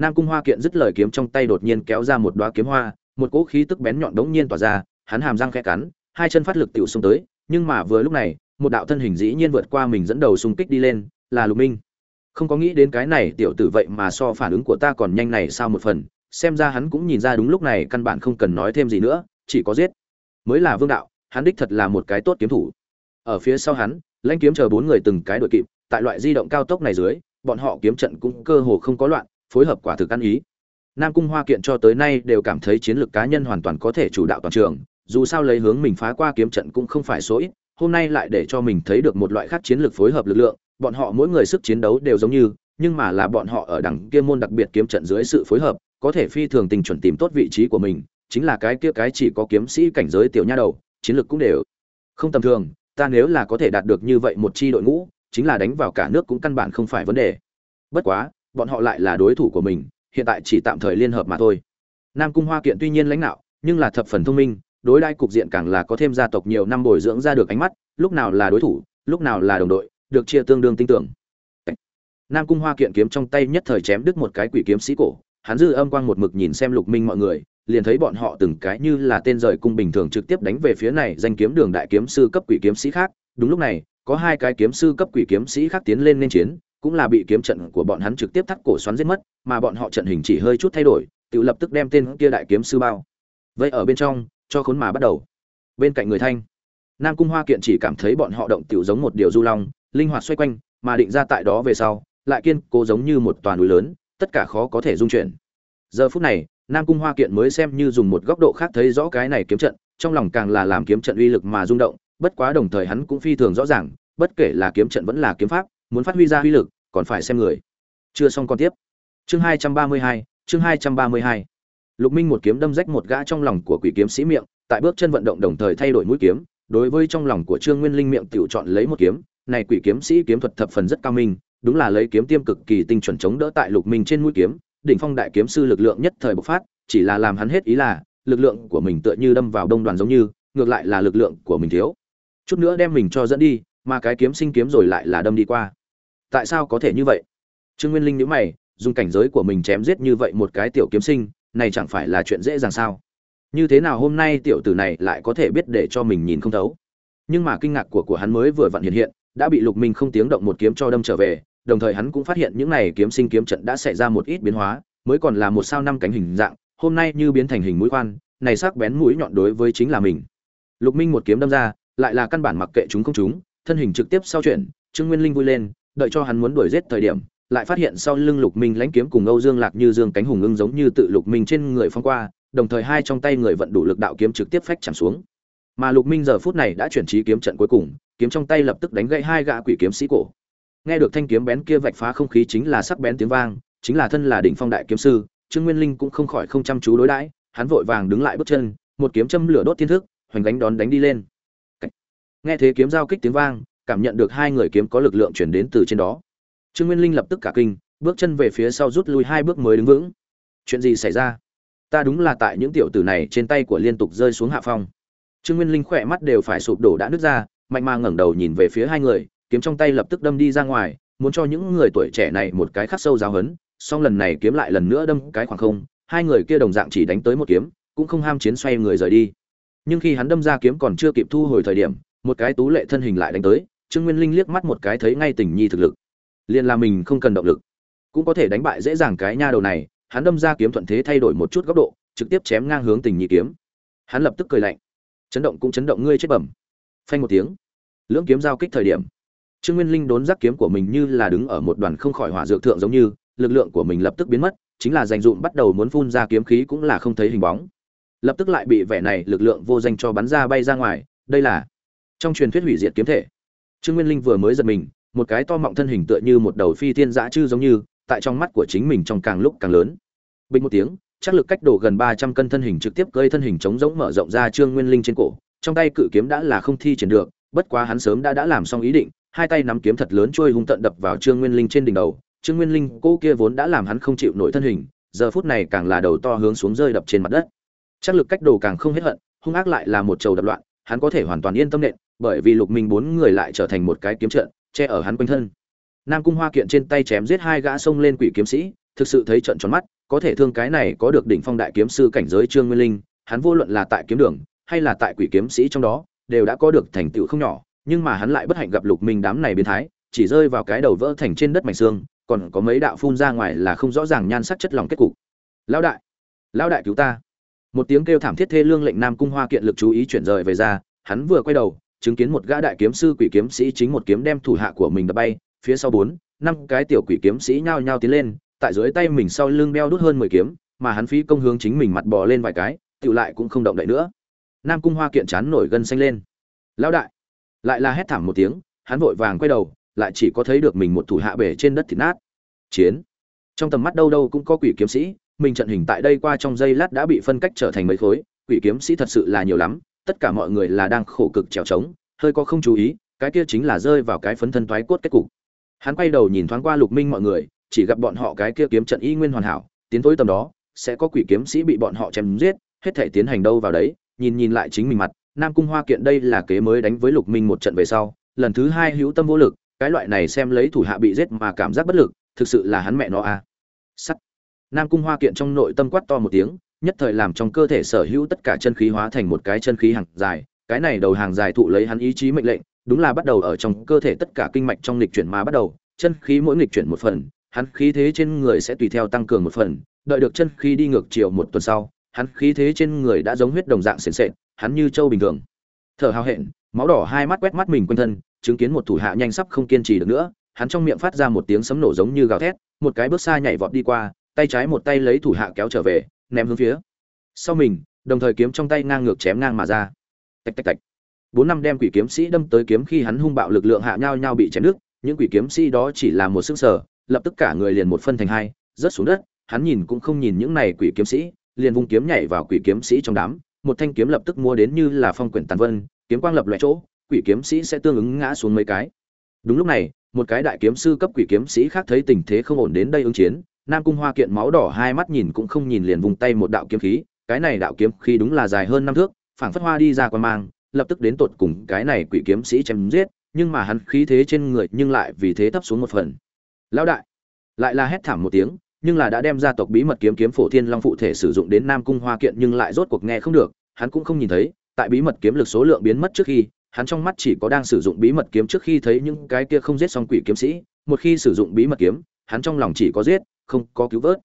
nam cung hoa kiện dứt lời kiếm trong tay đột nhiên kéo ra một đoá kiếm hoa, một cỗ khí tức bén nhọn đống nhiên tỏa ra, hắn hàm răng khẽ cắn, hai chân phát lực tiểu xung tới, nhưng mà vừa lúc này, một đạo thân hình dĩ nhiên vượt qua mình dẫn đầu xung kích đi lên, là lục minh. Không có nghĩ đến cái này tiểu tử vậy mà so phản ứng của ta còn nhanh này sao một phần, xem ra hắn cũng nhìn ra đúng lúc này căn bản không cần nói thêm gì nữa, chỉ có giết. Mới là vương đạo, hắn đích thật là một cái tốt kiếm thủ. Ở phía sau hắn, lãnh kiếm chờ bốn người từng cái đội kịp, tại loại di động cao tốc này dưới, bọn họ kiếm trận cũng cơ hồ không có loạn phối hợp quả thực ăn ý. Nam cung hoa kiện cho tới nay đều cảm thấy chiến lược cá nhân hoàn toàn có thể chủ đạo toàn trường, dù sao lấy hướng mình phá qua kiếm trận cũng không phải số ít, hôm nay lại để cho mình thấy được một loại khác chiến lược phối hợp lực lượng, bọn họ mỗi người sức chiến đấu đều giống như, nhưng mà là bọn họ ở đẳng kia môn đặc biệt kiếm trận dưới sự phối hợp, có thể phi thường tình chuẩn tìm tốt vị trí của mình, chính là cái kia cái chỉ có kiếm sĩ cảnh giới tiểu nha đầu, chiến lược cũng đều không tầm thường, ta nếu là có thể đạt được như vậy một chi đội ngũ, chính là đánh vào cả nước cũng căn bản không phải vấn đề. Bất quá bọn họ lại là đối thủ của mình, hiện tại chỉ tạm thời liên hợp mà thôi. Nam cung hoa kiện tuy nhiên lãnh đạo, nhưng là thập phần thông minh, đối đãi cục diện càng là có thêm gia tộc nhiều năm bồi dưỡng ra được ánh mắt, lúc nào là đối thủ, lúc nào là đồng đội, được chia tương đương tin tưởng. Nam cung hoa kiện kiếm trong tay nhất thời chém đứt một cái quỷ kiếm sĩ cổ, hắn dư âm quang một mực nhìn xem lục minh mọi người, liền thấy bọn họ từng cái như là tên rời cung bình thường trực tiếp đánh về phía này danh kiếm đường đại kiếm sư cấp quỷ kiếm sĩ khác. Đúng lúc này, có hai cái kiếm sư cấp quỷ kiếm sĩ khác tiến lên nên chiến cũng là bị kiếm trận của bọn hắn trực tiếp thắt cổ xoắn giết mất, mà bọn họ trận hình chỉ hơi chút thay đổi, tự lập tức đem tên kia đại kiếm sư bao vậy ở bên trong, cho khốn mà bắt đầu. Bên cạnh người thanh, nam cung hoa kiện chỉ cảm thấy bọn họ động tiểu giống một điều du long, linh hoạt xoay quanh, mà định ra tại đó về sau, lại kiên cố giống như một tòa núi lớn, tất cả khó có thể dung chuyển. Giờ phút này, nam cung hoa kiện mới xem như dùng một góc độ khác thấy rõ cái này kiếm trận, trong lòng càng là làm kiếm trận uy lực mà rung động, bất quá đồng thời hắn cũng phi thường rõ ràng, bất kể là kiếm trận vẫn là kiếm pháp muốn phát huy ra uy lực, còn phải xem người. Chưa xong còn tiếp. Chương hai trăm ba mươi hai, chương hai trăm ba mươi hai. Lục minh một kiếm đâm rách một gã trong lòng của quỷ kiếm sĩ miệng, tại bước chân vận động đồng thời thay đổi mũi kiếm, đối với trong lòng của trương nguyên linh miệng tiểu chọn lấy một kiếm. Này quỷ kiếm sĩ kiếm thuật thập phần rất cao minh, đúng là lấy kiếm tiêm cực kỳ tinh chuẩn chống đỡ tại lục minh trên mũi kiếm. Đỉnh phong đại kiếm sư lực lượng nhất thời bộc phát, chỉ là làm hắn hết ý là, lực lượng của mình tựa như đâm vào đông đoàn giống như, ngược lại là lực lượng của mình thiếu. Chút nữa đem mình cho dẫn đi, mà cái kiếm sinh kiếm rồi lại là đâm đi qua tại sao có thể như vậy? Trương nguyên linh nhíu mày dùng cảnh giới của mình chém giết như vậy một cái tiểu kiếm sinh này chẳng phải là chuyện dễ dàng sao? Như thế nào hôm nay tiểu tử này lại có thể biết để cho mình nhìn không thấu? Nhưng mà kinh ngạc của của hắn mới vừa vặn hiện hiện đã bị lục minh không tiếng động một kiếm cho đâm trở về đồng thời hắn cũng phát hiện những này kiếm sinh kiếm trận đã xảy ra một ít biến hóa mới còn là một sao năm cánh hình dạng hôm nay như biến thành hình mũi khoan này sắc bén mũi nhọn đối với chính là mình. Lục minh một kiếm đâm ra lại là căn bản mặc kệ chúng không chúng thân hình trực tiếp sau chuyện, trương nguyên linh vui lên đợi cho hắn muốn đuổi giết thời điểm, lại phát hiện sau lưng lục minh lãnh kiếm cùng âu dương lạc như dương cánh hùng ưng giống như tự lục minh trên người phong qua, đồng thời hai trong tay người vận đủ lực đạo kiếm trực tiếp phách chạm xuống. Mà lục minh giờ phút này đã chuyển trí kiếm trận cuối cùng, kiếm trong tay lập tức đánh gãy hai gã quỷ kiếm sĩ cổ. Nghe được thanh kiếm bén kia vạch phá không khí chính là sắc bén tiếng vang, chính là thân là đỉnh phong đại kiếm sư, trương nguyên linh cũng không khỏi không chăm chú đối đãi, hắn vội vàng đứng lại bước chân, một kiếm châm lửa đốt thiên thức, hoành đánh đón đánh đi lên. Nghe thế kiếm giao kích tiếng vang cảm nhận được hai người kiếm có lực lượng chuyển đến từ trên đó. Trương nguyên linh lập tức cả kinh, bước chân về phía sau rút lui hai bước mới đứng vững. Chuyện gì xảy ra? Ta đúng là tại những tiểu tử này trên tay của liên tục rơi xuống hạ phong. Trương nguyên linh khỏe mắt đều phải sụp đổ đã nứt ra, mạnh mà ngẩng đầu nhìn về phía hai người, kiếm trong tay lập tức đâm đi ra ngoài, muốn cho những người tuổi trẻ này một cái khắc sâu giáo hấn song lần này kiếm lại lần nữa đâm cái khoảng không, hai người kia đồng dạng chỉ đánh tới một kiếm, cũng không ham chiến xoay người rời đi. Nhưng khi hắn đâm ra kiếm còn chưa kịp thu hồi thời điểm, một cái tú lệ thân hình lại đánh tới trương nguyên linh liếc mắt một cái thấy ngay tình nhi thực lực. Liền là mình không cần động lực. Cũng có thể đánh bại dễ dàng cái nha đầu này, hắn đâm ra kiếm thuận thế thay đổi một chút góc độ, trực tiếp chém ngang hướng tình nhi kiếm. Hắn lập tức cười lạnh. Chấn động cũng chấn động ngươi chết bẩm. Phanh một tiếng. Lưỡng kiếm giao kích thời điểm, trương nguyên linh đốn giác kiếm của mình như là đứng ở một đoàn không khỏi hỏa dược thượng giống như, lực lượng của mình lập tức biến mất, chính là dành dụm bắt đầu muốn phun ra kiếm khí cũng là không thấy hình bóng. Lập tức lại bị vẻ này lực lượng vô danh cho bắn ra bay ra ngoài, đây là trong truyền thuyết hủy diệt kiếm thể trương nguyên linh vừa mới giật mình, một cái to mọng thân hình tựa như một đầu phi thiên dã chư giống như, tại trong mắt của chính mình trong càng lúc càng lớn. Bình một tiếng, chắc lực cách đổ gần ba trăm cân thân hình trực tiếp cơi thân hình chống rỗng mở rộng ra trương nguyên linh trên cổ. Trong tay cự kiếm đã là không thi triển được, bất quá hắn sớm đã đã làm xong ý định, hai tay nắm kiếm thật lớn trôi hung tận đập vào trương nguyên linh trên đỉnh đầu. Trương nguyên linh, cô kia vốn đã làm hắn không chịu nổi thân hình, giờ phút này càng là đầu to hướng xuống rơi đập trên mặt đất. Chắc lực cách đồ càng không hết hận, hung ác lại là một trầu đập loạn, hắn có thể hoàn toàn yên tâm nện bởi vì lục minh bốn người lại trở thành một cái kiếm trận, che ở hắn quanh thân. Nam cung hoa kiện trên tay chém giết hai gã xông lên quỷ kiếm sĩ, thực sự thấy trận tròn mắt, có thể thương cái này có được đỉnh phong đại kiếm sư cảnh giới trương nguyên linh, hắn vô luận là tại kiếm đường, hay là tại quỷ kiếm sĩ trong đó, đều đã có được thành tựu không nhỏ, nhưng mà hắn lại bất hạnh gặp lục minh đám này biến thái, chỉ rơi vào cái đầu vỡ thành trên đất mảnh xương, còn có mấy đạo phun ra ngoài là không rõ ràng nhan sắc chất lỏng kết cục. Lão đại lão đại cứu ta. Một tiếng kêu thảm thiết thê lương lệnh nam cung hoa kiện lực chú ý chuyển rời về ra, hắn vừa quay đầu chứng kiến một gã đại kiếm sư quỷ kiếm sĩ chính một kiếm đem thủ hạ của mình đập bay, phía sau bốn, năm cái tiểu quỷ kiếm sĩ nhao nhao tiến lên, tại dưới tay mình sau lưng đeo đút hơn mười kiếm, mà hắn phí công hướng chính mình mặt bò lên vài cái tiểu lại cũng không động đậy nữa. Nam cung hoa kiện chán nổi gân xanh lên. Lão đại! Lại là hét thảm một tiếng, hắn vội vàng quay đầu, lại chỉ có thấy được mình một thủ hạ bể trên đất thịt nát. Chiến! Trong tầm mắt đâu đâu cũng có quỷ kiếm sĩ, mình trận hình tại đây qua trong giây lát đã bị phân cách trở thành mấy khối, quỷ kiếm sĩ thật sự là nhiều lắm tất cả mọi người là đang khổ cực trèo trống, hơi có không chú ý, cái kia chính là rơi vào cái phấn thân toái cốt kết cục hắn quay đầu nhìn thoáng qua lục minh mọi người, chỉ gặp bọn họ cái kia kiếm trận y nguyên hoàn hảo, tiến tối tầm đó, sẽ có quỷ kiếm sĩ bị bọn họ chém giết, hết thể tiến hành đâu vào đấy, nhìn nhìn lại chính mình mặt, nam cung hoa kiện đây là kế mới đánh với lục minh một trận về sau, lần thứ hai hữu tâm vô lực, cái loại này xem lấy thủ hạ bị giết mà cảm giác bất lực, thực sự là hắn mẹ nó à. sắt nam cung hoa kiện trong nội tâm quát to một tiếng nhất thời làm trong cơ thể sở hữu tất cả chân khí hóa thành một cái chân khí hàng dài, cái này đầu hàng dài thụ lấy hắn ý chí mệnh lệnh, đúng là bắt đầu ở trong cơ thể tất cả kinh mạch trong lịch chuyển mà bắt đầu, chân khí mỗi nghịch chuyển một phần, hắn khí thế trên người sẽ tùy theo tăng cường một phần, đợi được chân khí đi ngược chiều một tuần sau, hắn khí thế trên người đã giống huyết đồng dạng sền sệt, hắn như trâu bình thường. Thở hào hẹn, máu đỏ hai mắt quét mắt mình quanh thân, chứng kiến một thủ hạ nhanh sắp không kiên trì được nữa, hắn trong miệng phát ra một tiếng sấm nổ giống như gào thét, một cái bước xa nhảy vọt đi qua, tay trái một tay lấy thủ hạ kéo trở về ném hướng phía. Sau mình, đồng thời kiếm trong tay ngang ngược chém ngang mà ra. Tạch tạch tạch. Bốn năm đem quỷ kiếm sĩ đâm tới kiếm khi hắn hung bạo lực lượng hạ nhau nhau bị chém đứt, những quỷ kiếm sĩ đó chỉ là một sức sở, lập tức cả người liền một phân thành hai, rớt xuống đất, hắn nhìn cũng không nhìn những này quỷ kiếm sĩ, liền vung kiếm nhảy vào quỷ kiếm sĩ trong đám, một thanh kiếm lập tức mua đến như là phong quyển tàn vân, kiếm quang lập loại chỗ, quỷ kiếm sĩ sẽ tương ứng ngã xuống mấy cái. Đúng lúc này, một cái đại kiếm sư cấp quỷ kiếm sĩ khác thấy tình thế không ổn đến đây ứng chiến nam cung hoa kiện máu đỏ hai mắt nhìn cũng không nhìn liền vùng tay một đạo kiếm khí, cái này đạo kiếm khí đúng là dài hơn năm thước, phảng phất hoa đi ra qua mang, lập tức đến tột cùng cái này quỷ kiếm sĩ chém giết, nhưng mà hắn khí thế trên người nhưng lại vì thế thấp xuống một phần. Lão đại, lại là hét thảm một tiếng, nhưng là đã đem gia tộc bí mật kiếm kiếm phổ thiên long phụ thể sử dụng đến nam cung hoa kiện nhưng lại rốt cuộc nghe không được, hắn cũng không nhìn thấy, tại bí mật kiếm lực số lượng biến mất trước khi, hắn trong mắt chỉ có đang sử dụng bí mật kiếm trước khi thấy những cái kia không giết xong quỷ kiếm sĩ, một khi sử dụng bí mật kiếm, hắn trong lòng chỉ có giết không có cứu vớt.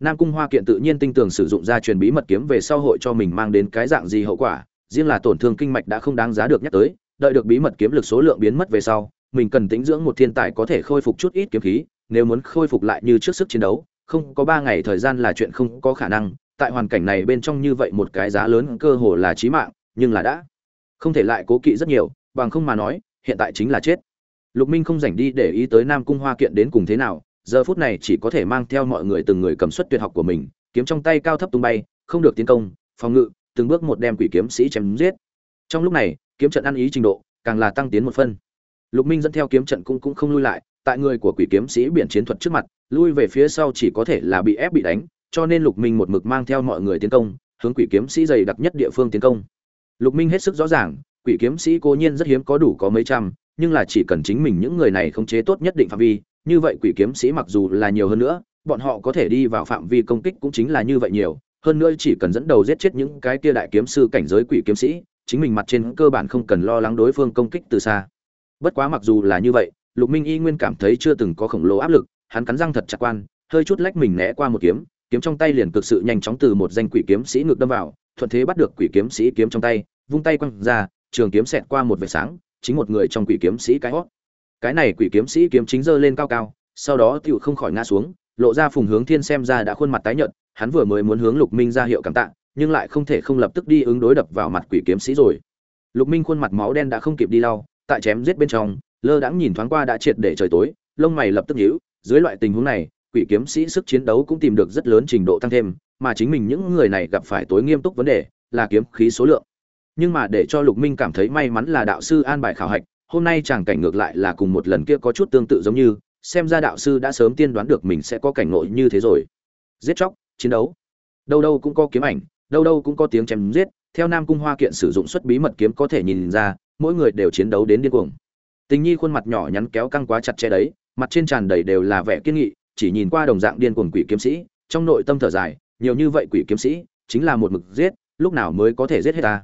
Nam cung hoa kiện tự nhiên tinh tường sử dụng ra truyền bí mật kiếm về sau hội cho mình mang đến cái dạng gì hậu quả, riêng là tổn thương kinh mạch đã không đáng giá được nhắc tới, đợi được bí mật kiếm lực số lượng biến mất về sau, mình cần tính dưỡng một thiên tài có thể khôi phục chút ít kiếm khí, nếu muốn khôi phục lại như trước sức chiến đấu, không có ba ngày thời gian là chuyện không có khả năng, tại hoàn cảnh này bên trong như vậy một cái giá lớn cơ hồ là chí mạng, nhưng là đã không thể lại cố kỵ rất nhiều, bằng không mà nói, hiện tại chính là chết. Lục minh không rảnh đi để ý tới nam cung hoa kiện đến cùng thế nào giờ phút này chỉ có thể mang theo mọi người từng người cầm suất tuyệt học của mình, kiếm trong tay cao thấp tung bay, không được tiến công, phòng ngự, từng bước một đem quỷ kiếm sĩ chém giết. Trong lúc này, kiếm trận ăn ý trình độ càng là tăng tiến một phân. Lục minh dẫn theo kiếm trận cũng cũng không lui lại, tại người của quỷ kiếm sĩ biển chiến thuật trước mặt, lui về phía sau chỉ có thể là bị ép bị đánh, cho nên lục minh một mực mang theo mọi người tiến công, hướng quỷ kiếm sĩ dày đặc nhất địa phương tiến công. Lục minh hết sức rõ ràng, quỷ kiếm sĩ cố nhiên rất hiếm có đủ có mấy trăm, nhưng là chỉ cần chính mình những người này khống chế tốt nhất định phạm vi như vậy quỷ kiếm sĩ mặc dù là nhiều hơn nữa, bọn họ có thể đi vào phạm vi công kích cũng chính là như vậy nhiều. Hơn nữa chỉ cần dẫn đầu giết chết những cái kia đại kiếm sư cảnh giới quỷ kiếm sĩ, chính mình mặt trên cơ bản không cần lo lắng đối phương công kích từ xa. Bất quá mặc dù là như vậy, lục minh y nguyên cảm thấy chưa từng có khổng lồ áp lực, hắn cắn răng thật chặt quan, hơi chút lách mình né qua một kiếm kiếm trong tay liền cực sự nhanh chóng từ một danh quỷ kiếm sĩ ngược đâm vào, thuận thế bắt được quỷ kiếm sĩ kiếm trong tay, vung tay quăng ra, trường kiếm xẹt qua một vệt sáng, chính một người trong quỷ kiếm sĩ cái hót cái này quỷ kiếm sĩ kiếm chính giơ lên cao cao, sau đó tựu không khỏi ngã xuống, lộ ra phùng hướng thiên xem ra đã khuôn mặt tái nhợt, hắn vừa mới muốn hướng lục minh ra hiệu cảm tạ, nhưng lại không thể không lập tức đi ứng đối đập vào mặt quỷ kiếm sĩ rồi. Lục minh khuôn mặt máu đen đã không kịp đi lau, tại chém giết bên trong, lơ đãng nhìn thoáng qua đã triệt để trời tối, lông mày lập tức nhíu, dưới loại tình huống này, quỷ kiếm sĩ sức chiến đấu cũng tìm được rất lớn trình độ tăng thêm, mà chính mình những người này gặp phải tối nghiêm túc vấn đề là kiếm khí số lượng. Nhưng mà để cho lục minh cảm thấy may mắn là đạo sư an bài khảo hạch hôm nay chàng cảnh ngược lại là cùng một lần kia có chút tương tự giống như, xem ra đạo sư đã sớm tiên đoán được mình sẽ có cảnh ngộ như thế rồi. Giết chóc, chiến đấu. Đâu đâu cũng có kiếm ảnh, đâu đâu cũng có tiếng chém giết, theo nam cung hoa kiện sử dụng xuất bí mật kiếm có thể nhìn ra, mỗi người đều chiến đấu đến điên cuồng. Tình nhi khuôn mặt nhỏ nhắn kéo căng quá chặt chẽ đấy, mặt trên tràn đầy đều là vẻ kiên nghị, chỉ nhìn qua đồng dạng điên cuồng quỷ kiếm sĩ, trong nội tâm thở dài, nhiều như vậy quỷ kiếm sĩ, chính là một mực giết, lúc nào mới có thể giết hết ta?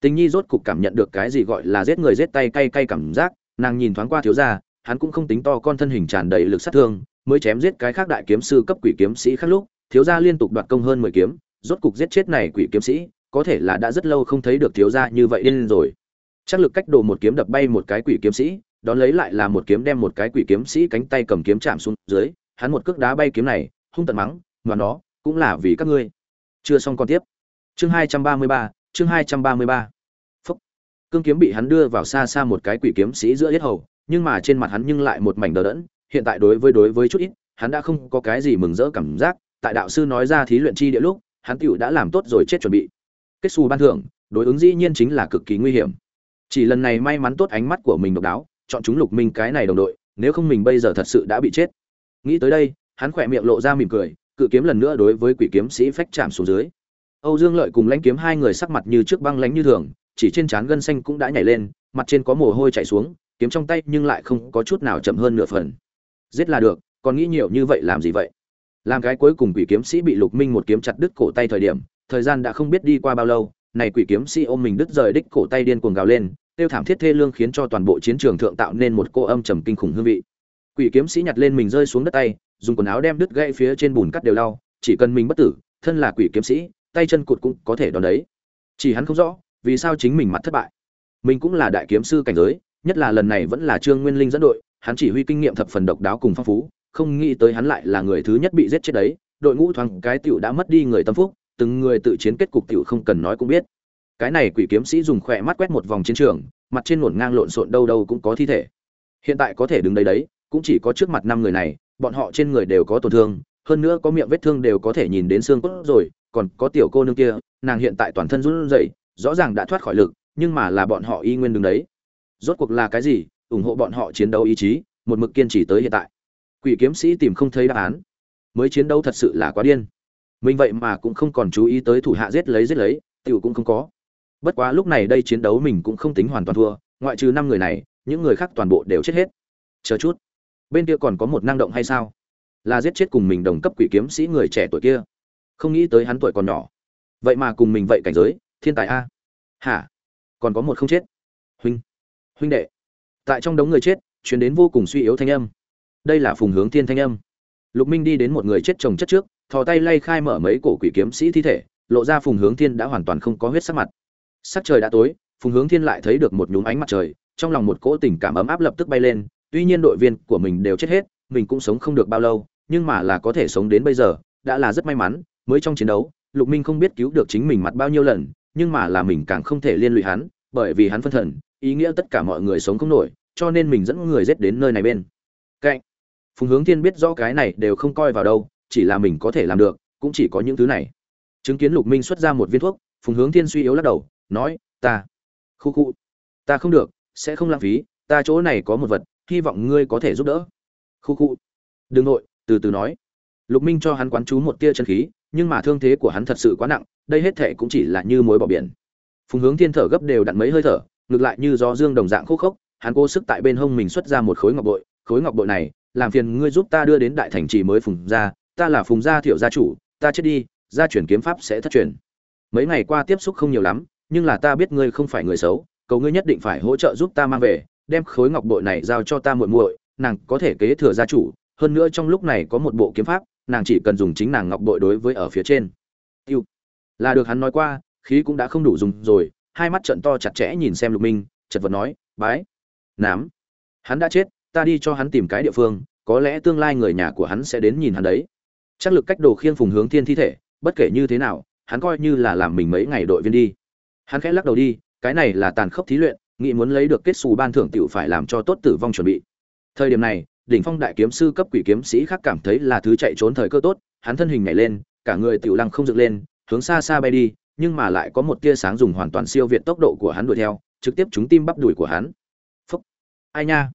Tình nhi rốt cục cảm nhận được cái gì gọi là giết người giết tay cay cay cảm giác, nàng nhìn thoáng qua thiếu gia, hắn cũng không tính to con thân hình tràn đầy lực sát thương, mới chém giết cái khác đại kiếm sư cấp quỷ kiếm sĩ khác lúc, thiếu gia liên tục đoạt công hơn mười kiếm, rốt cục giết chết này quỷ kiếm sĩ, có thể là đã rất lâu không thấy được thiếu gia như vậy điên rồi. Chắc lực cách đồ một kiếm đập bay một cái quỷ kiếm sĩ, đón lấy lại là một kiếm đem một cái quỷ kiếm sĩ cánh tay cầm kiếm chạm xuống dưới, hắn một cước đá bay kiếm này, hung tận mắng mà nó cũng là vì các ngươi. Chưa xong còn tiếp. Chương hai trăm ba mươi ba chương hai trăm ba mươi ba. Phúc. Cương kiếm bị hắn đưa vào xa xa một cái quỷ kiếm sĩ giữa yết hầu, nhưng mà trên mặt hắn nhưng lại một mảnh đờ đẫn, hiện tại đối với đối với chút ít, hắn đã không có cái gì mừng rỡ cảm giác, tại đạo sư nói ra thí luyện chi địa lúc, hắn tựu đã làm tốt rồi chết chuẩn bị. Kết xù ban thưởng, đối ứng dĩ nhiên chính là cực kỳ nguy hiểm. Chỉ lần này may mắn tốt ánh mắt của mình độc đáo, chọn chúng lục minh cái này đồng đội, nếu không mình bây giờ thật sự đã bị chết. Nghĩ tới đây, hắn khỏe miệng lộ ra mỉm cười, cự kiếm lần nữa đối với quỷ kiếm sĩ phách chạm xuống dưới âu dương lợi cùng lãnh kiếm hai người sắc mặt như trước băng lãnh như thường, chỉ trên trán gân xanh cũng đã nhảy lên, mặt trên có mồ hôi chảy xuống, kiếm trong tay nhưng lại không có chút nào chậm hơn nửa phần. Giết là được, còn nghĩ nhiều như vậy làm gì vậy? Làm cái cuối cùng quỷ kiếm sĩ bị lục minh một kiếm chặt đứt cổ tay thời điểm, thời gian đã không biết đi qua bao lâu, này quỷ kiếm sĩ ôm mình đứt rời đích cổ tay điên cuồng gào lên, tiêu thảm thiết thê lương khiến cho toàn bộ chiến trường thượng tạo nên một cô âm trầm kinh khủng hương vị. Quỷ kiếm sĩ nhặt lên mình rơi xuống đất tay, dùng quần áo đem đứt gãy phía trên bùn cắt đều lau chỉ cần mình bất tử, thân là quỷ kiếm sĩ tay chân cụt cũng có thể đón đấy. Chỉ hắn không rõ, vì sao chính mình mặt thất bại. Mình cũng là đại kiếm sư cảnh giới, nhất là lần này vẫn là trương nguyên linh dẫn đội, hắn chỉ huy kinh nghiệm thập phần độc đáo cùng phong phú, không nghĩ tới hắn lại là người thứ nhất bị giết chết đấy. Đội ngũ thoáng cái tiểu đã mất đi người tâm phúc, từng người tự chiến kết cục tiểu không cần nói cũng biết. Cái này quỷ kiếm sĩ dùng khỏe mắt quét một vòng chiến trường, mặt trên ngổn ngang lộn xộn đâu đâu cũng có thi thể. Hiện tại có thể đứng đấy đấy, cũng chỉ có trước mặt năm người này, bọn họ trên người đều có tổn thương, hơn nữa có miệng vết thương đều có thể nhìn đến xương cốt rồi còn có tiểu cô nương kia, nàng hiện tại toàn thân run rẩy, rõ ràng đã thoát khỏi lực, nhưng mà là bọn họ y nguyên đứng đấy. Rốt cuộc là cái gì? Ủng hộ bọn họ chiến đấu ý chí, một mực kiên trì tới hiện tại. Quỷ kiếm sĩ tìm không thấy đáp án. Mới chiến đấu thật sự là quá điên. Mình vậy mà cũng không còn chú ý tới thủ hạ giết lấy giết lấy, tiểu cũng không có. Bất quá lúc này đây chiến đấu mình cũng không tính hoàn toàn thua, ngoại trừ năm người này, những người khác toàn bộ đều chết hết. Chờ chút. Bên kia còn có một năng động hay sao? Là giết chết cùng mình đồng cấp quỷ kiếm sĩ người trẻ tuổi kia không nghĩ tới hắn tuổi còn nhỏ. Vậy mà cùng mình vậy cảnh giới, thiên tài a. Hả? Còn có một không chết. Huynh. Huynh đệ. Tại trong đống người chết chuyển đến vô cùng suy yếu thanh âm. Đây là phùng hướng thiên thanh âm. Lục minh đi đến một người chết chồng chất trước, thò tay lay khai mở mấy cổ quỷ kiếm sĩ thi thể, lộ ra phùng hướng thiên đã hoàn toàn không có huyết sắc mặt. Sắc trời đã tối, phùng hướng thiên lại thấy được một nhúm ánh mặt trời, trong lòng một cỗ tình cảm ấm áp lập tức bay lên, tuy nhiên đội viên của mình đều chết hết, mình cũng sống không được bao lâu, nhưng mà là có thể sống đến bây giờ, đã là rất may mắn mới trong chiến đấu, lục minh không biết cứu được chính mình mặt bao nhiêu lần, nhưng mà là mình càng không thể liên lụy hắn, bởi vì hắn phân thần, ý nghĩa tất cả mọi người sống không nổi, cho nên mình dẫn người giết đến nơi này bên. Cạnh. Phùng hướng thiên biết rõ cái này đều không coi vào đâu, chỉ là mình có thể làm được, cũng chỉ có những thứ này. Chứng kiến lục minh xuất ra một viên thuốc, phùng hướng thiên suy yếu lắc đầu, nói, ta, khu khu, ta không được, sẽ không lãng phí, ta chỗ này có một vật, hy vọng ngươi có thể giúp đỡ. Khu khu. Đừng nội, từ từ nói. Lục minh cho hắn quán chú một tia chân khí nhưng mà thương thế của hắn thật sự quá nặng, đây hết thệ cũng chỉ là như mối bỏ biển. Phùng hướng thiên thở gấp đều đặn mấy hơi thở, ngược lại như gió dương đồng dạng khô khốc, hắn cố sức tại bên hông mình xuất ra một khối ngọc bội, khối ngọc bội này, làm phiền ngươi giúp ta đưa đến đại thành trì mới phùng gia, ta là phùng gia thiệu gia chủ, ta chết đi, gia truyền kiếm pháp sẽ thất truyền. Mấy ngày qua tiếp xúc không nhiều lắm, nhưng là ta biết ngươi không phải người xấu, cầu ngươi nhất định phải hỗ trợ giúp ta mang về, đem khối ngọc bội này giao cho ta muội muội, nàng có thể kế thừa gia chủ, hơn nữa trong lúc này có một bộ kiếm pháp nàng chỉ cần dùng chính nàng ngọc bội đối với ở phía trên. Yêu. là được hắn nói qua, khí cũng đã không đủ dùng rồi, hai mắt trận to chặt chẽ nhìn xem lục minh, chật vật nói, bái. Nám. Hắn đã chết, ta đi cho hắn tìm cái địa phương, có lẽ tương lai người nhà của hắn sẽ đến nhìn hắn đấy. Chắc lực cách đồ khiên phùng hướng thiên thi thể, bất kể như thế nào, hắn coi như là làm mình mấy ngày đội viên đi. Hắn khẽ lắc đầu đi, cái này là tàn khốc thí luyện nghĩ muốn lấy được kết xù ban thưởng tiểu phải làm cho tốt tử vong chuẩn bị. Thời điểm này đỉnh phong đại kiếm sư cấp quỷ kiếm sĩ khác cảm thấy là thứ chạy trốn thời cơ tốt, hắn thân hình nhảy lên, cả người tiểu lăng không dựng lên, hướng xa xa bay đi, nhưng mà lại có một tia sáng dùng hoàn toàn siêu việt tốc độ của hắn đuổi theo, trực tiếp trúng tim bắp đùi của hắn. Phúc. Ai nha.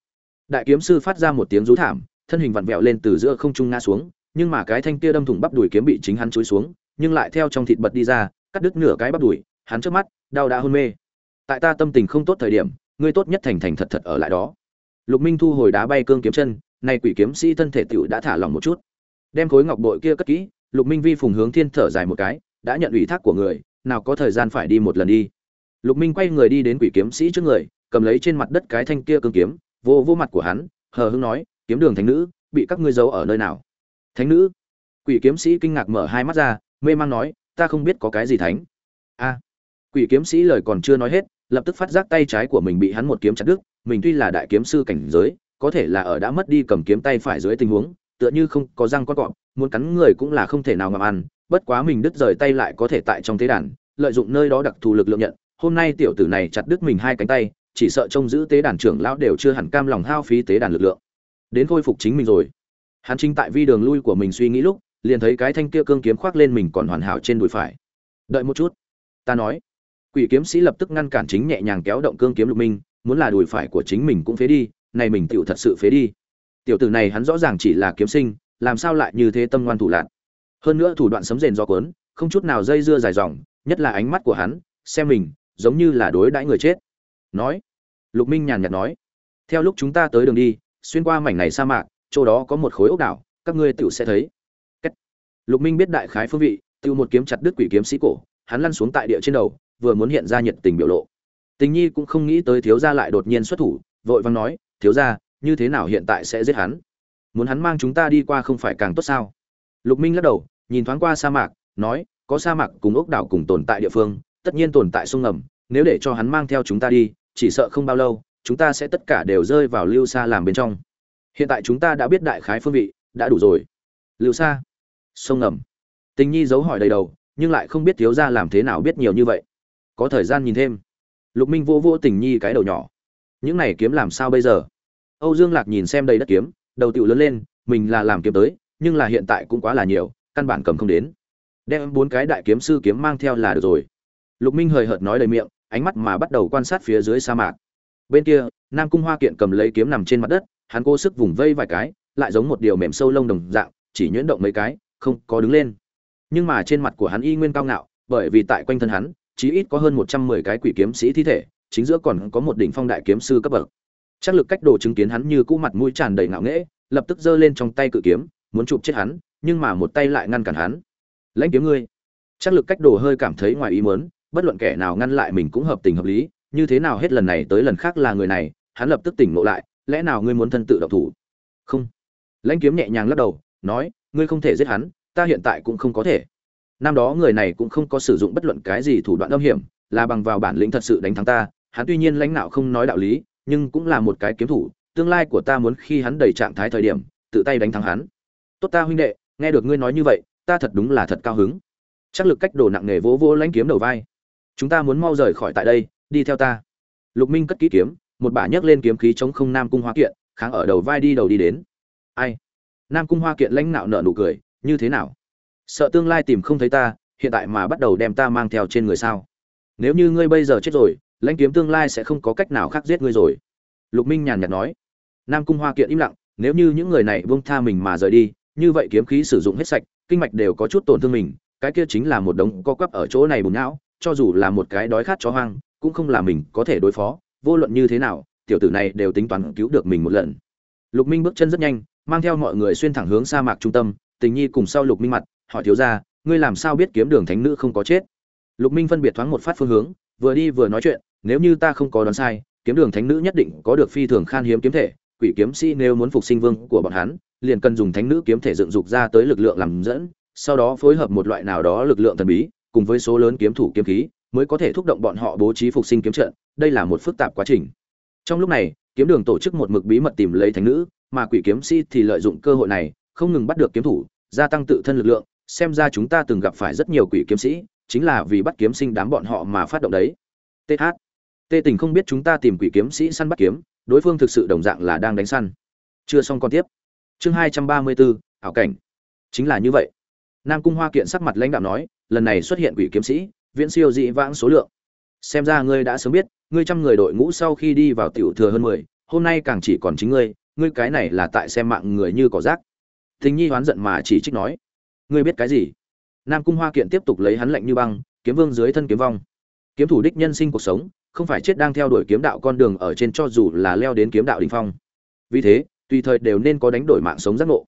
Đại kiếm sư phát ra một tiếng rú thảm, thân hình vặn vẹo lên từ giữa không trung ngã xuống, nhưng mà cái thanh kia đâm thủng bắp đùi kiếm bị chính hắn chối xuống, nhưng lại theo trong thịt bật đi ra, cắt đứt nửa cái bắp đùi, hắn trước mắt, đau đã hôn mê. Tại ta tâm tình không tốt thời điểm, ngươi tốt nhất thành thành thật thật ở lại đó lục minh thu hồi đá bay cương kiếm chân, nay quỷ kiếm sĩ thân thể tiểu đã thả lỏng một chút. Đem khối ngọc bội kia cất kỹ, lục minh vi phùng hướng thiên thở dài một cái, đã nhận ủy thác của người, nào có thời gian phải đi một lần đi. Lục minh quay người đi đến quỷ kiếm sĩ trước người, cầm lấy trên mặt đất cái thanh kia cương kiếm, vô vô mặt của hắn, hờ hững nói, kiếm đường thánh nữ, bị các ngươi giấu ở nơi nào? Thánh nữ? Quỷ kiếm sĩ kinh ngạc mở hai mắt ra, mê mang nói, ta không biết có cái gì thánh. A. Quỷ kiếm sĩ lời còn chưa nói hết, lập tức phát giác tay trái của mình bị hắn một kiếm chặt đứt mình tuy là đại kiếm sư cảnh giới, có thể là ở đã mất đi cầm kiếm tay phải dưới tình huống, tựa như không có răng con cọp, muốn cắn người cũng là không thể nào ngậm ăn, bất quá mình đứt rời tay lại có thể tại trong thế đàn, lợi dụng nơi đó đặc thù lực lượng nhận. Hôm nay tiểu tử này chặt đứt mình hai cánh tay, chỉ sợ trông giữ tế đàn trưởng lão đều chưa hẳn cam lòng hao phí tế đàn lực lượng. Đến khôi phục chính mình rồi. Hắn chính tại vi đường lui của mình suy nghĩ lúc, liền thấy cái thanh kia cương kiếm khoác lên mình còn hoàn hảo trên đùi phải. Đợi một chút. Ta nói. Quỷ kiếm sĩ lập tức ngăn cản chính nhẹ nhàng kéo động cương kiếm lục minh muốn là đùi phải của chính mình cũng phế đi, này mình tựu thật sự phế đi tiểu tử này hắn rõ ràng chỉ là kiếm sinh, làm sao lại như thế tâm ngoan thủ lạn? hơn nữa thủ đoạn sấm rền do cuốn, không chút nào dây dưa dài dòng, nhất là ánh mắt của hắn, xem mình, giống như là đối đãi người chết nói, lục minh nhàn nhạt nói, theo lúc chúng ta tới đường đi, xuyên qua mảnh này sa mạc, chỗ đó có một khối ốc đảo, các ngươi tựu sẽ thấy Cách. lục minh biết đại khái phương vị tựu một kiếm chặt đứt quỷ kiếm sĩ cổ, hắn lăn xuống tại địa trên đầu, vừa muốn hiện ra nhiệt tình biểu lộ tình nhi cũng không nghĩ tới thiếu gia lại đột nhiên xuất thủ, vội vàng nói, thiếu gia, như thế nào hiện tại sẽ giết hắn? Muốn hắn mang chúng ta đi qua không phải càng tốt sao? Lục minh lắc đầu, nhìn thoáng qua sa mạc, nói, có sa mạc cùng ốc đảo cùng tồn tại địa phương, tất nhiên tồn tại sông ngầm, nếu để cho hắn mang theo chúng ta đi, chỉ sợ không bao lâu, chúng ta sẽ tất cả đều rơi vào lưu xa làm bên trong. Hiện tại chúng ta đã biết đại khái phương vị, đã đủ rồi. Lưu xa sông ngầm. Tình nhi giấu hỏi đầy đầu, nhưng lại không biết thiếu gia làm thế nào biết nhiều như vậy. Có thời gian nhìn thêm lục minh vô vô tình nhi cái đầu nhỏ. Những này kiếm làm sao bây giờ? Âu dương lạc nhìn xem đầy đất kiếm, đầu tựu lớn lên, mình là làm kiếm tới, nhưng là hiện tại cũng quá là nhiều, căn bản cầm không đến. Đem bốn cái đại kiếm sư kiếm mang theo là được rồi. Lục minh hời hợt nói đầy miệng, ánh mắt mà bắt đầu quan sát phía dưới sa mạc. Bên kia, nam cung hoa kiện cầm lấy kiếm nằm trên mặt đất, hắn cố sức vùng vây vài cái, lại giống một điều mềm sâu lông đồng dạng, chỉ nhuyễn động mấy cái, không có đứng lên. Nhưng mà trên mặt của hắn y nguyên cao ngạo, bởi vì tại quanh thân hắn chí ít có hơn một trăm mười cái quỷ kiếm sĩ thi thể, chính giữa còn có một đỉnh phong đại kiếm sư cấp bậc. Chắc lực cách đồ chứng kiến hắn như cũ mặt mũi tràn đầy ngạo nghễ, lập tức giơ lên trong tay cự kiếm, muốn chụp chết hắn, nhưng mà một tay lại ngăn cản hắn. Lãnh kiếm ngươi. Chắc lực cách đồ hơi cảm thấy ngoài ý muốn, bất luận kẻ nào ngăn lại mình cũng hợp tình hợp lý, như thế nào hết lần này tới lần khác là người này, hắn lập tức tỉnh ngộ lại, lẽ nào ngươi muốn thân tự động thủ? Không. Lãnh kiếm nhẹ nhàng lắc đầu, nói, ngươi không thể giết hắn, ta hiện tại cũng không có thể năm đó người này cũng không có sử dụng bất luận cái gì thủ đoạn âm hiểm, là bằng vào bản lĩnh thật sự đánh thắng ta, hắn tuy nhiên lãnh đạo không nói đạo lý, nhưng cũng là một cái kiếm thủ, tương lai của ta muốn khi hắn đầy trạng thái thời điểm, tự tay đánh thắng hắn. Tốt ta huynh đệ, nghe được ngươi nói như vậy, ta thật đúng là thật cao hứng. Chắc lực cách đồ nặng nề vỗ vỗ lãnh kiếm đầu vai. Chúng ta muốn mau rời khỏi tại đây, đi theo ta. Lục minh cất kỹ kiếm, một bả nhấc lên kiếm khí chống không nam cung hoa kiện, kháng ở đầu vai đi đầu đi đến. Ai? Nam cung hoa kiện lãnh nạo nở nụ cười, như thế nào? Sợ tương lai tìm không thấy ta, hiện tại mà bắt đầu đem ta mang theo trên người sao? Nếu như ngươi bây giờ chết rồi, lãnh kiếm tương lai sẽ không có cách nào khác giết ngươi rồi. Lục minh nhàn nhạt nói. Nam cung hoa kiện im lặng, nếu như những người này buông tha mình mà rời đi, như vậy kiếm khí sử dụng hết sạch, kinh mạch đều có chút tổn thương mình, cái kia chính là một đống co quắp ở chỗ này bùn não, cho dù là một cái đói khát chó hoang, cũng không là mình có thể đối phó, vô luận như thế nào, tiểu tử này đều tính toán cứu được mình một lần. Lục minh bước chân rất nhanh, mang theo mọi người xuyên thẳng hướng sa mạc trung tâm, tình nhi cùng sau lục minh mặt hỏi thiếu gia, ngươi làm sao biết kiếm đường thánh nữ không có chết? Lục minh phân biệt thoáng một phát phương hướng, vừa đi vừa nói chuyện, nếu như ta không có đoán sai, kiếm đường thánh nữ nhất định có được phi thường khan hiếm kiếm thể, quỷ kiếm sĩ nếu muốn phục sinh vương của bọn hắn, liền cần dùng thánh nữ kiếm thể dựng dục ra tới lực lượng làm dẫn, sau đó phối hợp một loại nào đó lực lượng thần bí, cùng với số lớn kiếm thủ kiếm khí, mới có thể thúc động bọn họ bố trí phục sinh kiếm trận. Đây là một phức tạp quá trình. Trong lúc này, kiếm đường tổ chức một mực bí mật tìm lấy thánh nữ, mà quỷ kiếm sĩ thì lợi dụng cơ hội này, không ngừng bắt được kiếm thủ, gia tăng tự thân lực lượng xem ra chúng ta từng gặp phải rất nhiều quỷ kiếm sĩ, chính là vì bắt kiếm sinh đám bọn họ mà phát động đấy. Th tê tình không biết chúng ta tìm quỷ kiếm sĩ săn bắt kiếm, đối phương thực sự đồng dạng là đang đánh săn. Chưa xong con tiếp. Chương hai trăm ba mươi bốn ảo cảnh. Chính là như vậy. Nam cung hoa kiện sắc mặt lãnh đạo nói, lần này xuất hiện quỷ kiếm sĩ, viễn siêu dị vãng số lượng. Xem ra ngươi đã sớm biết, ngươi trăm người đội ngũ sau khi đi vào tiểu thừa hơn mười, hôm nay càng chỉ còn chính ngươi ngươi cái này là tại xem mạng người như cỏ rác. Thình nhi hoán giận mà chỉ trích nói ngươi biết cái gì? Nam cung hoa kiện tiếp tục lấy hắn lạnh như băng, kiếm vương dưới thân kiếm vong. Kiếm thủ đích nhân sinh cuộc sống, không phải chết đang theo đuổi kiếm đạo con đường ở trên cho dù là leo đến kiếm đạo đỉnh phong. Vì thế, tùy thời đều nên có đánh đổi mạng sống giác ngộ.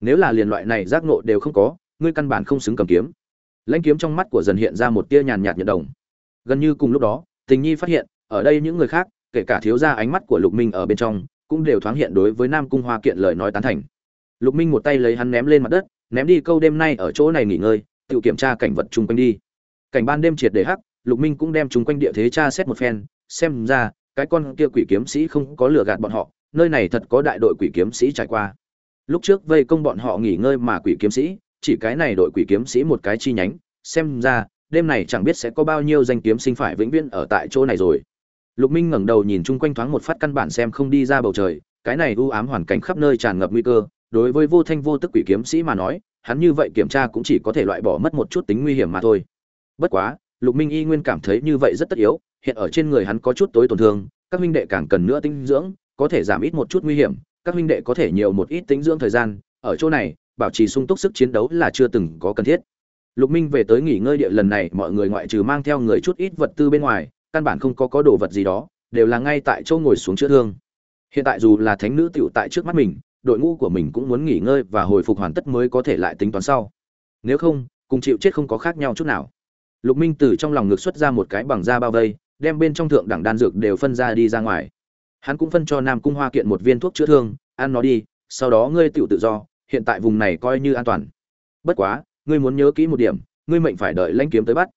Nếu là liền loại này giác ngộ đều không có, ngươi căn bản không xứng cầm kiếm. Lãnh kiếm trong mắt của dần hiện ra một tia nhàn nhạt nhận đồng. Gần như cùng lúc đó, tình nhi phát hiện, ở đây những người khác, kể cả thiếu gia ánh mắt của lục minh ở bên trong, cũng đều thoáng hiện đối với nam cung hoa kiện lời nói tán thành. Lục minh một tay lấy hắn ném lên mặt đất ném đi câu đêm nay ở chỗ này nghỉ ngơi, tự kiểm tra cảnh vật chung quanh đi. Cảnh ban đêm triệt để hắc, lục minh cũng đem chung quanh địa thế tra xét một phen, xem ra, cái con kia quỷ kiếm sĩ không có lừa gạt bọn họ, nơi này thật có đại đội quỷ kiếm sĩ trải qua. Lúc trước vây công bọn họ nghỉ ngơi mà quỷ kiếm sĩ, chỉ cái này đội quỷ kiếm sĩ một cái chi nhánh, xem ra, đêm này chẳng biết sẽ có bao nhiêu danh kiếm sinh phải vĩnh viễn ở tại chỗ này rồi. Lục minh ngẩng đầu nhìn chung quanh thoáng một phát căn bản xem không đi ra bầu trời, cái này u ám hoàn cảnh khắp nơi tràn ngập nguy cơ đối với vô thanh vô tức quỷ kiếm sĩ mà nói, hắn như vậy kiểm tra cũng chỉ có thể loại bỏ mất một chút tính nguy hiểm mà thôi. Bất quá, lục minh y nguyên cảm thấy như vậy rất tất yếu, hiện ở trên người hắn có chút tối tổn thương, các huynh đệ càng cần nữa tinh dưỡng, có thể giảm ít một chút nguy hiểm, các huynh đệ có thể nhiều một ít tinh dưỡng thời gian, ở chỗ này, bảo trì sung túc sức chiến đấu là chưa từng có cần thiết. Lục minh về tới nghỉ ngơi địa lần này, mọi người ngoại trừ mang theo người chút ít vật tư bên ngoài, căn bản không có có đồ vật gì đó, đều là ngay tại chỗ ngồi xuống chữa thương. Hiện tại dù là thánh nữ tiểu tại trước mắt mình đội ngũ của mình cũng muốn nghỉ ngơi và hồi phục hoàn tất mới có thể lại tính toán sau. Nếu không, cùng chịu chết không có khác nhau chút nào. Lục minh từ trong lòng ngực xuất ra một cái bằng da bao vây, đem bên trong thượng đẳng đan dược đều phân ra đi ra ngoài. Hắn cũng phân cho nam cung hoa kiện một viên thuốc chữa thương, ăn nó đi, sau đó ngươi tự tự do, hiện tại vùng này coi như an toàn. Bất quá, ngươi muốn nhớ kỹ một điểm, ngươi mệnh phải đợi lãnh kiếm tới bắt.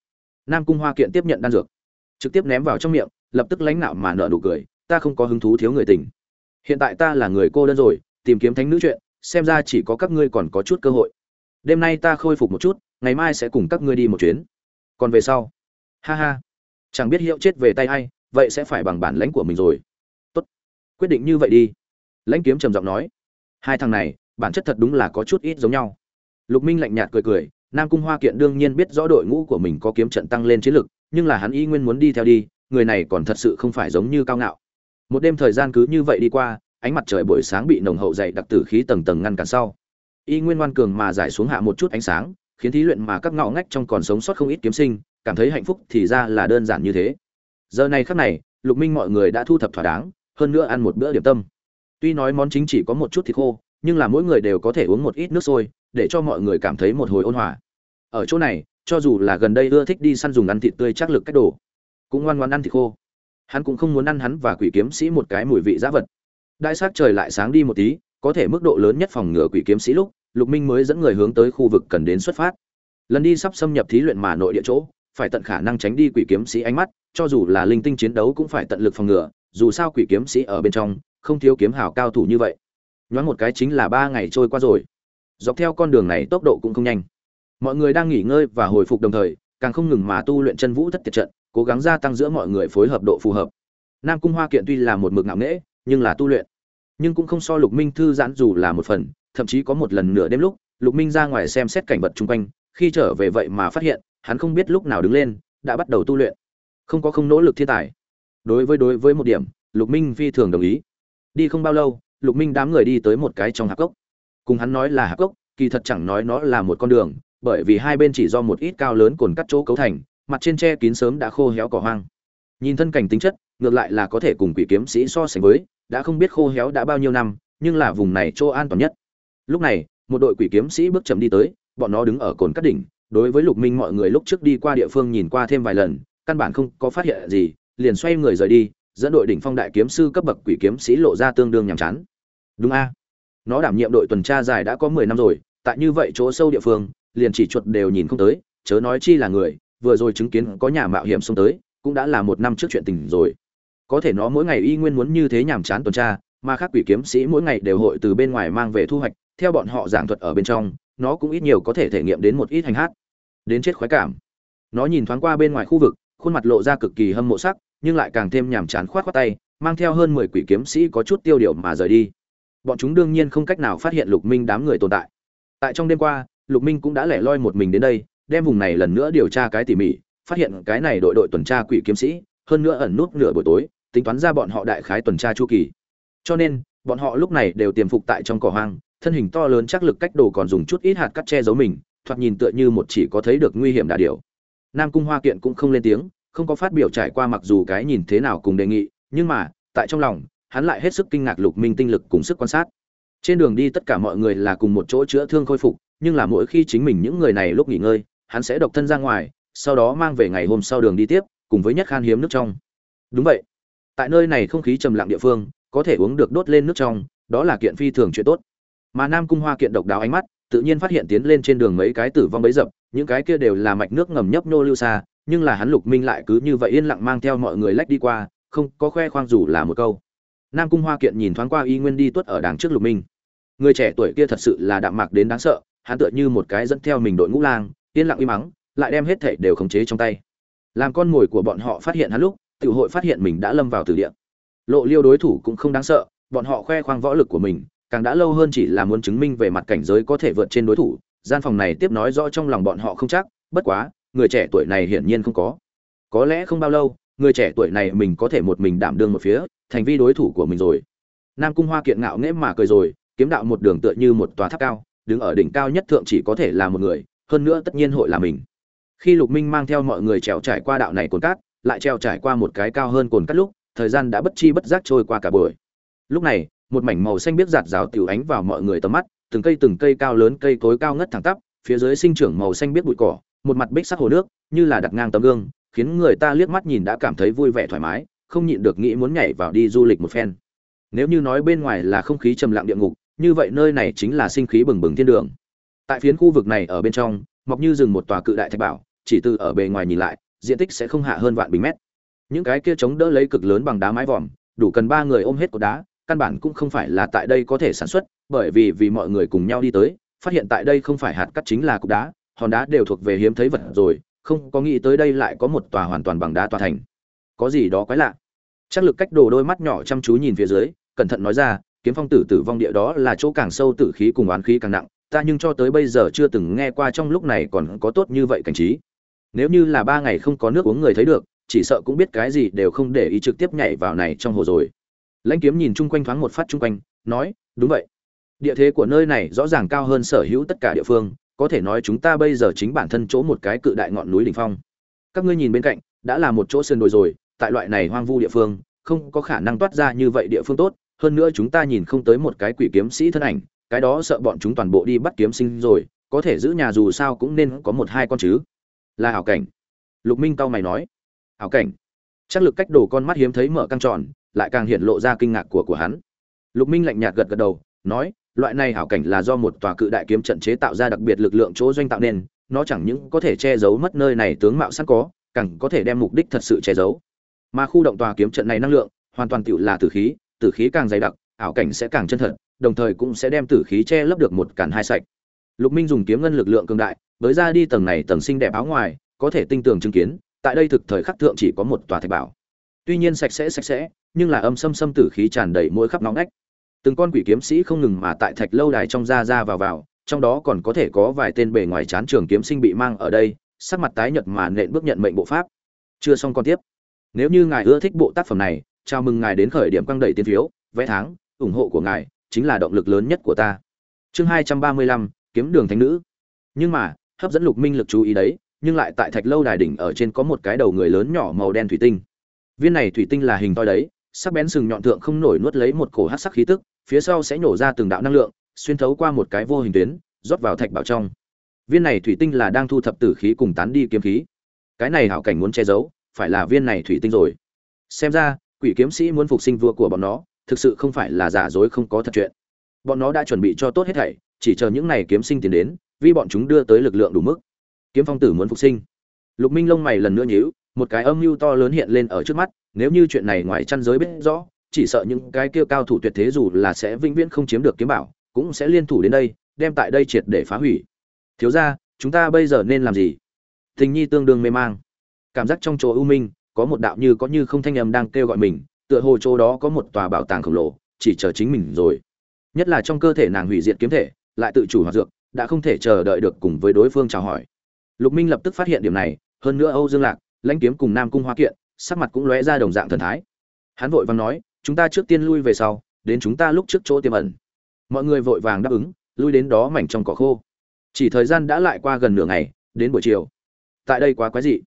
Nam cung hoa kiện tiếp nhận đan dược, trực tiếp ném vào trong miệng, lập tức lãnh nạo mà nở nụ cười, ta không có hứng thú thiếu người tình. Hiện tại ta là người cô đơn rồi tìm kiếm thánh nữ chuyện, xem ra chỉ có các ngươi còn có chút cơ hội. Đêm nay ta khôi phục một chút, ngày mai sẽ cùng các ngươi đi một chuyến. Còn về sau. Ha ha. Chẳng biết hiệu chết về tay hay vậy sẽ phải bằng bản lãnh của mình rồi. Tốt. Quyết định như vậy đi. Lãnh kiếm trầm giọng nói. Hai thằng này, bản chất thật đúng là có chút ít giống nhau. Lục minh lạnh nhạt cười cười, nam cung hoa kiện đương nhiên biết rõ đội ngũ của mình có kiếm trận tăng lên chiến lực, nhưng là hắn y nguyên muốn đi theo đi, người này còn thật sự không phải giống như cao ngạo. Một đêm thời gian cứ như vậy đi qua ánh mặt trời buổi sáng bị nồng hậu dày đặc tử khí tầng tầng ngăn cản sau. Y nguyên ngoan cường mà giải xuống hạ một chút ánh sáng, khiến thí luyện mà các ngõ ngách trong còn sống sót không ít kiếm sinh, cảm thấy hạnh phúc thì ra là đơn giản như thế. Giờ này khắc này, lục minh mọi người đã thu thập thỏa đáng, hơn nữa ăn một bữa điểm tâm. Tuy nói món chính chỉ có một chút thịt khô, nhưng là mỗi người đều có thể uống một ít nước sôi, để cho mọi người cảm thấy một hồi ôn hòa. Ở chỗ này, cho dù là gần đây ưa thích đi săn dùng ăn thịt tươi chắc lực cách đồ, cũng ngoan ngoan ăn thịt khô. Hắn cũng không muốn ăn hắn và quỷ kiếm sĩ một cái mùi vị giá vật đại sát trời lại sáng đi một tí, có thể mức độ lớn nhất phòng ngừa quỷ kiếm sĩ lúc, lục minh mới dẫn người hướng tới khu vực cần đến xuất phát. Lần đi sắp xâm nhập thí luyện mà nội địa chỗ, phải tận khả năng tránh đi quỷ kiếm sĩ ánh mắt, cho dù là linh tinh chiến đấu cũng phải tận lực phòng ngừa, dù sao quỷ kiếm sĩ ở bên trong, không thiếu kiếm hào cao thủ như vậy. Nhoáng một cái chính là ba ngày trôi qua rồi. Dọc theo con đường này tốc độ cũng không nhanh. Mọi người đang nghỉ ngơi và hồi phục đồng thời, càng không ngừng mà tu luyện chân vũ thất tiệt trận, cố gắng gia tăng giữa mọi người phối hợp độ phù hợp. Nam cung hoa kiện tuy là một mực ngạo nghễ nhưng là tu luyện. Nhưng cũng không so lục minh thư giãn dù là một phần, thậm chí có một lần nửa đêm lúc, lục minh ra ngoài xem xét cảnh vật chung quanh, khi trở về vậy mà phát hiện, hắn không biết lúc nào đứng lên, đã bắt đầu tu luyện. Không có không nỗ lực thiên tài. Đối với đối với một điểm, lục minh phi thường đồng ý. Đi không bao lâu, lục minh đám người đi tới một cái trong hạp cốc. Cùng hắn nói là hạp cốc, kỳ thật chẳng nói nó là một con đường, bởi vì hai bên chỉ do một ít cao lớn cồn cắt chỗ cấu thành, mặt trên tre kín sớm đã khô héo cỏ hoang. Nhìn thân cảnh tính chất, ngược lại là có thể cùng quỷ kiếm sĩ so sánh với đã không biết khô héo đã bao nhiêu năm, nhưng là vùng này chỗ an toàn nhất. Lúc này, một đội quỷ kiếm sĩ bước chậm đi tới, bọn nó đứng ở cồn cắt đỉnh, đối với lục minh mọi người lúc trước đi qua địa phương nhìn qua thêm vài lần, căn bản không có phát hiện gì, liền xoay người rời đi, dẫn đội đỉnh phong đại kiếm sư cấp bậc quỷ kiếm sĩ lộ ra tương đương nhàm chán. Đúng a. Nó đảm nhiệm đội tuần tra dài đã có mười năm rồi, tại như vậy chỗ sâu địa phương, liền chỉ chuột đều nhìn không tới, chớ nói chi là người, vừa rồi chứng kiến có nhà mạo hiểm xông tới, cũng đã là một năm trước chuyện tình rồi có thể nó mỗi ngày y nguyên muốn như thế nhàm chán tuần tra, mà khác quỷ kiếm sĩ mỗi ngày đều hội từ bên ngoài mang về thu hoạch, theo bọn họ giảng thuật ở bên trong, nó cũng ít nhiều có thể thể nghiệm đến một ít hành hát. Đến chết khoái cảm. Nó nhìn thoáng qua bên ngoài khu vực, khuôn mặt lộ ra cực kỳ hâm mộ sắc, nhưng lại càng thêm nhàm chán khoát khoát tay, mang theo hơn mười quỷ kiếm sĩ có chút tiêu điều mà rời đi. Bọn chúng đương nhiên không cách nào phát hiện lục minh đám người tồn tại. Tại trong đêm qua, lục minh cũng đã lẻ loi một mình đến đây, đem vùng này lần nữa điều tra cái tỉ mỉ, phát hiện cái này đội đội tuần tra quỷ kiếm sĩ, hơn nữa ẩn nút nửa buổi tối tính toán ra bọn họ đại khái tuần tra chu kỳ. Cho nên, bọn họ lúc này đều tiềm phục tại trong cỏ hoang, thân hình to lớn chắc lực cách đồ còn dùng chút ít hạt cắt che giấu mình, thoạt nhìn tựa như một chỉ có thấy được nguy hiểm đà điều. Nam cung hoa kiện cũng không lên tiếng, không có phát biểu trải qua mặc dù cái nhìn thế nào cùng đề nghị, nhưng mà, tại trong lòng, hắn lại hết sức kinh ngạc lục minh tinh lực cùng sức quan sát. Trên đường đi tất cả mọi người là cùng một chỗ chữa thương khôi phục, nhưng là mỗi khi chính mình những người này lúc nghỉ ngơi, hắn sẽ độc thân ra ngoài, sau đó mang về ngày hôm sau đường đi tiếp, cùng với nhất khan hiếm nước trong. Đúng vậy tại nơi này không khí trầm lặng địa phương, có thể uống được đốt lên nước trong, đó là kiện phi thường chuyện tốt. Mà nam cung hoa kiện độc đáo ánh mắt, tự nhiên phát hiện tiến lên trên đường mấy cái tử vong bấy dập, những cái kia đều là mạch nước ngầm nhấp nô lưu xa, nhưng là hắn lục minh lại cứ như vậy yên lặng mang theo mọi người lách đi qua, không có khoe khoang dù là một câu. Nam cung hoa kiện nhìn thoáng qua y nguyên đi tuất ở đằng trước lục minh. Người trẻ tuổi kia thật sự là đạm mạc đến đáng sợ, hắn tựa như một cái dẫn theo mình đội ngũ lang, yên lặng uy mắng, lại đem hết thảy đều khống chế trong tay. Làm con mồi của bọn họ phát hiện hắn lúc tiểu hội phát hiện mình đã lâm vào tử địa. Lộ liêu đối thủ cũng không đáng sợ, bọn họ khoe khoang võ lực của mình, càng đã lâu hơn chỉ là muốn chứng minh về mặt cảnh giới có thể vượt trên đối thủ, gian phòng này tiếp nói rõ trong lòng bọn họ không chắc, bất quá, người trẻ tuổi này hiển nhiên không có. Có lẽ không bao lâu, người trẻ tuổi này mình có thể một mình đảm đương một phía, thành vi đối thủ của mình rồi. Nam cung hoa kiện ngạo nghễ mà cười rồi, kiếm đạo một đường tựa như một tòa tháp cao, đứng ở đỉnh cao nhất thượng chỉ có thể là một người, hơn nữa tất nhiên hội là mình. Khi lục minh mang theo mọi người trèo trải qua đạo này cồn cát lại treo trải qua một cái cao hơn cồn cắt lúc, thời gian đã bất chi bất giác trôi qua cả buổi. Lúc này, một mảnh màu xanh biết giạt rào tiểu ánh vào mọi người tầm mắt, từng cây từng cây cao lớn cây cối cao ngất thẳng tắp, phía dưới sinh trưởng màu xanh biết bụi cỏ, một mặt bích sắc hồ nước, như là đặt ngang tấm gương, khiến người ta liếc mắt nhìn đã cảm thấy vui vẻ thoải mái, không nhịn được nghĩ muốn nhảy vào đi du lịch một phen. Nếu như nói bên ngoài là không khí trầm lặng địa ngục, như vậy nơi này chính là sinh khí bừng bừng thiên đường. Tại phiến khu vực này ở bên trong, mọc như rừng một tòa cự đại thạch bảo, chỉ từ ở bề ngoài nhìn lại diện tích sẽ không hạ hơn vạn bình mét. Những cái kia chống đỡ lấy cực lớn bằng đá mái vòm, đủ cần ba người ôm hết cột đá, căn bản cũng không phải là tại đây có thể sản xuất, bởi vì vì mọi người cùng nhau đi tới, phát hiện tại đây không phải hạt cắt chính là cục đá, hòn đá đều thuộc về hiếm thấy vật rồi, không có nghĩ tới đây lại có một tòa hoàn toàn bằng đá tòa thành. Có gì đó quái lạ. Chắc lực cách đồ đôi mắt nhỏ chăm chú nhìn phía dưới, cẩn thận nói ra, kiếm phong tử tử vong địa đó là chỗ càng sâu tử khí cùng oán khí càng nặng, ta nhưng cho tới bây giờ chưa từng nghe qua trong lúc này còn có tốt như vậy cảnh trí nếu như là ba ngày không có nước uống người thấy được, chỉ sợ cũng biết cái gì đều không để ý trực tiếp nhảy vào này trong hồ rồi. Lãnh kiếm nhìn chung quanh thoáng một phát chung quanh, nói, đúng vậy. Địa thế của nơi này rõ ràng cao hơn sở hữu tất cả địa phương, có thể nói chúng ta bây giờ chính bản thân chỗ một cái cự đại ngọn núi đỉnh phong. Các ngươi nhìn bên cạnh, đã là một chỗ sườn đồi rồi, tại loại này hoang vu địa phương, không có khả năng toát ra như vậy địa phương tốt, hơn nữa chúng ta nhìn không tới một cái quỷ kiếm sĩ thân ảnh, cái đó sợ bọn chúng toàn bộ đi bắt kiếm sinh rồi, có thể giữ nhà dù sao cũng nên có một hai con chứ là hảo cảnh. Lục minh cao mày nói hảo cảnh? Chắc lực cách đồ con mắt hiếm thấy mở căng tròn, lại càng hiện lộ ra kinh ngạc của của hắn. Lục minh lạnh nhạt gật gật đầu, nói, loại này hảo cảnh là do một tòa cự đại kiếm trận chế tạo ra đặc biệt lực lượng chỗ doanh tạo nên, nó chẳng những có thể che giấu mất nơi này tướng mạo sẵn có, càng có thể đem mục đích thật sự che giấu. Mà khu động tòa kiếm trận này năng lượng, hoàn toàn tựu là tử khí tử khí càng dày đặc, ảo cảnh sẽ càng chân thật, đồng thời cũng sẽ đem tử khí che lấp được một cản hai sạch. Lục minh dùng kiếm ngân lực lượng cường đại với ra đi tầng này tầng xinh đẹp áo ngoài, có thể tinh tường chứng kiến, tại đây thực thời khắc thượng chỉ có một tòa thạch bảo. Tuy nhiên sạch sẽ sạch sẽ, nhưng là âm xâm xâm tử khí tràn đầy mỗi khắp nóng nách từng con quỷ kiếm sĩ không ngừng mà tại thạch lâu đài trong ra ra vào vào, trong đó còn có thể có vài tên bề ngoài chán trường kiếm sinh bị mang ở đây, sắc mặt tái nhợt mà nện bước nhận mệnh bộ pháp. Chưa xong con tiếp. Nếu như ngài ưa thích bộ tác phẩm này, chào mừng ngài đến khởi điểm quăng đẩy tiên phiếu, vẽ tháng, ủng hộ của ngài chính là động lực lớn nhất của ta. Chương hai trăm ba mươi lăm, kiếm đường thánh nữ. Nhưng mà hấp dẫn lục minh lực chú ý đấy, nhưng lại tại thạch lâu đài đỉnh ở trên có một cái đầu người lớn nhỏ màu đen thủy tinh. Viên này thủy tinh là hình toi đấy, sắc bén sừng nhọn thượng không nổi nuốt lấy một cổ hắc sắc khí tức, phía sau sẽ nổ ra từng đạo năng lượng, xuyên thấu qua một cái vô hình tuyến, rót vào thạch bảo trong. Viên này thủy tinh là đang thu thập tử khí cùng tán đi kiếm khí. Cái này hảo cảnh muốn che giấu, phải là viên này thủy tinh rồi. Xem ra, quỷ kiếm sĩ muốn phục sinh vua của bọn nó, thực sự không phải là giả dối không có thật chuyện. Bọn nó đã chuẩn bị cho tốt hết thảy, chỉ chờ những này kiếm sinh tiền đến vì bọn chúng đưa tới lực lượng đủ mức. Kiếm phong tử muốn phục sinh. Lục minh lông mày lần nữa nhíu, một cái âm mưu to lớn hiện lên ở trước mắt, nếu như chuyện này ngoài chăn giới biết rõ, chỉ sợ những cái kia cao thủ tuyệt thế dù là sẽ vĩnh viễn không chiếm được kiếm bảo, cũng sẽ liên thủ đến đây, đem tại đây triệt để phá hủy. Thiếu ra chúng ta bây giờ nên làm gì? Tình nhi tương đương mê mang. Cảm giác trong chỗ ưu minh, có một đạo như có như không thanh âm đang kêu gọi mình, tựa hồ chỗ đó có một tòa bảo tàng khổng lồ, chỉ chờ chính mình rồi. Nhất là trong cơ thể nàng hủy diệt kiếm thể, lại tự chủ hoạt dược đã không thể chờ đợi được cùng với đối phương chào hỏi. Lục minh lập tức phát hiện điểm này, hơn nữa âu dương lạc, lãnh kiếm cùng nam cung hoa kiện, sắc mặt cũng lóe ra đồng dạng thần thái. Hắn vội vàng nói, chúng ta trước tiên lui về sau, đến chúng ta lúc trước chỗ tiềm ẩn. Mọi người vội vàng đáp ứng, lui đến đó mảnh trong cỏ khô. Chỉ thời gian đã lại qua gần nửa ngày, đến buổi chiều. Tại đây quá quái dị.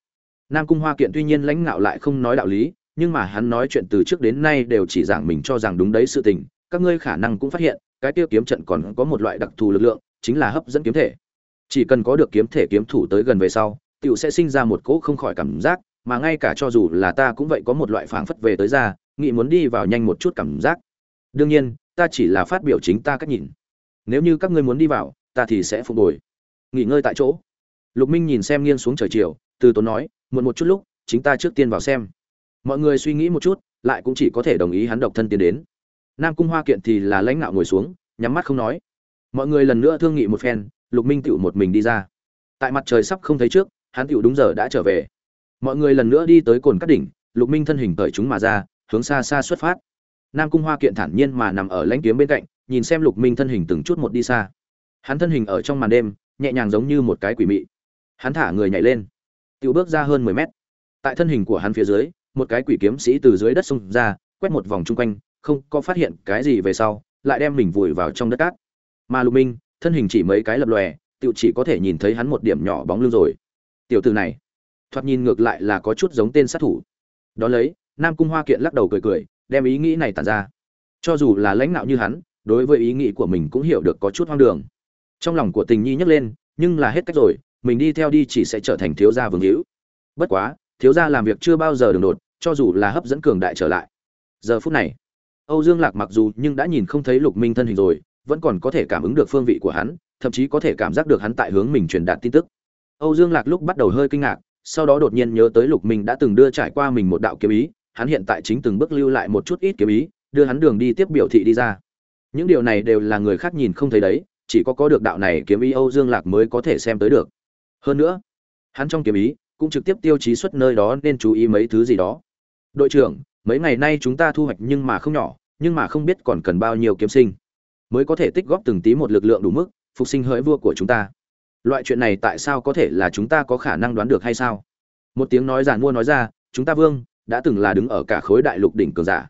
Nam cung hoa kiện tuy nhiên lãnh ngạo lại không nói đạo lý, nhưng mà hắn nói chuyện từ trước đến nay đều chỉ giảng mình cho rằng đúng đấy sự tình. Các ngươi khả năng cũng phát hiện, cái kia kiếm trận còn có một loại đặc thù lực lượng chính là hấp dẫn kiếm thể. Chỉ cần có được kiếm thể kiếm thủ tới gần về sau, tiểu sẽ sinh ra một cỗ không khỏi cảm giác, mà ngay cả cho dù là ta cũng vậy có một loại phảng phất về tới ra, nghĩ muốn đi vào nhanh một chút cảm giác. Đương nhiên, ta chỉ là phát biểu chính ta cách nhìn. Nếu như các ngươi muốn đi vào, ta thì sẽ phục hồi. Nghỉ ngơi tại chỗ. Lục minh nhìn xem nghiêng xuống trời chiều, từ tốn nói, muộn một chút lúc, chính ta trước tiên vào xem. Mọi người suy nghĩ một chút, lại cũng chỉ có thể đồng ý hắn độc thân tiến đến. Nam cung hoa kiện thì là lãnh ngạo ngồi xuống, nhắm mắt không nói mọi người lần nữa thương nghị một phen, lục minh tựu một mình đi ra. Tại mặt trời sắp không thấy trước, hắn tựu đúng giờ đã trở về. Mọi người lần nữa đi tới cồn cát đỉnh, lục minh thân hình cởi chúng mà ra, hướng xa xa xuất phát. Nam cung hoa kiện thản nhiên mà nằm ở lãnh kiếm bên cạnh, nhìn xem lục minh thân hình từng chút một đi xa. Hắn thân hình ở trong màn đêm, nhẹ nhàng giống như một cái quỷ mị. Hắn thả người nhảy lên. Tựu bước ra hơn mười mét. Tại thân hình của hắn phía dưới, một cái quỷ kiếm sĩ từ dưới đất xông ra, quét một vòng chung quanh, không có phát hiện cái gì về sau, lại đem mình vùi vào trong đất cát mà lục minh, thân hình chỉ mấy cái lập lòe tự chỉ có thể nhìn thấy hắn một điểm nhỏ bóng lưng rồi. Tiểu từ này, thoạt nhìn ngược lại là có chút giống tên sát thủ. Đó lấy, nam cung hoa kiện lắc đầu cười cười, đem ý nghĩ này tàn ra. Cho dù là lãnh đạo như hắn, đối với ý nghĩ của mình cũng hiểu được có chút hoang đường. Trong lòng của tình nhi nhấc lên, nhưng là hết cách rồi, mình đi theo đi chỉ sẽ trở thành thiếu gia vương hữu. Bất quá, thiếu gia làm việc chưa bao giờ đường đột, cho dù là hấp dẫn cường đại trở lại. Giờ phút này, âu dương lạc mặc dù nhưng đã nhìn không thấy lục minh thân hình rồi vẫn còn có thể cảm ứng được phương vị của hắn, thậm chí có thể cảm giác được hắn tại hướng mình truyền đạt tin tức. Âu dương lạc lúc bắt đầu hơi kinh ngạc, sau đó đột nhiên nhớ tới lục minh đã từng đưa trải qua mình một đạo kiếm ý, hắn hiện tại chính từng bước lưu lại một chút ít kiếm ý, đưa hắn đường đi tiếp biểu thị đi ra. Những điều này đều là người khác nhìn không thấy đấy, chỉ có có được đạo này kiếm ý âu dương lạc mới có thể xem tới được. Hơn nữa, hắn trong kiếm ý cũng trực tiếp tiêu chí xuất nơi đó nên chú ý mấy thứ gì đó. Đội trưởng, mấy ngày nay chúng ta thu hoạch nhưng mà không nhỏ, nhưng mà không biết còn cần bao nhiêu kiếm sinh mới có thể tích góp từng tí một lực lượng đủ mức, phục sinh hỡi vua của chúng ta. Loại chuyện này tại sao có thể là chúng ta có khả năng đoán được hay sao? Một tiếng nói giàn mua nói ra, chúng ta vương đã từng là đứng ở cả khối đại lục đỉnh cường giả.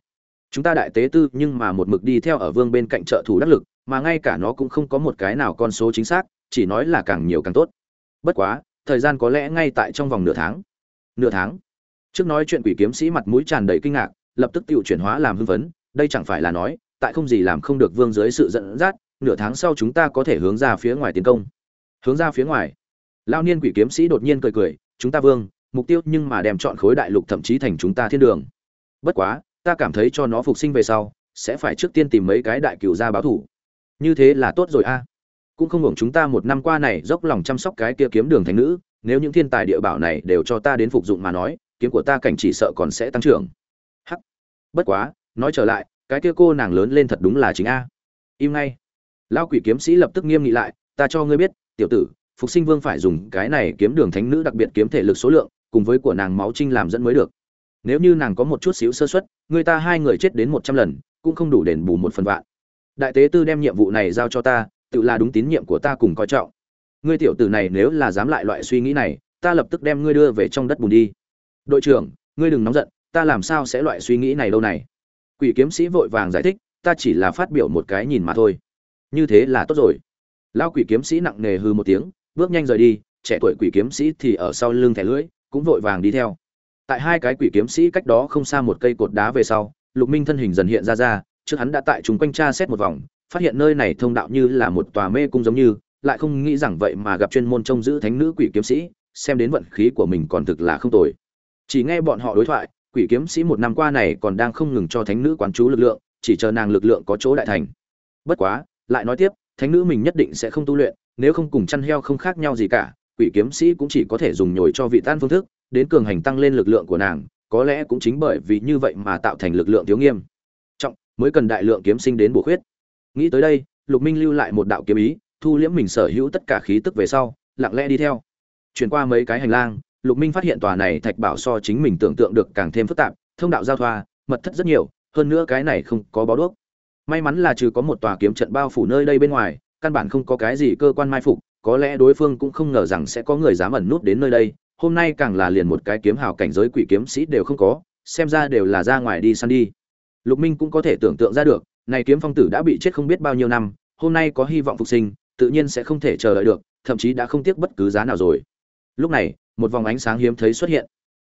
Chúng ta đại tế tư nhưng mà một mực đi theo ở vương bên cạnh trợ thủ đắc lực, mà ngay cả nó cũng không có một cái nào con số chính xác, chỉ nói là càng nhiều càng tốt. Bất quá, thời gian có lẽ ngay tại trong vòng nửa tháng. Nửa tháng? Trước nói chuyện quỷ kiếm sĩ mặt mũi tràn đầy kinh ngạc, lập tức tự chuyển hóa làm hưng phấn, đây chẳng phải là nói tại không gì làm không được vương dưới sự dẫn dắt, nửa tháng sau chúng ta có thể hướng ra phía ngoài tiến công. Hướng ra phía ngoài. Lao niên quỷ kiếm sĩ đột nhiên cười cười, chúng ta vương, mục tiêu nhưng mà đem chọn khối đại lục thậm chí thành chúng ta thiên đường. Bất quá, ta cảm thấy cho nó phục sinh về sau, sẽ phải trước tiên tìm mấy cái đại cựu ra báo thủ. Như thế là tốt rồi a. Cũng không hưởng chúng ta một năm qua này dốc lòng chăm sóc cái kia kiếm đường thành nữ, nếu những thiên tài địa bảo này đều cho ta đến phục dụng mà nói, kiếm của ta cảnh chỉ sợ còn sẽ tăng trưởng. Hắc. Bất quá, nói trở lại cái kia cô nàng lớn lên thật đúng là chính a. Im ngay. Lao quỷ kiếm sĩ lập tức nghiêm nghị lại, ta cho ngươi biết, tiểu tử, phục sinh vương phải dùng cái này kiếm đường thánh nữ đặc biệt kiếm thể lực số lượng, cùng với của nàng máu trinh làm dẫn mới được. Nếu như nàng có một chút xíu sơ suất, người ta hai người chết đến một trăm lần, cũng không đủ đền bù một phần vạn. Đại tế tư đem nhiệm vụ này giao cho ta, tự là đúng tín nhiệm của ta cùng coi trọng. Ngươi tiểu tử này nếu là dám lại loại suy nghĩ này, ta lập tức đem ngươi đưa về trong đất bùn đi. Đội trưởng, ngươi đừng nóng giận, ta làm sao sẽ loại suy nghĩ này lâu này? Quỷ kiếm sĩ vội vàng giải thích, ta chỉ là phát biểu một cái nhìn mà thôi. Như thế là tốt rồi. Lao quỷ kiếm sĩ nặng nề hư một tiếng, bước nhanh rời đi, trẻ tuổi quỷ kiếm sĩ thì ở sau lưng thẻ lưỡi, cũng vội vàng đi theo. Tại hai cái quỷ kiếm sĩ cách đó không xa một cây cột đá về sau, lục minh thân hình dần hiện ra ra, trước hắn đã tại chúng quanh tra xét một vòng, phát hiện nơi này thông đạo như là một tòa mê cung giống như, lại không nghĩ rằng vậy mà gặp chuyên môn trông giữ thánh nữ quỷ kiếm sĩ, xem đến vận khí của mình còn thực là không tồi. Chỉ nghe bọn họ đối thoại quỷ kiếm sĩ một năm qua này còn đang không ngừng cho thánh nữ quán chú lực lượng, chỉ chờ nàng lực lượng có chỗ đại thành. Bất quá, lại nói tiếp, thánh nữ mình nhất định sẽ không tu luyện, nếu không cùng chăn heo không khác nhau gì cả, quỷ kiếm sĩ cũng chỉ có thể dùng nhồi cho vị tan phương thức, đến cường hành tăng lên lực lượng của nàng, có lẽ cũng chính bởi vì như vậy mà tạo thành lực lượng thiếu nghiêm. Trọng, mới cần đại lượng kiếm sinh đến bổ khuyết. Nghĩ tới đây, lục minh lưu lại một đạo kiếm ý, thu liễm mình sở hữu tất cả khí tức về sau, lặng lẽ đi theo. Chuyển qua mấy cái hành lang lục minh phát hiện tòa này thạch bảo so chính mình tưởng tượng được càng thêm phức tạp, thông đạo giao thoa, mật thất rất nhiều, hơn nữa cái này không có bó đuốc. May mắn là trừ có một tòa kiếm trận bao phủ nơi đây bên ngoài, căn bản không có cái gì cơ quan mai phục, có lẽ đối phương cũng không ngờ rằng sẽ có người dám ẩn nút đến nơi đây, hôm nay càng là liền một cái kiếm hào cảnh giới quỷ kiếm sĩ đều không có, xem ra đều là ra ngoài đi săn đi. Lục minh cũng có thể tưởng tượng ra được, này kiếm phong tử đã bị chết không biết bao nhiêu năm, hôm nay có hy vọng phục sinh, tự nhiên sẽ không thể chờ đợi được, thậm chí đã không tiếc bất cứ giá nào rồi. Lúc này một vòng ánh sáng hiếm thấy xuất hiện.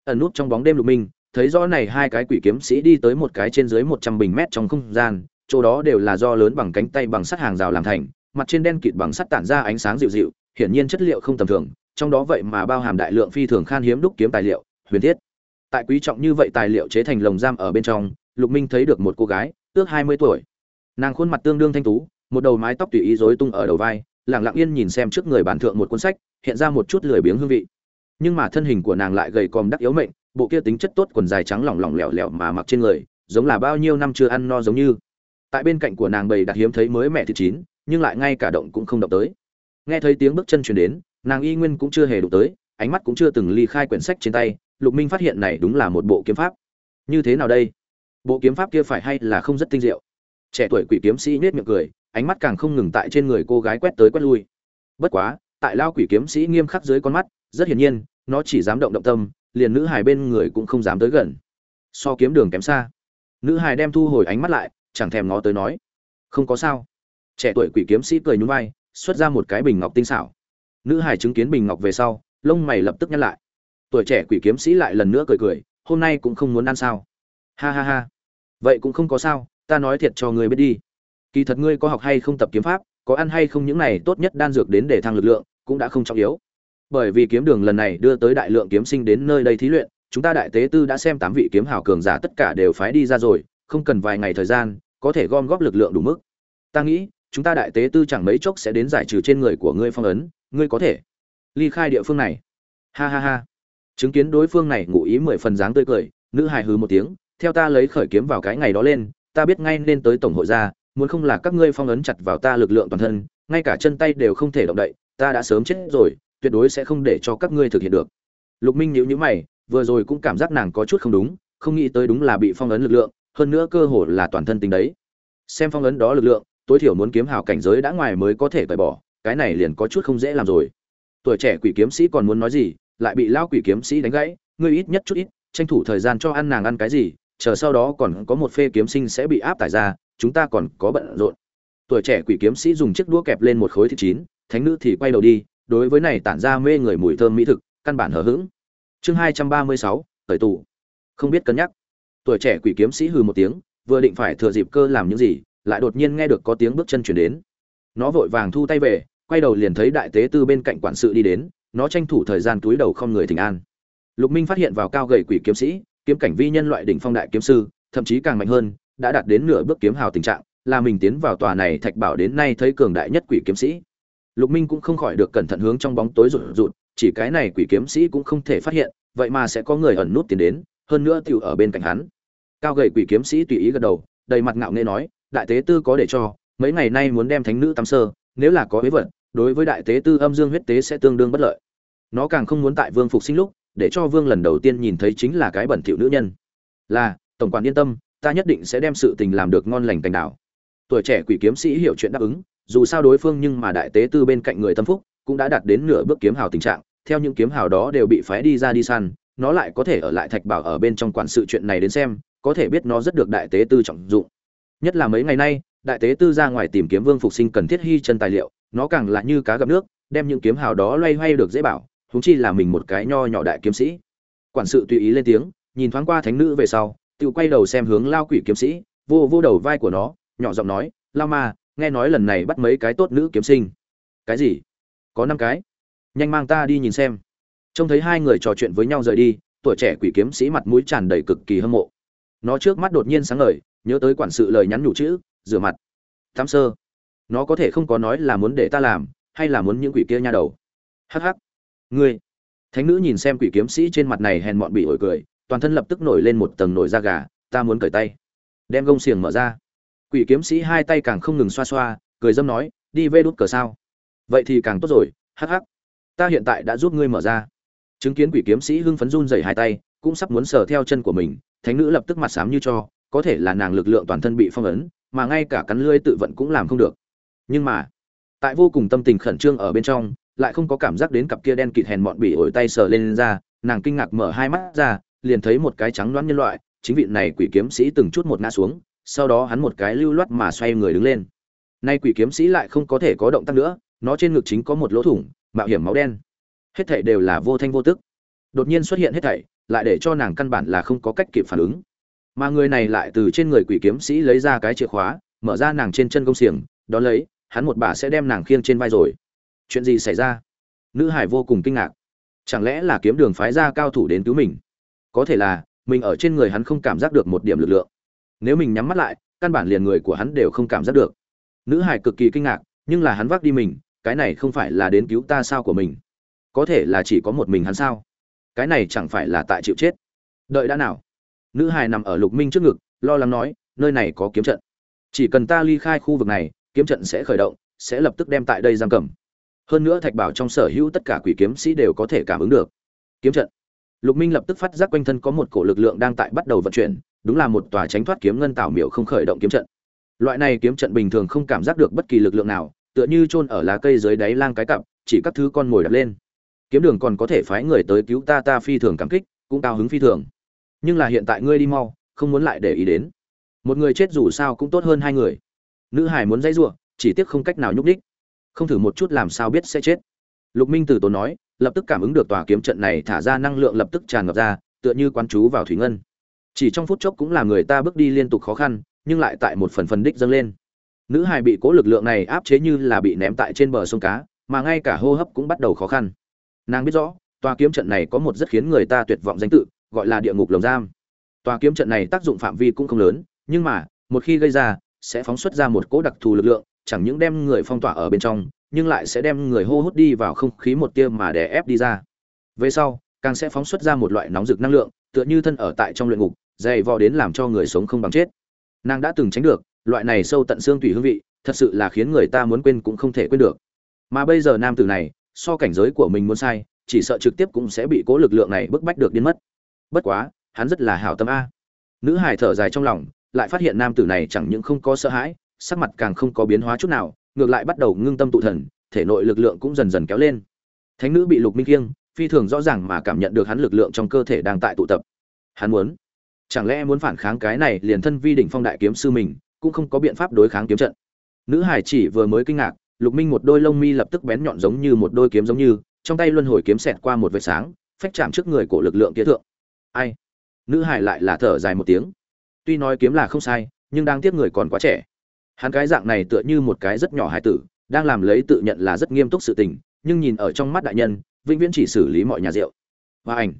Ẩn nút trong bóng đêm lục minh, thấy rõ này hai cái quỷ kiếm sĩ đi tới một cái trên dưới một trăm bình mét trong không gian, chỗ đó đều là do lớn bằng cánh tay bằng sắt hàng rào làm thành, mặt trên đen kịt bằng sắt tản ra ánh sáng dịu dịu, hiển nhiên chất liệu không tầm thường, trong đó vậy mà bao hàm đại lượng phi thường khan hiếm đúc kiếm tài liệu, huyền thiết. Tại quý trọng như vậy tài liệu chế thành lồng giam ở bên trong, lục minh thấy được một cô gái, ước hai mươi tuổi. Nàng khuôn mặt tương đương thanh tú, một đầu mái tóc tùy ý rối tung ở đầu vai, lặng lặng yên nhìn xem trước người bản thượng một cuốn sách, hiện ra một chút lười biếng hương vị nhưng mà thân hình của nàng lại gầy còm đắc yếu mệnh, bộ kia tính chất tốt quần dài trắng lỏng lỏng lẻo lẻo mà mặc trên người, giống là bao nhiêu năm chưa ăn no giống như. Tại bên cạnh của nàng bầy đặt hiếm thấy mới mẹ thịt chín, nhưng lại ngay cả động cũng không động tới. Nghe thấy tiếng bước chân chuyển đến, nàng y nguyên cũng chưa hề đụng tới, ánh mắt cũng chưa từng ly khai quyển sách trên tay, lục minh phát hiện này đúng là một bộ kiếm pháp. Như thế nào đây? Bộ kiếm pháp kia phải hay là không rất tinh diệu? Trẻ tuổi quỷ kiếm sĩ nhếch miệng cười, ánh mắt càng không ngừng tại trên người cô gái quét tới quét lui. Bất quá tại lao quỷ kiếm sĩ nghiêm khắc dưới con mắt, rất hiển nhiên, nó chỉ dám động động tâm, liền nữ hài bên người cũng không dám tới gần. So kiếm đường kém xa. Nữ hài đem thu hồi ánh mắt lại, chẳng thèm ngó tới nói, không có sao. Trẻ tuổi quỷ kiếm sĩ cười nhún vai, xuất ra một cái bình ngọc tinh xảo. Nữ hài chứng kiến bình ngọc về sau, lông mày lập tức nhăn lại. Tuổi trẻ quỷ kiếm sĩ lại lần nữa cười cười, hôm nay cũng không muốn ăn sao. Ha ha ha. Vậy cũng không có sao, ta nói thiệt cho ngươi biết đi. Kỳ thật ngươi có học hay không tập kiếm pháp có ăn hay không những này tốt nhất đan dược đến để thăng lực lượng, cũng đã không trọng yếu. Bởi vì kiếm đường lần này đưa tới đại lượng kiếm sinh đến nơi đây thí luyện, chúng ta đại tế tư đã xem tám vị kiếm hào cường giả tất cả đều phái đi ra rồi, không cần vài ngày thời gian, có thể gom góp lực lượng đủ mức. Ta nghĩ, chúng ta đại tế tư chẳng mấy chốc sẽ đến giải trừ trên người của ngươi phong ấn, ngươi có thể. Ly khai địa phương này. Ha ha ha. Chứng kiến đối phương này ngụ ý mười phần dáng tươi cười, nữ hài hứ một tiếng, theo ta lấy khởi kiếm vào cái ngày đó lên, ta biết ngay nên tới tổng hội ra muốn không là các ngươi phong ấn chặt vào ta lực lượng toàn thân, ngay cả chân tay đều không thể động đậy, ta đã sớm chết rồi, tuyệt đối sẽ không để cho các ngươi thực hiện được. Lục minh nhíu nhíu mày, vừa rồi cũng cảm giác nàng có chút không đúng, không nghĩ tới đúng là bị phong ấn lực lượng, hơn nữa cơ hồ là toàn thân tính đấy. Xem phong ấn đó lực lượng, tối thiểu muốn kiếm hào cảnh giới đã ngoài mới có thể cởi bỏ, cái này liền có chút không dễ làm rồi. Tuổi trẻ quỷ kiếm sĩ còn muốn nói gì, lại bị lao quỷ kiếm sĩ đánh gãy, ngươi ít nhất chút ít, tranh thủ thời gian cho ăn nàng ăn cái gì, chờ sau đó còn có một phê kiếm sinh sẽ bị áp tải ra chúng ta còn có bận rộn. Tuổi trẻ quỷ kiếm sĩ dùng chiếc đũa kẹp lên một khối thịt chín, thánh nữ thì quay đầu đi, đối với này tản ra mê người mùi thơm mỹ thực, căn bản hờ hững. Chương hai trăm ba mươi sáu, khởi tù. Không biết cân nhắc. Tuổi trẻ quỷ kiếm sĩ hừ một tiếng, vừa định phải thừa dịp cơ làm những gì, lại đột nhiên nghe được có tiếng bước chân chuyển đến. Nó vội vàng thu tay về, quay đầu liền thấy đại tế tư bên cạnh quản sự đi đến, nó tranh thủ thời gian túi đầu không người thỉnh an. Lục minh phát hiện vào cao gầy quỷ kiếm sĩ, kiếm cảnh vi nhân loại đỉnh phong đại kiếm sư, thậm chí càng mạnh hơn đã đạt đến nửa bước kiếm hào tình trạng, là mình tiến vào tòa này thạch bảo đến nay thấy cường đại nhất quỷ kiếm sĩ. Lục minh cũng không khỏi được cẩn thận hướng trong bóng tối rụt rụt, chỉ cái này quỷ kiếm sĩ cũng không thể phát hiện, vậy mà sẽ có người ẩn nút tiến đến, hơn nữa tiểu ở bên cạnh hắn. Cao gầy quỷ kiếm sĩ tùy ý gật đầu, đầy mặt ngạo nghễ nói, đại tế tư có để cho, mấy ngày nay muốn đem thánh nữ tắm sơ, nếu là có huế vật, đối với đại tế tư âm dương huyết tế sẽ tương đương bất lợi. Nó càng không muốn tại vương phục sinh lúc, để cho vương lần đầu tiên nhìn thấy chính là cái bẩn thỉu nữ nhân. Là, tổng quản yên tâm ta nhất định sẽ đem sự tình làm được ngon lành cành đảo. Tuổi trẻ quỷ kiếm sĩ hiểu chuyện đáp ứng, dù sao đối phương nhưng mà đại tế tư bên cạnh người tâm phúc, cũng đã đạt đến nửa bước kiếm hào tình trạng, theo những kiếm hào đó đều bị phái đi ra đi săn, nó lại có thể ở lại thạch bảo ở bên trong quản sự chuyện này đến xem, có thể biết nó rất được đại tế tư trọng dụng. Nhất là mấy ngày nay, đại tế tư ra ngoài tìm kiếm vương phục sinh cần thiết hy chân tài liệu, nó càng là như cá gặp nước, đem những kiếm hào đó loay hoay được dễ bảo, huống chi là mình một cái nho nhỏ đại kiếm sĩ. Quản sự tùy ý lên tiếng, nhìn thoáng qua thánh nữ về sau tự quay đầu xem hướng lao quỷ kiếm sĩ, vô vô đầu vai của nó, nhỏ giọng nói, lao ma, nghe nói lần này bắt mấy cái tốt nữ kiếm sinh. Cái gì? Có năm cái? Nhanh mang ta đi nhìn xem. Trông thấy hai người trò chuyện với nhau rời đi, tuổi trẻ quỷ kiếm sĩ mặt mũi tràn đầy cực kỳ hâm mộ. Nó trước mắt đột nhiên sáng ngời, nhớ tới quản sự lời nhắn nhủ chữ, rửa mặt. Thám sơ. Nó có thể không có nói là muốn để ta làm, hay là muốn những quỷ kia nha đầu. Hắc hắc. Ngươi. Thánh nữ nhìn xem quỷ kiếm sĩ trên mặt này hèn mọn bị ổi cười toàn thân lập tức nổi lên một tầng nổi da gà ta muốn cởi tay. Đem gông xiềng mở ra. Quỷ kiếm sĩ hai tay càng không ngừng xoa xoa cười dâm nói đi vê đút cờ sao? Vậy thì càng tốt rồi hắc hắc. Ta hiện tại đã giúp ngươi mở ra. Chứng kiến quỷ kiếm sĩ hưng phấn run dày hai tay cũng sắp muốn sờ theo chân của mình thánh nữ lập tức mặt xám như cho có thể là nàng lực lượng toàn thân bị phong ấn mà ngay cả cắn lưỡi tự vận cũng làm không được. Nhưng mà tại vô cùng tâm tình khẩn trương ở bên trong lại không có cảm giác đến cặp kia đen kịt hèn mọn bỉ ổi tay sờ lên, lên ra nàng kinh ngạc mở hai mắt ra liền thấy một cái trắng đoán nhân loại, chính vị này quỷ kiếm sĩ từng chút một ngã xuống, sau đó hắn một cái lưu loát mà xoay người đứng lên. Nay quỷ kiếm sĩ lại không có thể có động tác nữa, nó trên ngực chính có một lỗ thủng, mạo hiểm máu đen. Hết thảy đều là vô thanh vô tức. Đột nhiên xuất hiện hết thảy, lại để cho nàng căn bản là không có cách kịp phản ứng. Mà người này lại từ trên người quỷ kiếm sĩ lấy ra cái chìa khóa, mở ra nàng trên chân công xiềng, đón lấy, hắn một bà sẽ đem nàng khiêng trên vai rồi. Chuyện gì xảy ra? Nữ hải vô cùng kinh ngạc. Chẳng lẽ là kiếm đường phái ra cao thủ đến cứu mình? Có thể là, mình ở trên người hắn không cảm giác được một điểm lực lượng. Nếu mình nhắm mắt lại, căn bản liền người của hắn đều không cảm giác được. Nữ hải cực kỳ kinh ngạc, nhưng là hắn vác đi mình, cái này không phải là đến cứu ta sao của mình? Có thể là chỉ có một mình hắn sao? Cái này chẳng phải là tại chịu chết. Đợi đã nào? Nữ hải nằm ở lục minh trước ngực, lo lắng nói, nơi này có kiếm trận. Chỉ cần ta ly khai khu vực này, kiếm trận sẽ khởi động, sẽ lập tức đem tại đây giam cầm. Hơn nữa thạch bảo trong sở hữu tất cả quỷ kiếm sĩ đều có thể cảm ứng được. Kiếm trận lục minh lập tức phát giác quanh thân có một cổ lực lượng đang tại bắt đầu vận chuyển đúng là một tòa tránh thoát kiếm ngân tảo miểu không khởi động kiếm trận. Loại này kiếm trận bình thường không cảm giác được bất kỳ lực lượng nào tựa như chôn ở lá cây dưới đáy lang cái cặp chỉ các thứ con ngồi đặt lên. Kiếm đường còn có thể phái người tới cứu ta ta phi thường cảm kích cũng cao hứng phi thường. Nhưng là hiện tại ngươi đi mau không muốn lại để ý đến. Một người chết dù sao cũng tốt hơn hai người. Nữ hải muốn dãy rủa, chỉ tiếc không cách nào nhúc đích không thử một chút làm sao biết sẽ chết. Lục minh từ tốn nói lập tức cảm ứng được tòa kiếm trận này thả ra năng lượng lập tức tràn ngập ra, tựa như quán chú vào thủy ngân. Chỉ trong phút chốc cũng làm người ta bước đi liên tục khó khăn, nhưng lại tại một phần phần đích dâng lên. Nữ hài bị cố lực lượng này áp chế như là bị ném tại trên bờ sông cá, mà ngay cả hô hấp cũng bắt đầu khó khăn. Nàng biết rõ, tòa kiếm trận này có một rất khiến người ta tuyệt vọng danh tự, gọi là địa ngục lồng giam. Tòa kiếm trận này tác dụng phạm vi cũng không lớn, nhưng mà, một khi gây ra, sẽ phóng xuất ra một cỗ đặc thù lực lượng, chẳng những đem người phong tỏa ở bên trong nhưng lại sẽ đem người hô hút đi vào không khí một tia mà đè ép đi ra. Về sau, càng sẽ phóng xuất ra một loại nóng rực năng lượng, tựa như thân ở tại trong luyện ngục, dày vò đến làm cho người sống không bằng chết. Nàng đã từng tránh được, loại này sâu tận xương tủy hương vị, thật sự là khiến người ta muốn quên cũng không thể quên được. Mà bây giờ nam tử này, so cảnh giới của mình muốn sai, chỉ sợ trực tiếp cũng sẽ bị cố lực lượng này bức bách được điên mất. Bất quá, hắn rất là hảo tâm a. Nữ hải thở dài trong lòng, lại phát hiện nam tử này chẳng những không có sợ hãi, sắc mặt càng không có biến hóa chút nào ngược lại bắt đầu ngưng tâm tụ thần, thể nội lực lượng cũng dần dần kéo lên. Thánh nữ bị lục minh kiêng phi thường rõ ràng mà cảm nhận được hắn lực lượng trong cơ thể đang tại tụ tập. Hắn muốn? Chẳng lẽ muốn phản kháng cái này liền thân vi đỉnh phong đại kiếm sư mình, cũng không có biện pháp đối kháng kiếm trận? Nữ hải chỉ vừa mới kinh ngạc, lục minh một đôi lông mi lập tức bén nhọn giống như một đôi kiếm giống như, trong tay luân hồi kiếm xẹt qua một vệt sáng, phách chạm trước người của lực lượng kia thượng. Ai? Nữ hải lại là thở dài một tiếng. Tuy nói kiếm là không sai, nhưng đang tiếc người còn quá trẻ hắn cái dạng này tựa như một cái rất nhỏ hải tử, đang làm lấy tự nhận là rất nghiêm túc sự tình, nhưng nhìn ở trong mắt đại nhân, vĩnh viễn chỉ xử lý mọi nhà rượu. Và ảnh.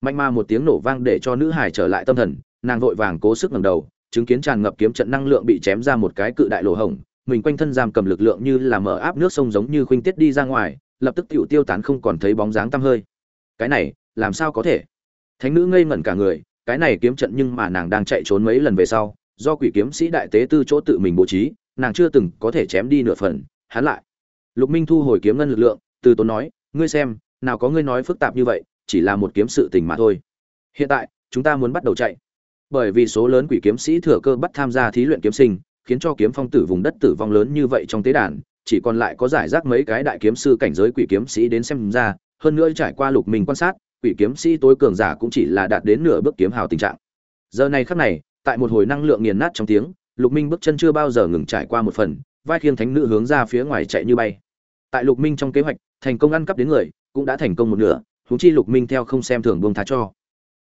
Mạnh ma một tiếng nổ vang để cho nữ hải trở lại tâm thần, nàng vội vàng cố sức ngẩng đầu, chứng kiến tràn ngập kiếm trận năng lượng bị chém ra một cái cự đại lỗ hổng, mình quanh thân giam cầm lực lượng như là mở áp nước sông giống như khuynh tiết đi ra ngoài, lập tức tiểu tiêu tán không còn thấy bóng dáng tăm hơi. Cái này, làm sao có thể? Thánh nữ ngây ngẩn cả người, cái này kiếm trận nhưng mà nàng đang chạy trốn mấy lần về sau do quỷ kiếm sĩ đại tế tư chỗ tự mình bố trí, nàng chưa từng có thể chém đi nửa phần, hắn lại. Lục minh thu hồi kiếm ngân lực lượng, từ tốn nói, ngươi xem, nào có ngươi nói phức tạp như vậy, chỉ là một kiếm sự tình mà thôi. Hiện tại, chúng ta muốn bắt đầu chạy. Bởi vì số lớn quỷ kiếm sĩ thừa cơ bắt tham gia thí luyện kiếm sinh, khiến cho kiếm phong tử vùng đất tử vong lớn như vậy trong tế đàn, chỉ còn lại có giải rác mấy cái đại kiếm sư cảnh giới quỷ kiếm sĩ đến xem ra, hơn nữa trải qua lục minh quan sát, quỷ kiếm sĩ tối cường giả cũng chỉ là đạt đến nửa bước kiếm hào tình trạng. Giờ này khắc này tại một hồi năng lượng nghiền nát trong tiếng, lục minh bước chân chưa bao giờ ngừng trải qua một phần, vai khiêng thánh nữ hướng ra phía ngoài chạy như bay. Tại lục minh trong kế hoạch, thành công ăn cắp đến người, cũng đã thành công một nửa, huống chi lục minh theo không xem thường buông tha cho.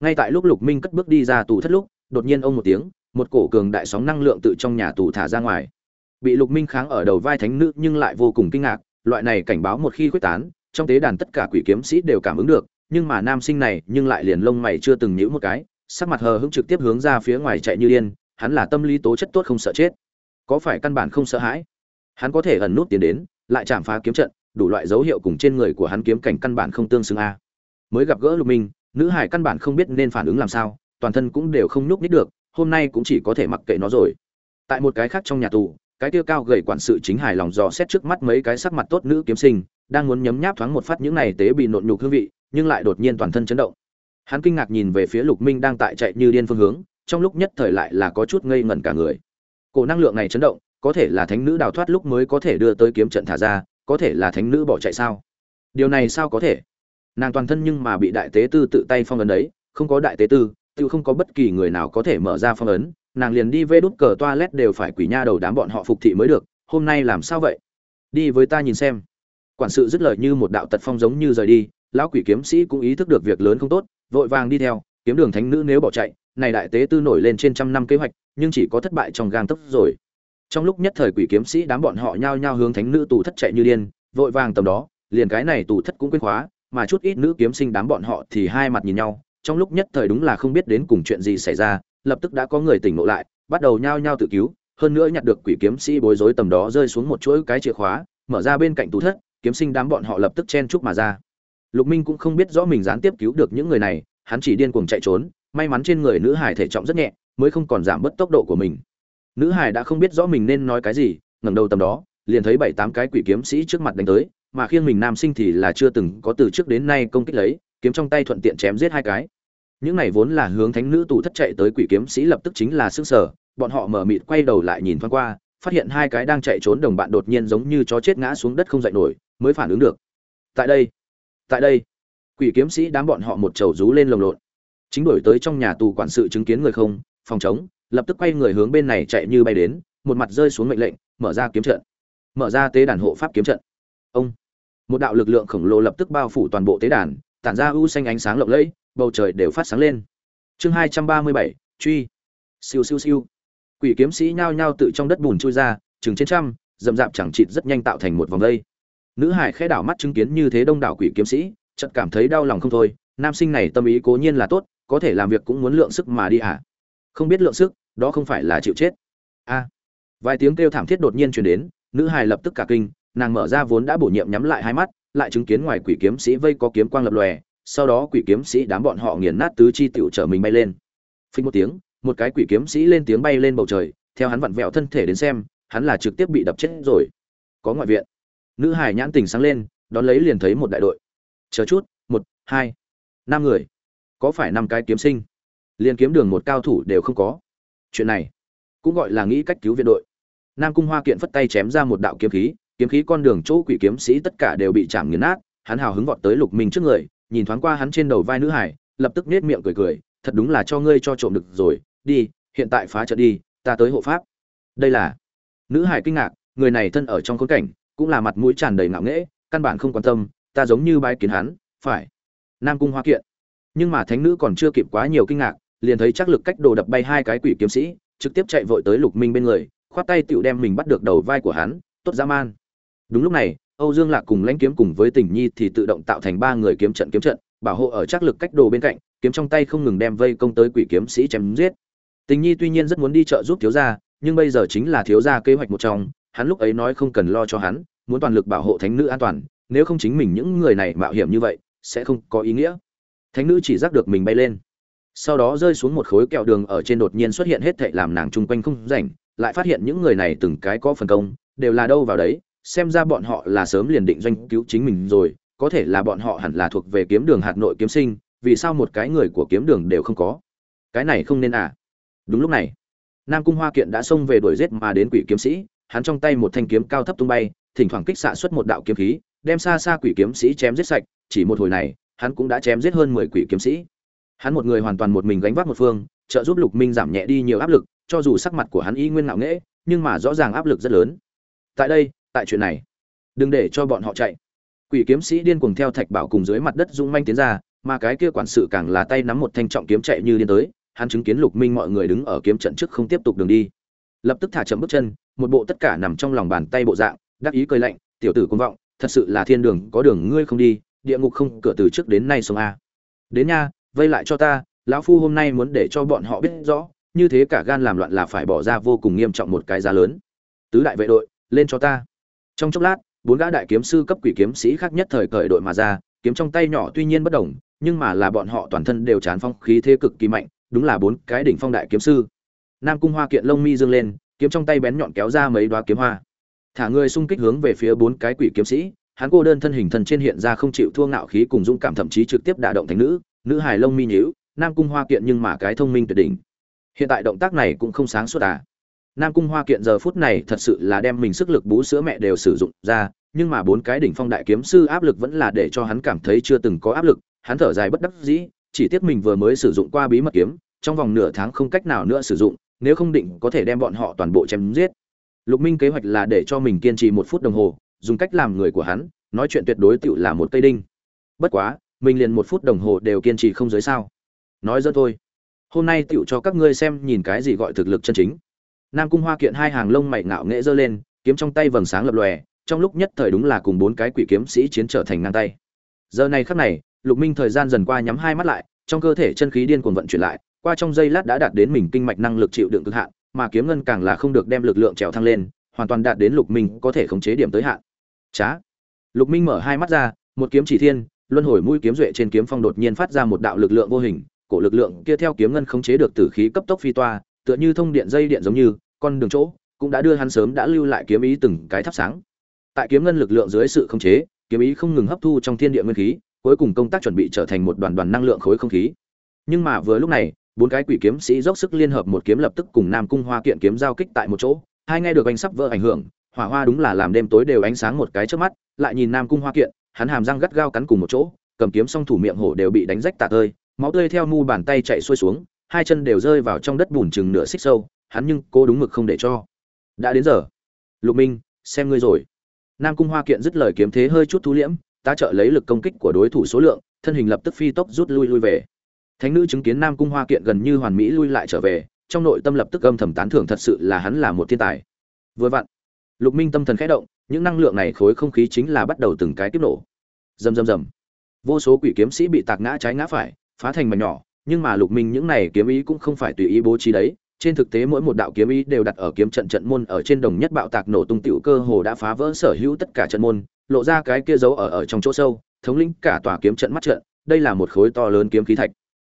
Ngay tại lúc lục minh cất bước đi ra tù thất lúc, đột nhiên ông một tiếng, một cổ cường đại sóng năng lượng tự trong nhà tù thả ra ngoài. Bị lục minh kháng ở đầu vai thánh nữ nhưng lại vô cùng kinh ngạc, loại này cảnh báo một khi quyết tán, trong tế đàn tất cả quỷ kiếm sĩ đều cảm ứng được, nhưng mà nam sinh này nhưng lại liền lông mày chưa từng nhíu một cái sắc mặt hờ hững trực tiếp hướng ra phía ngoài chạy như điên, hắn là tâm lý tố chất tốt không sợ chết. Có phải căn bản không sợ hãi? Hắn có thể ẩn nút tiến đến, lại chạm phá kiếm trận, đủ loại dấu hiệu cùng trên người của hắn kiếm cảnh căn bản không tương xứng a. Mới gặp gỡ lục minh, nữ hải căn bản không biết nên phản ứng làm sao, toàn thân cũng đều không nhúc nít được, hôm nay cũng chỉ có thể mặc kệ nó rồi. Tại một cái khác trong nhà tù, cái kia cao gầy quản sự chính hài lòng dò xét trước mắt mấy cái sắc mặt tốt nữ kiếm sinh, đang muốn nhấm nháp thoáng một phát những này tế bị nộn nhục hương vị, nhưng lại đột nhiên toàn thân chấn động hắn kinh ngạc nhìn về phía lục minh đang tại chạy như điên phương hướng, trong lúc nhất thời lại là có chút ngây ngẩn cả người. Cổ năng lượng này chấn động, có thể là thánh nữ đào thoát lúc mới có thể đưa tới kiếm trận thả ra, có thể là thánh nữ bỏ chạy sao? Điều này sao có thể? Nàng toàn thân nhưng mà bị đại tế tư tự tay phong ấn đấy, không có đại tế tư, tự không có bất kỳ người nào có thể mở ra phong ấn, nàng liền đi vê đút cờ toilet đều phải quỷ nha đầu đám bọn họ phục thị mới được, hôm nay làm sao vậy? Đi với ta nhìn xem. Quản sự dứt lời như một đạo tật phong giống như rời đi, lão quỷ kiếm sĩ cũng ý thức được việc lớn không tốt vội vàng đi theo, kiếm đường thánh nữ nếu bỏ chạy, này đại tế tư nổi lên trên trăm năm kế hoạch, nhưng chỉ có thất bại trong gang tấc rồi. Trong lúc nhất thời quỷ kiếm sĩ đám bọn họ nhao nhao hướng thánh nữ tù thất chạy như điên, vội vàng tầm đó, liền cái này tù thất cũng quên khóa, mà chút ít nữ kiếm sinh đám bọn họ thì hai mặt nhìn nhau, trong lúc nhất thời đúng là không biết đến cùng chuyện gì xảy ra, lập tức đã có người tỉnh ngộ lại, bắt đầu nhao nhao tự cứu, hơn nữa nhặt được quỷ kiếm sĩ bối rối tầm đó rơi xuống một chuỗi cái chìa khóa, mở ra bên cạnh tù thất, kiếm sinh đám bọn họ lập tức chen chúc mà ra lục minh cũng không biết rõ mình gián tiếp cứu được những người này, hắn chỉ điên cuồng chạy trốn, may mắn trên người nữ hải thể trọng rất nhẹ, mới không còn giảm bớt tốc độ của mình. Nữ hải đã không biết rõ mình nên nói cái gì, ngẩng đầu tầm đó, liền thấy bảy tám cái quỷ kiếm sĩ trước mặt đánh tới, mà khiêng mình nam sinh thì là chưa từng có từ trước đến nay công kích lấy, kiếm trong tay thuận tiện chém giết hai cái. Những này vốn là hướng thánh nữ tù thất chạy tới quỷ kiếm sĩ lập tức chính là sức sở bọn họ mở mịt quay đầu lại nhìn thoáng qua, phát hiện hai cái đang chạy trốn đồng bạn đột nhiên giống như chó chết ngã xuống đất không dậy nổi, mới phản ứng được. Tại đây tại đây, quỷ kiếm sĩ đám bọn họ một trầu rú lên lồng lộn. Chính đổi tới trong nhà tù quản sự chứng kiến người không, phòng chống, lập tức quay người hướng bên này chạy như bay đến, một mặt rơi xuống mệnh lệnh, mở ra kiếm trận. Mở ra tế đàn hộ pháp kiếm trận. Ông, một đạo lực lượng khổng lồ lập tức bao phủ toàn bộ tế đàn, tản ra u xanh ánh sáng lộng lẫy, bầu trời đều phát sáng lên. Chương hai trăm ba mươi bảy, truy. Siêu siêu siêu. Quỷ kiếm sĩ nhao nhao tự trong đất bùn chui ra, chừng trên trăm dầm dạp chẳng chịt rất nhanh tạo thành một vòng lây nữ hải khẽ đảo mắt chứng kiến như thế đông đảo quỷ kiếm sĩ, chợt cảm thấy đau lòng không thôi. Nam sinh này tâm ý cố nhiên là tốt, có thể làm việc cũng muốn lượng sức mà đi à? không biết lượng sức, đó không phải là chịu chết. A. Vài tiếng kêu thảm thiết đột nhiên truyền đến, nữ hài lập tức cả kinh, nàng mở ra vốn đã bổ nhiệm nhắm lại hai mắt, lại chứng kiến ngoài quỷ kiếm sĩ vây có kiếm quang lập lòe, sau đó quỷ kiếm sĩ đám bọn họ nghiền nát tứ chi tiểu trở mình bay lên. Phình một tiếng, một cái quỷ kiếm sĩ lên tiếng bay lên bầu trời, theo hắn vặn vẹo thân thể đến xem, hắn là trực tiếp bị đập chết rồi. Có ngoại viện nữ hải nhãn tình sáng lên, đón lấy liền thấy một đại đội. Chờ chút, một, hai, năm người. Có phải năm cái kiếm sinh? Liền kiếm đường một cao thủ đều không có. Chuyện này cũng gọi là nghĩ cách cứu viện đội. Nam cung hoa kiện phất tay chém ra một đạo kiếm khí kiếm khí con đường chỗ quỷ kiếm sĩ tất cả đều bị chạm nghiền nát, hắn hào hứng vọt tới lục minh trước người, nhìn thoáng qua hắn trên đầu vai nữ hải lập tức nết miệng cười cười, thật đúng là cho ngươi cho trộm được rồi, đi, hiện tại phá trận đi, ta tới hộ pháp. Đây là nữ hải kinh ngạc, người này thân ở trong khốn cảnh cũng là mặt mũi tràn đầy ngạo nghễ, căn bản không quan tâm, ta giống như bái kiến hắn, phải. Nam cung hoa kiện. Nhưng mà thánh nữ còn chưa kịp quá nhiều kinh ngạc, liền thấy chắc lực cách đồ đập bay hai cái quỷ kiếm sĩ, trực tiếp chạy vội tới lục minh bên người, khoát tay tựu đem mình bắt được đầu vai của hắn, tốt dã man. Đúng lúc này, âu dương lạc cùng lãnh kiếm cùng với tình nhi thì tự động tạo thành ba người kiếm trận kiếm trận, bảo hộ ở chắc lực cách đồ bên cạnh, kiếm trong tay không ngừng đem vây công tới quỷ kiếm sĩ chém giết. Tình nhi tuy nhiên rất muốn đi chợ giúp thiếu gia, nhưng bây giờ chính là thiếu gia kế hoạch một trong hắn lúc ấy nói không cần lo cho hắn, muốn toàn lực bảo hộ thánh nữ an toàn, nếu không chính mình những người này mạo hiểm như vậy, sẽ không có ý nghĩa. Thánh nữ chỉ giác được mình bay lên. Sau đó rơi xuống một khối kẹo đường ở trên đột nhiên xuất hiện hết thệ làm nàng chung quanh không rảnh, lại phát hiện những người này từng cái có phần công, đều là đâu vào đấy, xem ra bọn họ là sớm liền định doanh cứu chính mình rồi, có thể là bọn họ hẳn là thuộc về kiếm đường hạt nội kiếm sinh, vì sao một cái người của kiếm đường đều không có? Cái này không nên à? Đúng lúc này, nam cung hoa kiện đã xông về đuổi giết mà đến quỷ kiếm sĩ hắn trong tay một thanh kiếm cao thấp tung bay, thỉnh thoảng kích xạ xuất một đạo kiếm khí, đem xa xa quỷ kiếm sĩ chém giết sạch, chỉ một hồi này, hắn cũng đã chém giết hơn mười quỷ kiếm sĩ. Hắn một người hoàn toàn một mình gánh vác một phương, trợ giúp lục minh giảm nhẹ đi nhiều áp lực, cho dù sắc mặt của hắn y nguyên ngạo nghễ, nhưng mà rõ ràng áp lực rất lớn. Tại đây, tại chuyện này, đừng để cho bọn họ chạy. Quỷ kiếm sĩ điên cuồng theo thạch bảo cùng dưới mặt đất dũng manh tiến ra, mà cái kia quản sự càng là tay nắm một thanh trọng kiếm chạy như điên tới, hắn chứng kiến lục minh mọi người đứng ở kiếm trận trước không tiếp tục đường đi. Lập tức thả chậm bước chân một bộ tất cả nằm trong lòng bàn tay bộ dạng, đắc ý cười lạnh, tiểu tử cuồng vọng, thật sự là thiên đường, có đường ngươi không đi, địa ngục không cửa từ trước đến nay sông a. Đến nha, vây lại cho ta, lão phu hôm nay muốn để cho bọn họ biết rõ, như thế cả gan làm loạn là phải bỏ ra vô cùng nghiêm trọng một cái giá lớn. Tứ đại vệ đội, lên cho ta. Trong chốc lát, bốn gã đại kiếm sư cấp quỷ kiếm sĩ khác nhất thời cởi đội mà ra, kiếm trong tay nhỏ tuy nhiên bất đồng nhưng mà là bọn họ toàn thân đều chán phong khí thế cực kỳ mạnh, đúng là bốn cái đỉnh phong đại kiếm sư. Nam cung hoa kiện lông mi dương lên kiếm trong tay bén nhọn kéo ra mấy đoá kiếm hoa. Thả người xung kích hướng về phía bốn cái quỷ kiếm sĩ, hắn cô đơn thân hình thần trên hiện ra không chịu thua ngạo khí cùng dũng cảm thậm chí trực tiếp đả động thành nữ nữ hài lông mi nhíu, nam cung hoa kiện nhưng mà cái thông minh tuyệt đỉnh. Hiện tại động tác này cũng không sáng suốt à. Nam cung hoa kiện giờ phút này thật sự là đem mình sức lực bú sữa mẹ đều sử dụng ra, nhưng mà bốn cái đỉnh phong đại kiếm sư áp lực vẫn là để cho hắn cảm thấy chưa từng có áp lực, hắn thở dài bất đắc dĩ, chỉ tiếc mình vừa mới sử dụng qua bí mật kiếm, trong vòng nửa tháng không cách nào nữa sử dụng nếu không định có thể đem bọn họ toàn bộ chém giết. Lục minh kế hoạch là để cho mình kiên trì một phút đồng hồ, dùng cách làm người của hắn, nói chuyện tuyệt đối tựu là một cây đinh. Bất quá, mình liền một phút đồng hồ đều kiên trì không giới sao? Nói dẫn thôi. Hôm nay tựu cho các ngươi xem nhìn cái gì gọi thực lực chân chính. Nam cung hoa kiện hai hàng lông mày ngạo nghễ giơ lên, kiếm trong tay vầng sáng lập lòe, trong lúc nhất thời đúng là cùng bốn cái quỷ kiếm sĩ chiến trở thành ngang tay. Giờ này khắc này, lục minh thời gian dần qua nhắm hai mắt lại, trong cơ thể chân khí điên cuồng vận chuyển lại qua trong giây lát đã đạt đến mình kinh mạch năng lực chịu đựng cực hạn, mà kiếm ngân càng là không được đem lực lượng trèo thăng lên, hoàn toàn đạt đến lục minh có thể khống chế điểm tới hạn. Chá. Lục minh mở hai mắt ra, một kiếm chỉ thiên, luân hồi mũi kiếm duệ trên kiếm phong đột nhiên phát ra một đạo lực lượng vô hình, cổ lực lượng kia theo kiếm ngân khống chế được tử khí cấp tốc phi toa, tựa như thông điện dây điện giống như, con đường chỗ cũng đã đưa hắn sớm đã lưu lại kiếm ý từng cái thắp sáng. Tại kiếm ngân lực lượng dưới sự khống chế, kiếm ý không ngừng hấp thu trong thiên địa nguyên khí, cuối cùng công tác chuẩn bị trở thành một đoàn đoàn năng lượng khối không khí. Nhưng mà vừa lúc này bốn cái quỷ kiếm sĩ dốc sức liên hợp một kiếm lập tức cùng nam cung hoa kiện kiếm giao kích tại một chỗ. Hai nghe được anh sắp vỡ ảnh hưởng, hỏa hoa đúng là làm đêm tối đều ánh sáng một cái trước mắt, lại nhìn nam cung hoa kiện, hắn hàm răng gắt gao cắn cùng một chỗ, cầm kiếm song thủ miệng hổ đều bị đánh rách tả tơi, máu tươi theo mu bàn tay chạy xuôi xuống, hai chân đều rơi vào trong đất bùn chừng nửa xích sâu, hắn nhưng cô đúng mực không để cho. Đã đến giờ. Lục minh, xem ngươi rồi. Nam cung hoa kiện dứt lời kiếm thế hơi chút thu liễm, ta trợ lấy lực công kích của đối thủ số lượng, thân hình lập tức phi tốc rút lui lui về thánh nữ chứng kiến nam cung hoa kiện gần như hoàn mỹ lui lại trở về, trong nội tâm lập tức âm thầm tán thưởng thật sự là hắn là một thiên tài. Vừa vặn, lục minh tâm thần khẽ động, những năng lượng này khối không khí chính là bắt đầu từng cái tiếp nổ. Rầm rầm rầm. Vô số quỷ kiếm sĩ bị tạc ngã trái ngã phải, phá thành mảnh nhỏ, nhưng mà lục minh những này kiếm ý cũng không phải tùy ý bố trí đấy. Trên thực tế mỗi một đạo kiếm ý đều đặt ở kiếm trận trận môn ở trên đồng nhất bạo tạc nổ tung tiểu cơ hồ đã phá vỡ sở hữu tất cả trận môn, lộ ra cái kia giấu ở ở trong chỗ sâu, thống lĩnh cả tòa kiếm trận mắt trận. Đây là một khối to lớn kiếm khí thạch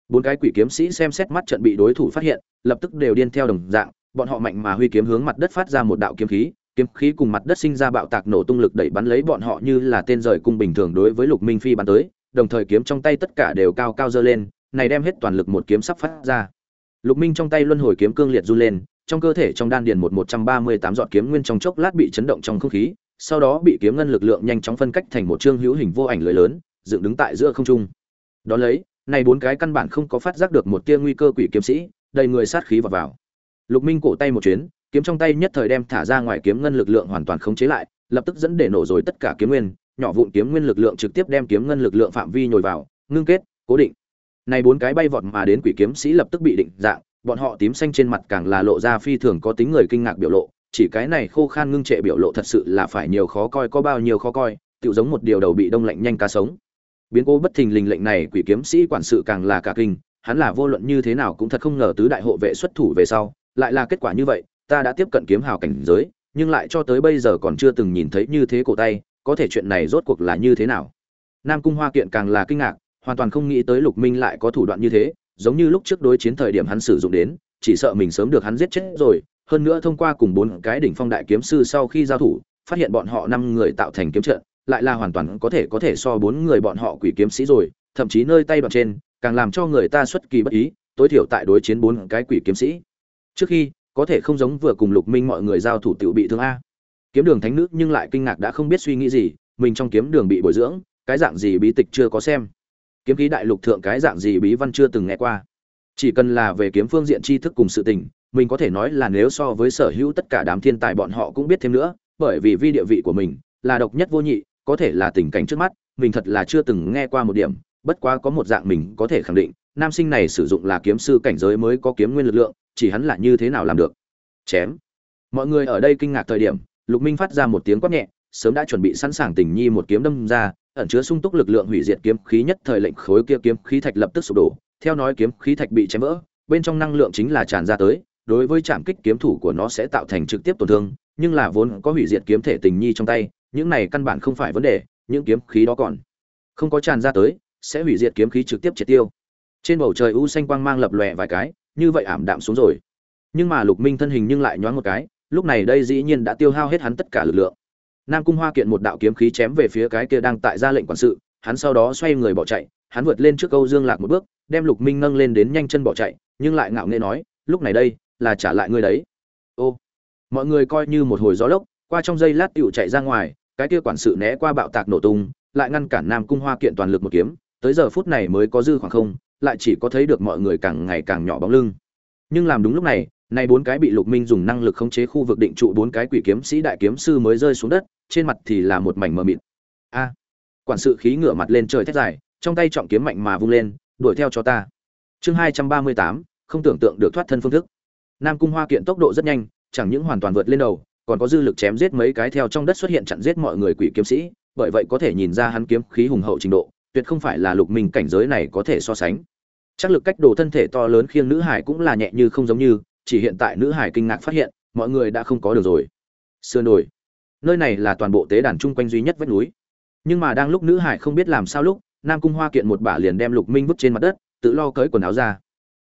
bốn cái quỷ kiếm sĩ xem xét mắt trận bị đối thủ phát hiện, lập tức đều điên theo đồng dạng, bọn họ mạnh mà huy kiếm hướng mặt đất phát ra một đạo kiếm khí kiếm khí cùng mặt đất sinh ra bạo tạc nổ tung lực đẩy bắn lấy bọn họ như là tên rời cung bình thường đối với lục minh phi bắn tới, đồng thời kiếm trong tay tất cả đều cao cao dơ lên, này đem hết toàn lực một kiếm sắp phát ra. Lục minh trong tay luân hồi kiếm cương liệt run lên, trong cơ thể trong đan điền một một trăm ba mươi tám giọt kiếm nguyên trong chốc lát bị chấn động trong không khí, sau đó bị kiếm ngân lực lượng nhanh chóng phân cách thành một chương hữu hình vô ảnh lưới lớn, dựng đứng tại giữa không trung. Đó lấy này bốn cái căn bản không có phát giác được một tia nguy cơ quỷ kiếm sĩ, đầy người sát khí vào vào. Lục minh cổ tay một chuyến, kiếm trong tay nhất thời đem thả ra ngoài kiếm ngân lực lượng hoàn toàn khống chế lại, lập tức dẫn để nổ rồi tất cả kiếm nguyên, nhỏ vụn kiếm nguyên lực lượng trực tiếp đem kiếm ngân lực lượng phạm vi nhồi vào, ngưng kết, cố định. Này bốn cái bay vọt mà đến quỷ kiếm sĩ lập tức bị định dạng, bọn họ tím xanh trên mặt càng là lộ ra phi thường có tính người kinh ngạc biểu lộ, chỉ cái này khô khan ngưng trệ biểu lộ thật sự là phải nhiều khó coi có bao nhiêu khó coi tự giống một điều đầu bị đông lạnh nhanh cá sống biến cố bất thình lình lệnh này quỷ kiếm sĩ quản sự càng là cả kinh, hắn là vô luận như thế nào cũng thật không ngờ tứ đại hộ vệ xuất thủ về sau, lại là kết quả như vậy, ta đã tiếp cận kiếm hào cảnh giới, nhưng lại cho tới bây giờ còn chưa từng nhìn thấy như thế cổ tay, có thể chuyện này rốt cuộc là như thế nào? Nam cung hoa kiện càng là kinh ngạc, hoàn toàn không nghĩ tới lục minh lại có thủ đoạn như thế, giống như lúc trước đối chiến thời điểm hắn sử dụng đến, chỉ sợ mình sớm được hắn giết chết rồi, hơn nữa thông qua cùng bốn cái đỉnh phong đại kiếm sư sau khi giao thủ, phát hiện bọn họ năm người tạo thành kiếm trận lại là hoàn toàn có thể có thể so bốn người bọn họ quỷ kiếm sĩ rồi, thậm chí nơi tay đoạn trên, càng làm cho người ta xuất kỳ bất ý, tối thiểu tại đối chiến bốn cái quỷ kiếm sĩ. Trước khi, có thể không giống vừa cùng lục minh mọi người giao thủ tiểu bị thương a. Kiếm đường thánh nữ nhưng lại kinh ngạc đã không biết suy nghĩ gì, mình trong kiếm đường bị bồi dưỡng, cái dạng gì bí tịch chưa có xem. Kiếm khí đại lục thượng cái dạng gì bí văn chưa từng nghe qua. Chỉ cần là về kiếm phương diện tri thức cùng sự tình, mình có thể nói là nếu so với sở hữu tất cả đám thiên tài bọn họ cũng biết thêm nữa, bởi vì vi địa vị của mình là độc nhất vô nhị có thể là tình cảnh trước mắt, mình thật là chưa từng nghe qua một điểm, bất quá có một dạng mình có thể khẳng định, nam sinh này sử dụng là kiếm sư cảnh giới mới có kiếm nguyên lực lượng, chỉ hắn là như thế nào làm được. Chém. Mọi người ở đây kinh ngạc thời điểm, lục minh phát ra một tiếng quát nhẹ, sớm đã chuẩn bị sẵn sàng tình nhi một kiếm đâm ra, ẩn chứa sung túc lực lượng hủy diệt kiếm khí nhất thời lệnh khối kia kiếm khí thạch lập tức sụp đổ, theo nói kiếm khí thạch bị chém vỡ, bên trong năng lượng chính là tràn ra tới, đối với chạm kích kiếm thủ của nó sẽ tạo thành trực tiếp tổn thương, nhưng là vốn có hủy diệt kiếm thể tình nhi trong tay những này căn bản không phải vấn đề, những kiếm khí đó còn không có tràn ra tới, sẽ hủy diệt kiếm khí trực tiếp triệt tiêu. Trên bầu trời u xanh quang mang lập lòe vài cái, như vậy ảm đạm xuống rồi. Nhưng mà lục minh thân hình nhưng lại nhoáng một cái, lúc này đây dĩ nhiên đã tiêu hao hết hắn tất cả lực lượng. Nam cung hoa kiện một đạo kiếm khí chém về phía cái kia đang tại ra lệnh quản sự, hắn sau đó xoay người bỏ chạy, hắn vượt lên trước câu dương lạc một bước, đem lục minh nâng lên đến nhanh chân bỏ chạy, nhưng lại ngạo nghễ nói, lúc này đây, là trả lại ngươi đấy. Ô, mọi người coi như một hồi gió lốc, qua trong giây lát tựu chạy ra ngoài cái kia quản sự né qua bạo tạc nổ tung, lại ngăn cản nam cung hoa kiện toàn lực một kiếm, tới giờ phút này mới có dư khoảng không, lại chỉ có thấy được mọi người càng ngày càng nhỏ bóng lưng. Nhưng làm đúng lúc này, nay bốn cái bị lục minh dùng năng lực khống chế khu vực định trụ bốn cái quỷ kiếm sĩ đại kiếm sư mới rơi xuống đất, trên mặt thì là một mảnh mờ mịt. A! Quản sự khí ngửa mặt lên trời thét dài, trong tay trọng kiếm mạnh mà vung lên, đuổi theo cho ta. Chương hai trăm ba mươi tám, không tưởng tượng được thoát thân phương thức. Nam cung hoa kiện tốc độ rất nhanh, chẳng những hoàn toàn vượt lên đầu còn có dư lực chém giết mấy cái theo trong đất xuất hiện chặn giết mọi người quỷ kiếm sĩ, bởi vậy có thể nhìn ra hắn kiếm khí hùng hậu trình độ, tuyệt không phải là lục minh cảnh giới này có thể so sánh. Chắc lực cách đồ thân thể to lớn khiêng nữ hải cũng là nhẹ như không giống như, chỉ hiện tại nữ hải kinh ngạc phát hiện, mọi người đã không có được rồi. Sườn đồi. Nơi này là toàn bộ tế đàn chung quanh duy nhất vách núi. Nhưng mà đang lúc nữ hải không biết làm sao lúc, nam cung hoa kiện một bả liền đem lục minh vứt trên mặt đất, tự lo cởi quần áo ra.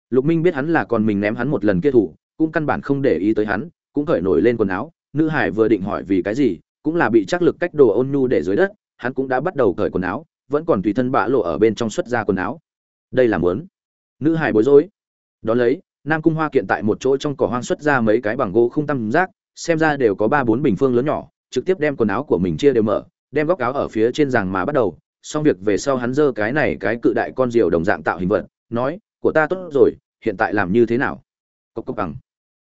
Lục minh biết hắn là còn mình ném hắn một lần kia thủ, cũng căn bản không để ý tới hắn, cũng cởi nổi lên quần áo nữ hải vừa định hỏi vì cái gì, cũng là bị chắc lực cách đồ ôn nhu để dưới đất, hắn cũng đã bắt đầu cởi quần áo, vẫn còn tùy thân bạ lộ ở bên trong xuất ra quần áo. Đây là muốn. Nữ hải bối rối. Đón lấy, nam cung hoa kiện tại một chỗ trong cỏ hoang xuất ra mấy cái bằng gỗ không tam giác xem ra đều có ba bốn bình phương lớn nhỏ, trực tiếp đem quần áo của mình chia đều mở, đem góc áo ở phía trên giàng mà bắt đầu. Xong việc về sau hắn giơ cái này cái cự đại con diều đồng dạng tạo hình vật, nói, của ta tốt rồi, hiện tại làm như thế nào? Cốc cốc bằng.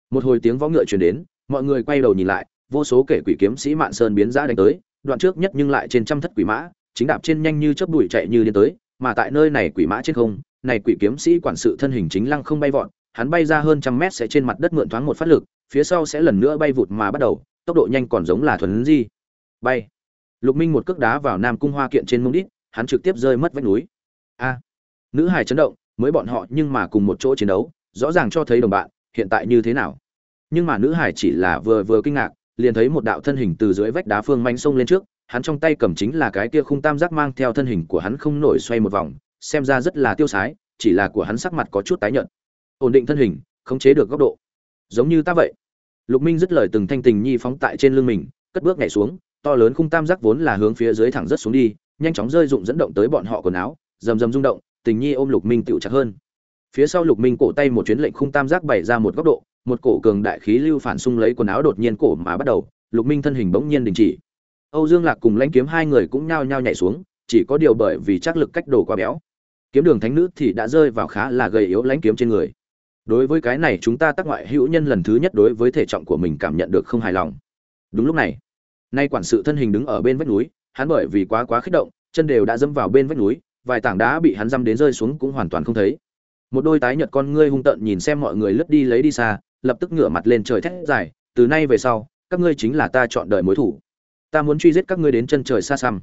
Một hồi tiếng võ ngựa truyền đến mọi người quay đầu nhìn lại, vô số kể quỷ kiếm sĩ mạn sơn biến ra đánh tới, đoạn trước nhất nhưng lại trên trăm thất quỷ mã, chính đạp trên nhanh như chớp đuổi chạy như điên tới, mà tại nơi này quỷ mã trên không, này quỷ kiếm sĩ quản sự thân hình chính lăng không bay vọt, hắn bay ra hơn trăm mét sẽ trên mặt đất mượn thoáng một phát lực, phía sau sẽ lần nữa bay vụt mà bắt đầu, tốc độ nhanh còn giống là thuần di. Bay. Lục minh một cước đá vào nam cung hoa kiện trên mông đít, hắn trực tiếp rơi mất vách núi. A. Nữ hài chấn động, mới bọn họ nhưng mà cùng một chỗ chiến đấu, rõ ràng cho thấy đồng bạn, hiện tại như thế nào? Nhưng mà nữ hải chỉ là vừa vừa kinh ngạc, liền thấy một đạo thân hình từ dưới vách đá phương manh sông lên trước, hắn trong tay cầm chính là cái kia khung tam giác mang theo thân hình của hắn không nổi xoay một vòng, xem ra rất là tiêu sái, chỉ là của hắn sắc mặt có chút tái nhợt. Ổn định thân hình, khống chế được góc độ. Giống như ta vậy. Lục minh dứt lời từng thanh tình nhi phóng tại trên lưng mình, cất bước nhảy xuống, to lớn khung tam giác vốn là hướng phía dưới thẳng rất xuống đi, nhanh chóng rơi dụng dẫn động tới bọn họ quần áo, rầm rầm rung động, tình nhi ôm lục minh tựu chặt hơn. Phía sau lục minh cổ tay một chuyến lệnh khung tam giác bày ra một góc độ một cổ cường đại khí lưu phản xung lấy quần áo đột nhiên cổ mà bắt đầu, lục minh thân hình bỗng nhiên đình chỉ. Âu dương lạc cùng lãnh kiếm hai người cũng nhao nhao nhảy xuống, chỉ có điều bởi vì chắc lực cách đồ quá béo. Kiếm đường thánh nữ thì đã rơi vào khá là gầy yếu lãnh kiếm trên người. Đối với cái này chúng ta tác ngoại hữu nhân lần thứ nhất đối với thể trọng của mình cảm nhận được không hài lòng. Đúng lúc này, nay quản sự thân hình đứng ở bên vách núi, hắn bởi vì quá quá kích động, chân đều đã dẫm vào bên vách núi, vài tảng đá bị hắn dăm đến rơi xuống cũng hoàn toàn không thấy. Một đôi tái nhợt con ngươi hung tợn nhìn xem mọi người lướt đi lấy đi xa lập tức ngửa mặt lên trời thét dài, từ nay về sau, các ngươi chính là ta chọn đời mối thủ. Ta muốn truy giết các ngươi đến chân trời xa xăm.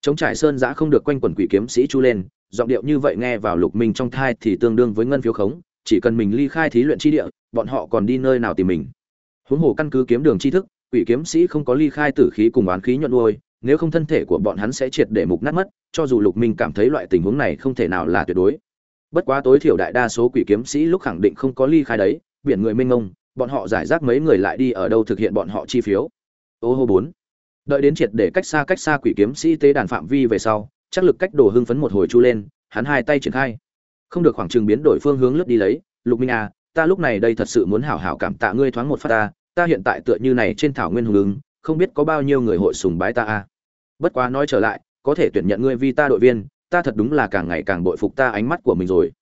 Chống trải sơn giã không được quanh quần quỷ kiếm sĩ chu lên, giọng điệu như vậy nghe vào lục minh trong thai thì tương đương với ngân phiếu khống, chỉ cần mình ly khai thí luyện chi địa, bọn họ còn đi nơi nào tìm mình? Huống hồ căn cứ kiếm đường tri thức, quỷ kiếm sĩ không có ly khai tử khí cùng oán khí nhuận nuôi, nếu không thân thể của bọn hắn sẽ triệt để mục nát mất, cho dù lục minh cảm thấy loại tình huống này không thể nào là tuyệt đối. Bất quá tối thiểu đại đa số quỷ kiếm sĩ lúc khẳng định không có ly khai đấy biển người mênh mông, bọn họ giải rác mấy người lại đi ở đâu thực hiện bọn họ chi phiếu. Ô hô bốn. Đợi đến triệt để cách xa cách xa quỷ kiếm sĩ tế đàn phạm vi về sau, chắc lực cách đồ hưng phấn một hồi chu lên, hắn hai tay triển khai. Không được khoảng trừng biến đổi phương hướng lướt đi lấy, lục minh à ta lúc này đây thật sự muốn hảo hảo cảm tạ ngươi thoáng một phát ta ta hiện tại tựa như này trên thảo nguyên hùng ứng, không biết có bao nhiêu người hội sùng bái ta à. Bất quá nói trở lại, có thể tuyển nhận ngươi vì ta đội viên, ta thật đúng là càng ngày càng bội phục ta ánh mắt của mình rồi.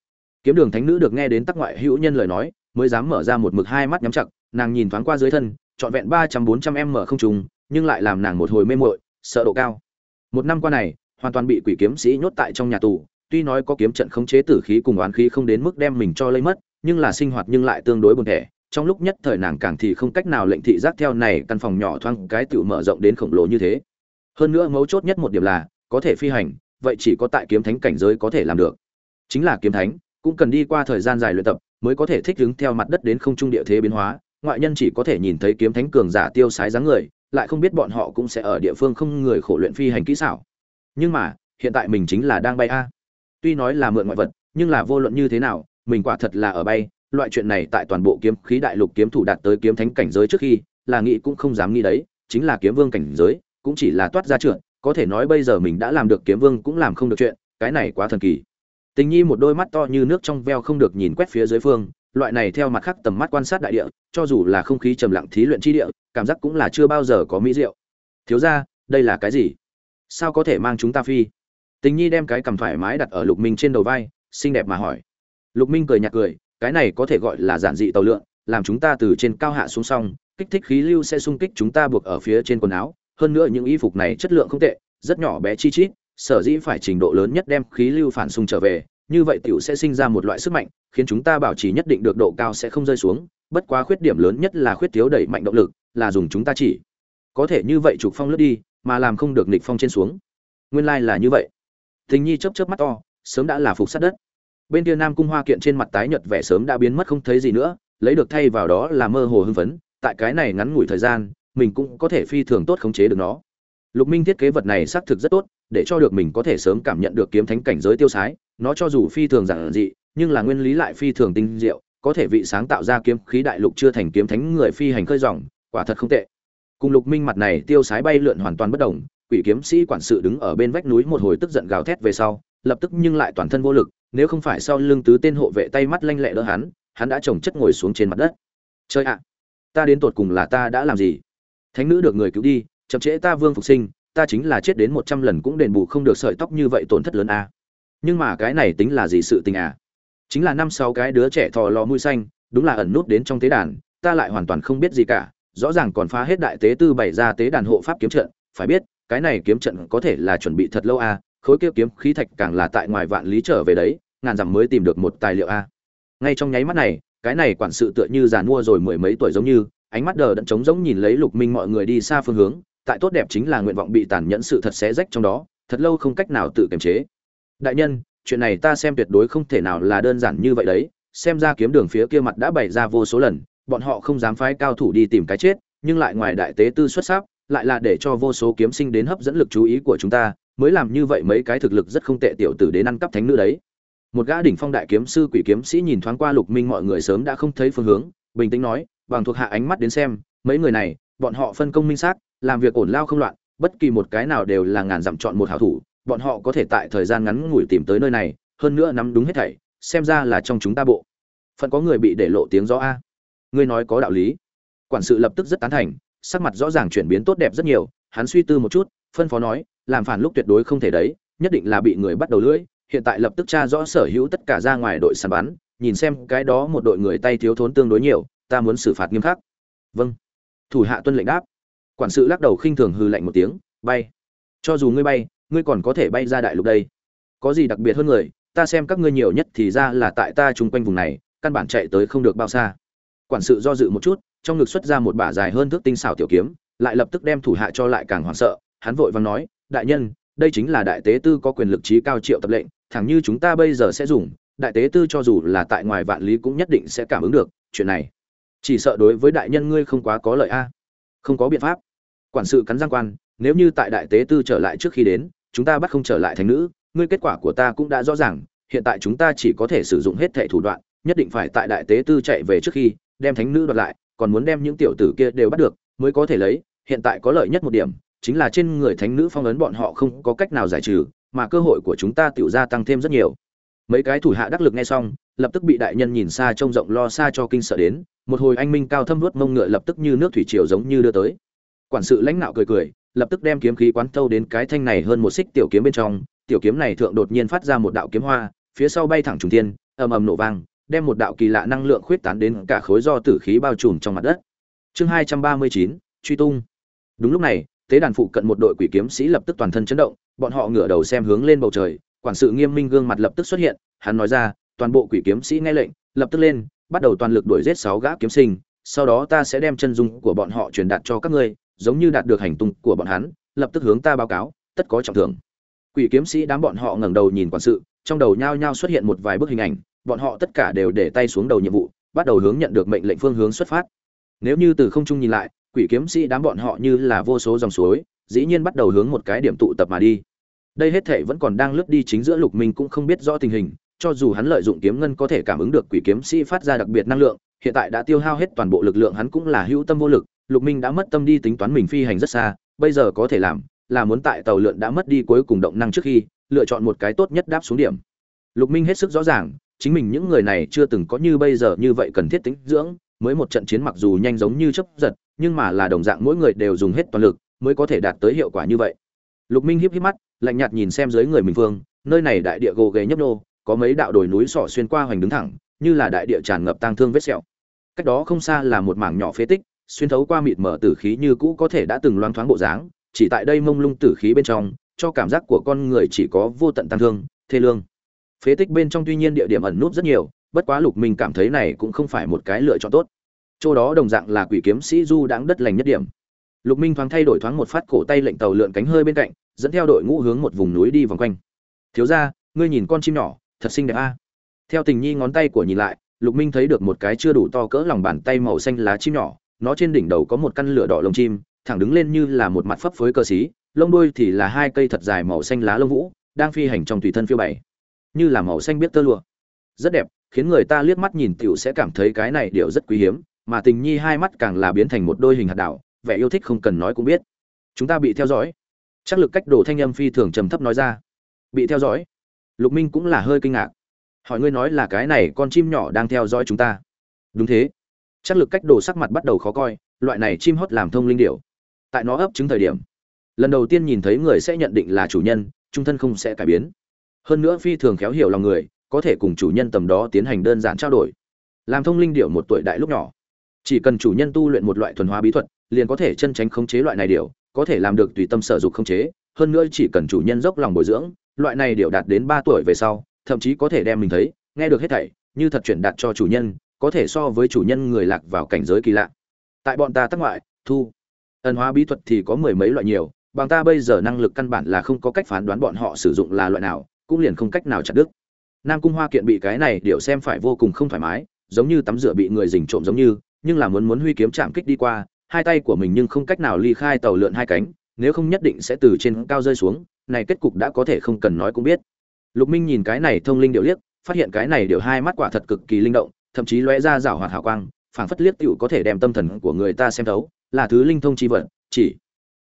Kiếm đường thánh nữ được nghe đến tắc ngoại hữu nhân lời nói mới dám mở ra một mực hai mắt nhắm chặt, nàng nhìn thoáng qua dưới thân, trọn vẹn ba trăm bốn trăm em mở không trùng, nhưng lại làm nàng một hồi mê muội, sợ độ cao. Một năm qua này, hoàn toàn bị quỷ kiếm sĩ nhốt tại trong nhà tù, tuy nói có kiếm trận khống chế tử khí cùng oán khí không đến mức đem mình cho lấy mất, nhưng là sinh hoạt nhưng lại tương đối buồn thẻ. Trong lúc nhất thời nàng càng thì không cách nào lệnh thị giác theo này căn phòng nhỏ thoang cái tiểu mở rộng đến khổng lồ như thế. Hơn nữa mấu chốt nhất một điểm là, có thể phi hành, vậy chỉ có tại kiếm thánh cảnh giới có thể làm được. Chính là kiếm thánh, cũng cần đi qua thời gian dài luyện tập mới có thể thích ứng theo mặt đất đến không trung địa thế biến hóa, ngoại nhân chỉ có thể nhìn thấy kiếm thánh cường giả tiêu sái dáng người, lại không biết bọn họ cũng sẽ ở địa phương không người khổ luyện phi hành kỹ xảo. Nhưng mà, hiện tại mình chính là đang bay a. Tuy nói là mượn ngoại vật, nhưng là vô luận như thế nào, mình quả thật là ở bay, loại chuyện này tại toàn bộ kiếm khí đại lục kiếm thủ đạt tới kiếm thánh cảnh giới trước khi, là nghĩ cũng không dám nghĩ đấy, chính là kiếm vương cảnh giới, cũng chỉ là toát ra trượt, có thể nói bây giờ mình đã làm được kiếm vương cũng làm không được chuyện, cái này quá thần kỳ tình nhi một đôi mắt to như nước trong veo không được nhìn quét phía dưới phương loại này theo mặt khác tầm mắt quan sát đại địa cho dù là không khí trầm lặng thí luyện chi địa cảm giác cũng là chưa bao giờ có mỹ diệu. Thiếu gia, đây là cái gì? Sao có thể mang chúng ta phi? Tình nhi đem cái cầm thoải mái đặt ở lục minh trên đầu vai xinh đẹp mà hỏi. Lục minh cười nhạt cười cái này có thể gọi là giản dị tàu lượn, làm chúng ta từ trên cao hạ xuống xong kích thích khí lưu sẽ xung kích chúng ta buộc ở phía trên quần áo hơn nữa những y phục này chất lượng không tệ rất nhỏ bé chi chít sở dĩ phải trình độ lớn nhất đem khí lưu phản xung trở về, như vậy tiểu sẽ sinh ra một loại sức mạnh, khiến chúng ta bảo trì nhất định được độ cao sẽ không rơi xuống, bất quá khuyết điểm lớn nhất là khuyết thiếu đẩy mạnh động lực, là dùng chúng ta chỉ. Có thể như vậy trục phong lướt đi, mà làm không được nghịch phong trên xuống. Nguyên lai là như vậy. Tình nhi chớp chớp mắt to, sớm đã là phục sát đất. Bên kia nam cung hoa kiện trên mặt tái nhợt vẻ sớm đã biến mất không thấy gì nữa, lấy được thay vào đó là mơ hồ hưng phấn, tại cái này ngắn ngủi thời gian, mình cũng có thể phi thường tốt khống chế được nó lục minh thiết kế vật này xác thực rất tốt để cho được mình có thể sớm cảm nhận được kiếm thánh cảnh giới tiêu sái nó cho dù phi thường giản dị nhưng là nguyên lý lại phi thường tinh diệu có thể vị sáng tạo ra kiếm khí đại lục chưa thành kiếm thánh người phi hành khơi rộng, quả thật không tệ. Cùng lục minh mặt này tiêu sái bay lượn hoàn toàn bất động quỷ kiếm sĩ quản sự đứng ở bên vách núi một hồi tức giận gào thét về sau lập tức nhưng lại toàn thân vô lực nếu không phải sau lưng tứ tên hộ vệ tay mắt lanh lẹ đỡ hắn hắn đã trồng chất ngồi xuống trên mặt đất. Chơi ạ ta đến tột cùng là ta đã làm gì? Thánh nữ được người cứu đi chậm trễ ta vương phục sinh ta chính là chết đến một trăm lần cũng đền bù không được sợi tóc như vậy tổn thất lớn a à. nhưng mà cái này tính là gì sự tình à chính là năm sáu cái đứa trẻ thò lò mũi xanh đúng là ẩn nút đến trong tế đàn ta lại hoàn toàn không biết gì cả rõ ràng còn phá hết đại tế tư bày ra tế đàn hộ pháp kiếm trận phải biết cái này kiếm trận có thể là chuẩn bị thật lâu a à, khối kia kiếm khí thạch càng là tại ngoài vạn lý trở về đấy ngàn dặm mới tìm được một tài liệu a ngay trong nháy mắt này cái này quản sự tựa như giàn mua rồi mười mấy tuổi giống như ánh mắt đờ đẫn trống rỗng nhìn lấy lục minh mọi người đi xa phương hướng tại tốt đẹp chính là nguyện vọng bị tàn nhẫn sự thật xé rách trong đó, thật lâu không cách nào tự kiềm chế. Đại nhân, chuyện này ta xem tuyệt đối không thể nào là đơn giản như vậy đấy, xem ra kiếm đường phía kia mặt đã bày ra vô số lần, bọn họ không dám phái cao thủ đi tìm cái chết, nhưng lại ngoài đại tế tư xuất sắc, lại là để cho vô số kiếm sinh đến hấp dẫn lực chú ý của chúng ta, mới làm như vậy mấy cái thực lực rất không tệ tiểu tử đến ăn cắp thánh nữ đấy. Một gã đỉnh phong đại kiếm sư quỷ kiếm sĩ nhìn thoáng qua lục minh mọi người sớm đã không thấy phương hướng, bình tĩnh nói, bằng thuộc hạ ánh mắt đến xem, mấy người này, bọn họ phân công minh xác làm việc ổn lao không loạn, bất kỳ một cái nào đều là ngàn dặm chọn một hảo thủ, bọn họ có thể tại thời gian ngắn ngủi tìm tới nơi này, hơn nữa nắm đúng hết thảy, xem ra là trong chúng ta bộ. Phần có người bị để lộ tiếng rõ a. Ngươi nói có đạo lý. Quản sự lập tức rất tán thành, sắc mặt rõ ràng chuyển biến tốt đẹp rất nhiều, hắn suy tư một chút, phân phó nói, làm phản lúc tuyệt đối không thể đấy, nhất định là bị người bắt đầu lưỡi, hiện tại lập tức tra rõ sở hữu tất cả ra ngoài đội săn bắn, nhìn xem cái đó một đội người tay thiếu thốn tương đối nhiều, ta muốn xử phạt nghiêm khắc. Vâng. Thủ hạ tuân lệnh đáp quản sự lắc đầu khinh thường hư lạnh một tiếng, bay. Cho dù ngươi bay, ngươi còn có thể bay ra đại lục đây. Có gì đặc biệt hơn người, ta xem các ngươi nhiều nhất thì ra là tại ta chung quanh vùng này, căn bản chạy tới không được bao xa. Quản sự do dự một chút, trong ngực xuất ra một bả dài hơn thước tinh xảo tiểu kiếm, lại lập tức đem thủ hạ cho lại càng hoảng sợ. Hắn vội vàng nói, đại nhân, đây chính là đại tế tư có quyền lực trí cao triệu tập lệnh, thẳng như chúng ta bây giờ sẽ dùng, đại tế tư cho dù là tại ngoài vạn lý cũng nhất định sẽ cảm ứng được chuyện này. Chỉ sợ đối với đại nhân ngươi không quá có lợi a không có biện pháp. Quản sự cắn răng quan, nếu như tại đại tế tư trở lại trước khi đến, chúng ta bắt không trở lại thành nữ, ngươi kết quả của ta cũng đã rõ ràng, hiện tại chúng ta chỉ có thể sử dụng hết thẻ thủ đoạn, nhất định phải tại đại tế tư chạy về trước khi, đem thánh nữ đoạt lại, còn muốn đem những tiểu tử kia đều bắt được, mới có thể lấy, hiện tại có lợi nhất một điểm, chính là trên người thánh nữ phong ấn bọn họ không có cách nào giải trừ, mà cơ hội của chúng ta tiểu gia tăng thêm rất nhiều. Mấy cái thủ hạ đắc lực nghe xong, lập tức bị đại nhân nhìn xa trông rộng lo xa cho kinh sợ đến một hồi anh minh cao thâm vuốt mông ngựa lập tức như nước thủy triều giống như đưa tới. Quản sự lãnh nạo cười cười, lập tức đem kiếm khí quán thâu đến cái thanh này hơn một xích tiểu kiếm bên trong. Tiểu kiếm này thượng đột nhiên phát ra một đạo kiếm hoa, phía sau bay thẳng trùng thiên, ầm ầm nổ vang, đem một đạo kỳ lạ năng lượng khuyết tán đến cả khối do tử khí bao trùm trong mặt đất. Chương hai trăm ba mươi chín, truy tung. Đúng lúc này, tế đàn phụ cận một đội quỷ kiếm sĩ lập tức toàn thân chấn động, bọn họ ngửa đầu xem hướng lên bầu trời, quản sự nghiêm minh gương mặt lập tức xuất hiện, hắn nói ra, toàn bộ quỷ kiếm sĩ nghe lệnh, lập tức lên bắt đầu toàn lực đuổi giết sáu gã kiếm sinh, sau đó ta sẽ đem chân dung của bọn họ truyền đạt cho các ngươi, giống như đạt được hành tung của bọn hắn, lập tức hướng ta báo cáo, tất có trọng thưởng. Quỷ kiếm sĩ đám bọn họ ngẩng đầu nhìn quản sự, trong đầu nhao nhao xuất hiện một vài bức hình ảnh, bọn họ tất cả đều để tay xuống đầu nhiệm vụ, bắt đầu hướng nhận được mệnh lệnh phương hướng xuất phát. Nếu như từ không trung nhìn lại, quỷ kiếm sĩ đám bọn họ như là vô số dòng suối, dĩ nhiên bắt đầu hướng một cái điểm tụ tập mà đi. Đây hết thảy vẫn còn đang lướt đi, chính giữa lục minh cũng không biết rõ tình hình cho dù hắn lợi dụng kiếm ngân có thể cảm ứng được quỷ kiếm sĩ phát ra đặc biệt năng lượng hiện tại đã tiêu hao hết toàn bộ lực lượng hắn cũng là hữu tâm vô lực lục minh đã mất tâm đi tính toán mình phi hành rất xa bây giờ có thể làm là muốn tại tàu lượn đã mất đi cuối cùng động năng trước khi lựa chọn một cái tốt nhất đáp xuống điểm. Lục minh hết sức rõ ràng chính mình những người này chưa từng có như bây giờ như vậy cần thiết tính dưỡng mới một trận chiến mặc dù nhanh giống như chớp giật nhưng mà là đồng dạng mỗi người đều dùng hết toàn lực mới có thể đạt tới hiệu quả như vậy. Lục minh híp híp mắt lạnh nhạt nhìn xem dưới người mình phương nơi này đại địa gồ ghề nhấp nhô, có mấy đạo đồi núi sỏ xuyên qua hoành đứng thẳng, như là đại địa tràn ngập tang thương vết sẹo. Cách đó không xa là một mảng nhỏ phế tích, xuyên thấu qua mịt mở tử khí như cũ có thể đã từng loang thoáng bộ dáng, chỉ tại đây mông lung tử khí bên trong, cho cảm giác của con người chỉ có vô tận tăng thương, thê lương. Phế tích bên trong tuy nhiên địa điểm ẩn núp rất nhiều, bất quá lục minh cảm thấy này cũng không phải một cái lựa chọn tốt. Chỗ đó đồng dạng là quỷ kiếm sĩ du đáng đất lành nhất điểm. Lục minh thoáng thay đổi thoáng một phát cổ tay lệnh tàu lượn cánh hơi bên cạnh, dẫn theo đội ngũ hướng một vùng núi đi vòng quanh. Thiếu ra ngươi nhìn con chim nhỏ thật xinh đẹp a. Theo tình nhi ngón tay của nhìn lại, lục minh thấy được một cái chưa đủ to cỡ lòng bàn tay màu xanh lá chim nhỏ, nó trên đỉnh đầu có một căn lửa đỏ lông chim, thẳng đứng lên như là một mặt phấp phới cơ xí, lông đuôi thì là hai cây thật dài màu xanh lá lông vũ, đang phi hành trong tùy thân phiêu bày. Như là màu xanh biết tơ lụa. Rất đẹp, khiến người ta liếc mắt nhìn tiểu sẽ cảm thấy cái này điều rất quý hiếm, mà tình nhi hai mắt càng là biến thành một đôi hình hạt đảo, vẻ yêu thích không cần nói cũng biết. Chúng ta bị theo dõi. Chắc lực cách đồ thanh âm phi thường trầm thấp nói ra. Bị theo dõi lục minh cũng là hơi kinh ngạc. Hỏi ngươi nói là cái này con chim nhỏ đang theo dõi chúng ta. Đúng thế. Chắc lực cách đồ sắc mặt bắt đầu khó coi loại này chim hót làm thông linh điệu tại nó ấp trứng thời điểm lần đầu tiên nhìn thấy người sẽ nhận định là chủ nhân trung thân không sẽ cải biến. Hơn nữa phi thường khéo hiểu lòng người có thể cùng chủ nhân tầm đó tiến hành đơn giản trao đổi. Làm thông linh điệu một tuổi đại lúc nhỏ. Chỉ cần chủ nhân tu luyện một loại thuần hóa bí thuật liền có thể chân tránh khống chế loại này điểu, có thể làm được tùy tâm sở dục khống chế. Hơn nữa chỉ cần chủ nhân dốc lòng bồi dưỡng loại này điệu đạt đến ba tuổi về sau, thậm chí có thể đem mình thấy, nghe được hết thảy, như thật chuyển đạt cho chủ nhân, có thể so với chủ nhân người lạc vào cảnh giới kỳ lạ. Tại bọn ta tác ngoại, thu, ẩn hóa bí thuật thì có mười mấy loại nhiều, bằng ta bây giờ năng lực căn bản là không có cách phán đoán bọn họ sử dụng là loại nào, cũng liền không cách nào chặt đứt. Nam cung hoa kiện bị cái này điệu xem phải vô cùng không thoải mái, giống như tắm rửa bị người dình trộm giống như, nhưng là muốn muốn huy kiếm chạm kích đi qua, hai tay của mình nhưng không cách nào ly khai tàu lượn hai cánh, nếu không nhất định sẽ từ trên cao rơi xuống này kết cục đã có thể không cần nói cũng biết. Lục minh nhìn cái này thông linh điệu liếc, phát hiện cái này điệu hai mắt quả thật cực kỳ linh động, thậm chí lóe ra rảo hoạt hào quang, phảng phất liếc tựu có thể đem tâm thần của người ta xem thấu, là thứ linh thông chi vật, chỉ.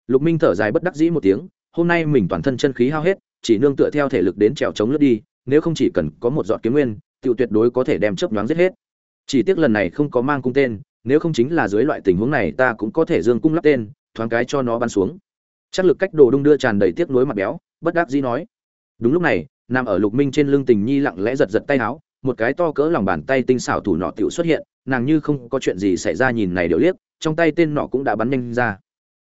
Lục minh thở dài bất đắc dĩ một tiếng, hôm nay mình toàn thân chân khí hao hết, chỉ nương tựa theo thể lực đến trèo chống lướt đi, nếu không chỉ cần có một giọt kiếm nguyên tựu tuyệt đối có thể đem chớp nhoáng giết hết. Chỉ tiếc lần này không có mang cung tên, nếu không chính là dưới loại tình huống này ta cũng có thể dương cung lắp tên, thoáng cái cho nó bắn xuống chắc lực cách đồ đung đưa tràn đầy tiếc nuối mặt béo, bất đắc dĩ nói. Đúng lúc này, nằm ở lục minh trên lưng tình nhi lặng lẽ giật giật tay áo, một cái to cỡ lòng bàn tay tinh xảo thủ nọ tiểu xuất hiện, nàng như không có chuyện gì xảy ra nhìn này đều liếc, trong tay tên nọ cũng đã bắn nhanh ra.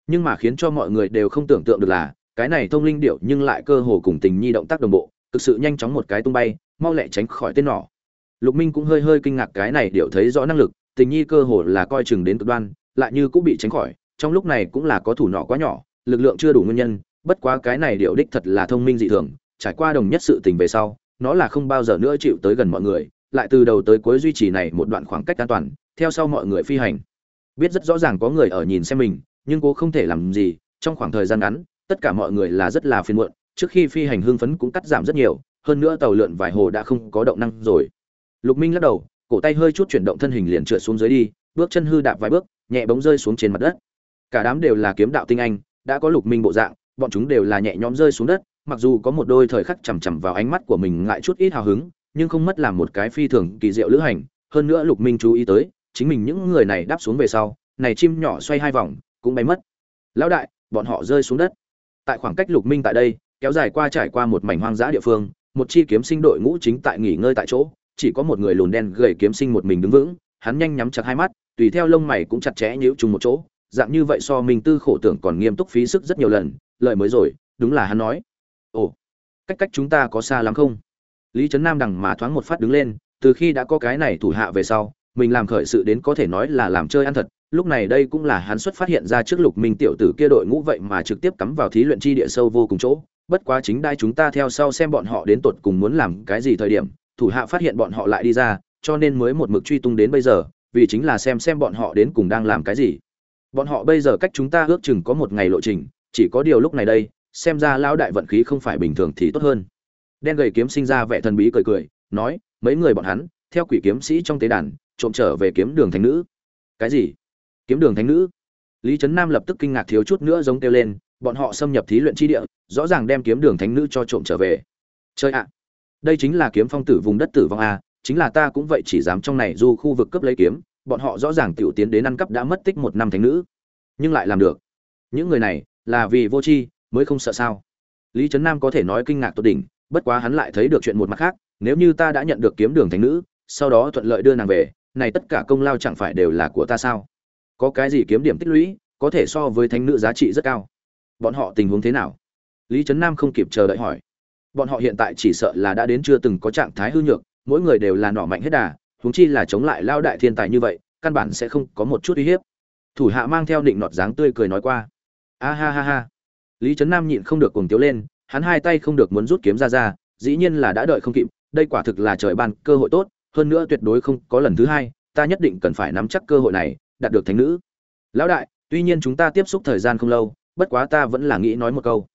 Nhưng mà khiến cho mọi người đều không tưởng tượng được là, cái này thông linh điệu nhưng lại cơ hồ cùng tình nhi động tác đồng bộ, thực sự nhanh chóng một cái tung bay, mau lẹ tránh khỏi tên nọ. Lục minh cũng hơi hơi kinh ngạc cái này điệu thấy rõ năng lực, tình nhi cơ hồ là coi chừng đến cực đoan, lại như cũng bị tránh khỏi, trong lúc này cũng là có thủ nọ quá nhỏ lực lượng chưa đủ nguyên nhân, bất quá cái này điệu đích thật là thông minh dị thường, trải qua đồng nhất sự tình về sau, nó là không bao giờ nữa chịu tới gần mọi người, lại từ đầu tới cuối duy trì này một đoạn khoảng cách an toàn, theo sau mọi người phi hành. Biết rất rõ ràng có người ở nhìn xem mình, nhưng cô không thể làm gì, trong khoảng thời gian ngắn, tất cả mọi người là rất là phiền muộn, trước khi phi hành hưng phấn cũng cắt giảm rất nhiều, hơn nữa tàu lượn vải hồ đã không có động năng rồi. Lục minh lắc đầu, cổ tay hơi chút chuyển động thân hình liền trượt xuống dưới đi, bước chân hư đạp vài bước, nhẹ bóng rơi xuống trên mặt đất. Cả đám đều là kiếm đạo tinh anh đã có lục minh bộ dạng, bọn chúng đều là nhẹ nhõm rơi xuống đất, mặc dù có một đôi thời khắc chằm chằm vào ánh mắt của mình ngại chút ít hào hứng, nhưng không mất làm một cái phi thường kỳ diệu lữ hành. Hơn nữa lục minh chú ý tới, chính mình những người này đáp xuống về sau, này chim nhỏ xoay hai vòng, cũng bay mất. Lão đại, bọn họ rơi xuống đất. Tại khoảng cách lục minh tại đây, kéo dài qua trải qua một mảnh hoang dã địa phương, một chi kiếm sinh đội ngũ chính tại nghỉ ngơi tại chỗ, chỉ có một người lùn đen gầy kiếm sinh một mình đứng vững, hắn nhanh nhắm chặt hai mắt, tùy theo lông mày cũng chặt chẽ nhíu chung một chỗ dạng như vậy so minh tư khổ tưởng còn nghiêm túc phí sức rất nhiều lần lợi mới rồi, đúng là hắn nói. Ồ, cách cách chúng ta có xa lắm không? Lý trấn nam đằng mà thoáng một phát đứng lên, từ khi đã có cái này thủ hạ về sau, mình làm khởi sự đến có thể nói là làm chơi ăn thật. Lúc này đây cũng là hắn xuất phát hiện ra trước lục minh tiểu tử kia đội ngũ vậy mà trực tiếp cắm vào thí luyện chi địa sâu vô cùng chỗ. Bất quá chính đai chúng ta theo sau xem bọn họ đến tột cùng muốn làm cái gì thời điểm, thủ hạ phát hiện bọn họ lại đi ra, cho nên mới một mực truy tung đến bây giờ, vì chính là xem xem bọn họ đến cùng đang làm cái gì bọn họ bây giờ cách chúng ta ước chừng có một ngày lộ trình, chỉ có điều lúc này đây, xem ra lão đại vận khí không phải bình thường thì tốt hơn. Đen gầy kiếm sinh ra vẻ thần bí cười cười, nói, mấy người bọn hắn, theo quỷ kiếm sĩ trong tế đàn, trộm trở về kiếm đường thánh nữ. Cái gì? Kiếm đường thánh nữ? Lý trấn nam lập tức kinh ngạc thiếu chút nữa giống kêu lên, bọn họ xâm nhập thí luyện chi địa, rõ ràng đem kiếm đường thánh nữ cho trộm trở về. Chơi ạ, đây chính là kiếm phong tử vùng đất tử vong a, chính là ta cũng vậy chỉ dám trong này du khu vực cấp lấy kiếm bọn họ rõ ràng tiểu tiến đến ăn cắp đã mất tích một năm thánh nữ. Nhưng lại làm được. Những người này, là vì vô tri, mới không sợ sao. Lý trấn nam có thể nói kinh ngạc tột đỉnh, bất quá hắn lại thấy được chuyện một mặt khác, nếu như ta đã nhận được kiếm đường thánh nữ, sau đó thuận lợi đưa nàng về, này tất cả công lao chẳng phải đều là của ta sao? Có cái gì kiếm điểm tích lũy, có thể so với thánh nữ giá trị rất cao. Bọn họ tình huống thế nào? Lý trấn nam không kịp chờ đợi hỏi. Bọn họ hiện tại chỉ sợ là đã đến chưa từng có trạng thái hư nhược, mỗi người đều là nỏ mạnh hết đà huống chi là chống lại lao đại thiên tài như vậy, căn bản sẽ không có một chút uy hiếp. Thủ hạ mang theo định nọt dáng tươi cười nói qua. A ha ha ha. Lý trấn nam nhịn không được cuồng tiếu lên, hắn hai tay không được muốn rút kiếm ra ra, dĩ nhiên là đã đợi không kịp, đây quả thực là trời ban cơ hội tốt, hơn nữa tuyệt đối không có lần thứ hai, ta nhất định cần phải nắm chắc cơ hội này, đạt được thánh nữ. Lão đại, tuy nhiên chúng ta tiếp xúc thời gian không lâu, bất quá ta vẫn là nghĩ nói một câu.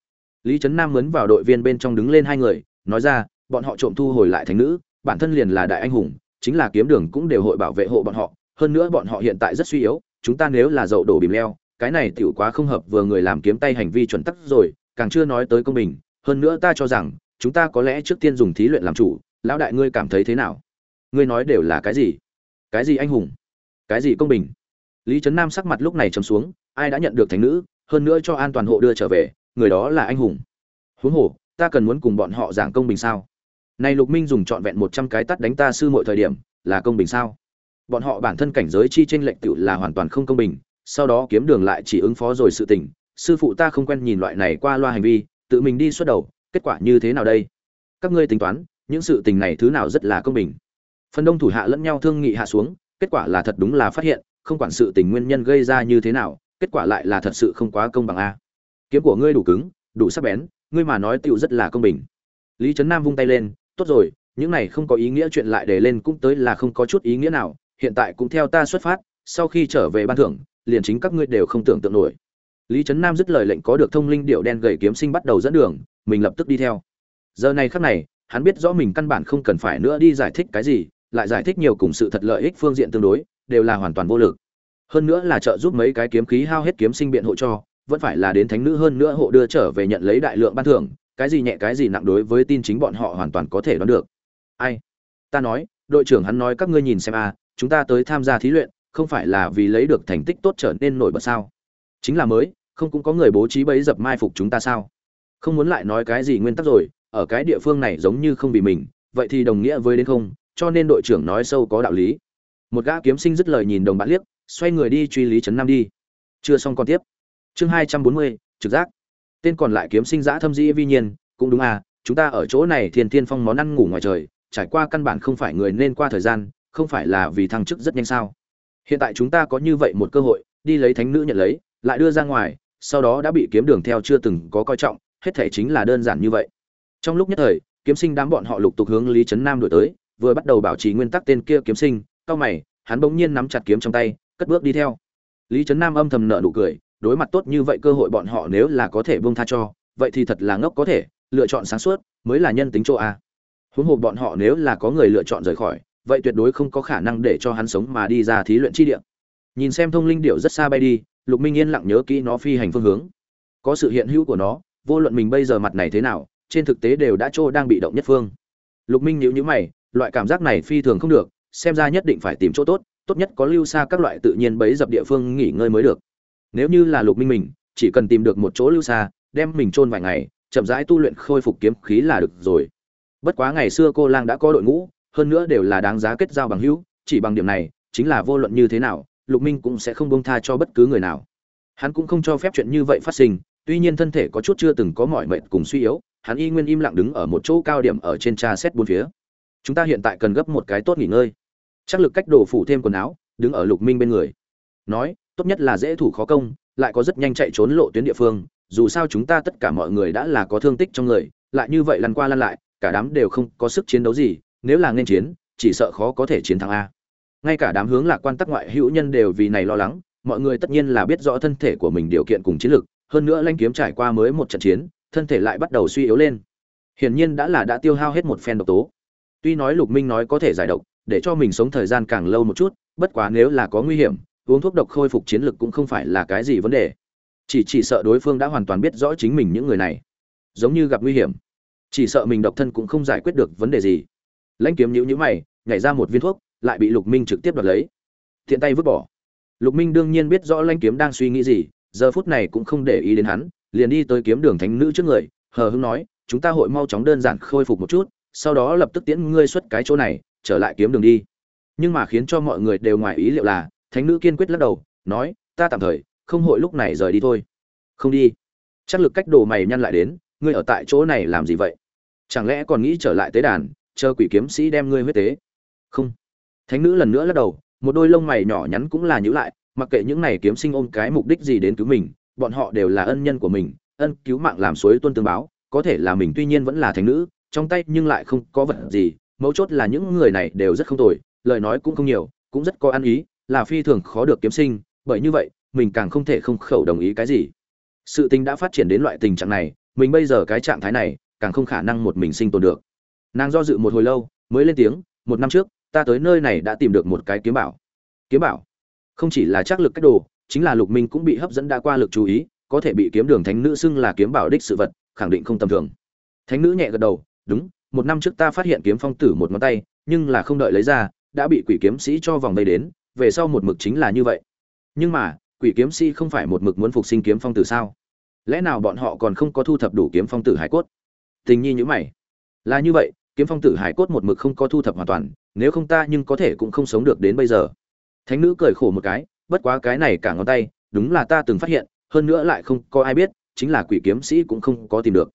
Lý trấn nam mướn vào đội viên bên trong đứng lên hai người, nói ra, bọn họ trộm thu hồi lại thánh nữ, bản thân liền là đại anh hùng chính là kiếm đường cũng đều hội bảo vệ hộ bọn họ, hơn nữa bọn họ hiện tại rất suy yếu, chúng ta nếu là dậu đổ bìm leo, cái này tiểu quá không hợp vừa người làm kiếm tay hành vi chuẩn tắc rồi, càng chưa nói tới công bình, hơn nữa ta cho rằng, chúng ta có lẽ trước tiên dùng thí luyện làm chủ, lão đại ngươi cảm thấy thế nào? Ngươi nói đều là cái gì? Cái gì anh hùng? Cái gì công bình? Lý trấn nam sắc mặt lúc này trầm xuống, ai đã nhận được thánh nữ, hơn nữa cho an toàn hộ đưa trở về, người đó là anh hùng. Huống hồ, ta cần muốn cùng bọn họ giảng công bình sao? Này lục minh dùng trọn vẹn một trăm cái tát đánh ta sư mọi thời điểm, là công bình sao? Bọn họ bản thân cảnh giới chi trên lệch tiểu là hoàn toàn không công bình, sau đó kiếm đường lại chỉ ứng phó rồi sự tình. Sư phụ ta không quen nhìn loại này qua loa hành vi, tự mình đi xuất đầu, kết quả như thế nào đây? Các ngươi tính toán, những sự tình này thứ nào rất là công bình? Phần đông thủ hạ lẫn nhau thương nghị hạ xuống, kết quả là thật đúng là phát hiện, không quản sự tình nguyên nhân gây ra như thế nào, kết quả lại là thật sự không quá công bằng a. Kiếm của ngươi đủ cứng, đủ sắc bén, ngươi mà nói tiểu rất là công bình. Lý trấn nam vung tay lên tốt rồi, những này không có ý nghĩa chuyện lại để lên cũng tới là không có chút ý nghĩa nào, hiện tại cũng theo ta xuất phát, sau khi trở về ban thưởng, liền chính các ngươi đều không tưởng tượng nổi. Lý trấn nam dứt lời lệnh có được thông linh điệu đen gầy kiếm sinh bắt đầu dẫn đường, mình lập tức đi theo. Giờ này khắc này, hắn biết rõ mình căn bản không cần phải nữa đi giải thích cái gì, lại giải thích nhiều cùng sự thật lợi ích phương diện tương đối, đều là hoàn toàn vô lực. Hơn nữa là trợ giúp mấy cái kiếm khí hao hết kiếm sinh biện hộ cho, vẫn phải là đến thánh nữ hơn nữa hộ đưa trở về nhận lấy đại lượng ban thưởng cái gì nhẹ cái gì nặng đối với tin chính bọn họ hoàn toàn có thể đoán được. Ai? Ta nói, đội trưởng hắn nói các ngươi nhìn xem a, chúng ta tới tham gia thí luyện, không phải là vì lấy được thành tích tốt trở nên nổi bật sao? Chính là mới, không cũng có người bố trí bẫy dập mai phục chúng ta sao? Không muốn lại nói cái gì nguyên tắc rồi, ở cái địa phương này giống như không vì mình, vậy thì đồng nghĩa với đến không, cho nên đội trưởng nói sâu có đạo lý. Một gã kiếm sinh dứt lời nhìn đồng bạn liếc, xoay người đi truy lý trấn nam đi. Chưa xong còn tiếp. Chương hai trăm bốn mươi, trực giác tên còn lại kiếm sinh giã thâm dĩ vi nhiên, cũng đúng à chúng ta ở chỗ này thiên thiên phong món ăn ngủ ngoài trời, trải qua căn bản không phải người nên qua thời gian, không phải là vì thăng chức rất nhanh sao? Hiện tại chúng ta có như vậy một cơ hội, đi lấy thánh nữ nhận lấy, lại đưa ra ngoài, sau đó đã bị kiếm đường theo chưa từng có coi trọng, hết thể chính là đơn giản như vậy. Trong lúc nhất thời, kiếm sinh đám bọn họ lục tục hướng lý trấn nam đổi tới, vừa bắt đầu bảo trì nguyên tắc tên kia kiếm sinh, cao mày, hắn bỗng nhiên nắm chặt kiếm trong tay, cất bước đi theo. Lý trấn nam âm thầm nợ nụ cười đối mặt tốt như vậy cơ hội bọn họ nếu là có thể buông tha cho, vậy thì thật là ngốc có thể, lựa chọn sáng suốt mới là nhân tính chỗ a. Huống hồ bọn họ nếu là có người lựa chọn rời khỏi, vậy tuyệt đối không có khả năng để cho hắn sống mà đi ra thí luyện chi địa. Nhìn xem thông linh điệu rất xa bay đi, lục minh yên lặng nhớ kỹ nó phi hành phương hướng. Có sự hiện hữu của nó, vô luận mình bây giờ mặt này thế nào, trên thực tế đều đã trô đang bị động nhất phương. Lục minh nhíu nhíu mày, loại cảm giác này phi thường không được, xem ra nhất định phải tìm chỗ tốt tốt nhất có lưu xa các loại tự nhiên bấy dập địa phương nghỉ ngơi mới được nếu như là lục minh mình, chỉ cần tìm được một chỗ lưu xa, đem mình chôn vài ngày, chậm rãi tu luyện khôi phục kiếm khí là được rồi. Bất quá ngày xưa cô lang đã có đội ngũ, hơn nữa đều là đáng giá kết giao bằng hữu, chỉ bằng điểm này, chính là vô luận như thế nào, lục minh cũng sẽ không bông tha cho bất cứ người nào. Hắn cũng không cho phép chuyện như vậy phát sinh, tuy nhiên thân thể có chút chưa từng có mỏi mệt cùng suy yếu, hắn y nguyên im lặng đứng ở một chỗ cao điểm ở trên tra xét bốn phía. Chúng ta hiện tại cần gấp một cái tốt nghỉ ngơi. Chắc lực cách đồ phủ thêm quần áo, đứng ở lục minh bên người. Nói tốt nhất là dễ thủ khó công, lại có rất nhanh chạy trốn lộ tuyến địa phương, dù sao chúng ta tất cả mọi người đã là có thương tích trong người, lại như vậy lăn qua lăn lại, cả đám đều không có sức chiến đấu gì, nếu là nên chiến, chỉ sợ khó có thể chiến thắng a. Ngay cả đám hướng lạc quan tắc ngoại hữu nhân đều vì này lo lắng, mọi người tất nhiên là biết rõ thân thể của mình điều kiện cùng chiến lược, hơn nữa lanh kiếm trải qua mới một trận chiến, thân thể lại bắt đầu suy yếu lên. Hiển nhiên đã là đã tiêu hao hết một phen độc tố. Tuy nói lục minh nói có thể giải độc, để cho mình sống thời gian càng lâu một chút, bất quá nếu là có nguy hiểm uống thuốc độc khôi phục chiến lực cũng không phải là cái gì vấn đề. Chỉ chỉ sợ đối phương đã hoàn toàn biết rõ chính mình những người này. Giống như gặp nguy hiểm. Chỉ sợ mình độc thân cũng không giải quyết được vấn đề gì. Lãnh kiếm nhữ nhữ mày, nhảy ra một viên thuốc, lại bị lục minh trực tiếp đoạt lấy. Thiện tay vứt bỏ. Lục minh đương nhiên biết rõ lãnh kiếm đang suy nghĩ gì, giờ phút này cũng không để ý đến hắn, liền đi tới kiếm đường thánh nữ trước người, hờ hững nói, chúng ta hội mau chóng đơn giản khôi phục một chút, sau đó lập tức tiễn ngươi xuất cái chỗ này, trở lại kiếm đường đi. Nhưng mà khiến cho mọi người đều ngoài ý liệu là thánh nữ kiên quyết lắc đầu, nói, ta tạm thời, không hội lúc này rời đi thôi. Không đi. Chắc lực cách đồ mày nhăn lại đến, ngươi ở tại chỗ này làm gì vậy? Chẳng lẽ còn nghĩ trở lại tế đàn, chờ quỷ kiếm sĩ đem ngươi huyết tế? Không. Thánh nữ lần nữa lắc đầu, một đôi lông mày nhỏ nhắn cũng là nhữ lại, mặc kệ những này kiếm sinh ôm cái mục đích gì đến cứu mình, bọn họ đều là ân nhân của mình, ân cứu mạng làm suối tuân tương báo, có thể là mình tuy nhiên vẫn là thánh nữ, trong tay nhưng lại không có vật gì, mấu chốt là những người này đều rất không tồi, lời nói cũng không nhiều, cũng rất có ăn ý là phi thường khó được kiếm sinh, bởi như vậy, mình càng không thể không khẩu đồng ý cái gì. Sự tình đã phát triển đến loại tình trạng này, mình bây giờ cái trạng thái này, càng không khả năng một mình sinh tồn được. Nàng do dự một hồi lâu, mới lên tiếng, một năm trước, ta tới nơi này đã tìm được một cái kiếm bảo. Kiếm bảo? Không chỉ là chắc lực cách đồ, chính là lục minh cũng bị hấp dẫn đã qua lực chú ý, có thể bị kiếm đường thánh nữ xưng là kiếm bảo đích sự vật, khẳng định không tầm thường. Thánh nữ nhẹ gật đầu, đúng, một năm trước ta phát hiện kiếm phong tử một ngón tay, nhưng là không đợi lấy ra, đã bị quỷ kiếm sĩ cho vòng vây đến về sau một mực chính là như vậy. Nhưng mà, quỷ kiếm sĩ không phải một mực muốn phục sinh kiếm phong tử sao? Lẽ nào bọn họ còn không có thu thập đủ kiếm phong tử hải cốt? Tình nhi nhữ mày. Là như vậy, kiếm phong tử hải cốt một mực không có thu thập hoàn toàn, nếu không ta nhưng có thể cũng không sống được đến bây giờ. Thánh nữ cười khổ một cái, bất quá cái này cả ngón tay, đúng là ta từng phát hiện, hơn nữa lại không có ai biết, chính là quỷ kiếm sĩ cũng không có tìm được.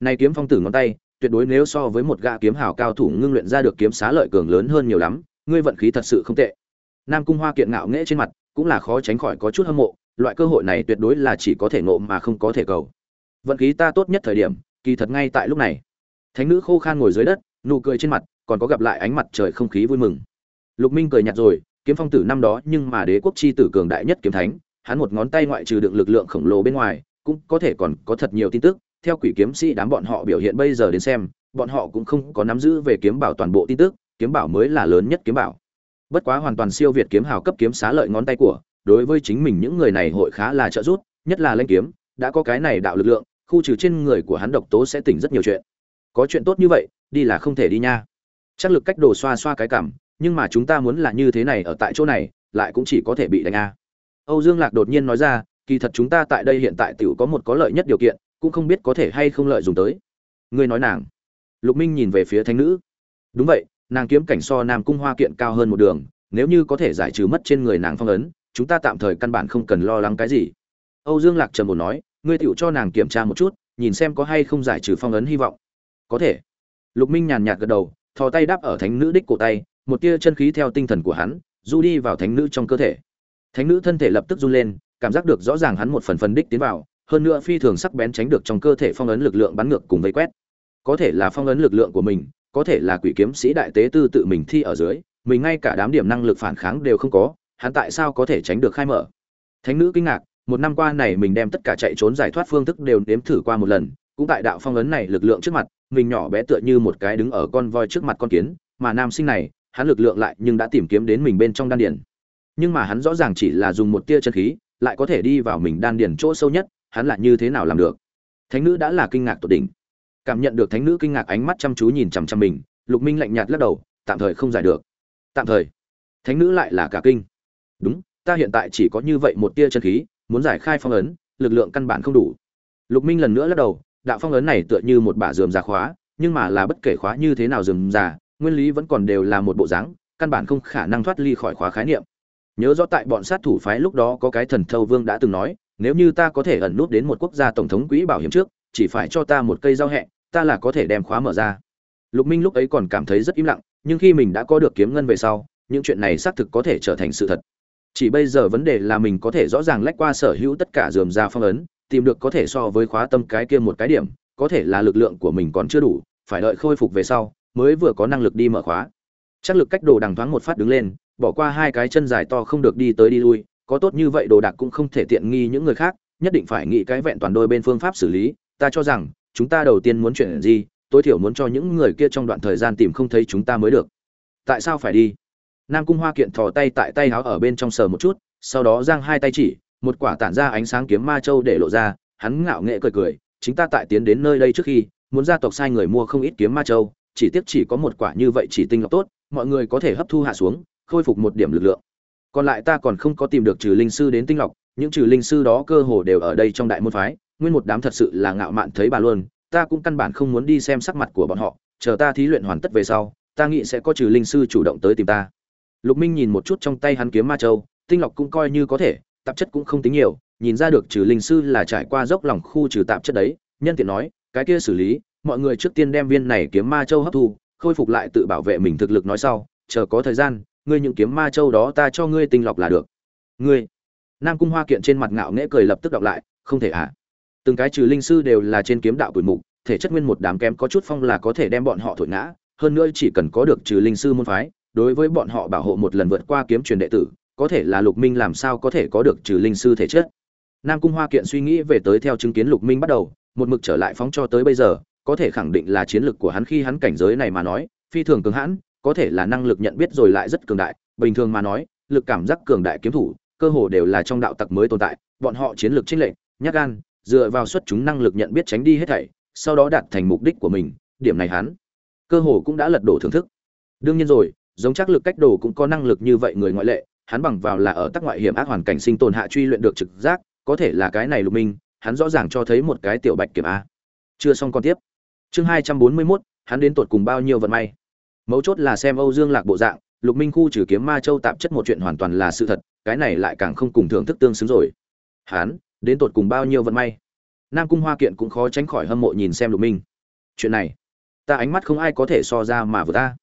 Này kiếm phong tử ngón tay, tuyệt đối nếu so với một gã kiếm hào cao thủ ngưng luyện ra được kiếm xá lợi cường lớn hơn nhiều lắm, ngươi vận khí thật sự không tệ nam cung hoa kiện ngạo nghễ trên mặt, cũng là khó tránh khỏi có chút hâm mộ, loại cơ hội này tuyệt đối là chỉ có thể ngộ mà không có thể cầu. Vận khí ta tốt nhất thời điểm, kỳ thật ngay tại lúc này. Thánh nữ khô khan ngồi dưới đất, nụ cười trên mặt, còn có gặp lại ánh mặt trời không khí vui mừng. Lục minh cười nhạt rồi, kiếm phong tử năm đó nhưng mà đế quốc chi tử cường đại nhất kiếm thánh, hắn một ngón tay ngoại trừ đựng lực lượng khổng lồ bên ngoài, cũng có thể còn có thật nhiều tin tức. Theo quỷ kiếm sĩ đám bọn họ biểu hiện bây giờ đến xem, bọn họ cũng không có nắm giữ về kiếm bảo toàn bộ tin tức, kiếm bảo mới là lớn nhất kiếm bảo bất quá hoàn toàn siêu việt kiếm hào cấp kiếm xá lợi ngón tay của, đối với chính mình những người này hội khá là trợ giúp, nhất là lên kiếm, đã có cái này đạo lực lượng, khu trừ trên người của hắn độc tố sẽ tỉnh rất nhiều chuyện. Có chuyện tốt như vậy, đi là không thể đi nha. Chắc lực cách đồ xoa xoa cái cảm, nhưng mà chúng ta muốn là như thế này ở tại chỗ này, lại cũng chỉ có thể bị đánh a. Âu dương lạc đột nhiên nói ra, kỳ thật chúng ta tại đây hiện tại tiểu có một có lợi nhất điều kiện, cũng không biết có thể hay không lợi dùng tới. Ngươi nói nàng. Lục minh nhìn về phía thánh nữ. Đúng vậy nàng kiếm cảnh so nam cung hoa kiện cao hơn một đường, nếu như có thể giải trừ mất trên người nàng phong ấn, chúng ta tạm thời căn bản không cần lo lắng cái gì. Âu dương lạc trầm một nói, ngươi tựu cho nàng kiểm tra một chút, nhìn xem có hay không giải trừ phong ấn hy vọng. Có thể. Lục minh nhàn nhạt gật đầu, thò tay đáp ở thánh nữ đích cổ tay, một tia chân khí theo tinh thần của hắn, du đi vào thánh nữ trong cơ thể. Thánh nữ thân thể lập tức run lên, cảm giác được rõ ràng hắn một phần phần đích tiến vào, hơn nữa phi thường sắc bén tránh được trong cơ thể phong ấn lực lượng bắn ngược cùng vây quét. Có thể là phong ấn lực lượng của mình có thể là quỷ kiếm sĩ đại tế tư tự mình thi ở dưới, mình ngay cả đám điểm năng lực phản kháng đều không có, hắn tại sao có thể tránh được khai mở? Thánh nữ kinh ngạc, một năm qua này mình đem tất cả chạy trốn giải thoát phương thức đều nếm thử qua một lần, cũng tại đạo phong ấn này lực lượng trước mặt, mình nhỏ bé tựa như một cái đứng ở con voi trước mặt con kiến, mà nam sinh này, hắn lực lượng lại nhưng đã tìm kiếm đến mình bên trong đan điền. Nhưng mà hắn rõ ràng chỉ là dùng một tia chân khí, lại có thể đi vào mình đan điền chỗ sâu nhất, hắn lại như thế nào làm được? Thánh nữ đã là kinh ngạc tột đỉnh cảm nhận được thánh nữ kinh ngạc ánh mắt chăm chú nhìn chằm chằm mình, lục minh lạnh nhạt lắc đầu, tạm thời không giải được. Tạm thời? Thánh nữ lại là cả kinh. Đúng, ta hiện tại chỉ có như vậy một tia chân khí, muốn giải khai phong ấn, lực lượng căn bản không đủ. Lục minh lần nữa lắc đầu, đạo phong ấn này tựa như một bả dườm già khóa, nhưng mà là bất kể khóa như thế nào dườm già nguyên lý vẫn còn đều là một bộ dáng, căn bản không khả năng thoát ly khỏi khóa khái niệm. Nhớ rõ tại bọn sát thủ phái lúc đó có cái thần thâu vương đã từng nói, nếu như ta có thể ẩn nút đến một quốc gia tổng thống quỹ bảo hiểm trước, chỉ phải cho ta một cây giao hẹ ta là có thể đem khóa mở ra. Lục minh lúc ấy còn cảm thấy rất im lặng, nhưng khi mình đã có được kiếm ngân về sau, những chuyện này xác thực có thể trở thành sự thật. Chỉ bây giờ vấn đề là mình có thể rõ ràng lách qua sở hữu tất cả dườm ra phong ấn, tìm được có thể so với khóa tâm cái kia một cái điểm, có thể là lực lượng của mình còn chưa đủ, phải đợi khôi phục về sau, mới vừa có năng lực đi mở khóa. Chắc lực cách đồ đằng thoáng một phát đứng lên, bỏ qua hai cái chân dài to không được đi tới đi lui, có tốt như vậy đồ đạc cũng không thể tiện nghi những người khác, nhất định phải nghĩ cái vẹn toàn đôi bên phương pháp xử lý, ta cho rằng chúng ta đầu tiên muốn chuyện gì, tối thiểu muốn cho những người kia trong đoạn thời gian tìm không thấy chúng ta mới được. Tại sao phải đi? Nam cung hoa kiện thò tay tại tay áo ở bên trong sờ một chút, sau đó giang hai tay chỉ, một quả tản ra ánh sáng kiếm ma châu để lộ ra, hắn ngạo nghệ cười cười, chính ta tại tiến đến nơi đây trước khi, muốn gia tộc sai người mua không ít kiếm ma châu, chỉ tiếc chỉ có một quả như vậy chỉ tinh lọc tốt, mọi người có thể hấp thu hạ xuống, khôi phục một điểm lực lượng. Còn lại ta còn không có tìm được trừ linh sư đến tinh lọc, những trừ linh sư đó cơ hồ đều ở đây trong đại môn phái nguyên một đám thật sự là ngạo mạn thấy bà luôn, ta cũng căn bản không muốn đi xem sắc mặt của bọn họ, chờ ta thí luyện hoàn tất về sau, ta nghĩ sẽ có trừ linh sư chủ động tới tìm ta lục minh nhìn một chút trong tay hắn kiếm ma châu, tinh lọc cũng coi như có thể, tạp chất cũng không tính nhiều, nhìn ra được trừ linh sư là trải qua dốc lòng khu trừ tạp chất đấy, nhân tiện nói, cái kia xử lý, mọi người trước tiên đem viên này kiếm ma châu hấp thu, khôi phục lại tự bảo vệ mình thực lực nói sau, chờ có thời gian, ngươi những kiếm ma châu đó ta cho ngươi tinh lọc là được ngươi, nam cung hoa kiện trên mặt ngạo nghễ cười lập tức đọc lại, không thể ạ à từng cái trừ linh sư đều là trên kiếm đạo tuổi mục, thể chất nguyên một đám kém có chút phong là có thể đem bọn họ thổi ngã, hơn nữa chỉ cần có được trừ linh sư môn phái, đối với bọn họ bảo hộ một lần vượt qua kiếm truyền đệ tử, có thể là lục minh làm sao có thể có được trừ linh sư thể chất. Nam cung hoa kiện suy nghĩ về tới theo chứng kiến lục minh bắt đầu, một mực trở lại phóng cho tới bây giờ, có thể khẳng định là chiến lược của hắn khi hắn cảnh giới này mà nói, phi thường cường hãn, có thể là năng lực nhận biết rồi lại rất cường đại, bình thường mà nói, lực cảm giác cường đại kiếm thủ, cơ hồ đều là trong đạo tặc mới tồn tại, bọn họ chiến lược chênh lệch, nhát gan dựa vào xuất chúng năng lực nhận biết tránh đi hết thảy sau đó đạt thành mục đích của mình điểm này hắn cơ hồ cũng đã lật đổ thưởng thức. Đương nhiên rồi giống chắc lực cách đồ cũng có năng lực như vậy người ngoại lệ hắn bằng vào là ở tác ngoại hiểm ác hoàn cảnh sinh tồn hạ truy luyện được trực giác có thể là cái này lục minh hắn rõ ràng cho thấy một cái tiểu bạch kiểm a. Chưa xong con tiếp. Chương hai trăm bốn mươi 241, hắn đến tột cùng bao nhiêu vận may? Mấu chốt là xem âu dương lạc bộ dạng lục minh khu trừ kiếm ma châu tạp chất một chuyện hoàn toàn là sự thật cái này lại càng không cùng thưởng thức tương xứng rồi. Hắn đến tột cùng bao nhiêu vận may. Nam cung hoa kiện cũng khó tránh khỏi hâm mộ nhìn xem lục minh. Chuyện này, ta ánh mắt không ai có thể so ra mà vừa ta.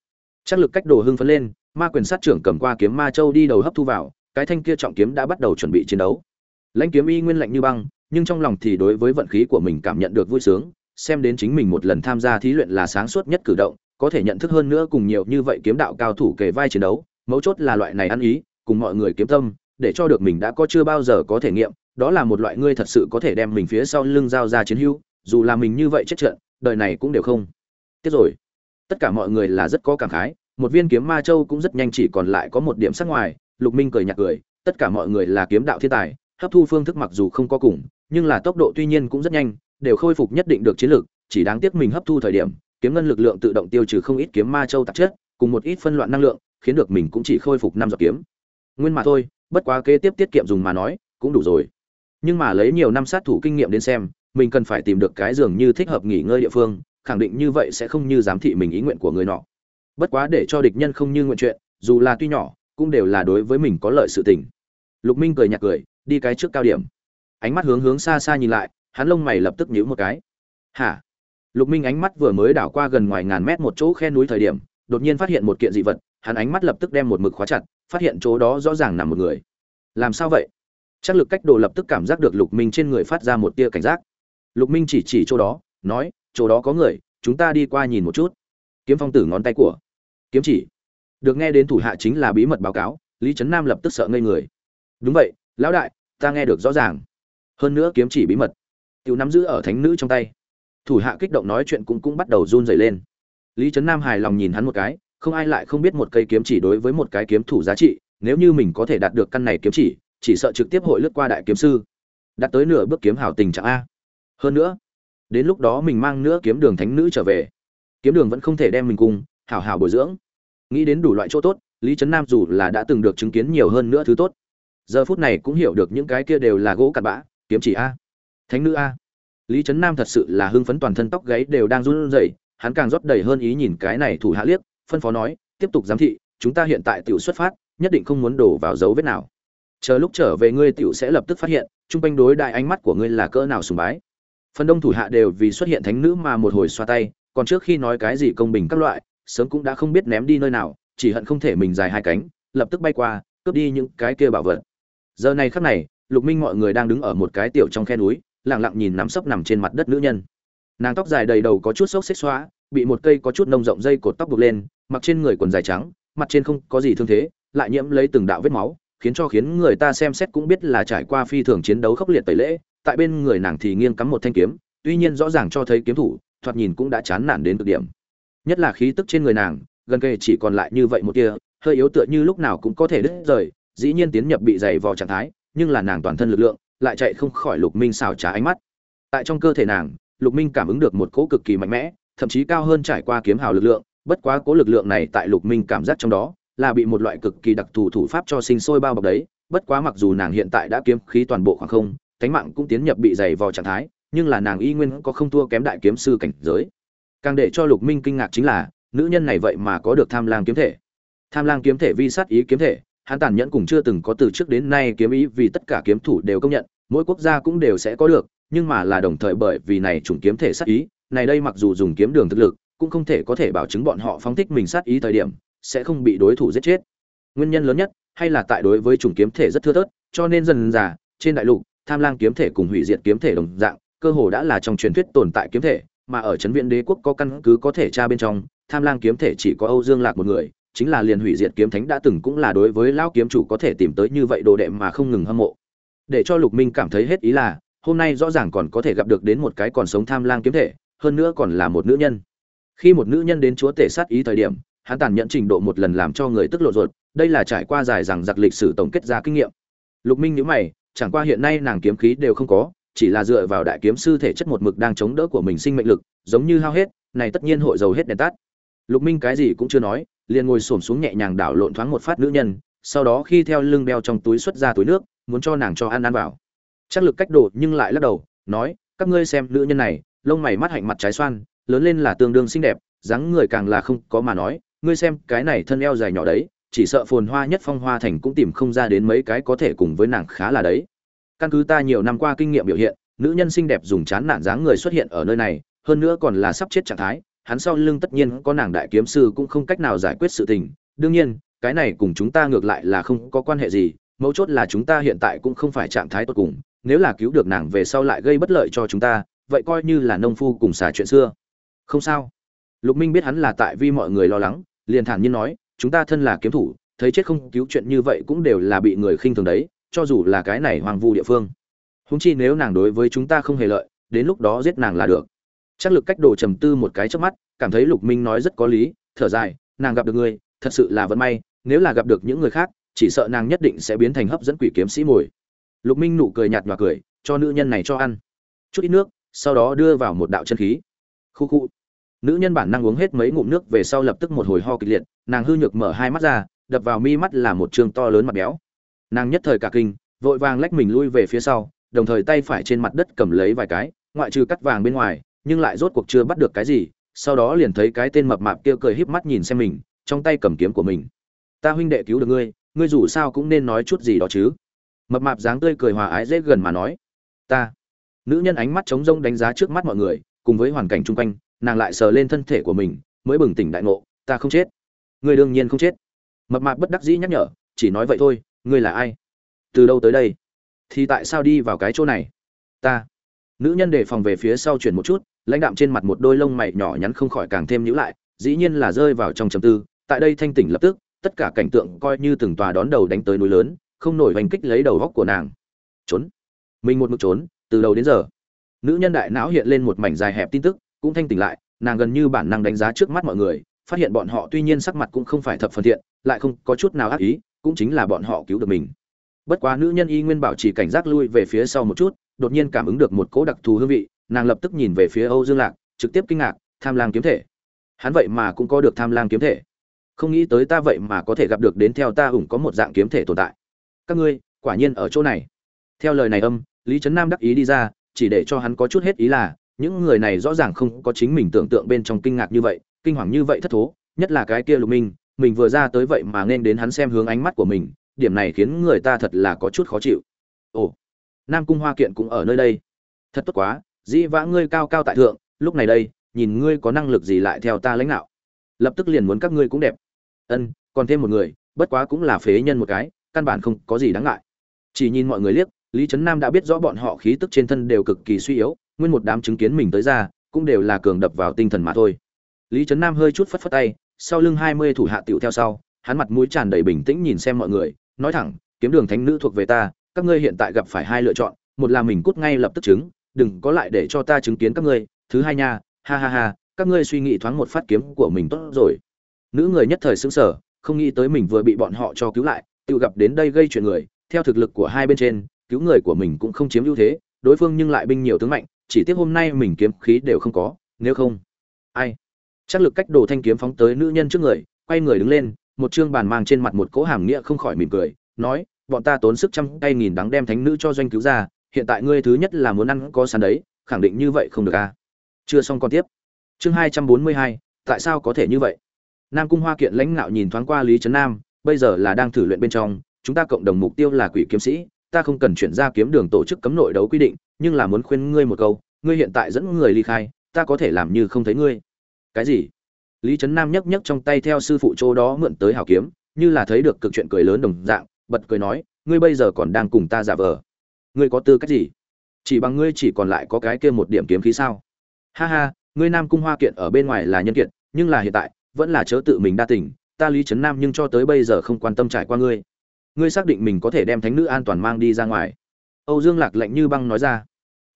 Chắc lực cách đồ hưng phấn lên, ma quyền sát trưởng cầm qua kiếm ma châu đi đầu hấp thu vào, cái thanh kia trọng kiếm đã bắt đầu chuẩn bị chiến đấu. Lãnh kiếm y nguyên lạnh như băng, nhưng trong lòng thì đối với vận khí của mình cảm nhận được vui sướng, xem đến chính mình một lần tham gia thí luyện là sáng suốt nhất cử động, có thể nhận thức hơn nữa cùng nhiều như vậy kiếm đạo cao thủ kề vai chiến đấu, mấu chốt là loại này ăn ý, cùng mọi người kiếm tâm để cho được mình đã có chưa bao giờ có thể nghiệm, đó là một loại ngươi thật sự có thể đem mình phía sau lưng giao ra chiến hữu, dù là mình như vậy chết trận, đời này cũng đều không. Tiếc rồi. Tất cả mọi người là rất có cảm khái, một viên kiếm ma châu cũng rất nhanh chỉ còn lại có một điểm sắc ngoài, lục minh cười nhạt cười, tất cả mọi người là kiếm đạo thiên tài, hấp thu phương thức mặc dù không có cùng, nhưng là tốc độ tuy nhiên cũng rất nhanh, đều khôi phục nhất định được chiến lược, chỉ đáng tiếc mình hấp thu thời điểm, kiếm ngân lực lượng tự động tiêu trừ không ít kiếm ma châu tạp chất, cùng một ít phân loạn năng lượng, khiến được mình cũng chỉ khôi phục năm giọt kiếm. Nguyên mà thôi bất quá kế tiếp tiết kiệm dùng mà nói, cũng đủ rồi. Nhưng mà lấy nhiều năm sát thủ kinh nghiệm đến xem, mình cần phải tìm được cái giường như thích hợp nghỉ ngơi địa phương, khẳng định như vậy sẽ không như giám thị mình ý nguyện của người nọ. Bất quá để cho địch nhân không như nguyện chuyện, dù là tuy nhỏ, cũng đều là đối với mình có lợi sự tình. Lục minh cười nhạt cười, đi cái trước cao điểm. Ánh mắt hướng hướng xa xa nhìn lại, hắn lông mày lập tức nhíu một cái. Hả? Lục minh ánh mắt vừa mới đảo qua gần ngoài ngàn mét một chỗ khe núi thời điểm, đột nhiên phát hiện một kiện dị vật hắn ánh mắt lập tức đem một mực khóa chặt, phát hiện chỗ đó rõ ràng nằm một người. Làm sao vậy? Chắc lực cách đồ lập tức cảm giác được lục minh trên người phát ra một tia cảnh giác. Lục minh chỉ chỉ chỗ đó, nói, chỗ đó có người, chúng ta đi qua nhìn một chút. Kiếm phong tử ngón tay của. Kiếm chỉ. Được nghe đến thủ hạ chính là bí mật báo cáo, lý trấn nam lập tức sợ ngây người. Đúng vậy, lão đại, ta nghe được rõ ràng. Hơn nữa kiếm chỉ bí mật. Tiểu nắm giữ ở thánh nữ trong tay. Thủ hạ kích động nói chuyện cũng cũng bắt đầu run rẩy lên. Lý trấn nam hài lòng nhìn hắn một cái không ai lại không biết một cây kiếm chỉ đối với một cái kiếm thủ giá trị, nếu như mình có thể đạt được căn này kiếm chỉ chỉ sợ trực tiếp hội lướt qua đại kiếm sư. Đạt tới nửa bước kiếm hảo tình trạng a. Hơn nữa, đến lúc đó mình mang nữa kiếm đường thánh nữ trở về. Kiếm đường vẫn không thể đem mình cùng, hảo hảo bồi dưỡng. Nghĩ đến đủ loại chỗ tốt, lý trấn nam dù là đã từng được chứng kiến nhiều hơn nữa thứ tốt, giờ phút này cũng hiểu được những cái kia đều là gỗ cặn bã, kiếm chỉ a. Thánh nữ a. Lý trấn nam thật sự là hưng phấn toàn thân tóc gáy đều đang run rẩy, hắn càng rót đầy hơn ý nhìn cái này thủ hạ liếc phân phó nói, tiếp tục giám thị, chúng ta hiện tại tiểu xuất phát, nhất định không muốn đổ vào dấu vết nào. Chờ lúc trở về ngươi tiểu sẽ lập tức phát hiện, chung quanh đối đại ánh mắt của ngươi là cỡ nào sùng bái. Phần đông thủ hạ đều vì xuất hiện thánh nữ mà một hồi xoa tay, còn trước khi nói cái gì công bình các loại, sớm cũng đã không biết ném đi nơi nào, chỉ hận không thể mình dài hai cánh, lập tức bay qua, cướp đi những cái kia bảo vật. Giờ này khắc này, lục minh mọi người đang đứng ở một cái tiểu trong khe núi, lặng lặng nhìn nắm sấp nằm trên mặt đất nữ nhân. Nàng tóc dài đầy đầu có chút xốc xích xóa, bị một cây có chút nông rộng dây cột tóc buộc lên mặc trên người quần dài trắng, mặt trên không có gì thương thế, lại nhiễm lấy từng đạo vết máu, khiến cho khiến người ta xem xét cũng biết là trải qua phi thường chiến đấu khốc liệt tẩy lễ, tại bên người nàng thì nghiêng cắm một thanh kiếm, tuy nhiên rõ ràng cho thấy kiếm thủ, thoạt nhìn cũng đã chán nản đến cực điểm. Nhất là khí tức trên người nàng, gần kề chỉ còn lại như vậy một tia, hơi yếu tựa như lúc nào cũng có thể đứt rời, dĩ nhiên tiến nhập bị dày vò trạng thái, nhưng là nàng toàn thân lực lượng lại chạy không khỏi lục minh xào trá ánh mắt. Tại trong cơ thể nàng, lục minh cảm ứng được một cỗ cực kỳ mạnh mẽ, thậm chí cao hơn trải qua kiếm hào lực lượng bất quá cố lực lượng này tại lục minh cảm giác trong đó là bị một loại cực kỳ đặc thù thủ pháp cho sinh sôi bao bọc đấy. Bất quá mặc dù nàng hiện tại đã kiếm khí toàn bộ khoảng không, cánh mạng cũng tiến nhập bị dày vò trạng thái, nhưng là nàng y nguyên có không thua kém đại kiếm sư cảnh giới. Càng để cho lục minh kinh ngạc chính là, nữ nhân này vậy mà có được tham lang kiếm thể. Tham lang kiếm thể vi sát ý kiếm thể, hắn tàn nhẫn cùng chưa từng có từ trước đến nay kiếm ý vì tất cả kiếm thủ đều công nhận, mỗi quốc gia cũng đều sẽ có được, nhưng mà là đồng thời bởi vì này chủng kiếm thể sát ý, này đây mặc dù dùng kiếm đường thực lực cũng không thể có thể bảo chứng bọn họ phóng thích mình sát ý thời điểm, sẽ không bị đối thủ giết chết. Nguyên nhân lớn nhất, hay là tại đối với chủng kiếm thể rất thưa thớt, cho nên dần dà, trên đại lục, tham lang kiếm thể cùng hủy diệt kiếm thể đồng dạng, cơ hồ đã là trong truyền thuyết tồn tại kiếm thể, mà ở trấn viện đế quốc có căn cứ có thể tra bên trong, tham lang kiếm thể chỉ có âu dương lạc một người, chính là liền hủy diệt kiếm thánh đã từng cũng là đối với lão kiếm chủ có thể tìm tới như vậy đồ đệ mà không ngừng hâm mộ. Để cho lục minh cảm thấy hết ý là, hôm nay rõ ràng còn có thể gặp được đến một cái còn sống tham lang kiếm thể, hơn nữa còn là một nữ nhân khi một nữ nhân đến chúa tể sát ý thời điểm, hắn tàn nhẫn trình độ một lần làm cho người tức lộ ruột, đây là trải qua dài rằng giặc lịch sử tổng kết ra kinh nghiệm. Lục minh nhíu mày, chẳng qua hiện nay nàng kiếm khí đều không có, chỉ là dựa vào đại kiếm sư thể chất một mực đang chống đỡ của mình sinh mệnh lực, giống như hao hết, này tất nhiên hội dầu hết đèn tắt. Lục minh cái gì cũng chưa nói, liền ngồi xổm xuống nhẹ nhàng đảo lộn thoáng một phát nữ nhân, sau đó khi theo lưng đeo trong túi xuất ra túi nước, muốn cho nàng cho ăn ăn vào. Chắc lực cách đồ nhưng lại lắc đầu, nói, các ngươi xem nữ nhân này, lông mày mắt hạnh mặt trái xoan lớn lên là tương đương xinh đẹp, dáng người càng là không có mà nói, ngươi xem cái này thân eo dài nhỏ đấy, chỉ sợ phồn hoa nhất phong hoa thành cũng tìm không ra đến mấy cái có thể cùng với nàng khá là đấy. Căn cứ ta nhiều năm qua kinh nghiệm biểu hiện, nữ nhân xinh đẹp dùng chán nản dáng người xuất hiện ở nơi này, hơn nữa còn là sắp chết trạng thái, hắn sau lưng tất nhiên có nàng đại kiếm sư cũng không cách nào giải quyết sự tình. Đương nhiên, cái này cùng chúng ta ngược lại là không có quan hệ gì, mấu chốt là chúng ta hiện tại cũng không phải trạng thái tốt cùng, nếu là cứu được nàng về sau lại gây bất lợi cho chúng ta, vậy coi như là nông phu cùng xả chuyện xưa không sao. Lục minh biết hắn là tại vì mọi người lo lắng, liền thản nhiên nói, chúng ta thân là kiếm thủ, thấy chết không cứu chuyện như vậy cũng đều là bị người khinh thường đấy, cho dù là cái này hoàng vu địa phương. Húng chi nếu nàng đối với chúng ta không hề lợi, đến lúc đó giết nàng là được. Chắc lực cách đồ trầm tư một cái trước mắt, cảm thấy lục minh nói rất có lý, thở dài, nàng gặp được ngươi thật sự là vận may, nếu là gặp được những người khác, chỉ sợ nàng nhất định sẽ biến thành hấp dẫn quỷ kiếm sĩ mồi. Lục minh nụ cười nhạt và cười, cho nữ nhân này cho ăn. Chút ít nước, sau đó đưa vào một đạo chân khí khu khu. Nữ nhân bản năng uống hết mấy ngụm nước về sau lập tức một hồi ho kịch liệt, nàng hư nhược mở hai mắt ra, đập vào mi mắt là một trường to lớn mặt béo. Nàng nhất thời cả kinh, vội vàng lách mình lui về phía sau, đồng thời tay phải trên mặt đất cầm lấy vài cái, ngoại trừ cắt vàng bên ngoài, nhưng lại rốt cuộc chưa bắt được cái gì, sau đó liền thấy cái tên mập mạp kia cười híp mắt nhìn xem mình, trong tay cầm kiếm của mình. Ta huynh đệ cứu được ngươi ngươi dù sao cũng nên nói chút gì đó chứ. Mập mạp dáng tươi cười hòa ái dễ gần mà nói. Ta. Nữ nhân ánh mắt trống rông đánh giá trước mắt mọi người cùng với hoàn cảnh chung quanh, nàng lại sờ lên thân thể của mình, mới bừng tỉnh đại ngộ, ta không chết. Ngươi đương nhiên không chết. Mập mạp bất đắc dĩ nhắc nhở, chỉ nói vậy thôi, ngươi là ai? Từ đâu tới đây? Thì tại sao đi vào cái chỗ này? Ta. Nữ nhân đề phòng về phía sau chuyển một chút, lãnh đạm trên mặt một đôi lông mày nhỏ nhắn không khỏi càng thêm nhữ lại, dĩ nhiên là rơi vào trong trầm tư. Tại đây thanh tỉnh lập tức, tất cả cảnh tượng coi như từng tòa đón đầu đánh tới núi lớn, không nổi hành kích lấy đầu góc của nàng. Trốn. Mình một mực trốn, từ đầu đến giờ nữ nhân đại não hiện lên một mảnh dài hẹp tin tức, cũng thanh tỉnh lại, nàng gần như bản năng đánh giá trước mắt mọi người, phát hiện bọn họ tuy nhiên sắc mặt cũng không phải thập phần thiện, lại không có chút nào ác ý, cũng chính là bọn họ cứu được mình. Bất quá nữ nhân y nguyên bảo chỉ cảnh giác lui về phía sau một chút, đột nhiên cảm ứng được một cỗ đặc thù hương vị, nàng lập tức nhìn về phía âu dương lạc, trực tiếp kinh ngạc, tham lang kiếm thể. Hắn vậy mà cũng có được tham lang kiếm thể. Không nghĩ tới ta vậy mà có thể gặp được đến theo ta ủng có một dạng kiếm thể tồn tại. Các ngươi, quả nhiên ở chỗ này. Theo lời này âm, lý trấn nam đắc ý đi ra chỉ để cho hắn có chút hết ý là, những người này rõ ràng không có chính mình tưởng tượng bên trong kinh ngạc như vậy, kinh hoàng như vậy thất thố, nhất là cái kia lục minh, mình vừa ra tới vậy mà nên đến hắn xem hướng ánh mắt của mình, điểm này khiến người ta thật là có chút khó chịu. Ồ, nam cung hoa kiện cũng ở nơi đây. Thật tốt quá, dĩ vã ngươi cao cao tại thượng, lúc này đây, nhìn ngươi có năng lực gì lại theo ta lãnh đạo. Lập tức liền muốn các ngươi cũng đẹp. Ân, còn thêm một người, bất quá cũng là phế nhân một cái, căn bản không có gì đáng ngại. Chỉ nhìn mọi người liếc lý trấn nam đã biết rõ bọn họ khí tức trên thân đều cực kỳ suy yếu, nguyên một đám chứng kiến mình tới ra, cũng đều là cường đập vào tinh thần mà thôi. Lý trấn nam hơi chút phất phất tay, sau lưng hai mươi thủ hạ tiểu theo sau, hắn mặt mũi tràn đầy bình tĩnh nhìn xem mọi người, nói thẳng, kiếm đường thánh nữ thuộc về ta, các ngươi hiện tại gặp phải hai lựa chọn, một là mình cút ngay lập tức chứng, đừng có lại để cho ta chứng kiến các ngươi, thứ hai nha, ha ha ha, các ngươi suy nghĩ thoáng một phát kiếm của mình tốt rồi. Nữ người nhất thời xứng sở không nghĩ tới mình vừa bị bọn họ cho cứu lại, tự gặp đến đây gây chuyện người, theo thực lực của hai bên trên cứu người của mình cũng không chiếm ưu thế, đối phương nhưng lại binh nhiều tướng mạnh, chỉ tiếc hôm nay mình kiếm khí đều không có, nếu không, ai? Chắc lực cách đồ thanh kiếm phóng tới nữ nhân trước người, quay người đứng lên, một chương bàn mang trên mặt một cỗ hàm nghĩa không khỏi mỉm cười, nói, bọn ta tốn sức trăm tay nghìn đắng đem thánh nữ cho doanh cứu ra, hiện tại ngươi thứ nhất là muốn ăn có sàn đấy, khẳng định như vậy không được à? Chưa xong còn tiếp. Chương hai trăm bốn mươi hai, tại sao có thể như vậy? Nam cung hoa kiện lãnh ngạo nhìn thoáng qua lý trấn nam, bây giờ là đang thử luyện bên trong, chúng ta cộng đồng mục tiêu là quỷ kiếm sĩ ta không cần chuyển ra kiếm đường tổ chức cấm nội đấu quy định, nhưng là muốn khuyên ngươi một câu, ngươi hiện tại dẫn người ly khai, ta có thể làm như không thấy ngươi. Cái gì? Lý trấn nam nhấc nhấc trong tay theo sư phụ chỗ đó mượn tới hảo kiếm, như là thấy được cực chuyện cười lớn đồng dạng, bật cười nói, ngươi bây giờ còn đang cùng ta giả vờ. Ngươi có tư cách gì? Chỉ bằng ngươi chỉ còn lại có cái kia một điểm kiếm khí sao? Ha ha, ngươi nam cung hoa kiện ở bên ngoài là nhân kiện, nhưng là hiện tại, vẫn là chớ tự mình đa tình, ta lý trấn nam nhưng cho tới bây giờ không quan tâm trải qua ngươi ngươi xác định mình có thể đem thánh nữ an toàn mang đi ra ngoài. Âu dương lạc lạnh như băng nói ra.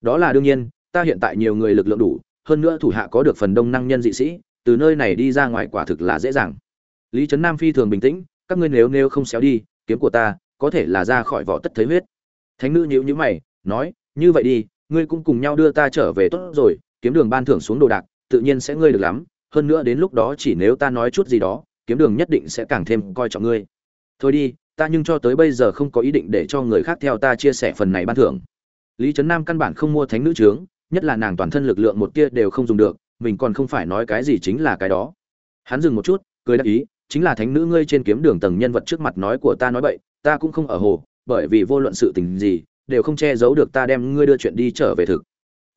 Đó là đương nhiên, ta hiện tại nhiều người lực lượng đủ, hơn nữa thủ hạ có được phần đông năng nhân dị sĩ, từ nơi này đi ra ngoài quả thực là dễ dàng. Lý trấn nam phi thường bình tĩnh, các ngươi nếu nếu không xéo đi, kiếm của ta có thể là ra khỏi vỏ tất thấy huyết. Thánh nữ nhíu nhíu mày, nói, như vậy đi, ngươi cũng cùng nhau đưa ta trở về tốt rồi, kiếm đường ban thưởng xuống đồ đạc, tự nhiên sẽ ngươi được lắm, hơn nữa đến lúc đó chỉ nếu ta nói chút gì đó, kiếm đường nhất định sẽ càng thêm coi trọng ngươi. Thôi đi ta nhưng cho tới bây giờ không có ý định để cho người khác theo ta chia sẻ phần này ban thưởng. Lý trấn nam căn bản không mua thánh nữ trướng, nhất là nàng toàn thân lực lượng một tia đều không dùng được, mình còn không phải nói cái gì chính là cái đó. Hắn dừng một chút, cười đáp ý, chính là thánh nữ ngươi trên kiếm đường tầng nhân vật trước mặt nói của ta nói bậy, ta cũng không ở hồ, bởi vì vô luận sự tình gì, đều không che giấu được ta đem ngươi đưa chuyện đi trở về thực.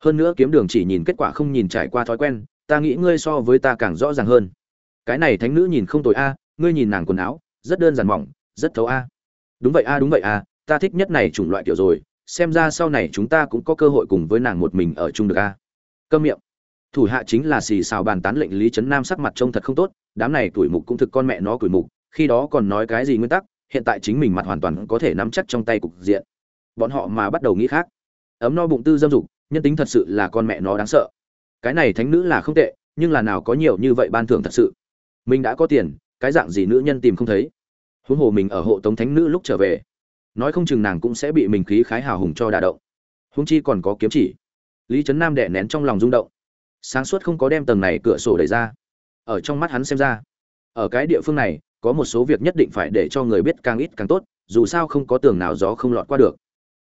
Hơn nữa kiếm đường chỉ nhìn kết quả không nhìn trải qua thói quen, ta nghĩ ngươi so với ta càng rõ ràng hơn. Cái này thánh nữ nhìn không tồi a, ngươi nhìn nàng quần áo, rất đơn giản mỏng rất thấu a. Đúng vậy a, đúng vậy a, ta thích nhất này chủng loại kiểu rồi, xem ra sau này chúng ta cũng có cơ hội cùng với nàng một mình ở chung được a. Câm miệng. Thủ hạ chính là xì xào bàn tán lệnh lý trấn nam sắc mặt trông thật không tốt, đám này tuổi mục cũng thực con mẹ nó tuổi mục, khi đó còn nói cái gì nguyên tắc, hiện tại chính mình mặt hoàn toàn có thể nắm chắc trong tay cục diện. Bọn họ mà bắt đầu nghĩ khác. Ấm no bụng tư dâm dục, nhân tính thật sự là con mẹ nó đáng sợ. Cái này thánh nữ là không tệ, nhưng là nào có nhiều như vậy ban thưởng thật sự. Mình đã có tiền, cái dạng gì nữ nhân tìm không thấy huống hồ mình ở hộ tống thánh nữ lúc trở về, nói không chừng nàng cũng sẽ bị mình khí khái hào hùng cho đả động. Huống chi còn có kiếm chỉ. Lý trấn nam đẻ nén trong lòng rung động. Sáng suốt không có đem tầng này cửa sổ đẩy ra. Ở trong mắt hắn xem ra, ở cái địa phương này, có một số việc nhất định phải để cho người biết càng ít càng tốt, dù sao không có tường nào gió không lọt qua được.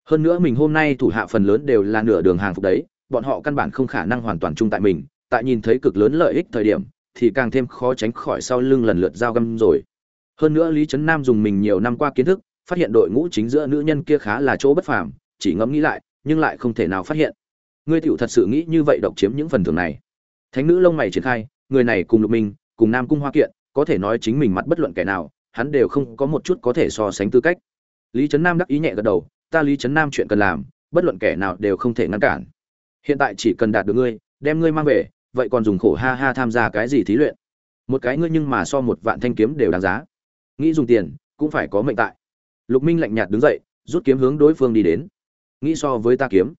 Hơn nữa mình hôm nay thủ hạ phần lớn đều là nửa đường hàng phục đấy, bọn họ căn bản không khả năng hoàn toàn chung tại mình, tại nhìn thấy cực lớn lợi ích thời điểm, thì càng thêm khó tránh khỏi sau lưng lần lượt dao găm rồi hơn nữa lý trấn nam dùng mình nhiều năm qua kiến thức, phát hiện đội ngũ chính giữa nữ nhân kia khá là chỗ bất phàm, chỉ ngẫm nghĩ lại, nhưng lại không thể nào phát hiện. Ngươi tiểu thật sự nghĩ như vậy độc chiếm những phần thưởng này. Thánh nữ lông mày triển khai, người này cùng lục minh, cùng nam cung hoa kiện, có thể nói chính mình mặt bất luận kẻ nào, hắn đều không có một chút có thể so sánh tư cách. Lý trấn nam đắc ý nhẹ gật đầu, ta lý trấn nam chuyện cần làm, bất luận kẻ nào đều không thể ngăn cản. Hiện tại chỉ cần đạt được ngươi, đem ngươi mang về, vậy còn dùng khổ ha ha tham gia cái gì thí luyện? Một cái ngươi nhưng mà so một vạn thanh kiếm đều đáng giá nghĩ dùng tiền, cũng phải có mệnh tại. Lục minh lạnh nhạt đứng dậy, rút kiếm hướng đối phương đi đến. Nghĩ so với ta kiếm.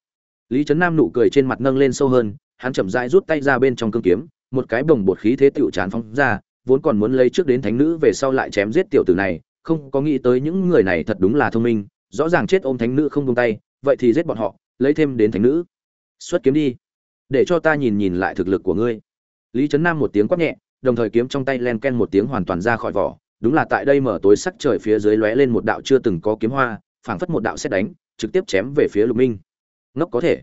Lý trấn nam nụ cười trên mặt nâng lên sâu hơn, hắn chậm rãi rút tay ra bên trong cương kiếm, một cái bồng bột khí thế tựu tràn phóng ra, vốn còn muốn lấy trước đến thánh nữ về sau lại chém giết tiểu tử này, không có nghĩ tới những người này thật đúng là thông minh, rõ ràng chết ôm thánh nữ không buông tay, vậy thì giết bọn họ, lấy thêm đến thánh nữ. Xuất kiếm đi. Để cho ta nhìn nhìn lại thực lực của ngươi. Lý trấn nam một tiếng quát nhẹ, đồng thời kiếm trong tay len ken một tiếng hoàn toàn ra khỏi vỏ đúng là tại đây mở tối sắc trời phía dưới lóe lên một đạo chưa từng có kiếm hoa, phảng phất một đạo xét đánh, trực tiếp chém về phía lục minh. Ngốc có thể.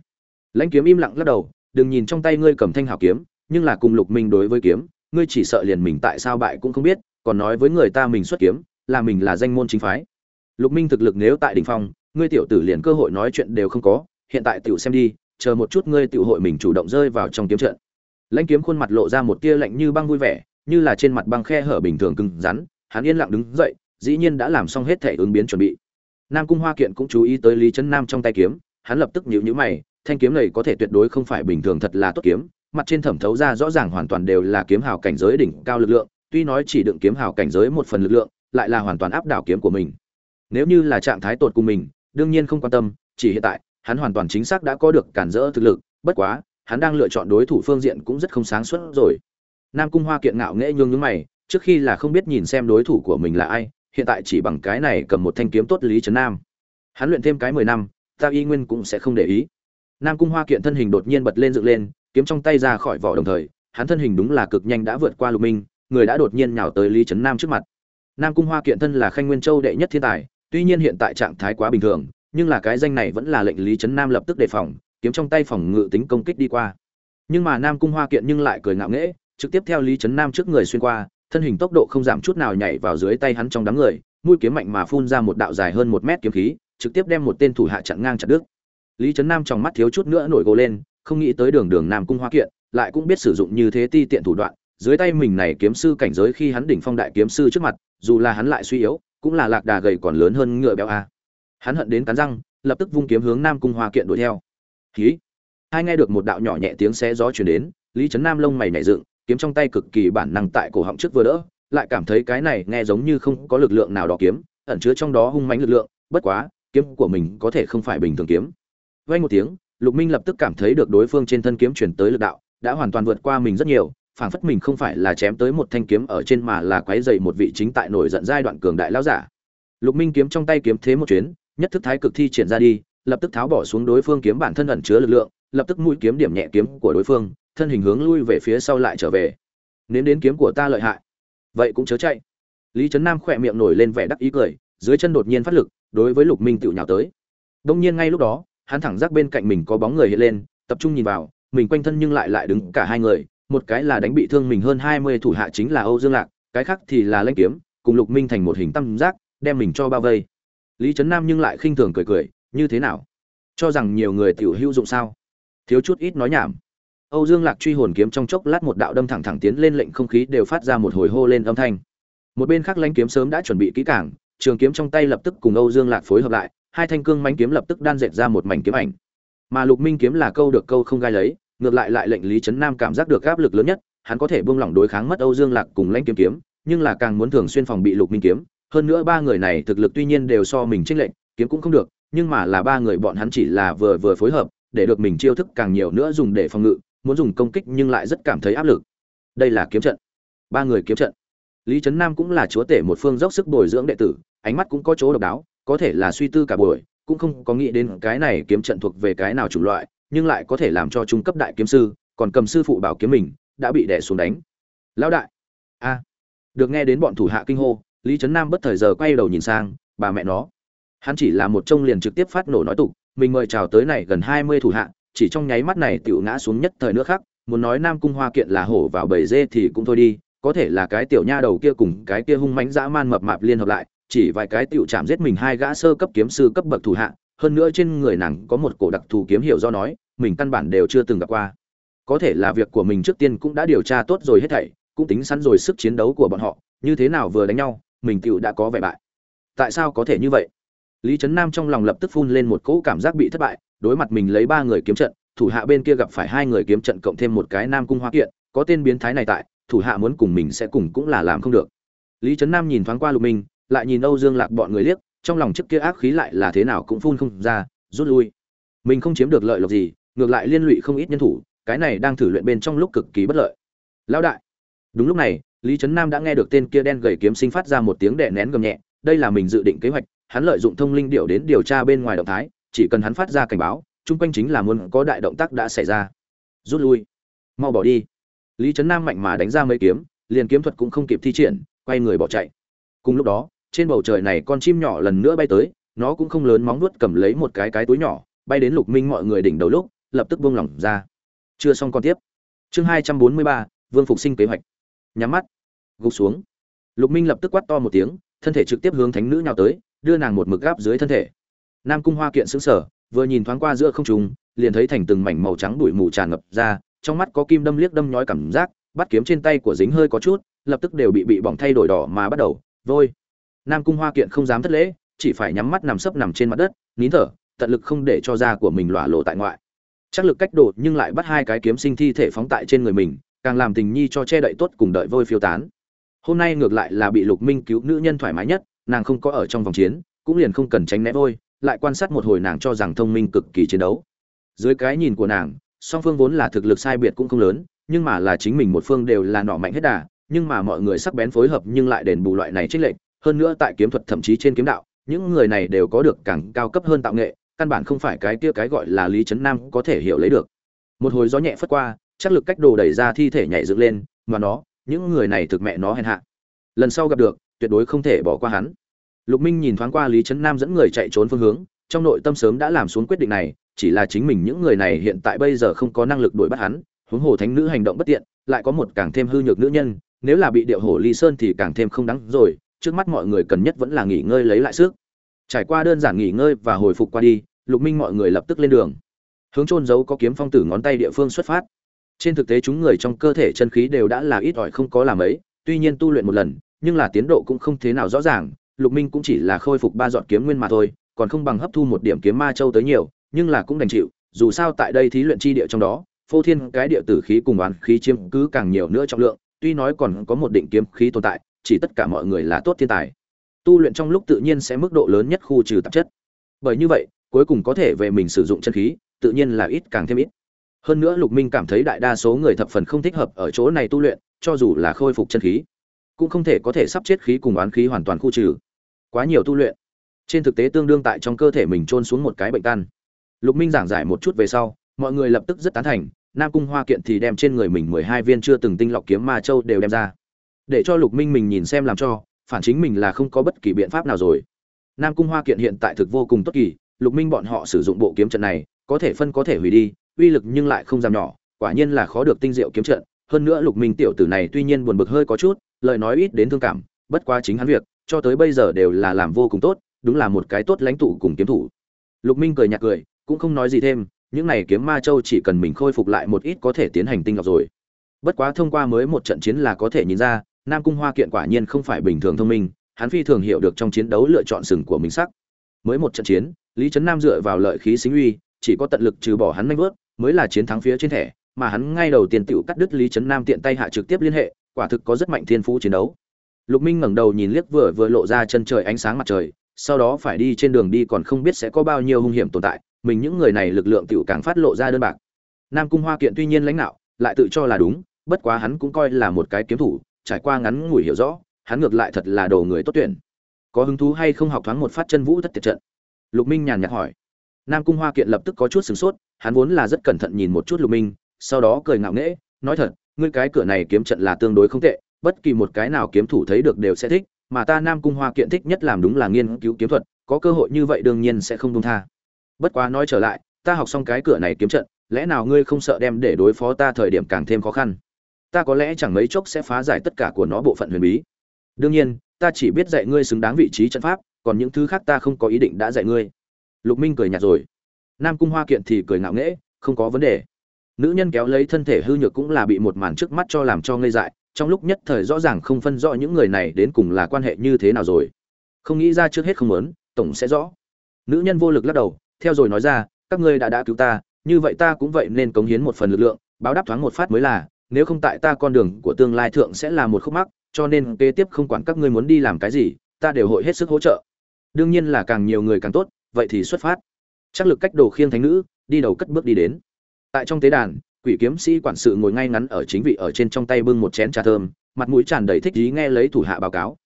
Lãnh kiếm im lặng lắc đầu, đừng nhìn trong tay ngươi cầm thanh hảo kiếm, nhưng là cùng lục minh đối với kiếm, ngươi chỉ sợ liền mình tại sao bại cũng không biết, còn nói với người ta mình xuất kiếm, là mình là danh môn chính phái. Lục minh thực lực nếu tại đỉnh phong, ngươi tiểu tử liền cơ hội nói chuyện đều không có, hiện tại tiểu xem đi, chờ một chút ngươi tiểu hội mình chủ động rơi vào trong kiếm trận. Lãnh kiếm khuôn mặt lộ ra một tia lạnh như băng vui vẻ, như là trên mặt băng khe hở bình thường cứng rắn hắn yên lặng đứng dậy, dĩ nhiên đã làm xong hết thể ứng biến chuẩn bị. Nam cung hoa kiện cũng chú ý tới lý trấn nam trong tay kiếm, hắn lập tức nhíu nhíu mày, thanh kiếm này có thể tuyệt đối không phải bình thường thật là tốt kiếm, mặt trên thẩm thấu ra rõ ràng hoàn toàn đều là kiếm hào cảnh giới đỉnh cao lực lượng, tuy nói chỉ đựng kiếm hào cảnh giới một phần lực lượng, lại là hoàn toàn áp đảo kiếm của mình. Nếu như là trạng thái tột cùng mình, đương nhiên không quan tâm, chỉ hiện tại, hắn hoàn toàn chính xác đã có được cản rỡ thực lực, bất quá, hắn đang lựa chọn đối thủ phương diện cũng rất không sáng suốt rồi. Nam cung hoa kiện ngạo nghễ nhương nhướng mày trước khi là không biết nhìn xem đối thủ của mình là ai, hiện tại chỉ bằng cái này cầm một thanh kiếm tốt lý trấn nam. Hắn luyện thêm cái mười năm ta y nguyên cũng sẽ không để ý. Nam cung hoa kiện thân hình đột nhiên bật lên dựng lên, kiếm trong tay ra khỏi vỏ đồng thời, hắn thân hình đúng là cực nhanh đã vượt qua lục minh, người đã đột nhiên nhào tới lý trấn nam trước mặt. Nam cung hoa kiện thân là khanh nguyên châu đệ nhất thiên tài, tuy nhiên hiện tại trạng thái quá bình thường, nhưng là cái danh này vẫn là lệnh lý trấn nam lập tức đề phòng, kiếm trong tay phòng ngự tính công kích đi qua. Nhưng mà nam cung hoa kiện nhưng lại cười ngạo nghễ, trực tiếp theo lý trấn nam trước người xuyên qua thân hình tốc độ không giảm chút nào nhảy vào dưới tay hắn trong đám người, mũi kiếm mạnh mà phun ra một đạo dài hơn một mét kiếm khí, trực tiếp đem một tên thủ hạ chặn ngang chặt đứt. Lý trấn nam trong mắt thiếu chút nữa nổi gồ lên, không nghĩ tới đường đường nam cung hoa kiện, lại cũng biết sử dụng như thế ti tiện thủ đoạn, dưới tay mình này kiếm sư cảnh giới khi hắn đỉnh phong đại kiếm sư trước mặt, dù là hắn lại suy yếu, cũng là lạc đà gầy còn lớn hơn ngựa béo a. Hắn hận đến cắn răng, lập tức vung kiếm hướng nam cung hoa kiện đuổi theo. Khí hai nghe được một đạo nhỏ nhẹ tiếng xé gió truyền đến, lý trấn nam lông mày nhảy dựng kiếm trong tay cực kỳ bản năng tại cổ họng trước vừa đỡ, lại cảm thấy cái này nghe giống như không có lực lượng nào đó kiếm, ẩn chứa trong đó hung mãnh lực lượng, bất quá, kiếm của mình có thể không phải bình thường kiếm. Vang một tiếng, lục minh lập tức cảm thấy được đối phương trên thân kiếm truyền tới lực đạo, đã hoàn toàn vượt qua mình rất nhiều, phảng phất mình không phải là chém tới một thanh kiếm ở trên mà là quấy rầy một vị chính tại nổi giận giai đoạn cường đại lão giả. Lục minh kiếm trong tay kiếm thế một chuyến, nhất thức thái cực thi triển ra đi, lập tức tháo bỏ xuống đối phương kiếm bản thân ẩn chứa lực lượng, lập tức mũi kiếm điểm nhẹ kiếm của đối phương thân hình hướng lui về phía sau lại trở về. Nếu đến kiếm của ta lợi hại. Vậy cũng chớ chạy. Lý trấn nam khỏe miệng nổi lên vẻ đắc ý cười, dưới chân đột nhiên phát lực, đối với lục minh tựu nhào tới. Đông nhiên ngay lúc đó, hắn thẳng giác bên cạnh mình có bóng người hiện lên, tập trung nhìn vào, mình quanh thân nhưng lại lại đứng cả hai người, một cái là đánh bị thương mình hơn hai mươi thủ hạ chính là âu dương lạc, cái khác thì là lanh kiếm, cùng lục minh thành một hình tam giác, đem mình cho bao vây. Lý trấn nam nhưng lại khinh thường cười cười, như thế nào? Cho rằng nhiều người tiểu hữu dụng sao? Thiếu chút ít nói nhảm âu dương lạc truy hồn kiếm trong chốc lát một đạo đâm thẳng thẳng tiến lên lệnh không khí đều phát ra một hồi hô lên âm thanh. Một bên khác lãnh kiếm sớm đã chuẩn bị kỹ càng, trường kiếm trong tay lập tức cùng âu dương lạc phối hợp lại hai thanh cương mánh kiếm lập tức đan dệt ra một mảnh kiếm ảnh. Mà lục minh kiếm là câu được câu không gai lấy ngược lại lại lệnh lý trấn nam cảm giác được áp lực lớn nhất hắn có thể buông lỏng đối kháng mất âu dương lạc cùng lãnh kiếm kiếm nhưng là càng muốn thường xuyên phòng bị lục minh kiếm. Hơn nữa ba người này thực lực tuy nhiên đều so mình chênh lệnh kiếm cũng không được nhưng mà là ba người bọn hắn chỉ là vừa vừa phối hợp để được mình chiêu thức càng nhiều nữa dùng để phòng ngự muốn dùng công kích nhưng lại rất cảm thấy áp lực. Đây là kiếm trận. Ba người kiếm trận. Lý trấn nam cũng là chúa tể một phương dốc sức bồi dưỡng đệ tử, ánh mắt cũng có chỗ độc đáo, có thể là suy tư cả buổi, cũng không có nghĩ đến cái này kiếm trận thuộc về cái nào chủng loại, nhưng lại có thể làm cho trung cấp đại kiếm sư, còn cầm sư phụ bảo kiếm mình, đã bị đè xuống đánh. Lão đại. A. Được nghe đến bọn thủ hạ kinh hô, lý trấn nam bất thời giờ quay đầu nhìn sang, bà mẹ nó. Hắn chỉ là một trông liền trực tiếp phát nổ nói tục, mình mời chào tới này gần hai mươi thủ hạ chỉ trong nháy mắt này tiểu ngã xuống nhất thời nữa khác, muốn nói nam cung hoa kiện là hổ vào bầy dê thì cũng thôi đi, có thể là cái tiểu nha đầu kia cùng cái kia hung mãnh dã man mập mạp liên hợp lại, chỉ vài cái tiểu chạm giết mình hai gã sơ cấp kiếm sư cấp bậc thủ hạ, hơn nữa trên người nàng có một cổ đặc thù kiếm hiệu do nói, mình căn bản đều chưa từng gặp qua. Có thể là việc của mình trước tiên cũng đã điều tra tốt rồi hết thảy, cũng tính sẵn rồi sức chiến đấu của bọn họ, như thế nào vừa đánh nhau, mình tiểu đã có vẻ bại. Tại sao có thể như vậy? Lý trấn nam trong lòng lập tức phun lên một cỗ cảm giác bị thất bại, đối mặt mình lấy ba người kiếm trận, thủ hạ bên kia gặp phải hai người kiếm trận cộng thêm một cái nam cung hoa kiện, có tên biến thái này tại, thủ hạ muốn cùng mình sẽ cùng cũng là làm không được. Lý trấn nam nhìn thoáng qua lục minh, lại nhìn âu dương lạc bọn người liếc, trong lòng trước kia ác khí lại là thế nào cũng phun không ra, rút lui. Mình không chiếm được lợi lộc gì, ngược lại liên lụy không ít nhân thủ, cái này đang thử luyện bên trong lúc cực kỳ bất lợi. Lão đại. Đúng lúc này, lý trấn nam đã nghe được tên kia đen gầy kiếm sinh phát ra một tiếng đè nén gầm nhẹ, đây là mình dự định kế hoạch hắn lợi dụng thông linh điệu đến điều tra bên ngoài động thái, chỉ cần hắn phát ra cảnh báo, chung quanh chính là muốn có đại động tác đã xảy ra. Rút lui. Mau bỏ đi. Lý trấn nam mạnh mà đánh ra mấy kiếm, liền kiếm thuật cũng không kịp thi triển, quay người bỏ chạy. Cùng lúc đó, trên bầu trời này con chim nhỏ lần nữa bay tới, nó cũng không lớn móng nuốt cầm lấy một cái cái túi nhỏ, bay đến lục minh mọi người đỉnh đầu lúc, lập tức buông lỏng ra. Chưa xong con tiếp. Chương hai trăm bốn mươi ba, vương phục sinh kế hoạch. Nhắm mắt. Gục xuống. Lục minh lập tức quát to một tiếng, thân thể trực tiếp hướng thánh nữ nhào tới đưa nàng một mực gáp dưới thân thể. Nam cung hoa kiện sững sờ, vừa nhìn thoáng qua giữa không trung, liền thấy thành từng mảnh màu trắng bụi mù tràn ngập ra, trong mắt có kim đâm liếc đâm nhói cảm giác, bắt kiếm trên tay của dính hơi có chút, lập tức đều bị bị bỏng thay đổi đỏ mà bắt đầu, vôi. Nam cung hoa kiện không dám thất lễ, chỉ phải nhắm mắt nằm sấp nằm trên mặt đất, nín thở, tận lực không để cho da của mình lỏa lộ tại ngoại. Chắc lực cách độ nhưng lại bắt hai cái kiếm sinh thi thể phóng tại trên người mình, càng làm tình nhi cho che đậy tốt cùng đợi vôi phiêu tán. Hôm nay ngược lại là bị lục minh cứu nữ nhân thoải mái nhất nàng không có ở trong vòng chiến, cũng liền không cần tránh né vôi, lại quan sát một hồi nàng cho rằng thông minh cực kỳ chiến đấu. Dưới cái nhìn của nàng, song phương vốn là thực lực sai biệt cũng không lớn, nhưng mà là chính mình một phương đều là nọ mạnh hết đà, nhưng mà mọi người sắc bén phối hợp nhưng lại đền bù loại này trích lệnh hơn nữa tại kiếm thuật thậm chí trên kiếm đạo, những người này đều có được càng cao cấp hơn tạo nghệ, căn bản không phải cái kia cái gọi là lý trấn nam có thể hiểu lấy được. Một hồi gió nhẹ phất qua, chắc lực cách đồ đẩy ra thi thể nhảy dựng lên, mà nó, những người này thực mẹ nó hèn hạ. Lần sau gặp được tuyệt đối không thể bỏ qua hắn. Lục minh nhìn thoáng qua lý trấn nam dẫn người chạy trốn phương hướng, trong nội tâm sớm đã làm xuống quyết định này, chỉ là chính mình những người này hiện tại bây giờ không có năng lực đuổi bắt hắn, huống hồ thánh nữ hành động bất tiện, lại có một càng thêm hư nhược nữ nhân, nếu là bị điệu hổ ly sơn thì càng thêm không đáng rồi, trước mắt mọi người cần nhất vẫn là nghỉ ngơi lấy lại sức. Trải qua đơn giản nghỉ ngơi và hồi phục qua đi, lục minh mọi người lập tức lên đường. Hướng trôn giấu có kiếm phong tử ngón tay địa phương xuất phát. Trên thực tế chúng người trong cơ thể chân khí đều đã là ít ỏi không có làm ấy tuy nhiên tu luyện một lần nhưng là tiến độ cũng không thế nào rõ ràng, lục minh cũng chỉ là khôi phục ba dọn kiếm nguyên mà thôi, còn không bằng hấp thu một điểm kiếm ma châu tới nhiều, nhưng là cũng đành chịu, dù sao tại đây thí luyện chi địa trong đó, phô thiên cái địa tử khí cùng oán khí chiếm cứ càng nhiều nữa trọng lượng, tuy nói còn có một định kiếm khí tồn tại, chỉ tất cả mọi người là tốt thiên tài. Tu luyện trong lúc tự nhiên sẽ mức độ lớn nhất khu trừ tạp chất. Bởi như vậy, cuối cùng có thể về mình sử dụng chân khí, tự nhiên là ít càng thêm ít. Hơn nữa lục minh cảm thấy đại đa số người thập phần không thích hợp ở chỗ này tu luyện, cho dù là khôi phục chân khí cũng không thể có thể sắp chết khí cùng oán khí hoàn toàn khu trừ. Quá nhiều tu luyện. Trên thực tế tương đương tại trong cơ thể mình trôn xuống một cái bệnh căn lục minh giảng giải một chút về sau, mọi người lập tức rất tán thành, nam cung hoa kiện thì đem trên người mình mười hai viên chưa từng tinh lọc kiếm ma châu đều đem ra. Để cho lục minh mình nhìn xem làm cho, phản chính mình là không có bất kỳ biện pháp nào rồi. Nam cung hoa kiện hiện tại thực vô cùng tốt kỳ, lục minh bọn họ sử dụng bộ kiếm trận này, có thể phân có thể hủy đi, uy lực nhưng lại không giảm nhỏ, quả nhiên là khó được tinh diệu kiếm trận hơn nữa lục minh tiểu tử này tuy nhiên buồn bực hơi có chút, lời nói ít đến thương cảm, bất quá chính hắn việc, cho tới bây giờ đều là làm vô cùng tốt, đúng là một cái tốt lãnh tụ cùng kiếm thủ. Lục minh cười nhạt cười, cũng không nói gì thêm, những này kiếm ma châu chỉ cần mình khôi phục lại một ít có thể tiến hành tinh lọc rồi. Bất quá thông qua mới một trận chiến là có thể nhìn ra, nam cung hoa kiện quả nhiên không phải bình thường thông minh, hắn phi thường hiểu được trong chiến đấu lựa chọn sừng của mình sắc. Mới một trận chiến, lý trấn nam dựa vào lợi khí xính uy, chỉ có tận lực trừ bỏ hắn manh vớt mới là chiến thắng phía trên thẻ mà hắn ngay đầu tiên tựu cắt đứt lý trấn nam tiện tay hạ trực tiếp liên hệ, quả thực có rất mạnh thiên phú chiến đấu. Lục minh ngẩng đầu nhìn liếc vừa vừa lộ ra chân trời ánh sáng mặt trời, sau đó phải đi trên đường đi còn không biết sẽ có bao nhiêu hung hiểm tồn tại, mình những người này lực lượng tiểu càng phát lộ ra đơn bạc. Nam cung hoa kiện tuy nhiên lãnh đạo lại tự cho là đúng, bất quá hắn cũng coi là một cái kiếm thủ, trải qua ngắn ngủi hiểu rõ, hắn ngược lại thật là đồ người tốt tuyển. Có hứng thú hay không học thoáng một phát chân vũ thất tiệt trận? Lục minh nhàn nhạt hỏi. Nam cung hoa kiện lập tức có chút sửng sốt, hắn vốn là rất cẩn thận nhìn một chút lục minh sau đó cười ngạo nghễ, nói thật, ngươi cái cửa này kiếm trận là tương đối không tệ, bất kỳ một cái nào kiếm thủ thấy được đều sẽ thích, mà ta nam cung hoa kiện thích nhất làm đúng là nghiên cứu kiếm thuật, có cơ hội như vậy đương nhiên sẽ không đông tha. Bất quá nói trở lại, ta học xong cái cửa này kiếm trận, lẽ nào ngươi không sợ đem để đối phó ta thời điểm càng thêm khó khăn? Ta có lẽ chẳng mấy chốc sẽ phá giải tất cả của nó bộ phận huyền bí. Đương nhiên, ta chỉ biết dạy ngươi xứng đáng vị trí trận pháp, còn những thứ khác ta không có ý định đã dạy ngươi. Lục minh cười nhạt rồi. Nam cung hoa kiện thì cười ngạo nghễ, không có vấn đề nữ nhân kéo lấy thân thể hư nhược cũng là bị một màn trước mắt cho làm cho ngây dại, trong lúc nhất thời rõ ràng không phân rõ những người này đến cùng là quan hệ như thế nào rồi. Không nghĩ ra trước hết không muốn, tổng sẽ rõ. Nữ nhân vô lực lắc đầu, theo rồi nói ra, các ngươi đã đã cứu ta, như vậy ta cũng vậy nên cống hiến một phần lực lượng, báo đáp thoáng một phát mới là, nếu không tại ta con đường của tương lai thượng sẽ là một khúc mắc, cho nên kế tiếp không quản các ngươi muốn đi làm cái gì, ta đều hội hết sức hỗ trợ. Đương nhiên là càng nhiều người càng tốt, vậy thì xuất phát. Chắc lực cách đồ khiêng thánh nữ, đi đầu cất bước đi đến tại trong tế đàn, quỷ kiếm sĩ quản sự ngồi ngay ngắn ở chính vị ở trên trong tay bưng một chén trà thơm, mặt mũi tràn đầy thích ý nghe lấy thủ hạ báo cáo.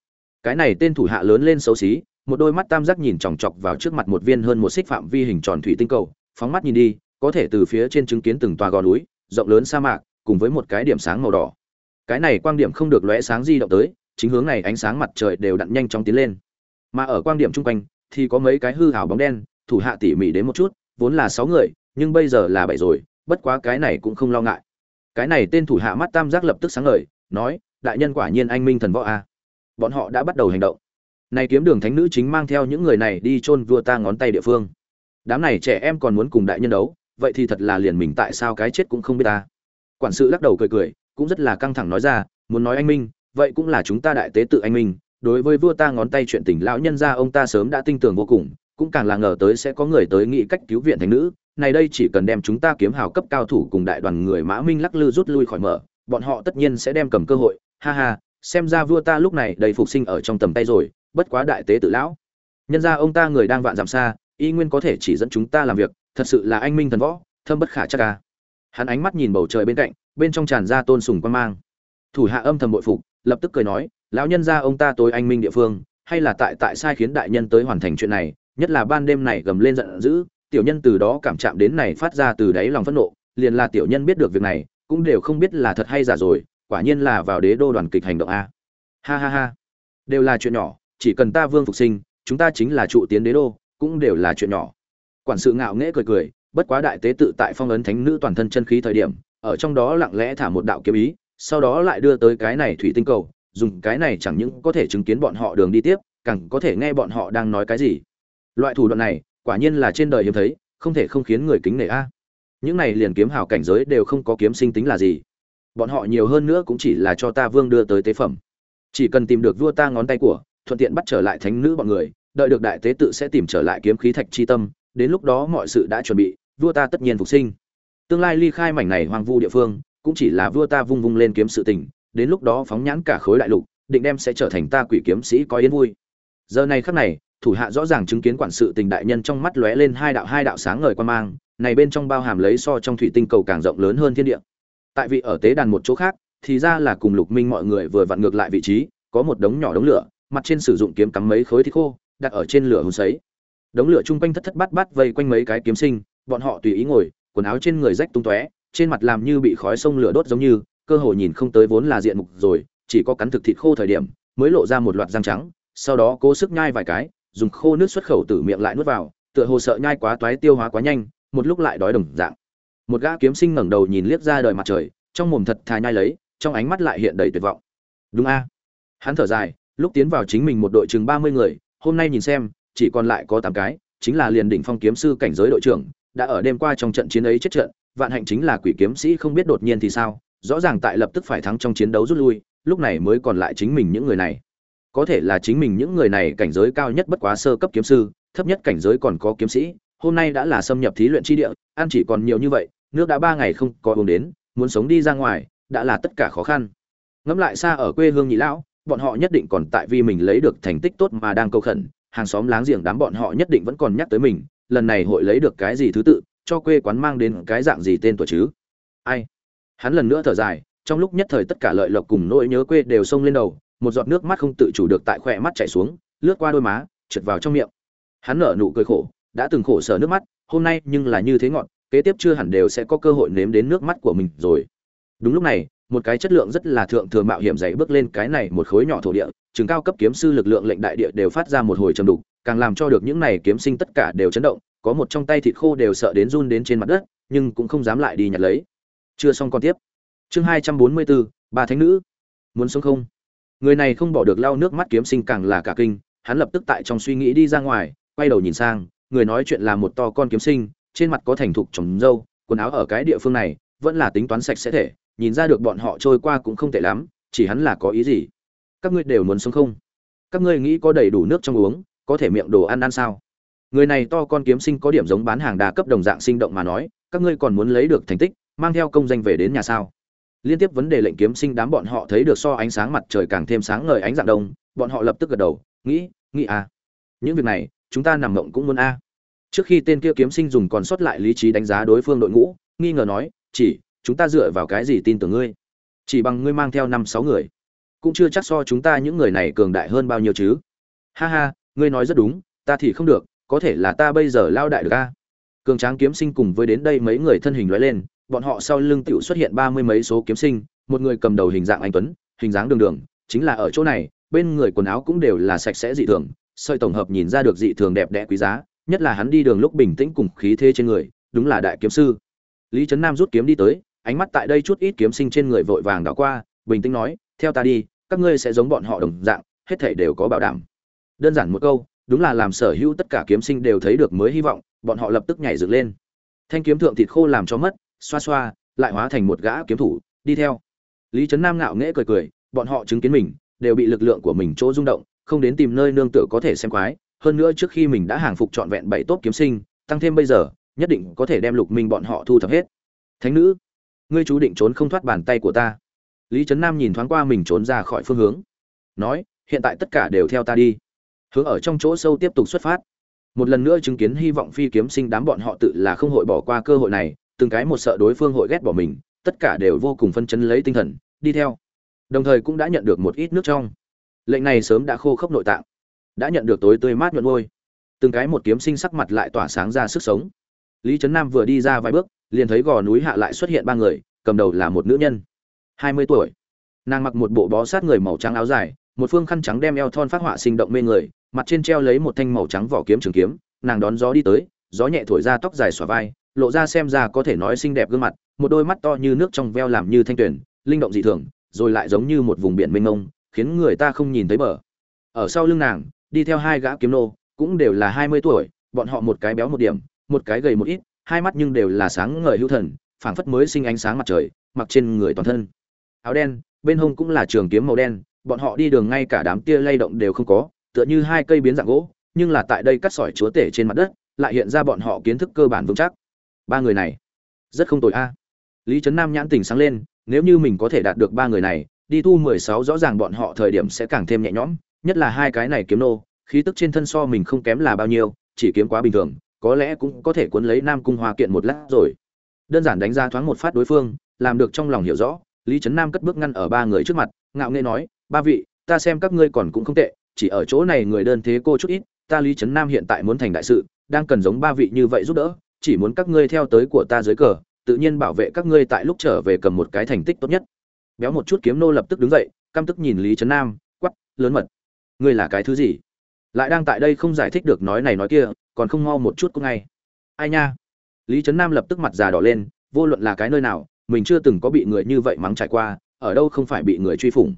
Cái này tên thủ hạ lớn lên xấu xí, một đôi mắt tam giác nhìn chòng chọc vào trước mặt một viên hơn một xích phạm vi hình tròn thủy tinh cầu, phóng mắt nhìn đi, có thể từ phía trên chứng kiến từng tòa gò núi, rộng lớn sa mạc, cùng với một cái điểm sáng màu đỏ. Cái này quang điểm không được lóe sáng di động tới, chính hướng này ánh sáng mặt trời đều đặn nhanh chóng tiến lên. Mà ở quang điểm chung quanh, thì có mấy cái hư hảo bóng đen, thủ hạ tỉ mỉ đến một chút, vốn là sáu người, nhưng bây giờ là bảy rồi bất quá cái này cũng không lo ngại. Cái này tên thủ hạ mắt tam giác lập tức sáng ngời, nói, đại nhân quả nhiên anh minh thần võ a. Bọn họ đã bắt đầu hành động. Này kiếm đường thánh nữ chính mang theo những người này đi chôn vua ta ngón tay địa phương. Đám này trẻ em còn muốn cùng đại nhân đấu, vậy thì thật là liền mình tại sao cái chết cũng không biết ta. Quản sự lắc đầu cười cười, cũng rất là căng thẳng nói ra, muốn nói anh minh, vậy cũng là chúng ta đại tế tự anh minh. Đối với vua ta ngón tay chuyện tình, lão nhân gia ông ta sớm đã tin tưởng vô cùng cũng càng là ngờ tới sẽ có người tới nghĩ cách cứu viện thánh nữ. Này đây chỉ cần đem chúng ta kiếm hào cấp cao thủ cùng đại đoàn người mã minh lắc lư rút lui khỏi mở, bọn họ tất nhiên sẽ đem cầm cơ hội. Ha ha, xem ra vua ta lúc này đầy phục sinh ở trong tầm tay rồi, bất quá đại tế tự lão. Nhân ra ông ta người đang vạn giảm xa, y nguyên có thể chỉ dẫn chúng ta làm việc, thật sự là anh minh thần võ, thâm bất khả chắc ca hắn ánh mắt nhìn bầu trời bên cạnh, bên trong tràn ra tôn sùng quan mang. Thủ hạ âm thầm bội phục, lập tức cười nói, lão nhân ra ông ta tối anh minh địa phương, hay là tại tại sai khiến đại nhân tới hoàn thành chuyện này nhất là ban đêm này gầm lên giận dữ, tiểu nhân từ đó cảm chạm đến này phát ra từ đáy lòng phẫn nộ, liền là tiểu nhân biết được việc này, cũng đều không biết là thật hay giả rồi, quả nhiên là vào đế đô đoàn kịch hành động a. Ha ha ha. Đều là chuyện nhỏ, chỉ cần ta vương phục sinh, chúng ta chính là trụ tiến đế đô, cũng đều là chuyện nhỏ. Quản sự ngạo nghễ cười cười, bất quá đại tế tự tại phong ấn thánh nữ toàn thân chân khí thời điểm, ở trong đó lặng lẽ thả một đạo kiếm ý, sau đó lại đưa tới cái này thủy tinh cầu, dùng cái này chẳng những có thể chứng kiến bọn họ đường đi tiếp, càng có thể nghe bọn họ đang nói cái gì loại thủ đoạn này, quả nhiên là trên đời hiếm thấy, không thể không khiến người kính nể a. Những này liền kiếm hào cảnh giới đều không có kiếm sinh tính là gì. Bọn họ nhiều hơn nữa cũng chỉ là cho ta vương đưa tới tế phẩm. Chỉ cần tìm được vua ta ngón tay của, thuận tiện bắt trở lại thánh nữ bọn người, đợi được đại tế tự sẽ tìm trở lại kiếm khí thạch chi tâm, đến lúc đó mọi sự đã chuẩn bị, vua ta tất nhiên phục sinh. Tương lai ly khai mảnh này hoang vu địa phương, cũng chỉ là vua ta vung vung lên kiếm sự tình, đến lúc đó phóng nhãn cả khối đại lục, định đem sẽ trở thành ta quỷ kiếm sĩ có yên vui. Giờ này khắc này thủ hạ rõ ràng chứng kiến quản sự tình đại nhân trong mắt lóe lên hai đạo hai đạo sáng ngời quan mang, này bên trong bao hàm lấy so trong thủy tinh cầu càng rộng lớn hơn thiên địa. Tại vị ở tế đàn một chỗ khác, thì ra là cùng lục minh mọi người vừa vặn ngược lại vị trí, có một đống nhỏ đống lửa, mặt trên sử dụng kiếm cắm mấy khối thịt khô, đặt ở trên lửa hùn sấy. Đống lửa chung quanh thất thất bát bát vây quanh mấy cái kiếm sinh, bọn họ tùy ý ngồi, quần áo trên người rách tung tóe, trên mặt làm như bị khói sông lửa đốt giống như, cơ hồ nhìn không tới vốn là diện mục rồi, chỉ có cắn thực thịt khô thời điểm, mới lộ ra một loạt răng trắng, sau đó cố sức nhai vài cái dùng khô nước xuất khẩu từ miệng lại nuốt vào, tựa hồ sợ nhai quá toái tiêu hóa quá nhanh, một lúc lại đói đồng dạng. Một gã kiếm sinh ngẩng đầu nhìn liếc ra đời mặt trời, trong mồm thật thà nhai lấy, trong ánh mắt lại hiện đầy tuyệt vọng. Đúng a. Hắn thở dài, lúc tiến vào chính mình một đội chừng ba mươi người, hôm nay nhìn xem, chỉ còn lại có tám cái, chính là liền đỉnh phong kiếm sư cảnh giới đội trưởng, đã ở đêm qua trong trận chiến ấy chết trận, vạn hạnh chính là quỷ kiếm sĩ không biết đột nhiên thì sao, rõ ràng tại lập tức phải thắng trong chiến đấu rút lui, lúc này mới còn lại chính mình những người này có thể là chính mình những người này cảnh giới cao nhất bất quá sơ cấp kiếm sư, thấp nhất cảnh giới còn có kiếm sĩ, hôm nay đã là xâm nhập thí luyện chi địa, ăn chỉ còn nhiều như vậy, nước đã ba ngày không có uống đến, muốn sống đi ra ngoài, đã là tất cả khó khăn. Ngẫm lại xa ở quê hương nhị lão, bọn họ nhất định còn tại vì mình lấy được thành tích tốt mà đang câu khẩn, hàng xóm láng giềng đám bọn họ nhất định vẫn còn nhắc tới mình, lần này hội lấy được cái gì thứ tự, cho quê quán mang đến cái dạng gì tên tuổi chứ? Ai? Hắn lần nữa thở dài, trong lúc nhất thời tất cả lợi lộc cùng nỗi nhớ quê đều xông lên đầu một giọt nước mắt không tự chủ được tại khỏe mắt chảy xuống, lướt qua đôi má, trượt vào trong miệng. Hắn nở nụ cười khổ, đã từng khổ sở nước mắt, hôm nay nhưng là như thế ngọn kế tiếp chưa hẳn đều sẽ có cơ hội nếm đến nước mắt của mình rồi. Đúng lúc này, một cái chất lượng rất là thượng thừa mạo hiểm dày bước lên cái này một khối nhỏ thổ địa, trường cao cấp kiếm sư lực lượng lệnh đại địa đều phát ra một hồi trầm đục, càng làm cho được những này kiếm sinh tất cả đều chấn động, có một trong tay thịt khô đều sợ đến run đến trên mặt đất, nhưng cũng không dám lại đi nhặt lấy. Chưa xong còn tiếp. Chương hai trăm bốn mươi bốn, ba thánh nữ. Muốn sống không? Người này không bỏ được lau nước mắt kiếm sinh càng là cả kinh, hắn lập tức tại trong suy nghĩ đi ra ngoài, quay đầu nhìn sang, người nói chuyện là một to con kiếm sinh, trên mặt có thành thục trồng râu, quần áo ở cái địa phương này, vẫn là tính toán sạch sẽ thể, nhìn ra được bọn họ trôi qua cũng không tệ lắm, chỉ hắn là có ý gì? Các ngươi đều muốn sống không? Các ngươi nghĩ có đầy đủ nước trong uống, có thể miệng đồ ăn ăn sao? Người này to con kiếm sinh có điểm giống bán hàng đa cấp đồng dạng sinh động mà nói, các ngươi còn muốn lấy được thành tích, mang theo công danh về đến nhà sao? Liên tiếp vấn đề lệnh kiếm sinh đám bọn họ thấy được so ánh sáng mặt trời càng thêm sáng ngời ánh dạng đông, bọn họ lập tức gật đầu, nghĩ nghĩ à những việc này, chúng ta nằm mộng cũng muốn a. Trước khi tên kia kiếm sinh dùng còn sót lại lý trí đánh giá đối phương đội ngũ, nghi ngờ nói, chỉ, chúng ta dựa vào cái gì tin tưởng ngươi? Chỉ bằng ngươi mang theo năm sáu người, cũng chưa chắc so chúng ta những người này cường đại hơn bao nhiêu chứ. Ha ha, ngươi nói rất đúng, ta thì không được, có thể là ta bây giờ lao đại được a. Cường tráng kiếm sinh cùng với đến đây mấy người thân hình lóe lên bọn họ sau lưng tiểu xuất hiện ba mươi mấy số kiếm sinh, một người cầm đầu hình dạng anh tuấn, hình dáng đường đường, chính là ở chỗ này, bên người quần áo cũng đều là sạch sẽ dị thường, sợi tổng hợp nhìn ra được dị thường đẹp đẽ quý giá, nhất là hắn đi đường lúc bình tĩnh cùng khí thế trên người, đúng là đại kiếm sư. Lý trấn nam rút kiếm đi tới, ánh mắt tại đây chút ít kiếm sinh trên người vội vàng đảo qua, bình tĩnh nói, theo ta đi, các ngươi sẽ giống bọn họ đồng dạng, hết thảy đều có bảo đảm. Đơn giản một câu, đúng là làm sở hữu tất cả kiếm sinh đều thấy được mới hy vọng, bọn họ lập tức nhảy dựng lên. Thanh kiếm thượng thịt khô làm cho mất xoa xoa, lại hóa thành một gã kiếm thủ, đi theo. Lý trấn nam ngạo nghễ cười cười, bọn họ chứng kiến mình, đều bị lực lượng của mình chỗ rung động, không đến tìm nơi nương tựa có thể xem quái. Hơn nữa trước khi mình đã hàng phục trọn vẹn bảy tốt kiếm sinh, tăng thêm bây giờ, nhất định có thể đem lục minh bọn họ thu thập hết. Thánh nữ, ngươi chú định trốn không thoát bàn tay của ta. Lý trấn nam nhìn thoáng qua mình trốn ra khỏi phương hướng. Nói, hiện tại tất cả đều theo ta đi. Hướng ở trong chỗ sâu tiếp tục xuất phát. Một lần nữa chứng kiến hy vọng phi kiếm sinh đám bọn họ tự là không hội bỏ qua cơ hội này từng cái một sợ đối phương hội ghét bỏ mình, tất cả đều vô cùng phân chấn lấy tinh thần, đi theo. Đồng thời cũng đã nhận được một ít nước trong. Lệnh này sớm đã khô khốc nội tạng, đã nhận được tối tươi mát nhuận môi từng cái một kiếm sinh sắc mặt lại tỏa sáng ra sức sống. Lý trấn nam vừa đi ra vài bước, liền thấy gò núi hạ lại xuất hiện ba người, cầm đầu là một nữ nhân, hai mươi tuổi. Nàng mặc một bộ bó sát người màu trắng áo dài, một phương khăn trắng đem eo thon phát họa sinh động mê người, mặt trên treo lấy một thanh màu trắng vỏ kiếm trường kiếm, nàng đón gió đi tới, gió nhẹ thổi ra tóc dài xòa vai lộ ra xem ra có thể nói xinh đẹp gương mặt, một đôi mắt to như nước trong veo làm như thanh tuyển linh động dị thường, rồi lại giống như một vùng biển mênh mông, khiến người ta không nhìn thấy bờ. Ở sau lưng nàng, đi theo hai gã kiếm nô, cũng đều là hai mươi tuổi, bọn họ một cái béo một điểm, một cái gầy một ít, hai mắt nhưng đều là sáng ngời hữu thần, phảng phất mới sinh ánh sáng mặt trời, mặc trên người toàn thân. Áo đen, bên hông cũng là trường kiếm màu đen, bọn họ đi đường ngay cả đám tia lay động đều không có, tựa như hai cây biến dạng gỗ, nhưng là tại đây cắt sỏi chúa tể trên mặt đất, lại hiện ra bọn họ kiến thức cơ bản vững chắc ba người này. Rất không tồi a. Lý trấn nam nhãn tình sáng lên, nếu như mình có thể đạt được ba người này, đi thu mười sáu rõ ràng bọn họ thời điểm sẽ càng thêm nhẹ nhõm, nhất là hai cái này kiếm nô, khí tức trên thân so mình không kém là bao nhiêu, chỉ kiếm quá bình thường, có lẽ cũng có thể cuốn lấy nam cung hoa kiện một lát rồi. Đơn giản đánh ra thoáng một phát đối phương, làm được trong lòng hiểu rõ, lý trấn nam cất bước ngăn ở ba người trước mặt, ngạo nghê nói, ba vị, ta xem các ngươi còn cũng không tệ, chỉ ở chỗ này người đơn thế cô chút ít, ta lý trấn nam hiện tại muốn thành đại sự, đang cần giống ba vị như vậy giúp đỡ chỉ muốn các ngươi theo tới của ta dưới cờ, tự nhiên bảo vệ các ngươi tại lúc trở về cầm một cái thành tích tốt nhất. Béo một chút kiếm nô lập tức đứng dậy, căm tức nhìn lý trấn nam, quát, lớn mật. Ngươi là cái thứ gì? Lại đang tại đây không giải thích được nói này nói kia, còn không mau một chút cũng ngay. Ai nha? Lý trấn nam lập tức mặt già đỏ lên, vô luận là cái nơi nào, mình chưa từng có bị người như vậy mắng trải qua, ở đâu không phải bị người truy phủng.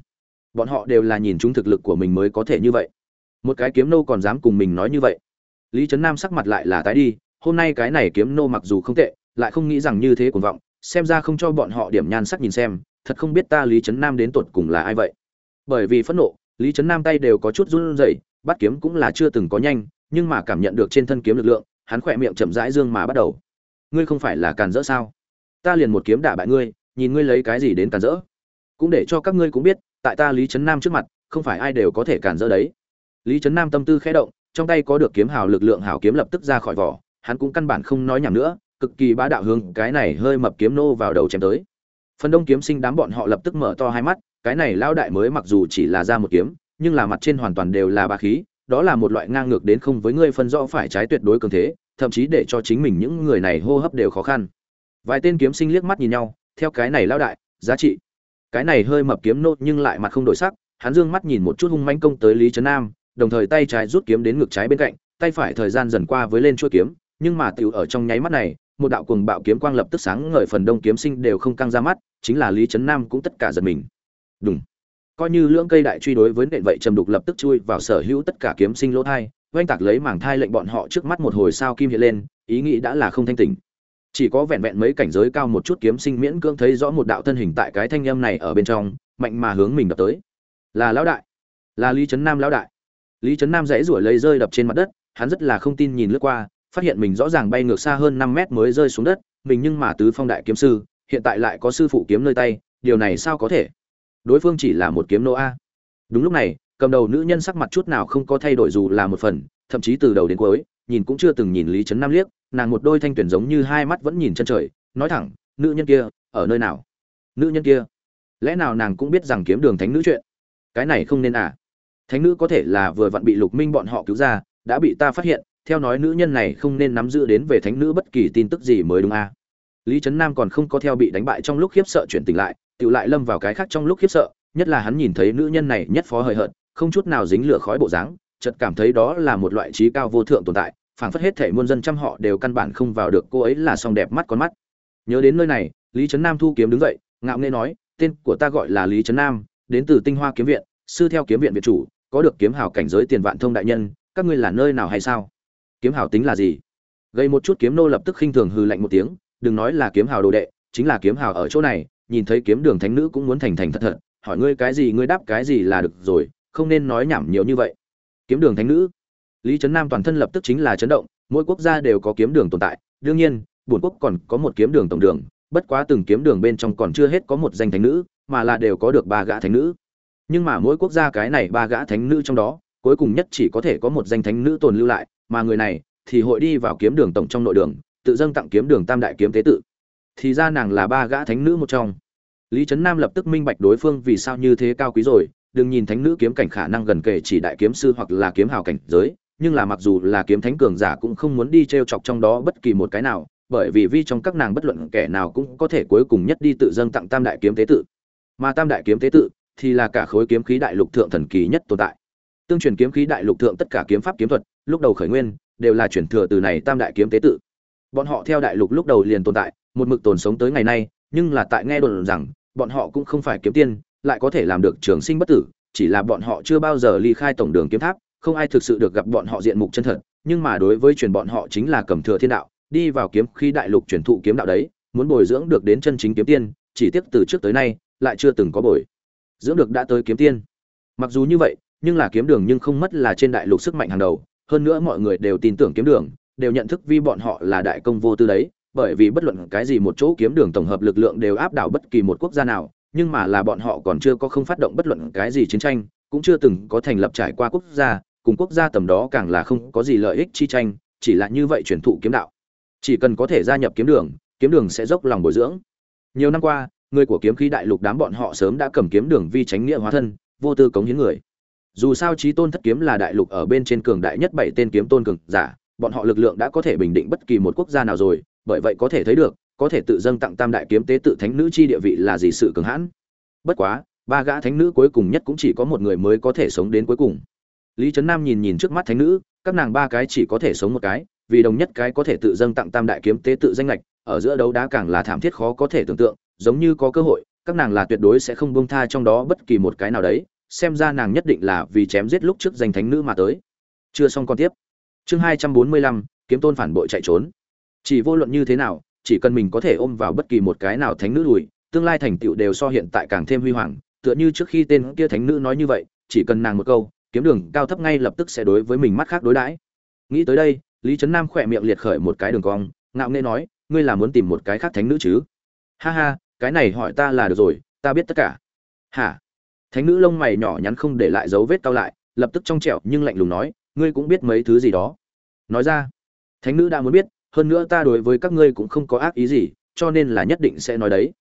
Bọn họ đều là nhìn chúng thực lực của mình mới có thể như vậy. Một cái kiếm nô còn dám cùng mình nói như vậy. Lý trấn nam sắc mặt lại là tái đi hôm nay cái này kiếm nô mặc dù không tệ, lại không nghĩ rằng như thế cuồng vọng, xem ra không cho bọn họ điểm nhan sắc nhìn xem, thật không biết ta lý trấn nam đến tột cùng là ai vậy. Bởi vì phẫn nộ, lý trấn nam tay đều có chút run rẩy, bắt kiếm cũng là chưa từng có nhanh, nhưng mà cảm nhận được trên thân kiếm lực lượng, hắn khỏe miệng chậm rãi dương mà bắt đầu. Ngươi không phải là càn rỡ sao? Ta liền một kiếm đả bại ngươi, nhìn ngươi lấy cái gì đến càn rỡ? Cũng để cho các ngươi cũng biết, tại ta lý trấn nam trước mặt, không phải ai đều có thể càn rỡ đấy. Lý trấn nam tâm tư khẽ động, trong tay có được kiếm hào lực lượng hào kiếm lập tức ra khỏi vỏ hắn cũng căn bản không nói nhảm nữa, cực kỳ bá đạo hướng cái này hơi mập kiếm nô vào đầu chém tới. Phần đông kiếm sinh đám bọn họ lập tức mở to hai mắt, cái này lao đại mới mặc dù chỉ là ra một kiếm, nhưng là mặt trên hoàn toàn đều là bá khí, đó là một loại ngang ngược đến không với ngươi phân rõ phải trái tuyệt đối cường thế, thậm chí để cho chính mình những người này hô hấp đều khó khăn. Vài tên kiếm sinh liếc mắt nhìn nhau, theo cái này lao đại, giá trị. Cái này hơi mập kiếm nô nhưng lại mặt không đổi sắc, hắn dương mắt nhìn một chút hung manh công tới lý trấn nam, đồng thời tay trái rút kiếm đến ngực trái bên cạnh, tay phải thời gian dần qua với lên chuôi kiếm nhưng mà tiểu ở trong nháy mắt này, một đạo cuồng bạo kiếm quang lập tức sáng ngời phần đông kiếm sinh đều không căng ra mắt, chính là lý trấn nam cũng tất cả giật mình. Đúng coi như lưỡng cây đại truy đối với nện vậy trầm đục lập tức chui vào sở hữu tất cả kiếm sinh lỗ thai, oanh tạc lấy mảng thai lệnh bọn họ trước mắt một hồi sao kim hiện lên, ý nghĩ đã là không thanh tỉnh. Chỉ có vẹn vẹn mấy cảnh giới cao một chút kiếm sinh miễn cưỡng thấy rõ một đạo thân hình tại cái thanh âm này ở bên trong, mạnh mà hướng mình đập tới. Là lão đại. Là lý trấn nam lão đại. Lý trấn nam rẽ rủi lấy rơi đập trên mặt đất, hắn rất là không tin nhìn lướt qua phát hiện mình rõ ràng bay ngược xa hơn năm mét mới rơi xuống đất, mình nhưng mà tứ phong đại kiếm sư, hiện tại lại có sư phụ kiếm nơi tay, điều này sao có thể? Đối phương chỉ là một kiếm nô a. Đúng lúc này, cầm đầu nữ nhân sắc mặt chút nào không có thay đổi dù là một phần, thậm chí từ đầu đến cuối, nhìn cũng chưa từng nhìn lý trấn nam liếc, nàng một đôi thanh tuyển giống như hai mắt vẫn nhìn chân trời, nói thẳng, nữ nhân kia, ở nơi nào? Nữ nhân kia? Lẽ nào nàng cũng biết rằng kiếm đường thánh nữ chuyện? Cái này không nên à? Thánh nữ có thể là vừa vặn bị lục minh bọn họ cứu ra, đã bị ta phát hiện theo nói nữ nhân này không nên nắm giữ đến về thánh nữ bất kỳ tin tức gì mới đúng à lý trấn nam còn không có theo bị đánh bại trong lúc khiếp sợ chuyển tỉnh lại tự lại lâm vào cái khác trong lúc khiếp sợ, nhất là hắn nhìn thấy nữ nhân này nhất phó hời hợt, không chút nào dính lửa khói bộ dáng, chợt cảm thấy đó là một loại trí cao vô thượng tồn tại, phảng phất hết thể muôn dân trăm họ đều căn bản không vào được cô ấy là song đẹp mắt con mắt. Nhớ đến nơi này, lý trấn nam thu kiếm đứng dậy, ngạo nghễ nói, tên của ta gọi là lý trấn nam, đến từ tinh hoa kiếm viện, sư theo kiếm viện việt chủ, có được kiếm hào cảnh giới tiền vạn thông đại nhân, các ngươi là nơi nào hay sao? Kiếm hào tính là gì? Gây một chút kiếm nô lập tức khinh thường hư lạnh một tiếng, đừng nói là kiếm hào đồ đệ, chính là kiếm hào ở chỗ này, nhìn thấy kiếm đường thánh nữ cũng muốn thành thành thật thật, hỏi ngươi cái gì, ngươi đáp cái gì là được rồi, không nên nói nhảm nhiều như vậy. Kiếm đường thánh nữ. Lý trấn nam toàn thân lập tức chính là chấn động, mỗi quốc gia đều có kiếm đường tồn tại, đương nhiên, bổn quốc còn có một kiếm đường tổng đường, bất quá từng kiếm đường bên trong còn chưa hết có một danh thánh nữ, mà là đều có được ba gã thánh nữ. Nhưng mà mỗi quốc gia cái này ba gã thánh nữ trong đó, cuối cùng nhất chỉ có thể có một danh thánh nữ tồn lưu lại mà người này thì hội đi vào kiếm đường tổng trong nội đường, tự dâng tặng kiếm đường tam đại kiếm tế tự. Thì ra nàng là ba gã thánh nữ một trong. Lý trấn nam lập tức minh bạch đối phương vì sao như thế cao quý rồi, đừng nhìn thánh nữ kiếm cảnh khả năng gần kể chỉ đại kiếm sư hoặc là kiếm hào cảnh giới, nhưng là mặc dù là kiếm thánh cường giả cũng không muốn đi t r e o chọc trong đó bất kỳ một cái nào, bởi vì vi trong các nàng bất luận kẻ nào cũng có thể cuối cùng nhất đi tự dâng tặng tam đại kiếm tế tự. Mà tam đại kiếm tế tự thì là cả khối kiếm khí đại lục thượng thần kỳ nhất tồn tại tương truyền kiếm khí đại lục thượng tất cả kiếm pháp kiếm thuật, lúc đầu khởi nguyên, đều là chuyển thừa từ này tam đại kiếm tế tự. Bọn họ theo đại lục lúc đầu liền tồn tại, một mực tồn sống tới ngày nay, nhưng là tại nghe đồn rằng, bọn họ cũng không phải kiếm tiên, lại có thể làm được trường sinh bất tử, chỉ là bọn họ chưa bao giờ ly khai tổng đường kiếm tháp, không ai thực sự được gặp bọn họ diện mục chân thật, nhưng mà đối với truyền bọn họ chính là cầm thừa thiên đạo, đi vào kiếm khí đại lục truyền thụ kiếm đạo đấy, muốn bồi dưỡng được đến chân chính kiếm tiên, chỉ tiếc từ trước tới nay, lại chưa từng có bồi dưỡng được đã tới kiếm tiên. Mặc dù như vậy nhưng là kiếm đường nhưng không mất là trên đại lục sức mạnh hàng đầu. Hơn nữa mọi người đều tin tưởng kiếm đường, đều nhận thức vi bọn họ là đại công vô tư đấy, bởi vì bất luận cái gì một chỗ kiếm đường tổng hợp lực lượng đều áp đảo bất kỳ một quốc gia nào, nhưng mà là bọn họ còn chưa có không phát động bất luận cái gì chiến tranh, cũng chưa từng có thành lập trải qua quốc gia, cùng quốc gia tầm đó càng là không có gì lợi ích chi tranh, chỉ là như vậy truyền thụ kiếm đạo. Chỉ cần có thể gia nhập kiếm đường kiếm đường sẽ dốc lòng bồi dưỡng. Nhiều năm qua, người của kiếm khí đại lục đám bọn họ sớm đã cầm kiếm đường vi tránh nghĩa hóa thân, vô tư cống hiến người dù sao trí tôn thất kiếm là đại lục ở bên trên cường đại nhất bảy tên kiếm tôn cường giả, bọn họ lực lượng đã có thể bình định bất kỳ một quốc gia nào rồi, bởi vậy có thể thấy được, có thể tự dâng tặng tam đại kiếm tế tự thánh nữ chi địa vị là gì sự cường hãn. Bất quá, ba gã thánh nữ cuối cùng nhất cũng chỉ có một người mới có thể sống đến cuối cùng. Lý trấn nam nhìn nhìn trước mắt thánh nữ, các nàng ba cái chỉ có thể sống một cái, vì đồng nhất cái có thể tự dâng tặng tam đại kiếm tế tự danh lệch, ở giữa đấu đá càng là thảm thiết khó có thể tưởng tượng, giống như có cơ hội, các nàng là tuyệt đối sẽ không buông tha trong đó bất kỳ một cái nào đấy xem ra nàng nhất định là vì chém giết lúc trước danh thánh nữ mà tới. Chưa xong con tiếp. Chương hai trăm bốn mươi lăm, kiếm tôn phản bội chạy trốn. Chỉ vô luận như thế nào, chỉ cần mình có thể ôm vào bất kỳ một cái nào thánh nữ lùi, tương lai thành tựu đều so hiện tại càng thêm huy hoàng, tựa như trước khi tên kia thánh nữ nói như vậy, chỉ cần nàng một câu, kiếm đường cao thấp ngay lập tức sẽ đối với mình mắt khác đối đãi. Nghĩ tới đây, lý trấn nam khỏe miệng liệt khởi một cái đường cong, ngạo nghễ nói, ngươi là muốn tìm một cái khác thánh nữ chứ? Ha ha, cái này hỏi ta là được rồi, ta biết tất cả. Hả? Thánh nữ lông mày nhỏ nhắn không để lại dấu vết cao lại, lập tức trong trẻo nhưng lạnh lùng nói, ngươi cũng biết mấy thứ gì đó. Nói ra, thánh nữ đã muốn biết, hơn nữa ta đối với các ngươi cũng không có ác ý gì, cho nên là nhất định sẽ nói đấy.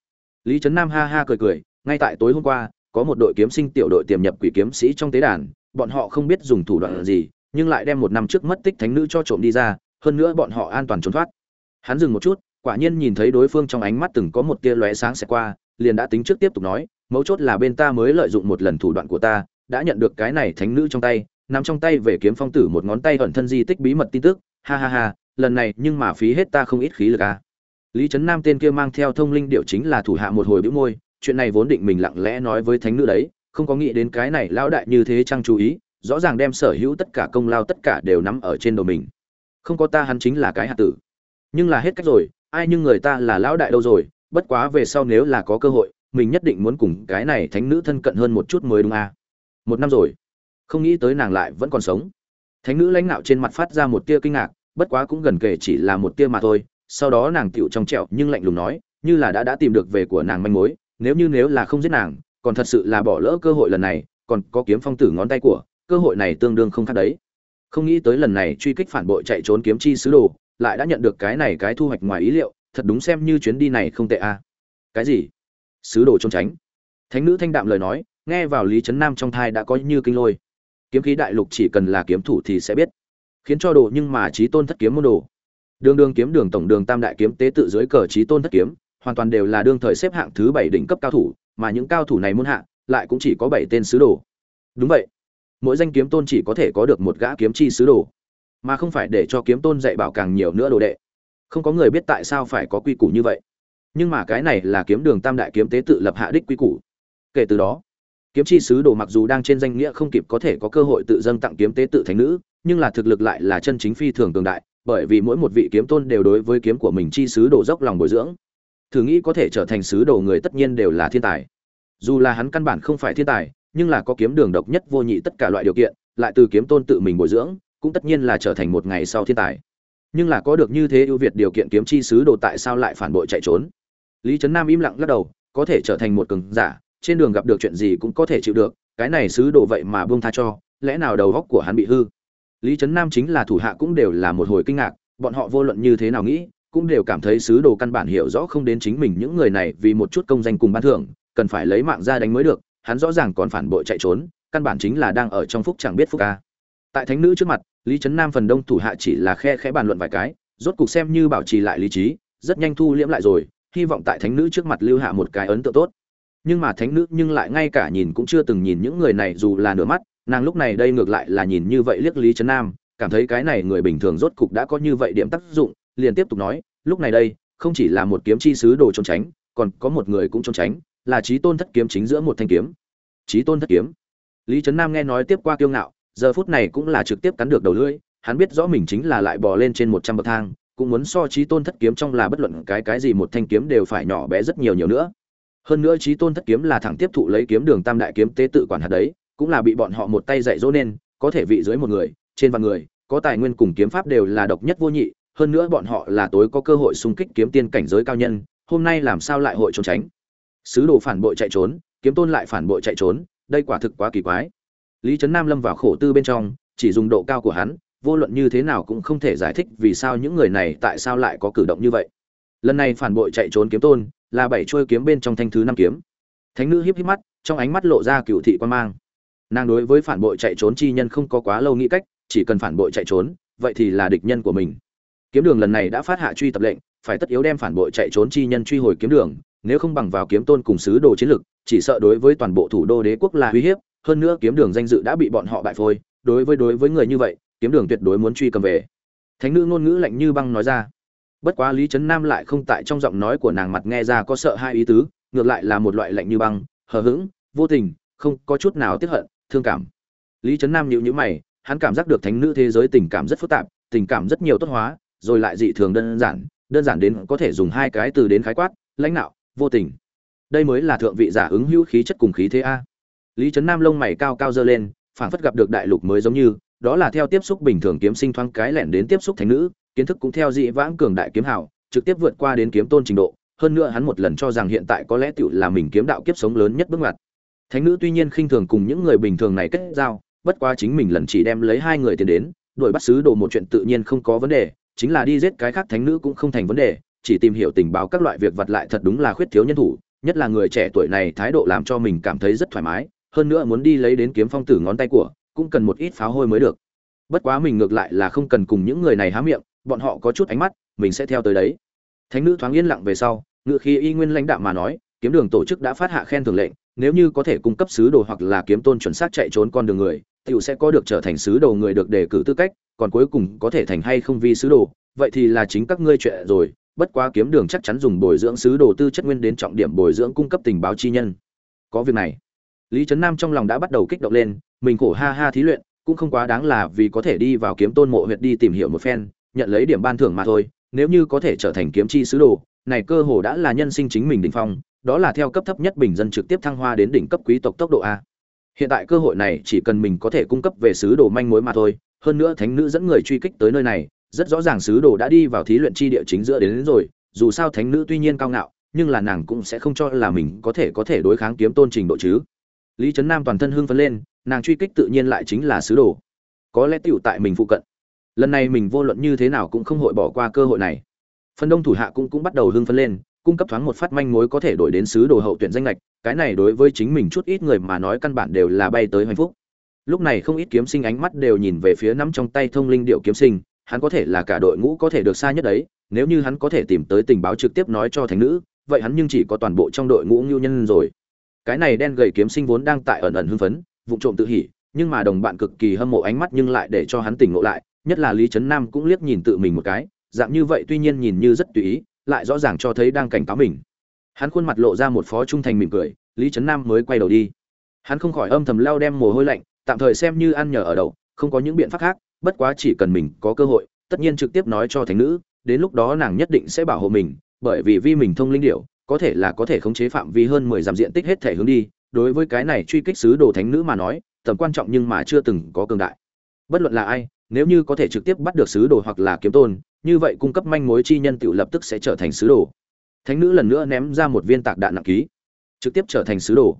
Lý trấn nam ha ha cười cười, ngay tại tối hôm qua, có một đội kiếm sinh tiểu đội tiềm nhập quỷ kiếm sĩ trong tế đàn, bọn họ không biết dùng thủ đoạn gì, nhưng lại đem một năm trước mất tích thánh nữ cho trộm đi ra, hơn nữa bọn họ an toàn trốn thoát. Hắn dừng một chút, quả nhiên nhìn thấy đối phương trong ánh mắt từng có một tia lóe sáng sẽ qua liền đã tính trước tiếp tục nói, mấu chốt là bên ta mới lợi dụng một lần thủ đoạn của ta, đã nhận được cái này thánh nữ trong tay nằm trong tay về kiếm phong tử một ngón tay ẩn thân di tích bí mật tin tức, ha ha ha, lần này nhưng mà phí hết ta không ít khí lực à. lý trấn nam tên kia mang theo thông linh điệu chính là thủ hạ một hồi bĩu môi, chuyện này vốn định mình lặng lẽ nói với thánh nữ đấy, không có nghĩ đến cái này lão đại như thế chăng chú ý, rõ ràng đem sở hữu tất cả công lao tất cả đều nắm ở trên đầu mình không có ta hắn chính là cái hạt tử nhưng là hết cách rồi, ai nhưng người ta là lão đại đâu rồi bất quá về sau nếu là có cơ hội, mình nhất định muốn cùng cái này thánh nữ thân cận hơn một chút mới đúng à. một năm rồi, không nghĩ tới nàng lại vẫn còn sống. Thánh nữ lãnh nạo trên mặt phát ra một tia kinh ngạc, bất quá cũng gần kể chỉ là một tia mà thôi. Sau đó nàng tựu trong trẹo nhưng lạnh lùng nói, như là đã đã tìm được về của nàng manh mối, nếu như nếu là không giết nàng, còn thật sự là bỏ lỡ cơ hội lần này, còn có kiếm phong tử ngón tay của, cơ hội này tương đương không khác đấy. Không nghĩ tới lần này truy kích phản bội chạy trốn kiếm chi sứ đồ, lại đã nhận được cái này cái thu hoạch ngoài ý liệu thật đúng xem như chuyến đi này không tệ a à. cái gì? Sứ đồ trốn tránh. Thánh nữ thanh đạm lời nói, nghe vào lý trấn nam trong thai đã có như kinh lôi. Kiếm khí đại lục chỉ cần là kiếm thủ thì sẽ biết. Khiến cho đồ nhưng mà trí tôn thất kiếm môn đồ. Đường đường kiếm đường tổng đường tam đại kiếm tế tự dưới cờ trí tôn thất kiếm, hoàn toàn đều là đương thời xếp hạng thứ bảy đỉnh cấp cao thủ, mà những cao thủ này môn hạ, lại cũng chỉ có bảy tên sứ đồ. Đúng vậy. Mỗi danh kiếm tôn chỉ có thể có được một gã kiếm chi sứ đồ. Mà không phải để cho kiếm tôn dạy bảo càng nhiều nữa đồ đệ không có người biết tại sao phải có quy củ như vậy. Nhưng mà cái này là kiếm đường tam đại kiếm tế tự lập hạ đích quy củ. Kể từ đó, kiếm chi sứ đồ mặc dù đang trên danh nghĩa không kịp có thể có cơ hội tự dâng tặng kiếm tế tự thành nữ, nhưng là thực lực lại là chân chính phi thường cường đại, bởi vì mỗi một vị kiếm tôn đều đối với kiếm của mình chi sứ đồ dốc lòng bồi dưỡng. Thử nghĩ có thể trở thành sứ đồ người tất nhiên đều là thiên tài. Dù là hắn căn bản không phải thiên tài, nhưng là có kiếm đường độc nhất vô nhị tất cả loại điều kiện, lại từ kiếm tôn tự mình bồi dưỡng, cũng tất nhiên là trở thành một ngày sau thiên tài nhưng là có được như thế ưu việt điều kiện kiếm chi sứ đồ tại sao lại phản bội chạy trốn? Lý trấn nam im lặng lắc đầu, có thể trở thành một cường giả, trên đường gặp được chuyện gì cũng có thể chịu được, cái này sứ đồ vậy mà buông tha cho, lẽ nào đầu góc của hắn bị hư? Lý trấn nam chính là thủ hạ cũng đều là một hồi kinh ngạc, bọn họ vô luận như thế nào nghĩ, cũng đều cảm thấy sứ đồ căn bản hiểu rõ không đến chính mình những người này vì một chút công danh cùng ban thưởng, cần phải lấy mạng ra đánh mới được, hắn rõ ràng còn phản bội chạy trốn, căn bản chính là đang ở trong phúc chẳng biết phúc ca tại thánh nữ trước mặt lý trấn nam phần đông thủ hạ chỉ là khe khẽ bàn luận vài cái, rốt cục xem như bảo trì lại lý trí, rất nhanh thu liễm lại rồi, hy vọng tại thánh nữ trước mặt lưu hạ một cái ấn tượng tốt. Nhưng mà thánh nữ nhưng lại ngay cả nhìn cũng chưa từng nhìn những người này dù là nửa mắt, nàng lúc này đây ngược lại là nhìn như vậy liếc lý trấn nam, cảm thấy cái này người bình thường rốt cục đã có như vậy điểm tác dụng, liền tiếp tục nói, lúc này đây, không chỉ là một kiếm chi sứ đồ trốn tránh, còn có một người cũng trốn tránh, là trí tôn thất kiếm chính giữa một thanh kiếm. Trí tôn thất kiếm. Lý trấn nam nghe nói tiếp qua kiêu ngạo giờ phút này cũng là trực tiếp cắn được đầu lưỡi, hắn biết rõ mình chính là lại bò lên trên một trăm bậc thang, cũng muốn so trí tôn thất kiếm trong là bất luận cái cái gì một thanh kiếm đều phải nhỏ bé rất nhiều nhiều nữa. Hơn nữa trí tôn thất kiếm là thẳng tiếp thụ lấy kiếm đường tam đại kiếm tế tự quản hạt đấy, cũng là bị bọn họ một tay dạy dỗ nên, có thể vị dưới một người, trên vạn người, có tài nguyên cùng kiếm pháp đều là độc nhất vô nhị, hơn nữa bọn họ là tối có cơ hội xung kích kiếm tiên cảnh giới cao nhân, hôm nay làm sao lại hội trốn tránh? Sứ đồ phản bội chạy trốn, kiếm tôn lại phản bội chạy trốn, đây quả thực quá kỳ quái lý trấn nam lâm vào khổ tư bên trong, chỉ dùng độ cao của hắn, vô luận như thế nào cũng không thể giải thích vì sao những người này tại sao lại có cử động như vậy. Lần này phản bội chạy trốn kiếm tôn, là bảy chuôi kiếm bên trong thanh thứ năm kiếm. Thánh nữ hiếp hiếp mắt, trong ánh mắt lộ ra cựu thị quan mang. Nàng đối với phản bội chạy trốn chi nhân không có quá lâu nghĩ cách, chỉ cần phản bội chạy trốn, vậy thì là địch nhân của mình. Kiếm đường lần này đã phát hạ truy tập lệnh, phải tất yếu đem phản bội chạy trốn chi nhân truy hồi kiếm đường, nếu không bằng vào kiếm tôn cùng sứ đồ chiến lực, chỉ sợ đối với toàn bộ thủ đô đế quốc là uy hiếp hơn nữa kiếm đường danh dự đã bị bọn họ bại phôi, đối với đối với người như vậy, kiếm đường tuyệt đối muốn truy cầm về. Thánh nữ ngôn ngữ lạnh như băng nói ra. Bất quá lý trấn nam lại không tại trong giọng nói của nàng mặt nghe ra có sợ hai ý tứ, ngược lại là một loại lạnh như băng, hờ hững, vô tình, không có chút nào tiếp hận, thương cảm. Lý trấn nam nhịu nhữ mày, hắn cảm giác được thánh nữ thế giới tình cảm rất phức tạp, tình cảm rất nhiều tốt hóa, rồi lại dị thường đơn giản đơn giản đến có thể dùng hai cái từ đến khái quát, lãnh đạo, vô tình. Đây mới là thượng vị giả ứng hữu khí chất cùng khí thế a lý trấn nam lông mày cao cao dơ lên, phảng phất gặp được đại lục mới giống như, đó là theo tiếp xúc bình thường kiếm sinh thoáng cái lẻn đến tiếp xúc thành nữ, kiến thức cũng theo dị vãng cường đại kiếm hảo trực tiếp vượt qua đến kiếm tôn trình độ, hơn nữa hắn một lần cho rằng hiện tại có lẽ tựu là mình kiếm đạo kiếp sống lớn nhất bước ngoặt. Thánh nữ tuy nhiên khinh thường cùng những người bình thường này kết giao, bất quá chính mình lần chỉ đem lấy hai người tiền đến, đuổi bắt sứ đồ một chuyện tự nhiên không có vấn đề, chính là đi giết cái khác thánh nữ cũng không thành vấn đề, chỉ tìm hiểu tình báo các loại việc vật lại thật đúng là khuyết thiếu nhân thủ, nhất là người trẻ tuổi này thái độ làm cho mình cảm thấy rất thoải mái hơn nữa muốn đi lấy đến kiếm phong tử ngón tay của, cũng cần một ít pháo hôi mới được. Bất quá mình ngược lại là không cần cùng những người này há miệng, bọn họ có chút ánh mắt, mình sẽ theo tới đấy. Thánh nữ thoáng yên lặng về sau, ngựa khi y nguyên lãnh đạo mà nói, kiếm đường tổ chức đã phát hạ khen thưởng lệnh, nếu như có thể cung cấp sứ đồ hoặc là kiếm tôn chuẩn xác chạy trốn con đường người, tiểu sẽ có được trở thành sứ đồ người được đề cử tư cách, còn cuối cùng có thể thành hay không vi sứ đồ, vậy thì là chính các ngươi chuyện rồi, bất quá kiếm đường chắc chắn dùng bồi dưỡng sứ đồ tư chất nguyên đến trọng điểm bồi dưỡng cung cấp tình báo chi nhân. Có việc này lý trấn nam trong lòng đã bắt đầu kích động lên mình khổ ha ha thí luyện cũng không quá đáng là vì có thể đi vào kiếm tôn mộ huyệt đi tìm hiểu một phen nhận lấy điểm ban thưởng mà thôi nếu như có thể trở thành kiếm chi sứ đồ này cơ hồ đã là nhân sinh chính mình đỉnh phong đó là theo cấp thấp nhất bình dân trực tiếp thăng hoa đến đỉnh cấp quý tộc tốc độ a. Hiện tại cơ hội này chỉ cần mình có thể cung cấp về sứ đồ manh mối mà thôi hơn nữa thánh nữ dẫn người truy kích tới nơi này rất rõ ràng sứ đồ đã đi vào thí luyện chi địa chính giữa đến, đến rồi dù sao thánh nữ tuy nhiên cao ngạo nhưng là nàng cũng sẽ không cho là mình có thể có thể đối kháng kiếm tôn trình độ chứ lý trấn nam toàn thân hưng phấn lên, nàng truy kích tự nhiên lại chính là sứ đồ. Có lẽ tựu tại mình phụ cận. Lần này mình vô luận như thế nào cũng không hội bỏ qua cơ hội này. Phần đông thủ hạ cũng cũng bắt đầu hưng phấn lên, cung cấp thoáng một phát manh mối có thể đổi đến sứ đồ hậu tuyển danh lệch cái này đối với chính mình chút ít người mà nói căn bản đều là bay tới hạnh phúc. Lúc này không ít kiếm sinh ánh mắt đều nhìn về phía nắm trong tay thông linh điệu kiếm sinh, hắn có thể là cả đội ngũ có thể được xa nhất đấy, nếu như hắn có thể tìm tới tình báo trực tiếp nói cho thành nữ, vậy hắn nhưng chỉ có toàn bộ trong đội ngũ ngưu nhân rồi cái này đen gầy kiếm sinh vốn đang tại ẩn ẩn hưng phấn vụ trộm tự hỉ, nhưng mà đồng bạn cực kỳ hâm mộ ánh mắt nhưng lại để cho hắn tỉnh ngộ lại, nhất là lý trấn nam cũng liếc nhìn tự mình một cái, dạng như vậy tuy nhiên nhìn như rất tùy ý, lại rõ ràng cho thấy đang cảnh cáo mình. Hắn khuôn mặt lộ ra một phó trung thành mỉm cười, lý trấn nam mới quay đầu đi. Hắn không khỏi âm thầm leo đem mồ hôi lạnh, tạm thời xem như ăn nhờ ở đậu không có những biện pháp khác, bất quá chỉ cần mình có cơ hội, tất nhiên trực tiếp nói cho thánh nữ, đến lúc đó nàng nhất định sẽ bảo hộ mình, bởi vì vi mình thông linh điệu có thể là có thể khống chế phạm vi hơn mười dặm diện tích hết thể hướng đi, đối với cái này truy kích sứ đồ thánh nữ mà nói, tầm quan trọng nhưng mà chưa từng có cường đại. Bất luận là ai, nếu như có thể trực tiếp bắt được sứ đồ hoặc là kiếm tôn, như vậy cung cấp manh mối chi nhân tự lập tức sẽ trở thành sứ đồ. Thánh nữ lần nữa ném ra một viên tạc đạn nặng ký, trực tiếp trở thành sứ đồ.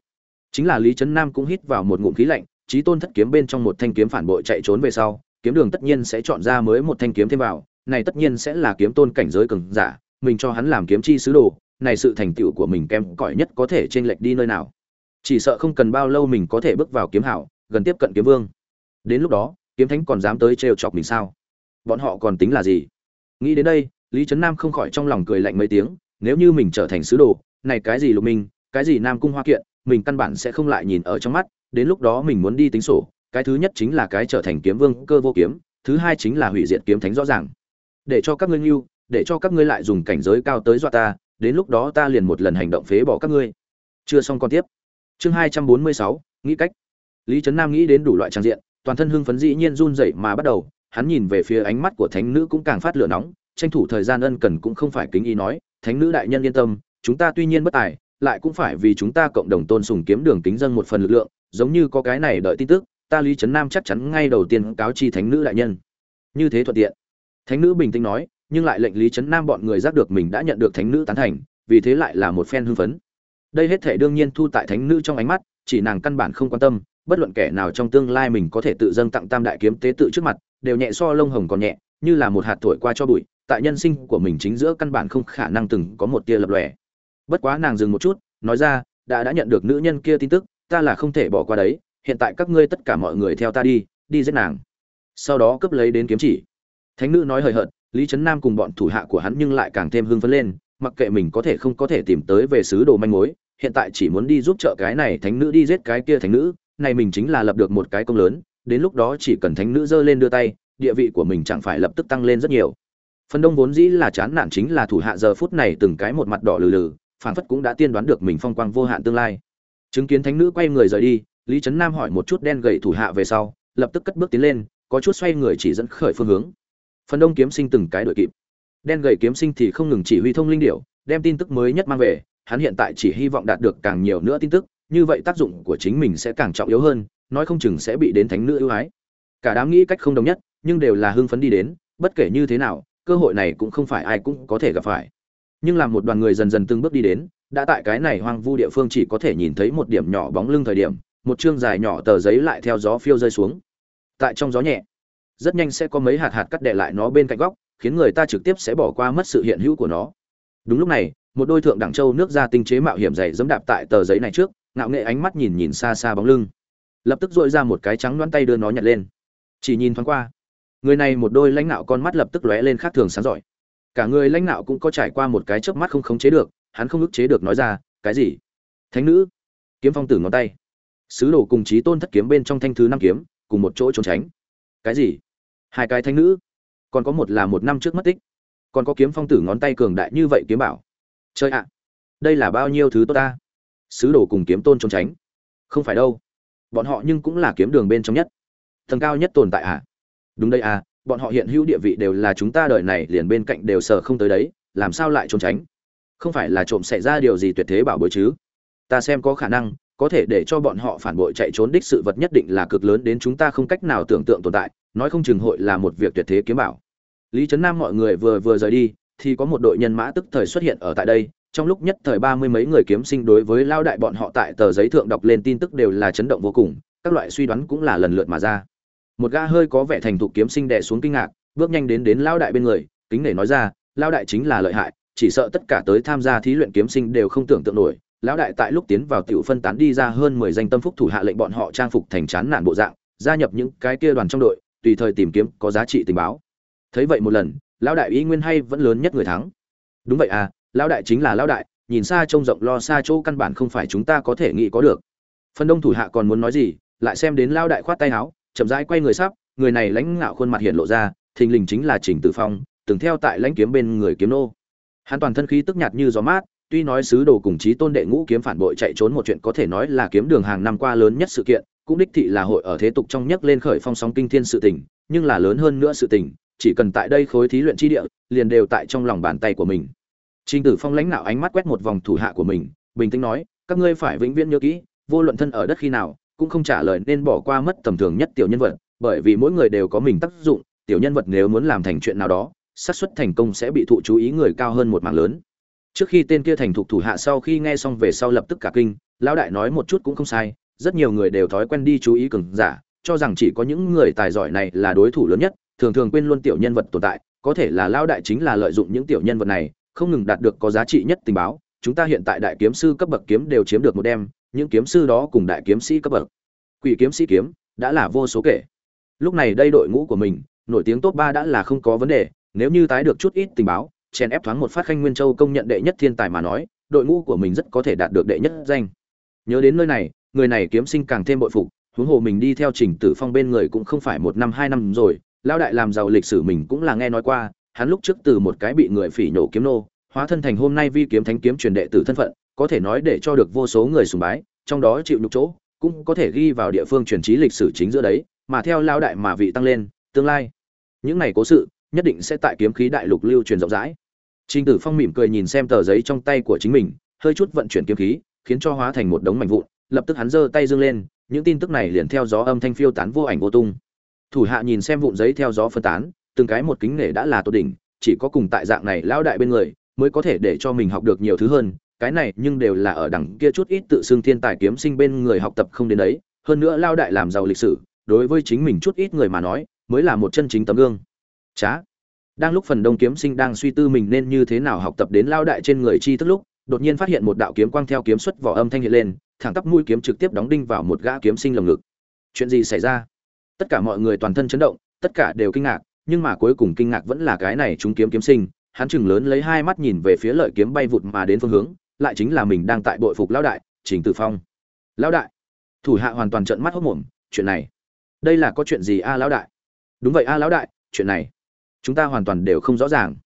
Chính là lý trấn nam cũng hít vào một ngụm khí lạnh, chí tôn thất kiếm bên trong một thanh kiếm phản bội chạy trốn về sau, kiếm đường tất nhiên sẽ chọn ra mới một thanh kiếm thêm vào, này tất nhiên sẽ là kiếm tôn cảnh giới cường giả, mình cho hắn làm kiếm chi sứ đồ này sự thành tựu của mình kém cỏi nhất có thể trên lệch đi nơi nào. Chỉ sợ không cần bao lâu mình có thể bước vào kiếm hảo, gần tiếp cận kiếm vương. Đến lúc đó, kiếm thánh còn dám tới trêu chọc mình sao? Bọn họ còn tính là gì? Nghĩ đến đây, lý trấn nam không khỏi trong lòng cười lạnh mấy tiếng, nếu như mình trở thành sứ đồ, này cái gì lục minh, cái gì nam cung hoa kiện, mình căn bản sẽ không lại nhìn ở trong mắt, đến lúc đó mình muốn đi tính sổ, cái thứ nhất chính là cái trở thành kiếm vương cơ vô kiếm, thứ hai chính là hủy diệt kiếm thánh rõ ràng. Để cho các ngươi lưu để cho các ngươi lại dùng cảnh giới cao tới dọa ta đến lúc đó ta liền một lần hành động phế bỏ các ngươi. Chưa xong con tiếp. Chương hai trăm bốn mươi sáu, nghĩ cách. Lý trấn nam nghĩ đến đủ loại trang diện, toàn thân hưng phấn dĩ nhiên run rẩy mà bắt đầu, hắn nhìn về phía ánh mắt của thánh nữ cũng càng phát lửa nóng, tranh thủ thời gian ân cần cũng không phải kính ý nói, thánh nữ đại nhân yên tâm, chúng ta tuy nhiên bất tài, lại cũng phải vì chúng ta cộng đồng tôn sùng kiếm đường kính dân một phần lực lượng, giống như có cái này đợi tin tức, ta lý trấn nam chắc chắn ngay đầu tiên cáo chi thánh nữ đại nhân. Như thế thuận tiện. Thánh nữ bình tĩnh nói nhưng lại lệnh lý trấn nam bọn người giác được mình đã nhận được thánh nữ tán thành, vì thế lại là một phen hưng phấn. Đây hết thể đương nhiên thu tại thánh nữ trong ánh mắt, chỉ nàng căn bản không quan tâm, bất luận kẻ nào trong tương lai mình có thể tự dâng tặng tam đại kiếm tế tự trước mặt, đều nhẹ so lông hồng còn nhẹ, như là một hạt thổi qua cho bụi, tại nhân sinh của mình chính giữa căn bản không khả năng từng có một tia lập lòe. Bất quá nàng dừng một chút, nói ra, đã đã nhận được nữ nhân kia tin tức, ta là không thể bỏ qua đấy, hiện tại các ngươi tất cả mọi người theo ta đi đi giết nàng. Sau đó cướp lấy đến kiếm chỉ. Thánh nữ nói hời hợt lý trấn nam cùng bọn thủ hạ của hắn nhưng lại càng thêm hưng phấn lên, mặc kệ mình có thể không có thể tìm tới về sứ đồ manh mối, hiện tại chỉ muốn đi giúp trợ cái này thánh nữ đi giết cái kia thánh nữ, này mình chính là lập được một cái công lớn, đến lúc đó chỉ cần thánh nữ giơ lên đưa tay, địa vị của mình chẳng phải lập tức tăng lên rất nhiều. Phần đông vốn dĩ là chán nản chính là thủ hạ giờ phút này từng cái một mặt đỏ lừ lừ, phảng phất cũng đã tiên đoán được mình phong quang vô hạn tương lai. Chứng kiến thánh nữ quay người rời đi, lý trấn nam hỏi một chút đen gậy thủ hạ về sau, lập tức cất bước tiến lên, có chút xoay người chỉ dẫn khởi phương hướng phần đông kiếm sinh từng cái đội kịp. Đen gậy kiếm sinh thì không ngừng chỉ huy thông linh điệu đem tin tức mới nhất mang về, hắn hiện tại chỉ hy vọng đạt được càng nhiều nữa tin tức, như vậy tác dụng của chính mình sẽ càng trọng yếu hơn, nói không chừng sẽ bị đến thánh nữ ưu ái. Cả đám nghĩ cách không đồng nhất, nhưng đều là hưng phấn đi đến, bất kể như thế nào, cơ hội này cũng không phải ai cũng có thể gặp phải. Nhưng làm một đoàn người dần dần từng bước đi đến, đã tại cái này hoang vu địa phương chỉ có thể nhìn thấy một điểm nhỏ bóng lưng thời điểm, một chương dài nhỏ tờ giấy lại theo gió phiêu rơi xuống. Tại trong gió nhẹ rất nhanh sẽ có mấy hạt hạt cắt đè lại nó bên cạnh góc, khiến người ta trực tiếp sẽ bỏ qua mất sự hiện hữu của nó. Đúng lúc này, một đôi thượng đẳng châu nước ra tinh chế mạo hiểm dày dẫm đạp tại tờ giấy này trước, ngạo nghệ ánh mắt nhìn nhìn xa xa bóng lưng. Lập tức dội ra một cái trắng đoán tay đưa nó nhặt lên. Chỉ nhìn thoáng qua, người này một đôi lãnh nạo con mắt lập tức lóe lên khác thường sáng giỏi. Cả người lãnh nạo cũng có trải qua một cái chớp mắt không khống chế được, hắn không ức chế được nói ra, cái gì? Thánh nữ? Kiếm phong tử ngón tay. Sứ đồ cùng chí tôn thất kiếm bên trong thanh thứ năm kiếm, cùng một chỗ trốn tránh cái gì? Hai cái thánh nữ? Còn có một là một năm trước mất tích. Còn có kiếm phong tử ngón tay cường đại như vậy kiếm bảo. Chơi ạ! Đây là bao nhiêu thứ tốt ta? Sứ đồ cùng kiếm tôn trốn tránh. Không phải đâu. Bọn họ nhưng cũng là kiếm đường bên trong nhất. Thần cao nhất tồn tại à đúng đây à bọn họ hiện hữu địa vị đều là chúng ta đời này liền bên cạnh đều sợ không tới đấy, làm sao lại trốn tránh? Không phải là trộm xảy ra điều gì tuyệt thế bảo bối chứ? Ta xem có khả năng có thể để cho bọn họ phản bội chạy trốn đích sự vật nhất định là cực lớn đến chúng ta không cách nào tưởng tượng tồn tại, nói không chừng hội là một việc tuyệt thế kiếm bảo. Lý trấn nam mọi người vừa vừa rời đi, thì có một đội nhân mã tức thời xuất hiện ở tại đây, trong lúc nhất thời ba mươi mấy người kiếm sinh đối với lao đại bọn họ tại tờ giấy thượng đọc lên tin tức đều là chấn động vô cùng, các loại suy đoán cũng là lần lượt mà ra. Một gã hơi có vẻ thành thục kiếm sinh đè xuống kinh ngạc, bước nhanh đến đến lao đại bên người, kính nể nói ra, lao đại chính là lợi hại, chỉ sợ tất cả tới tham gia thí luyện kiếm sinh đều không tưởng tượng nổi lão đại tại lúc tiến vào tiểu phân tán đi ra hơn mười danh tâm phúc thủ hạ lệnh bọn họ trang phục thành chán nản bộ dạng, gia nhập những cái kia đoàn trong đội, tùy thời tìm kiếm, có giá trị tình báo. Thấy vậy một lần, lão đại ý nguyên hay vẫn lớn nhất người thắng. Đúng vậy à lão đại chính là lão đại, nhìn xa trông rộng lo xa chỗ căn bản không phải chúng ta có thể nghĩ có được. Phần đông thủ hạ còn muốn nói gì, lại xem đến lão đại khoát tay áo, chậm rãi quay người sắp, người này lãnh ngạo khuôn mặt hiện lộ ra, thình lình chính là trình tử phong, từng theo tại lãnh kiếm bên người kiếm nô. Hắn toàn thân khí tức nhạt như gió mát tuy nói sứ đồ cùng chí tôn đệ ngũ kiếm phản bội chạy trốn một chuyện có thể nói là kiếm đường hàng năm qua lớn nhất sự kiện, cũng đích thị là hội ở thế tục trong nhấc lên khởi phong sóng kinh thiên sự tình, nhưng là lớn hơn nữa sự tình, chỉ cần tại đây khối thí luyện chi địa, liền đều tại trong lòng bàn tay của mình. Trình tử phong lãnh nạo ánh mắt quét một vòng thủ hạ của mình, bình tĩnh nói, các ngươi phải vĩnh viễn nhớ kỹ, vô luận thân ở đất khi nào, cũng không trả lời nên bỏ qua mất tầm thường nhất tiểu nhân vật, bởi vì mỗi người đều có mình tác dụng, tiểu nhân vật nếu muốn làm thành chuyện nào đó, xác suất thành công sẽ bị thụ chú ý người cao hơn một mảng lớn trước khi tên kia thành thục thủ hạ sau khi nghe xong về sau lập tức cả kinh, lão đại nói một chút cũng không sai, rất nhiều người đều thói quen đi chú ý cường giả, cho rằng chỉ có những người tài giỏi này là đối thủ lớn nhất, thường thường quên luôn tiểu nhân vật tồn tại, có thể là lão đại chính là lợi dụng những tiểu nhân vật này, không ngừng đạt được có giá trị nhất tình báo, chúng ta hiện tại đại kiếm sư cấp bậc kiếm đều chiếm được một đêm những kiếm sư đó cùng đại kiếm sĩ cấp bậc. Quỷ kiếm sĩ kiếm, đã là vô số kể. Lúc này đây đội ngũ của mình, nổi tiếng top ba đã là không có vấn đề, nếu như tái được chút ít tình báo chèn ép thoáng một phát khanh nguyên châu công nhận đệ nhất thiên tài mà nói, đội ngũ của mình rất có thể đạt được đệ nhất danh. Nhớ đến nơi này, người này kiếm sinh càng thêm bội phục, huống hồ mình đi theo trình tử phong bên người cũng không phải một năm, hai năm rồi lao đại làm giàu lịch sử mình cũng là nghe nói qua, hắn lúc trước từ một cái bị người phỉ nhổ kiếm nô, hóa thân thành hôm nay vi kiếm thánh kiếm truyền đệ tử thân phận, có thể nói để cho được vô số người sùng bái, trong đó chịu nhục chỗ, cũng có thể ghi vào địa phương truyền trí lịch sử chính giữa đấy, mà theo lao đại mà vị tăng lên, tương lai, những này cố sự, nhất định sẽ tại kiếm khí đại lục lưu truyền rộng rãi trình tử phong mỉm cười nhìn xem tờ giấy trong tay của chính mình, hơi chút vận chuyển kiếm khí, khiến cho hóa thành một đống mảnh vụn, lập tức hắn giơ tay dương lên, những tin tức này liền theo gió âm thanh phiêu tán vô ảnh vô tung. Thủ hạ nhìn xem vụn giấy theo gió phân tán, từng cái một kính nể đã là tốt đỉnh, chỉ có cùng tại dạng này lão đại bên người, mới có thể để cho mình học được nhiều thứ hơn, cái này nhưng đều là ở đẳng kia chút ít tự xưng thiên tài kiếm sinh bên người học tập không đến đấy, hơn nữa lao đại làm giàu lịch sử, đối với chính mình chút ít người mà nói, mới là một chân chính tấm gương. Chá! Đang lúc phần đông kiếm sinh đang suy tư mình nên như thế nào học tập đến lao đại trên người chi thức lúc, đột nhiên phát hiện một đạo kiếm quang theo kiếm xuất vỏ âm thanh hiện lên, thẳng tắp mũi kiếm trực tiếp đóng đinh vào một gã kiếm sinh lồng ngực. Chuyện gì xảy ra? Tất cả mọi người toàn thân chấn động, tất cả đều kinh ngạc, nhưng mà cuối cùng kinh ngạc vẫn là cái này chúng kiếm kiếm sinh, hắn chừng lớn lấy hai mắt nhìn về phía lợi kiếm bay vụt mà đến phương hướng, lại chính là mình đang tại bội phục lão đại, trình tử phong. Lão đại! Thủ hạ hoàn toàn trợn mắt hốc mồm, chuyện này. Đây là có chuyện gì a, lão đại? Đúng vậy a, lão đại, chuyện này chúng ta hoàn toàn đều không rõ ràng.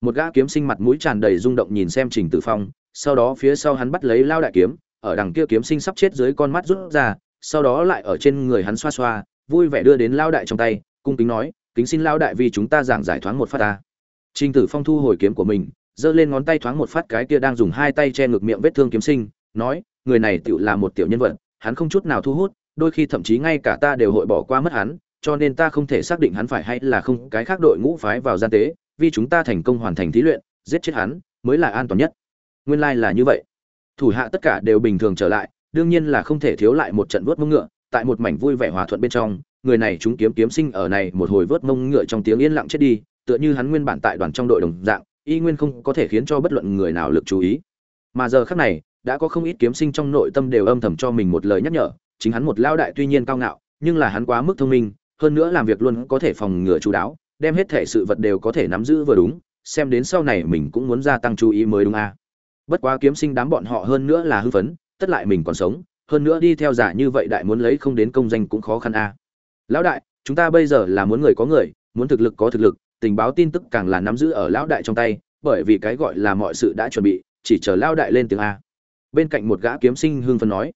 Một gã kiếm sinh mặt mũi tràn đầy rung động nhìn xem trình tử phong, sau đó phía sau hắn bắt lấy lao đại kiếm, ở đằng kia kiếm sinh sắp chết dưới con mắt rút ra, sau đó lại ở trên người hắn xoa xoa, vui vẻ đưa đến lao đại trong tay, cung kính nói, kính xin lao đại vì chúng ta giảng giải thoáng một phát ta. Trình tử phong thu hồi kiếm của mình, giơ lên ngón tay thoáng một phát cái kia đang dùng hai tay che ngực miệng vết thương kiếm sinh, nói, người này tựu là một tiểu nhân vật, hắn không chút nào thu hút, đôi khi thậm chí ngay cả ta đều hội bỏ qua mất hắn cho nên ta không thể xác định hắn phải hay là không, cái khác đội ngũ phái vào gian tế, vì chúng ta thành công hoàn thành thí luyện, giết chết hắn mới là an toàn nhất. Nguyên lai là như vậy. Thủ hạ tất cả đều bình thường trở lại, đương nhiên là không thể thiếu lại một trận vớt mông ngựa, tại một mảnh vui vẻ hòa thuận bên trong, người này chúng kiếm kiếm sinh ở này một hồi vớt mông ngựa trong tiếng yên lặng chết đi, tựa như hắn nguyên bản tại đoàn trong đội đồng dạng, y nguyên không có thể khiến cho bất luận người nào lực chú ý. Mà giờ khác này, đã có không ít kiếm sinh trong nội tâm đều âm thầm cho mình một lời nhắc nhở, chính hắn một lao đại tuy nhiên cao ngạo, nhưng là hắn quá mức thông minh hơn nữa làm việc luôn có thể phòng ngừa chú đáo, đem hết thể sự vật đều có thể nắm giữ vừa đúng, xem đến sau này mình cũng muốn gia tăng chú ý mới đúng a. Bất quá kiếm sinh đám bọn họ hơn nữa là hư phấn, tất lại mình còn sống, hơn nữa đi theo giả như vậy đại muốn lấy không đến công danh cũng khó khăn a. Lão đại, chúng ta bây giờ là muốn người có người, muốn thực lực có thực lực, tình báo tin tức càng là nắm giữ ở lão đại trong tay, bởi vì cái gọi là mọi sự đã chuẩn bị, chỉ chờ lão đại lên tiếng a. Bên cạnh một gã kiếm sinh hưng phấn nói,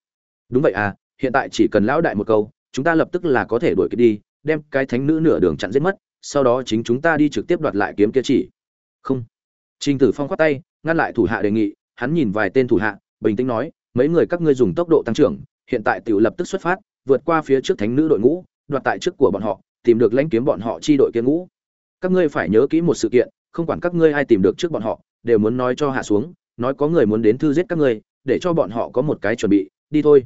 đúng vậy à hiện tại chỉ cần lão đại một câu, chúng ta lập tức là có thể đuổi kịp đi đem cái thánh nữ nửa đường chặn giết mất, sau đó chính chúng ta đi trực tiếp đoạt lại kiếm kia chỉ. Không. Trình tử phong khoát tay, ngăn lại thủ hạ đề nghị, hắn nhìn vài tên thủ hạ, bình tĩnh nói, mấy người các ngươi dùng tốc độ tăng trưởng, hiện tại tiểu lập tức xuất phát, vượt qua phía trước thánh nữ đội ngũ, đoạt tại trước của bọn họ, tìm được lãnh kiếm bọn họ chi đội kia ngũ. Các ngươi phải nhớ kỹ một sự kiện, không quản các ngươi ai tìm được trước bọn họ, đều muốn nói cho hạ xuống, nói có người muốn đến thư giết các ngươi, để cho bọn họ có một cái chuẩn bị, đi thôi.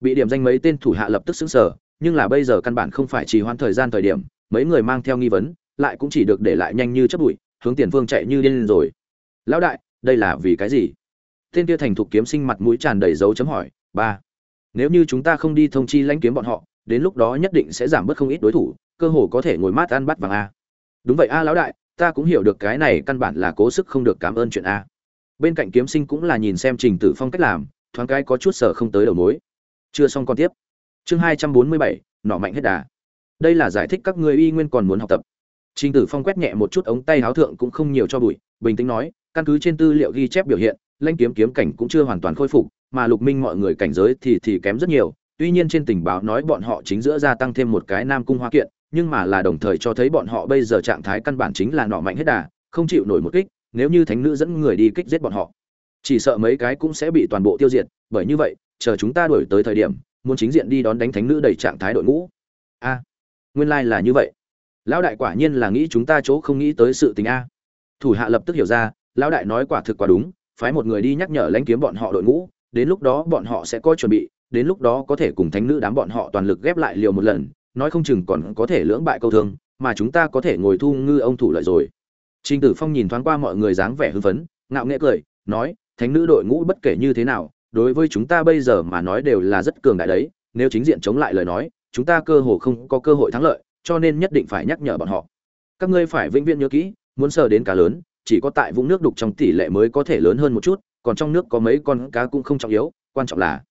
Bị điểm danh mấy tên thủ hạ lập tức xứng sở nhưng là bây giờ căn bản không phải trì hoãn thời gian thời điểm, mấy người mang theo nghi vấn, lại cũng chỉ được để lại nhanh như chớp bụi, hướng tiền phương chạy như điên rồi. Lão đại, đây là vì cái gì? Tên kia thành thục kiếm sinh mặt mũi tràn đầy dấu chấm hỏi. Ba, nếu như chúng ta không đi thông chi lãnh kiếm bọn họ, đến lúc đó nhất định sẽ giảm bớt không ít đối thủ, cơ hồ có thể ngồi mát ăn bắt vàng a. Đúng vậy a, lão đại, ta cũng hiểu được cái này căn bản là cố sức không được cảm ơn chuyện a. Bên cạnh kiếm sinh cũng là nhìn xem trình tử phong cách làm, thoáng cái có chút sở không tới đầu mối. Chưa xong còn tiếp chương hai trăm bốn mươi bảy nọ mạnh hết đà. Đây là giải thích các ngươi y nguyên còn muốn học tập. Trình tử phong quét nhẹ một chút ống tay háo thượng cũng không nhiều cho bụi, bình tĩnh nói, căn cứ trên tư liệu ghi chép biểu hiện lanh kiếm kiếm cảnh cũng chưa hoàn toàn khôi phục, mà lục minh mọi người cảnh giới thì thì kém rất nhiều. Tuy nhiên trên tình báo nói bọn họ chính giữa gia tăng thêm một cái nam cung hoa kiện, nhưng mà là đồng thời cho thấy bọn họ bây giờ trạng thái căn bản chính là nọ mạnh hết đà, không chịu nổi một kích, nếu như thánh nữ dẫn người đi kích giết bọn họ. Chỉ sợ mấy cái cũng sẽ bị toàn bộ tiêu diệt, bởi như vậy, chờ chúng ta đuổi tới thời điểm muốn chính diện đi đón đánh thánh nữ đầy trạng thái đội ngũ. A nguyên lai là như vậy. Lão đại quả nhiên là nghĩ chúng ta chỗ không nghĩ tới sự tình a. Thủ hạ lập tức hiểu ra lão đại nói quả thực quả đúng phái một người đi nhắc nhở lãnh kiếm bọn họ đội ngũ đến lúc đó bọn họ sẽ có chuẩn bị đến lúc đó có thể cùng thánh nữ đám bọn họ toàn lực ghép lại liều một lần nói không chừng còn có thể lưỡng bại câu thương mà chúng ta có thể ngồi thu ngư ông thủ lợi rồi. Trình Tử Phong nhìn thoáng qua mọi người dáng vẻ hưng phấn, ngạo nghễ cười, nói, thánh nữ đội ngũ bất kể như thế nào, đối với chúng ta bây giờ mà nói đều là rất cường đại đấy, nếu chính diện chống lại lời nói, chúng ta cơ hồ không có cơ hội thắng lợi, cho nên nhất định phải nhắc nhở bọn họ. Các ngươi phải vĩnh viễn nhớ kỹ, muốn sờ đến cá lớn, chỉ có tại vũng nước đục trong tỷ lệ mới có thể lớn hơn một chút, còn trong nước có mấy con cá cũng không trọng yếu, quan trọng là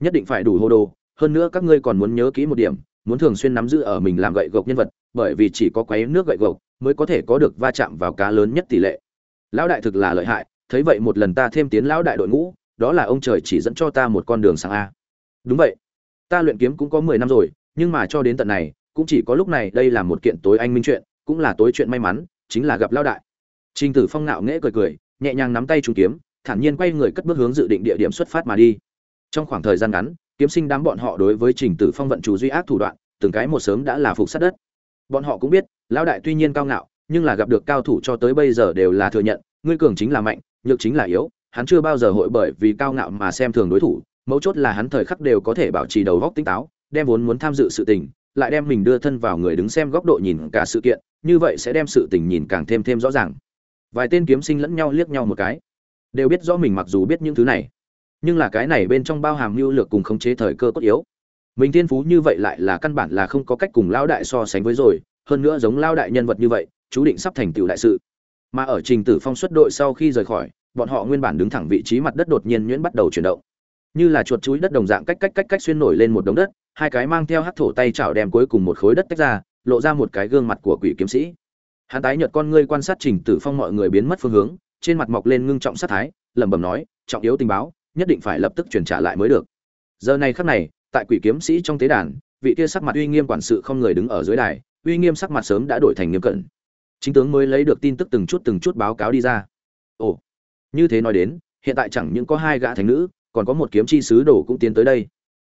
nhất định phải đủ hô đồ, hơn nữa các ngươi còn muốn nhớ kỹ một điểm, muốn thường xuyên nắm giữ ở mình làm gậy gộc nhân vật, bởi vì chỉ có quấy nước gậy gộc mới có thể có được va chạm vào cá lớn nhất tỷ lệ. Lão đại thực là lợi hại, thấy vậy một lần ta thêm tiến lão đại đội ngũ, đó là ông trời chỉ dẫn cho ta một con đường sang a. Đúng vậy. Ta luyện kiếm cũng có mười năm rồi, nhưng mà cho đến tận này, cũng chỉ có lúc này đây là một kiện tối anh minh chuyện, cũng là tối chuyện may mắn, chính là gặp lao đại trình tử phong nạo nghễ cười cười nhẹ nhàng nắm tay trung kiếm thản nhiên quay người cất bước hướng dự định địa điểm xuất phát mà đi trong khoảng thời gian ngắn kiếm sinh đám bọn họ đối với trình tử phong vận chủ duy ác thủ đoạn từng cái một sớm đã là phục sát đất bọn họ cũng biết lão đại tuy nhiên cao ngạo nhưng là gặp được cao thủ cho tới bây giờ đều là thừa nhận ngươi cường chính là mạnh nhược chính là yếu hắn chưa bao giờ hội bởi vì cao ngạo mà xem thường đối thủ, mấu chốt là hắn thời khắc đều có thể bảo trì đầu góc tinh táo, đem vốn muốn tham dự sự tình, lại đem mình đưa thân vào người đứng xem góc độ nhìn cả sự kiện, như vậy sẽ đem sự tình nhìn càng thêm thêm rõ ràng. Vài tên kiếm sinh lẫn nhau liếc nhau một cái, đều biết rõ mình mặc dù biết những thứ này, nhưng là cái này bên trong bao hàm mưu lược cùng khống chế thời cơ cốt yếu. Mình thiên phú như vậy lại là căn bản là không có cách cùng lão đại so sánh với rồi, hơn nữa giống lao đại nhân vật như vậy, chú định sắp thành tựu đại sự. Mà ở trình tử phong xuất đội sau khi rời khỏi bọn họ nguyên bản đứng thẳng vị trí mặt đất đột nhiên nhuyễn bắt đầu chuyển động. Như là chuột chuối đất đồng dạng cách cách cách cách xuyên nổi lên một đống đất, hai cái mang theo hắc thổ tay chảo đem cuối cùng một khối đất tách ra, lộ ra một cái gương mặt của quỷ kiếm sĩ. Hắn tái nhợt con ngươi quan sát trình tử phong mọi người biến mất phương hướng, trên mặt mọc lên ngưng trọng sát thái, lẩm bẩm nói, trọng yếu tình báo, nhất định phải lập tức chuyển trả lại mới được. Giờ này khắc này, tại quỷ kiếm sĩ trong tế đàn, vị kia sắc mặt uy nghiêm quản sự không người đứng ở dưới đài, uy nghiêm sắc mặt sớm đã đổi thành nghiêm cẩn. Chính tướng mới lấy được tin tức từng chút từng chút báo cáo đi ra. Ồ như thế nói đến, hiện tại chẳng những có hai gã thánh nữ, còn có một kiếm chi sứ đồ cũng tiến tới đây.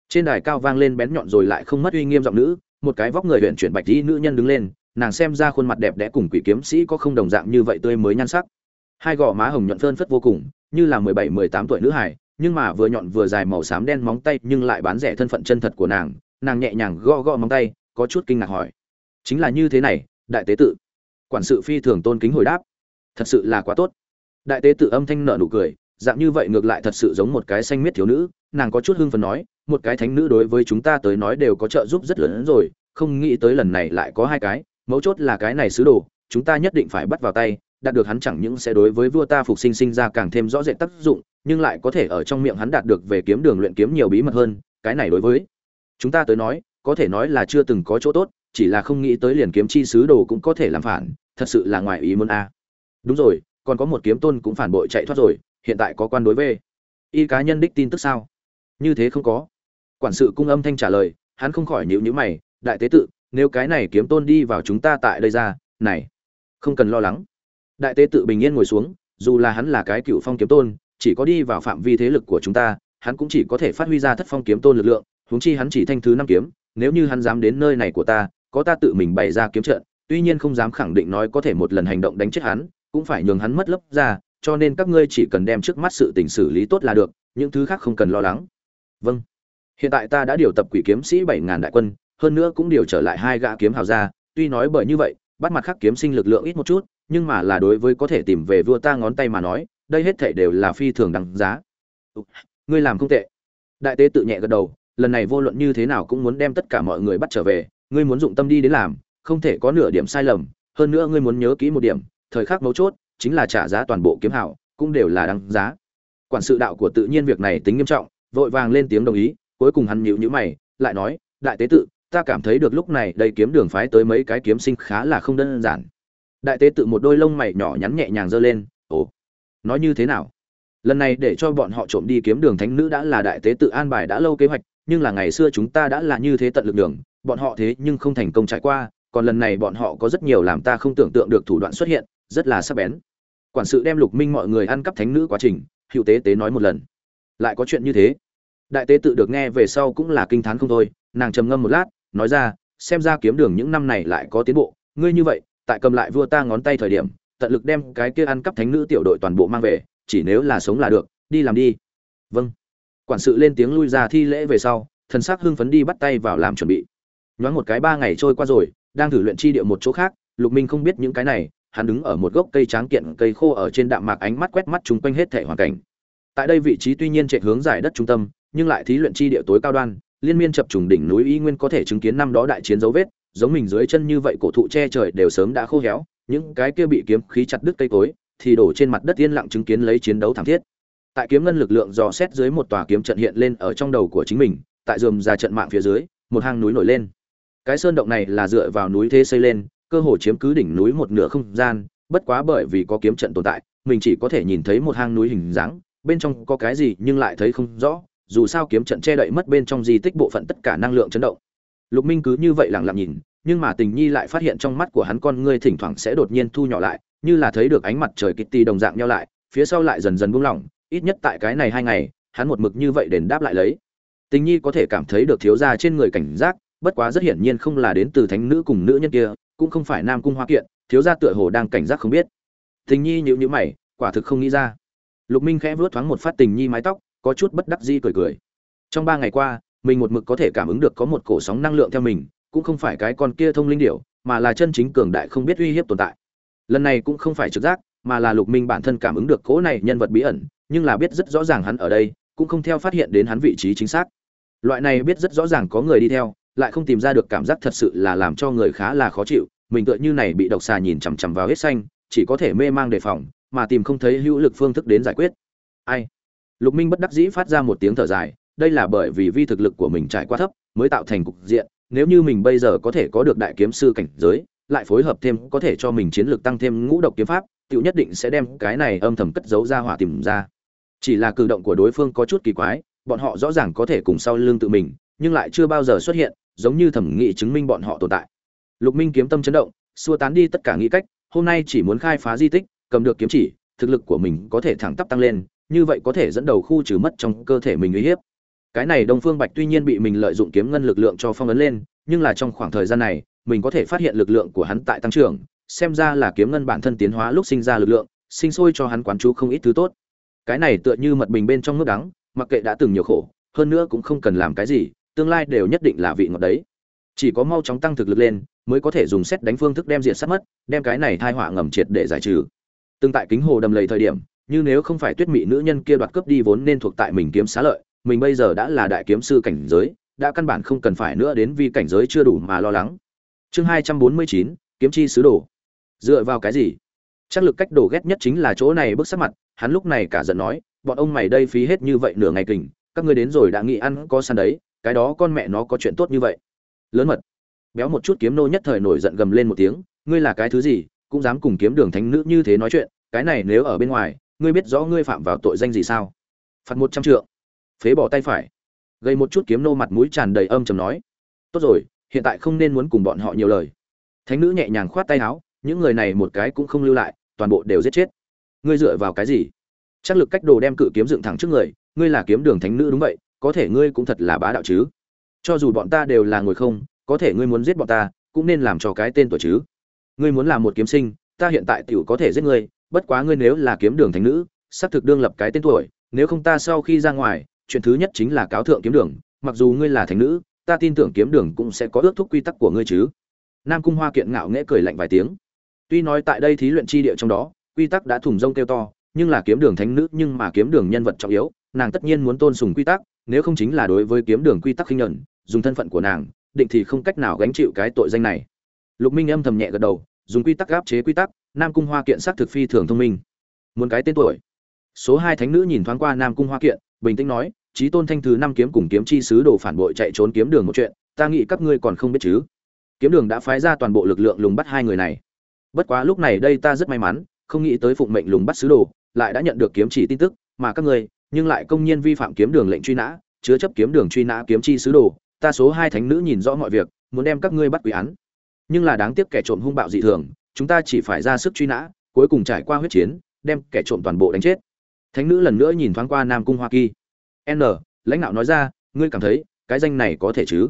Trên đài cao vang lên bén nhọn rồi lại không mất uy nghiêm giọng nữ, một cái vóc người huyện chuyển bạch dĩ nữ nhân đứng lên, nàng xem ra khuôn mặt đẹp đẽ cùng quỷ kiếm sĩ có không đồng dạng như vậy tươi mới nhan sắc. Hai gò má hồng nhuận phơn phất vô cùng, như là mười bảy, mười tám tuổi nữ hải nhưng mà vừa nhọn vừa dài màu xám đen móng tay nhưng lại bán rẻ thân phận chân thật của nàng nàng nhẹ nhàng gõ gõ móng tay, có chút kinh ngạc hỏi. Chính là như thế này, đại tế tự. Quản sự phi thường tôn kính hồi đáp. Thật sự là quá tốt đại tế tự âm thanh nợ nụ cười, dạng như vậy ngược lại thật sự giống một cái xanh miết thiếu nữ. Nàng có chút hưng phần nói, một cái thánh nữ đối với chúng ta tới nói đều có trợ giúp rất lớn rồi, không nghĩ tới lần này lại có hai cái. Mấu chốt là cái này sứ đồ, chúng ta nhất định phải bắt vào tay, đạt được hắn chẳng những sẽ đối với vua ta phục sinh sinh ra càng thêm rõ rệt tác dụng, nhưng lại có thể ở trong miệng hắn đạt được về kiếm đường luyện kiếm nhiều bí mật hơn, cái này đối với chúng ta tới nói, có thể nói là chưa từng có chỗ tốt, chỉ là không nghĩ tới liền kiếm chi sứ đồ cũng có thể làm phản, thật sự là ngoài ý muốn a. Đúng rồi còn có một kiếm tôn cũng phản bội chạy thoát rồi, hiện tại có quan đối về. Y cá nhân đích tin tức sao? Như thế không có. Quản sự cung âm thanh trả lời, hắn không khỏi nhíu nhíu mày, đại tế tự, nếu cái này kiếm tôn đi vào chúng ta tại đây ra, này, không cần lo lắng. Đại tế tự bình yên ngồi xuống, dù là hắn là cái cựu phong kiếm tôn, chỉ có đi vào phạm vi thế lực của chúng ta, hắn cũng chỉ có thể phát huy ra thất phong kiếm tôn lực lượng, huống chi hắn chỉ thanh thứ năm kiếm, nếu như hắn dám đến nơi này của ta, có ta tự mình bày ra kiếm trận, tuy nhiên không dám khẳng định nói có thể một lần hành động đánh chết hắn cũng phải nhường hắn mất lấp ra cho nên các ngươi chỉ cần đem trước mắt sự tình xử lý tốt là được, những thứ khác không cần lo lắng. Vâng. Hiện tại ta đã điều tập quỷ kiếm sĩ bảy ngàn đại quân, hơn nữa cũng điều trở lại hai gã kiếm hào ra tuy nói bởi như vậy, bắt mặt khắc kiếm sinh lực lượng ít một chút, nhưng mà là đối với có thể tìm về vua ta ngón tay mà nói, đây hết thảy đều là phi thường đáng giá. Ngươi làm không tệ. Đại tế tự nhẹ gật đầu, lần này vô luận như thế nào cũng muốn đem tất cả mọi người bắt trở về, ngươi muốn dụng tâm đi đến làm, không thể có nửa điểm sai lầm, hơn nữa ngươi muốn nhớ kỹ một điểm thời khắc mấu chốt chính là trả giá toàn bộ kiếm hảo, cũng đều là đáng giá. Quản sự đạo của tự nhiên việc này tính nghiêm trọng, vội vàng lên tiếng đồng ý, cuối cùng hắn nhịu nhữ mày, lại nói, đại tế tự, ta cảm thấy được lúc này đây kiếm đường phái tới mấy cái kiếm sinh khá là không đơn giản. Đại tế tự một đôi lông mày nhỏ nhắn nhẹ nhàng giơ lên, ồ, nói như thế nào? Lần này để cho bọn họ trộm đi kiếm đường thánh nữ đã là đại tế tự an bài đã lâu kế hoạch, nhưng là ngày xưa chúng ta đã là như thế tận lực đường bọn họ thế nhưng không thành công trải qua, còn lần này bọn họ có rất nhiều làm ta không tưởng tượng được thủ đoạn xuất hiện rất là sắc bén. Quản sự đem lục minh mọi người ăn cắp thánh nữ quá trình, hữu tế tế nói một lần. Lại có chuyện như thế. Đại tế tự được nghe về sau cũng là kinh t h á n không thôi, nàng trầm ngâm một lát, nói ra, xem ra kiếm đường những năm này lại có tiến bộ, ngươi như vậy, tại cầm lại vua ta ngón tay thời điểm, tận lực đem cái kia ăn cắp thánh nữ tiểu đội toàn bộ mang về, chỉ nếu là sống là được, đi làm đi. Vâng. Quản sự lên tiếng lui ra thi lễ về sau, thần sắc hưng phấn đi bắt tay vào làm chuẩn bị. Nhoáng một cái ba ngày trôi qua rồi, đang thử luyện chi địa một chỗ khác, lục minh không biết những cái này hắn đứng ở một gốc cây tráng kiện cây khô ở trên đạm mạc ánh mắt quét mắt chung quanh hết thể hoàn cảnh. Tại đây vị trí tuy nhiên chạy hướng giải đất trung tâm, nhưng lại thí luyện chi địa tối cao đoan, liên miên chập trùng đỉnh núi y nguyên có thể chứng kiến năm đó đại chiến dấu vết, giống mình dưới chân như vậy cổ thụ che trời đều sớm đã khô héo, những cái kia bị kiếm khí chặt đứt cây cối, thì đổ trên mặt đất yên lặng chứng kiến lấy chiến đấu thảm thiết. Tại kiếm ngân lực lượng dò xét dưới một tòa kiếm trận hiện lên ở trong đầu của chính mình, tại rườm ra trận mạng phía dưới, một hang núi nổi lên. Cái sơn động này là dựa vào núi thế xây lên cơ hồ chiếm cứ đỉnh núi một nửa không gian, bất quá bởi vì có kiếm trận tồn tại, mình chỉ có thể nhìn thấy một hang núi hình dáng, bên trong có cái gì nhưng lại thấy không rõ, dù sao kiếm trận che đậy mất bên trong di tích bộ phận tất cả năng lượng chấn động. Lục minh cứ như vậy lặng lặng nhìn, nhưng mà tình nhi lại phát hiện trong mắt của hắn con ngươi thỉnh thoảng sẽ đột nhiên thu nhỏ lại, như là thấy được ánh mặt trời kitty đồng dạng nhau lại, phía sau lại dần dần buông lỏng, ít nhất tại cái này hai ngày, hắn một mực như vậy đền đáp lại lấy. Tình nhi có thể cảm thấy được thiếu gia trên người cảnh giác, bất quá rất hiển nhiên không là đến từ thánh nữ cùng nữ nhân kia cũng không phải nam cung hoa kiện, thiếu gia tựa hồ đang cảnh giác không biết. Tình nhi nhịu nhữ mày, quả thực không nghĩ ra. Lục minh khẽ vuốt thoáng một phát tình nhi mái tóc, có chút bất đắc dĩ cười cười. Trong ba ngày qua, mình một mực có thể cảm ứng được có một cổ sóng năng lượng theo mình, cũng không phải cái con kia thông linh điểu, mà là chân chính cường đại không biết uy hiếp tồn tại. Lần này cũng không phải trực giác, mà là lục minh bản thân cảm ứng được cỗ này nhân vật bí ẩn, nhưng là biết rất rõ ràng hắn ở đây, cũng không theo phát hiện đến hắn vị trí chính xác. Loại này biết rất rõ ràng có người đi theo lại không tìm ra được cảm giác thật sự là làm cho người khá là khó chịu, mình tựa như này bị độc xà nhìn chằm chằm vào hết xanh, chỉ có thể mê mang đề phòng, mà tìm không thấy hữu lực phương thức đến giải quyết. Ai? Lục minh bất đắc dĩ phát ra một tiếng thở dài, đây là bởi vì vi thực lực của mình trải qua thấp, mới tạo thành cục diện, nếu như mình bây giờ có thể có được đại kiếm sư cảnh giới, lại phối hợp thêm có thể cho mình chiến lược tăng thêm ngũ độc kiếm pháp tựu nhất định sẽ đem cái này âm thầm cất giấu ra hỏa tìm ra. Chỉ là cử động của đối phương có chút kỳ quái, bọn họ rõ ràng có thể cùng sau lưng tự mình, nhưng lại chưa bao giờ xuất hiện giống như thẩm nghị chứng minh bọn họ tồn tại. Lục minh kiếm tâm chấn động, xua tán đi tất cả nghĩ cách, hôm nay chỉ muốn khai phá di tích, cầm được kiếm chỉ, thực lực của mình có thể thẳng tắp tăng lên, như vậy có thể dẫn đầu khu trừ mất trong cơ thể mình uy hiếp. Cái này đông phương bạch tuy nhiên bị mình lợi dụng kiếm ngân lực lượng cho phong ấn lên, nhưng là trong khoảng thời gian này, mình có thể phát hiện lực lượng của hắn tại tăng trưởng, xem ra là kiếm ngân bản thân tiến hóa lúc sinh ra lực lượng, sinh sôi cho hắn quán chú không ít thứ tốt. Cái này tựa như mật bình bên trong nước đắng, mặc kệ đã từng nhiều khổ, hơn nữa cũng không cần làm cái gì tương lai đều nhất định là vị ngọt đấy. Chỉ có mau chóng tăng thực lực lên, mới có thể dùng xét đánh phương thức đem diện sát mất, đem cái này thai họa ngầm triệt để giải trừ. Tương tại kính hồ đầm lầy thời điểm, như nếu không phải tuyết mị nữ nhân kia đoạt cướp đi vốn nên thuộc tại mình kiếm xá lợi, mình bây giờ đã là đại kiếm sư cảnh giới, đã căn bản không cần phải nữa đến vì cảnh giới chưa đủ mà lo lắng. Chương hai trăm bốn mươi chín, kiếm chi sứ đồ. Dựa vào cái gì? Chắc lực cách đồ ghét nhất chính là chỗ này bước sắc mặt, hắn lúc này cả giận nói, bọn ông mày đây phí hết như vậy nửa ngày kình, các ngươi đến rồi đã nghĩ ăn có săn đấy cái đó con mẹ nó có chuyện tốt như vậy. Lớn mật. Béo một chút kiếm nô nhất thời nổi giận gầm lên một tiếng, ngươi là cái thứ gì, cũng dám cùng kiếm đường thánh nữ như thế nói chuyện, cái này nếu ở bên ngoài, ngươi biết rõ ngươi phạm vào tội danh gì sao? Phạt một trăm trượng. Phế bỏ tay phải. Gây một chút kiếm nô mặt mũi tràn đầy âm trầm nói. Tốt rồi, hiện tại không nên muốn cùng bọn họ nhiều lời. Thánh nữ nhẹ nhàng khoát tay áo, những người này một cái cũng không lưu lại, toàn bộ đều giết chết. Ngươi dựa vào cái gì? Chắc lực cách đồ đem cự kiếm dựng thẳng trước người, ngươi là kiếm đường thánh nữ đúng vậy có thể ngươi cũng thật là bá đạo chứ. Cho dù bọn ta đều là ngồi không, có thể ngươi muốn giết bọn ta, cũng nên làm cho cái tên tuổi chứ. Ngươi muốn làm một kiếm sinh, ta hiện tại tiểu có thể giết ngươi, bất quá ngươi nếu là kiếm đường thánh nữ, sắp thực đương lập cái tên tuổi, nếu không ta sau khi ra ngoài, chuyện thứ nhất chính là cáo thượng kiếm đường, mặc dù ngươi là thánh nữ, ta tin tưởng kiếm đường cũng sẽ có ước thúc quy tắc của ngươi chứ. Nam cung hoa kiện ngạo nghễ cười lạnh vài tiếng. Tuy nói tại đây thí luyện chi địa trong đó, quy tắc đã thùng rông kêu to, nhưng là kiếm đường thánh nữ nhưng mà kiếm đường nhân vật trọng yếu, nàng tất nhiên muốn tôn sùng quy tắc nếu không chính là đối với kiếm đường quy tắc khinh nhẫn, dùng thân phận của nàng, định thì không cách nào gánh chịu cái tội danh này. Lục minh âm thầm nhẹ gật đầu, dùng quy tắc áp chế quy tắc, nam cung hoa kiện xác thực phi thường thông minh. Muốn cái tên tuổi. Số hai thánh nữ nhìn thoáng qua nam cung hoa kiện, bình tĩnh nói trí tôn thanh thứ năm kiếm cùng kiếm chi sứ đồ phản bội chạy trốn kiếm đường một chuyện, ta nghĩ các ngươi còn không biết chứ? Kiếm đường đã phái ra toàn bộ lực lượng lùng bắt hai người này. Bất quá lúc này đây ta rất may mắn, không nghĩ tới phụng mệnh lùng bắt sứ đồ, lại đã nhận được kiếm chỉ tin tức, mà các ngươi nhưng lại công nhiên vi phạm kiếm đường lệnh truy nã, chứa chấp kiếm đường truy nã kiếm chi sứ đồ. Ta số hai thánh nữ nhìn rõ mọi việc, muốn đem các ngươi bắt quy án. Nhưng là đáng tiếc kẻ trộm hung bạo dị thường, chúng ta chỉ phải ra sức truy nã, cuối cùng trải qua huyết chiến, đem kẻ trộm toàn bộ đánh chết. Thánh nữ lần nữa nhìn thoáng qua nam cung hoa kỳ. N, lãnh đạo nói ra, ngươi cảm thấy, cái danh này có thể chứ?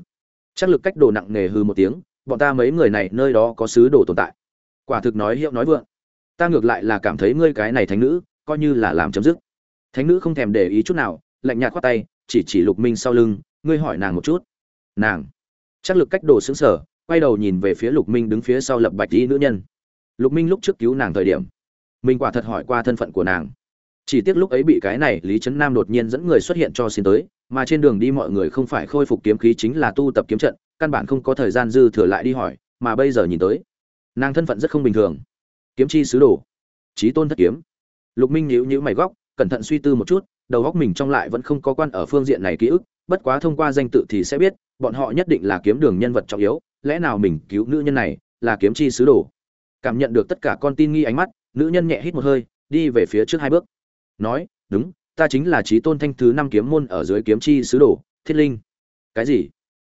Chắc lực cách đồ nặng nề hư một tiếng, bọn ta mấy người này nơi đó có sứ đồ tồn tại. Quả thực nói hiệu nói vượng. Ta ngược lại là cảm thấy ngươi cái này thánh nữ, coi như là làm chấm dứt thánh nữ không thèm để ý chút nào, lạnh nhạt khoát tay, chỉ chỉ lục minh sau lưng, ngươi hỏi nàng một chút. Nàng. Chắc lực cách đồ xứng sở quay đầu nhìn về phía lục minh đứng phía sau lập bạch y nữ nhân. Lục minh lúc trước cứu nàng thời điểm, mình quả thật hỏi qua thân phận của nàng. Chỉ tiếc lúc ấy bị cái này lý trấn nam đột nhiên dẫn người xuất hiện cho xin tới, mà trên đường đi mọi người không phải khôi phục kiếm khí chính là tu tập kiếm trận, căn bản không có thời gian dư thừa lại đi hỏi, mà bây giờ nhìn tới, nàng thân phận rất không bình thường. Kiếm chi sứ đồ trí tôn thất kiếm. Lục minh nhíu nhíu mày góc cẩn thận suy tư một chút, đầu góc mình trong lại vẫn không có quan ở phương diện này ký ức, bất quá thông qua danh tự thì sẽ biết, bọn họ nhất định là kiếm đường nhân vật trọng yếu, lẽ nào mình cứu nữ nhân này là kiếm chi sứ đồ? Cảm nhận được tất cả con tin nghi ánh mắt, nữ nhân nhẹ hít một hơi, đi về phía trước hai bước. Nói, đúng, ta chính là trí tôn thanh thứ năm kiếm môn ở dưới kiếm chi sứ đồ, thiết linh. Cái gì?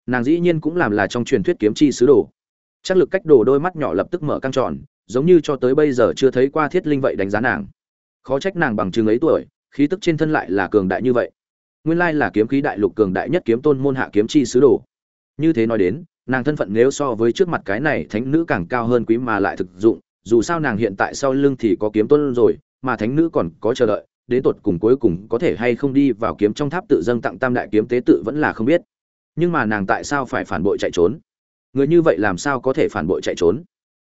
Nàng dĩ nhiên cũng làm là trong truyền thuyết kiếm chi sứ đồ. Chắc lực cách đồ đôi mắt nhỏ lập tức mở căng tròn, giống như cho tới bây giờ chưa thấy qua thiết linh vậy đánh giá nàng khó trách nàng bằng chừng ấy tuổi, khí tức trên thân lại là cường đại như vậy. Nguyên lai là kiếm khí đại lục cường đại nhất kiếm tôn môn hạ kiếm chi sứ đồ. Như thế nói đến, nàng thân phận nếu so với trước mặt cái này thánh nữ càng cao hơn quý mà lại thực dụng, dù sao nàng hiện tại sau lưng thì có kiếm tôn rồi, mà thánh nữ còn có chờ đợi, đến tột cùng cuối cùng có thể hay không đi vào kiếm trong tháp tự dâng tặng tam đại kiếm tế tự vẫn là không biết. Nhưng mà nàng tại sao phải phản bội chạy trốn? Người như vậy làm sao có thể phản bội chạy trốn?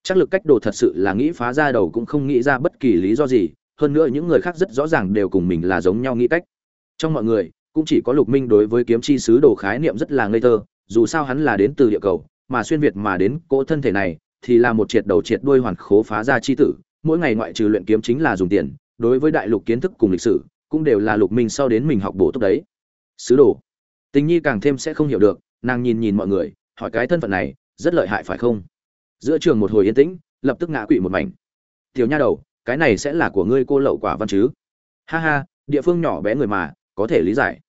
Chắc lực cách đồ thật sự là nghĩ phá ra đầu cũng không nghĩ ra bất kỳ lý do gì hơn nữa những người khác rất rõ ràng đều cùng mình là giống nhau nghĩ cách. Trong mọi người, cũng chỉ có lục minh đối với kiếm chi sứ đồ khái niệm rất là ngây thơ, dù sao hắn là đến từ địa cầu, mà xuyên việt mà đến cỗ thân thể này, thì là một triệt đầu triệt đuôi hoàn khố phá ra chi tử, mỗi ngày ngoại trừ luyện kiếm chính là dùng tiền, đối với đại lục kiến thức cùng lịch sử, cũng đều là lục minh sau đến mình học bổ túc đấy. Sứ đồ. Tình nhi càng thêm sẽ không hiểu được, nàng nhìn nhìn mọi người, hỏi cái thân phận này, rất lợi hại phải không? Giữa trường một hồi yên tĩnh, lập tức ngã quỵ một mảnh. Tiểu nha đầu cái này sẽ là của ngươi cô lậu quả văn chứ? Ha ha, địa phương nhỏ bé người mà, có thể lý giải.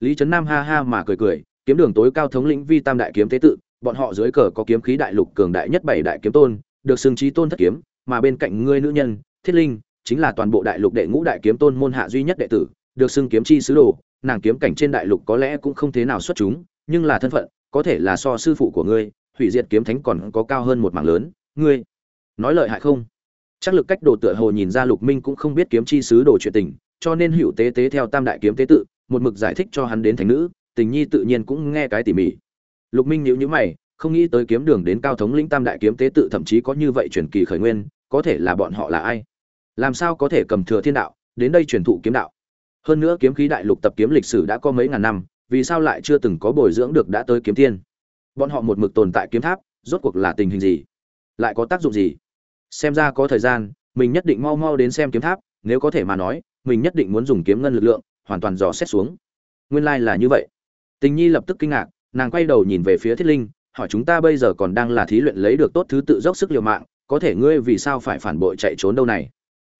Lý trấn nam ha ha mà cười cười, kiếm đường tối cao thống lĩnh vi tam đại kiếm tế tự, bọn họ dưới cờ có kiếm khí đại lục cường đại nhất bảy đại kiếm tôn, được xưng trí tôn thất kiếm, mà bên cạnh ngươi nữ nhân, thiết linh, chính là toàn bộ đại lục đệ ngũ đại kiếm tôn môn hạ duy nhất đệ tử, được xưng kiếm chi sứ đồ, nàng kiếm cảnh trên đại lục có lẽ cũng không thế nào xuất chúng, nhưng là thân phận, có thể là so sư phụ của ngươi, hủy diệt kiếm thánh còn có cao hơn một mảng lớn. Ngươi, nói lợi hại không? Chắc lực cách đồ tựa hồ nhìn ra lục minh cũng không biết kiếm chi sứ đồ chuyện tình, cho nên hữu tế tế theo tam đại kiếm tế tự, một mực giải thích cho hắn đến thành nữ, tình nhi tự nhiên cũng nghe cái tỉ mỉ. Lục minh nhíu nhíu mày, không nghĩ tới kiếm đường đến cao thống lĩnh tam đại kiếm tế tự thậm chí có như vậy truyền kỳ khởi nguyên, có thể là bọn họ là ai? Làm sao có thể cầm thừa thiên đạo, đến đây truyền thụ kiếm đạo? Hơn nữa kiếm khí đại lục tập kiếm lịch sử đã có mấy ngàn năm, vì sao lại chưa từng có bồi dưỡng được đã tới kiếm tiên? Bọn họ một mực tồn tại kiếm tháp, rốt cuộc là tình hình gì? Lại có tác dụng gì? Xem ra có thời gian, mình nhất định mau mau đến xem kiếm tháp, nếu có thể mà nói, mình nhất định muốn dùng kiếm ngân lực lượng, hoàn toàn dò xét xuống. Nguyên lai là như vậy. Tình nhi lập tức kinh ngạc, nàng quay đầu nhìn về phía thiết linh, hỏi chúng ta bây giờ còn đang là thí luyện lấy được tốt thứ tự dốc sức liều mạng, có thể ngươi vì sao phải phản bội chạy trốn đâu này?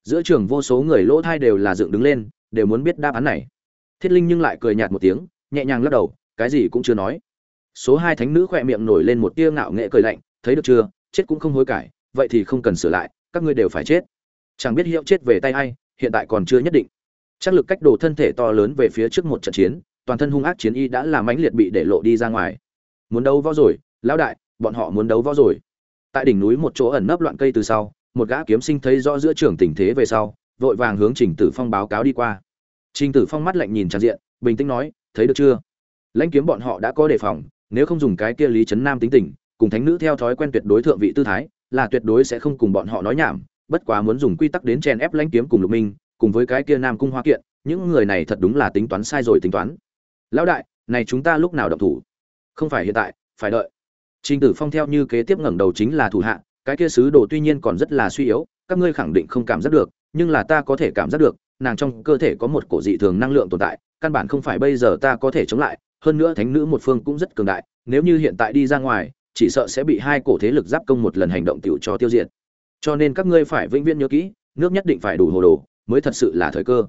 Giữa trường vô số người lỗ thai đều là dựng đứng lên, đều muốn biết đáp án này. Thiết linh nhưng lại cười nhạt một tiếng, nhẹ nhàng lắc đầu, cái gì cũng chưa nói. Số hai thánh nữ khỏe miệng nổi lên một tia ngạo nghệ cười lạnh, thấy được chưa, chết cũng không hối cải vậy thì không cần sửa lại, các ngươi đều phải chết. Chẳng biết hiệu chết về tay ai, hiện tại còn chưa nhất định. Chắc lực cách đồ thân thể to lớn về phía trước một trận chiến, toàn thân hung ác chiến y đã làm mãnh liệt bị để lộ đi ra ngoài. Muốn đấu võ rồi, lão đại, bọn họ muốn đấu võ rồi. Tại đỉnh núi một chỗ ẩn nấp loạn cây từ sau, một gã kiếm sinh thấy rõ giữa trường tình thế về sau, vội vàng hướng trình tử phong báo cáo đi qua. Trình tử phong mắt lạnh nhìn tràn diện, bình tĩnh nói, thấy được chưa? Lãnh kiếm bọn họ đã có đề phòng, nếu không dùng cái kia lý trấn nam tính tình, cùng thánh nữ theo thói quen tuyệt đối thượng vị tư thái là tuyệt đối sẽ không cùng bọn họ nói nhảm, bất quá muốn dùng quy tắc đến chèn ép lãnh kiếm cùng lục minh, cùng với cái kia nam cung hoa kiện, những người này thật đúng là tính toán sai rồi tính toán. Lão đại, này chúng ta lúc nào động thủ? Không phải hiện tại, phải đợi. Trình tử phong theo như kế tiếp ngẩng đầu chính là thủ hạ, cái kia sứ đồ tuy nhiên còn rất là suy yếu, các ngươi khẳng định không cảm giác được, nhưng là ta có thể cảm giác được, nàng trong cơ thể có một cổ dị thường năng lượng tồn tại, căn bản không phải bây giờ ta có thể chống lại, hơn nữa thánh nữ một phương cũng rất cường đại, nếu như hiện tại đi ra ngoài chỉ sợ sẽ bị hai cổ thế lực giáp công một lần hành động tiểu cho tiêu diệt. Cho nên các ngươi phải vĩnh viễn nhớ kỹ, nước nhất định phải đủ hồ đồ, mới thật sự là thời cơ.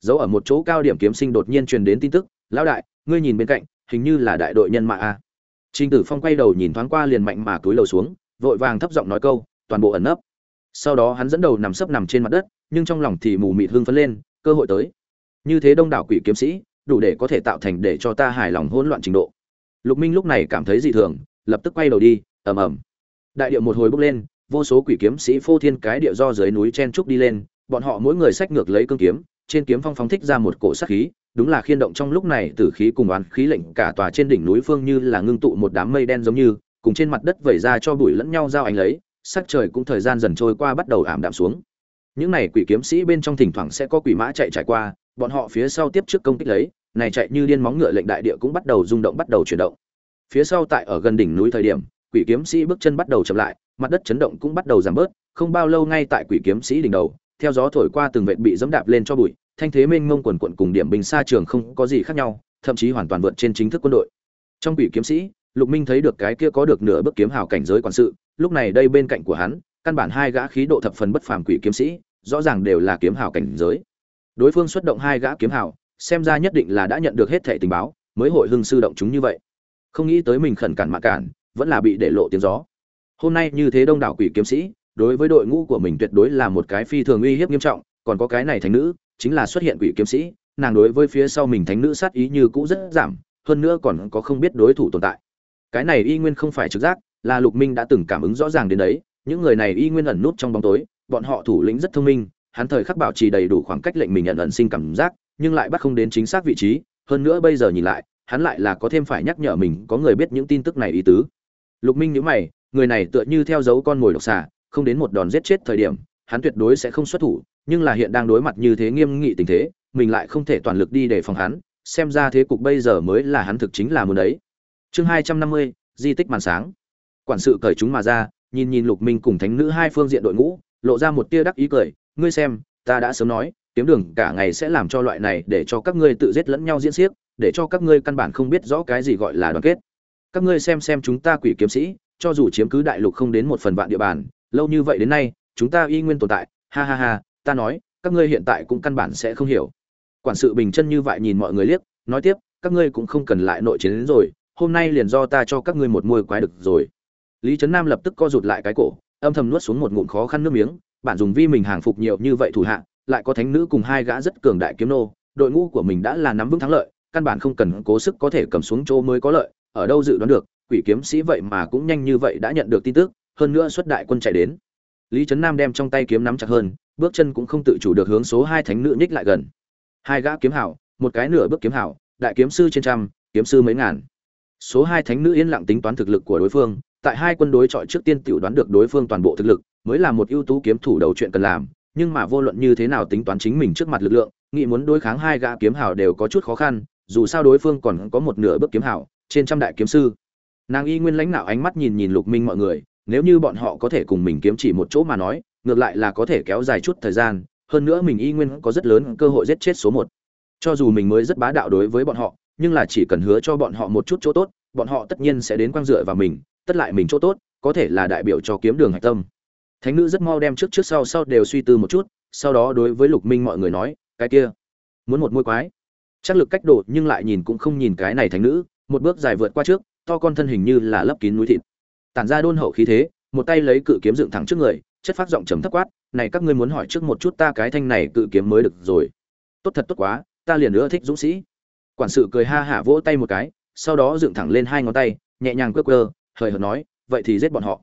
Giấu ở một chỗ cao điểm kiếm sinh đột nhiên truyền đến tin tức, lão đại, ngươi nhìn bên cạnh, hình như là đại đội nhân mã a. Trình tử phong quay đầu nhìn thoáng qua liền mạnh mà túi lầu xuống, vội vàng thấp giọng nói câu, toàn bộ ẩn nấp. Sau đó hắn dẫn đầu nằm sấp nằm trên mặt đất, nhưng trong lòng thì mù mịt hưng phấn lên, cơ hội tới. Như thế đông đảo quỷ kiếm sĩ, đủ để có thể tạo thành để cho ta hài lòng hỗn loạn trình độ. Lục minh lúc này cảm thấy dị thường lập tức quay đầu đi, ầm ầm. Đại điệu một hồi bốc lên, vô số quỷ kiếm sĩ phô thiên cái địa do dưới núi chen trúc đi lên, bọn họ mỗi người sách ngược lấy cương kiếm, trên kiếm phong phóng thích ra một cổ sát khí, đúng là khiên động trong lúc này tử khí cùng oán khí lệnh cả tòa trên đỉnh núi phương như là ngưng tụ một đám mây đen giống như, cùng trên mặt đất vẩy ra cho bụi lẫn nhau giao ánh lấy, sắc trời cũng thời gian dần trôi qua bắt đầu ảm đạm xuống. Những này quỷ kiếm sĩ bên trong thỉnh thoảng sẽ có quỷ mã chạy trải qua, bọn họ phía sau tiếp trước công kích lấy, này chạy như điên móng ngựa lệnh đại địa cũng bắt đầu rung động, bắt đầu chuyển động phía sau tại ở gần đỉnh núi thời điểm, quỷ kiếm sĩ bước chân bắt đầu chậm lại, mặt đất chấn động cũng bắt đầu giảm bớt, không bao lâu ngay tại quỷ kiếm sĩ đỉnh đầu, theo gió thổi qua từng vệt bị dẫm đạp lên cho bụi, thanh thế mênh mông quần quận cùng điểm bình xa trường không có gì khác nhau, thậm chí hoàn toàn vượt trên chính thức quân đội. Trong quỷ kiếm sĩ, lục minh thấy được cái kia có được nửa bước kiếm hào cảnh giới quản sự, lúc này đây bên cạnh của hắn, căn bản hai gã khí độ thập phần bất phàm quỷ kiếm sĩ, rõ ràng đều là kiếm hào cảnh giới. Đối phương xuất động hai gã kiếm hào, xem ra nhất định là đã nhận được hết thẻ tình báo, mới hội hưng sư động chúng như vậy không nghĩ tới mình khẩn cản mạ cản, vẫn là bị để lộ tiếng gió. Hôm nay như thế đông đảo quỷ kiếm sĩ, đối với đội ngũ của mình tuyệt đối là một cái phi thường uy hiếp nghiêm trọng, còn có cái này thánh nữ, chính là xuất hiện quỷ kiếm sĩ, nàng đối với phía sau mình thánh nữ sát ý như cũ rất giảm, hơn nữa còn có không biết đối thủ tồn tại. Cái này y nguyên không phải trực giác, là lục minh đã từng cảm ứng rõ ràng đến đấy, những người này y nguyên ẩn nút trong bóng tối, bọn họ thủ lĩnh rất thông minh, hắn thời khắc bảo trì đầy đủ khoảng cách lệnh mình nhận ẩn sinh cảm giác, nhưng lại bắt không đến chính xác vị trí, hơn nữa bây giờ nhìn lại hắn lại là có thêm phải nhắc nhở mình có người biết những tin tức này ý tứ. Lục minh nhíu mày, người này tựa như theo dấu con mồi độc xà, không đến một đòn giết chết thời điểm, hắn tuyệt đối sẽ không xuất thủ, nhưng là hiện đang đối mặt như thế nghiêm nghị tình thế, mình lại không thể toàn lực đi để phòng hắn, xem ra thế cục bây giờ mới là hắn thực chính là muốn đấy. Chương hai trăm năm mươi, di tích màn sáng. Quản sự cởi chúng mà ra, nhìn nhìn lục minh cùng thánh nữ hai phương diện đội ngũ, lộ ra một tia đắc ý cười, ngươi xem, ta đã sớm nói, kiếm đường cả ngày sẽ làm cho loại này để cho các ngươi tự giết lẫn nhau diễn xiếc để cho các ngươi căn bản không biết rõ cái gì gọi là đoàn kết. Các ngươi xem xem chúng ta quỷ kiếm sĩ, cho dù chiếm cứ đại lục không đến một phần vạn địa bàn, lâu như vậy đến nay, chúng ta y nguyên tồn tại. Ha ha ha, ta nói, các ngươi hiện tại cũng căn bản sẽ không hiểu. Quản sự bình chân như vậy nhìn mọi người liếc, nói tiếp, các ngươi cũng không cần lại nội chiến đến rồi, hôm nay liền do ta cho các ngươi một môi quái được rồi. Lý trấn nam lập tức co rụt lại cái cổ, âm thầm nuốt xuống một ngụm khó khăn nước miếng bản dùng vi mình hàng phục nhiều như vậy thủ hạ, lại có thánh nữ cùng hai gã rất cường đại kiếm nô, đội ngũ của mình đã là nắm vững thắng lợi căn bản không cần cố sức có thể cầm xuống chỗ mới có lợi, ở đâu dự đoán được, quỷ kiếm sĩ vậy mà cũng nhanh như vậy đã nhận được tin tức, hơn nữa xuất đại quân chạy đến. Lý trấn nam đem trong tay kiếm nắm chặt hơn, bước chân cũng không tự chủ được hướng số hai thánh nữ nhích lại gần. Hai gã kiếm hảo, một cái nửa bước kiếm hảo, đại kiếm sư trên trăm, kiếm sư mấy ngàn. Số hai thánh nữ yên lặng tính toán thực lực của đối phương, tại hai quân đối chọi trước tiên tiểu đoán được đối phương toàn bộ thực lực, mới là một ưu tú kiếm thủ đầu chuyện cần làm, nhưng mà vô luận như thế nào tính toán chính mình trước mặt lực lượng, nghĩ muốn đối kháng hai gã kiếm hảo đều có chút khó khăn dù sao đối phương còn có một nửa bước kiếm hảo, trên trăm đại kiếm sư. Nàng y nguyên lãnh đạo ánh mắt nhìn nhìn lục minh mọi người, nếu như bọn họ có thể cùng mình kiếm chỉ một chỗ mà nói, ngược lại là có thể kéo dài chút thời gian, hơn nữa mình y nguyên có rất lớn cơ hội giết chết số một. Cho dù mình mới rất bá đạo đối với bọn họ, nhưng là chỉ cần hứa cho bọn họ một chút chỗ tốt, bọn họ tất nhiên sẽ đến quang dựa vào mình, tất lại mình chỗ tốt, có thể là đại biểu cho kiếm đường hạch tâm. Thánh nữ rất mau đem trước trước sau sau đều suy tư một chút, sau đó đối với lục minh mọi người nói, cái kia, muốn một môi quái chắc lực cách độ nhưng lại nhìn cũng không nhìn cái này thánh nữ, một bước dài vượt qua trước, to con thân hình như là lấp kín núi thịt. Tản ra đôn hậu khí thế, một tay lấy cự kiếm dựng thẳng trước người, chất phát giọng trầm thấp quát, này các ngươi muốn hỏi trước một chút ta cái thanh này cự kiếm mới được rồi. Tốt thật tốt quá, ta liền nữa thích dũng sĩ. Quản sự cười ha hả vỗ tay một cái, sau đó dựng thẳng lên hai ngón tay, nhẹ nhàng quơ quơ, hời hợt nói, vậy thì giết bọn họ.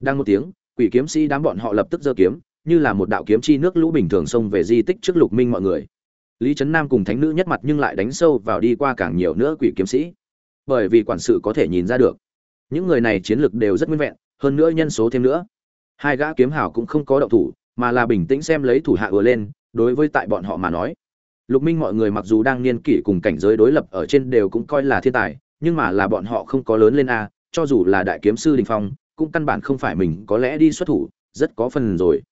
Đang một tiếng, quỷ kiếm sĩ đám bọn họ lập tức giơ kiếm, như là một đạo kiếm chi nước lũ bình thường xông về di tích trước lục minh mọi người lý trấn nam cùng thánh nữ nhất mặt nhưng lại đánh sâu vào đi qua càng nhiều nữa quỷ kiếm sĩ. Bởi vì quản sự có thể nhìn ra được, những người này chiến lược đều rất nguyên vẹn, hơn nữa nhân số thêm nữa. Hai gã kiếm hảo cũng không có động thủ, mà là bình tĩnh xem lấy thủ hạ ừa lên, đối với tại bọn họ mà nói. Lục minh mọi người mặc dù đang niên kỷ cùng cảnh giới đối lập ở trên đều cũng coi là thiên tài, nhưng mà là bọn họ không có lớn lên a, cho dù là đại kiếm sư đình phong, cũng căn bản không phải mình có lẽ đi xuất thủ, rất có phần rồi.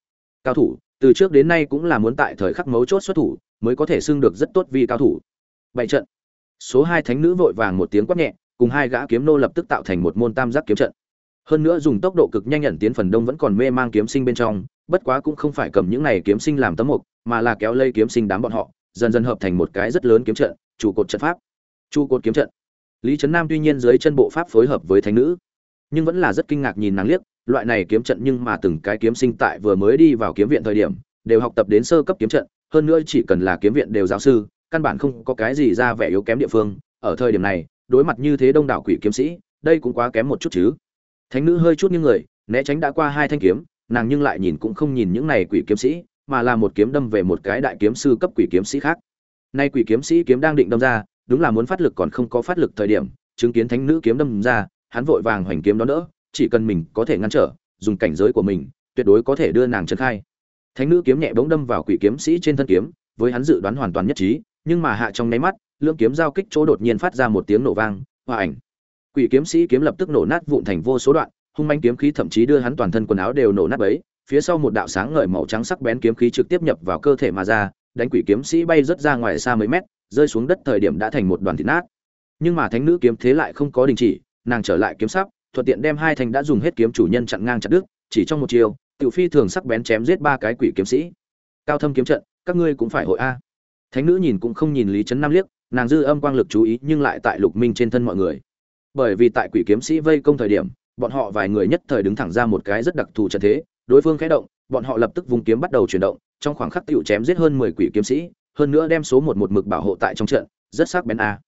Cao thủ, từ trước đến nay cũng là muốn tại thời khắc mấu chốt xuất thủ mới có thể xưng được rất tốt vì cao thủ. Bảy trận. Số hai thánh nữ vội vàng một tiếng quát nhẹ, cùng hai gã kiếm nô lập tức tạo thành một môn tam giác kiếm trận. Hơn nữa dùng tốc độ cực nhanh nhận tiến phần đông vẫn còn mê mang kiếm sinh bên trong, bất quá cũng không phải cầm những này kiếm sinh làm tấm mục, mà là kéo lây kiếm sinh đám bọn họ, dần dần hợp thành một cái rất lớn kiếm trận, trụ cột trận pháp. Trụ cột kiếm trận. Lý trấn nam tuy nhiên dưới chân bộ pháp phối hợp với thánh nữ, nhưng vẫn là rất kinh ngạc nhìn nàng liếc, loại này kiếm trận nhưng mà từng cái kiếm sinh tại vừa mới đi vào kiếm viện thời điểm, đều học tập đến sơ cấp kiếm trận hơn nữa chỉ cần là kiếm viện đều giáo sư, căn bản không có cái gì ra vẻ yếu kém địa phương. Ở thời điểm này, đối mặt như thế đông đảo quỷ kiếm sĩ, đây cũng quá kém một chút chứ. Thánh nữ hơi chút như người, né tránh đã qua hai thanh kiếm, nàng nhưng lại nhìn cũng không nhìn những này quỷ kiếm sĩ, mà là một kiếm đâm về một cái đại kiếm sư cấp quỷ kiếm sĩ khác. Nay quỷ kiếm sĩ kiếm đang định đâm ra, đúng là muốn phát lực còn không có phát lực thời điểm, chứng kiến thánh nữ kiếm đâm ra, hắn vội vàng hoành kiếm đó đỡ, chỉ cần mình có thể ngăn trở, dùng cảnh giới của mình, tuyệt đối có thể đưa nàng trấn khai thánh nữ kiếm nhẹ bỗng đâm vào quỷ kiếm sĩ trên thân kiếm với hắn dự đoán hoàn toàn nhất trí nhưng mà hạ trong nháy mắt lưỡng kiếm giao kích chỗ đột nhiên phát ra một tiếng nổ vang hoa ảnh. Quỷ kiếm sĩ kiếm lập tức nổ nát vụn thành vô số đoạn hung manh kiếm khí thậm chí đưa hắn toàn thân quần áo đều nổ nát bấy phía sau một đạo sáng ngời màu trắng sắc bén kiếm khí trực tiếp nhập vào cơ thể mà ra đánh quỷ kiếm sĩ bay rất ra ngoài xa mấy mét rơi xuống đất thời điểm đã thành một đoàn thịt nát. Nhưng mà thánh nữ kiếm thế lại không có đình chỉ nàng trở lại kiếm sắc, thuận tiện đem hai thanh đã dùng hết kiếm chủ nhân chặn ngang chặt đứt chỉ trong một chiều tiểu phi thường sắc bén chém giết ba cái quỷ kiếm sĩ. Cao thâm kiếm trận, các ngươi cũng phải hội a. Thánh nữ nhìn cũng không nhìn lý trấn nam liếc, nàng dư âm quang lực chú ý nhưng lại tại lục minh trên thân mọi người. Bởi vì tại quỷ kiếm sĩ vây công thời điểm, bọn họ vài người nhất thời đứng thẳng ra một cái rất đặc thù trận thế, đối phương khẽ động, bọn họ lập tức vùng kiếm bắt đầu chuyển động, trong khoảng khắc tiểu chém giết hơn mười quỷ kiếm sĩ, hơn nữa đem số một một mực bảo hộ tại trong trận, rất sắc bén a.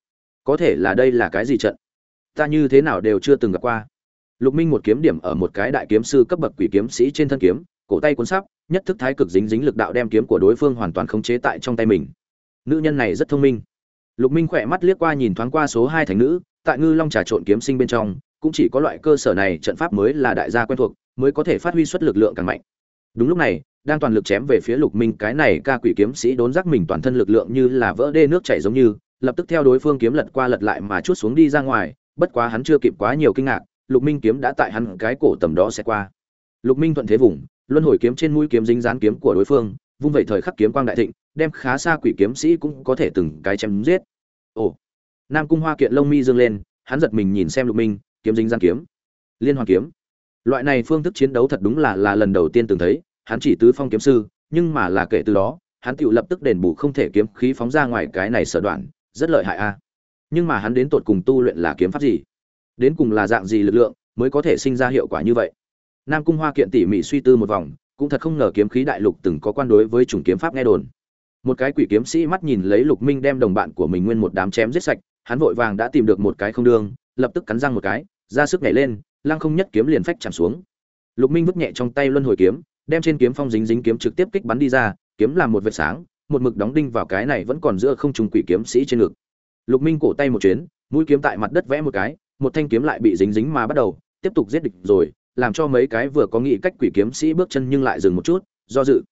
Có thể là đây là cái gì trận? Ta như thế nào đều chưa từng gặp qua lục minh một kiếm điểm ở một cái đại kiếm sư cấp bậc quỷ kiếm sĩ trên thân kiếm, cổ tay cuốn sắp nhất thức thái cực dính dính lực đạo đem kiếm của đối phương hoàn toàn khống chế tại trong tay mình. Nữ nhân này rất thông minh. Lục minh khỏe mắt liếc qua nhìn thoáng qua số hai thành nữ, tại ngư long trà trộn kiếm sinh bên trong, cũng chỉ có loại cơ sở này trận pháp mới là đại gia quen thuộc, mới có thể phát huy xuất lực lượng càng mạnh. Đúng lúc này, đang toàn lực chém về phía lục minh, cái này ca quỷ kiếm sĩ đốn giác mình toàn thân lực lượng như là vỡ đê nước chảy giống như, lập tức theo đối phương kiếm lật qua lật lại mà chút xuống đi ra ngoài, bất quá hắn chưa kịp quá nhiều kinh ngạc lục minh kiếm đã tại hắn cái cổ tầm đó sẽ qua. Lục minh thuận thế vùng, luân hồi kiếm trên mũi kiếm dính dán kiếm của đối phương, vung vẩy thời khắc kiếm quang đại thịnh, đem khá xa quỷ kiếm sĩ cũng có thể từng cái chém giết. Ồ, nam cung hoa kiện lông mi dương lên, hắn giật mình nhìn xem lục minh, kiếm dính dán kiếm. Liên hoàn kiếm. Loại này phương thức chiến đấu thật đúng là là lần đầu tiên từng thấy, hắn chỉ tứ phong kiếm sư, nhưng mà là kể từ đó, hắn tự lập tức đền bù không thể kiếm khí phóng ra ngoài cái này sở đoạn, rất lợi hại a. Nhưng mà hắn đến tột cùng tu luyện là kiếm pháp gì? Đến cùng là dạng gì lực lượng mới có thể sinh ra hiệu quả như vậy? Nam cung hoa kiện tỉ mỉ suy tư một vòng, cũng thật không ngờ kiếm khí đại lục từng có quan đối với chủng kiếm pháp nghe đồn. Một cái quỷ kiếm sĩ mắt nhìn lấy lục minh đem đồng bạn của mình nguyên một đám chém giết sạch, hắn vội vàng đã tìm được một cái không đương lập tức cắn răng một cái, ra sức nhảy lên, lăng không nhất kiếm liền phách chạm xuống. Lục minh vứt nhẹ trong tay luân hồi kiếm, đem trên kiếm phong dính dính kiếm trực tiếp kích bắn đi ra, kiếm làm một vệt sáng, một mực đóng đinh vào cái này vẫn còn giữa không trùng quỷ kiếm sĩ trên ngực. Lục minh cổ tay một chuyến, mũi kiếm tại mặt đất vẽ một cái một thanh kiếm lại bị dính dính mà bắt đầu, tiếp tục giết địch rồi, làm cho mấy cái vừa có nghĩ cách quỷ kiếm sĩ bước chân nhưng lại dừng một chút, do dự.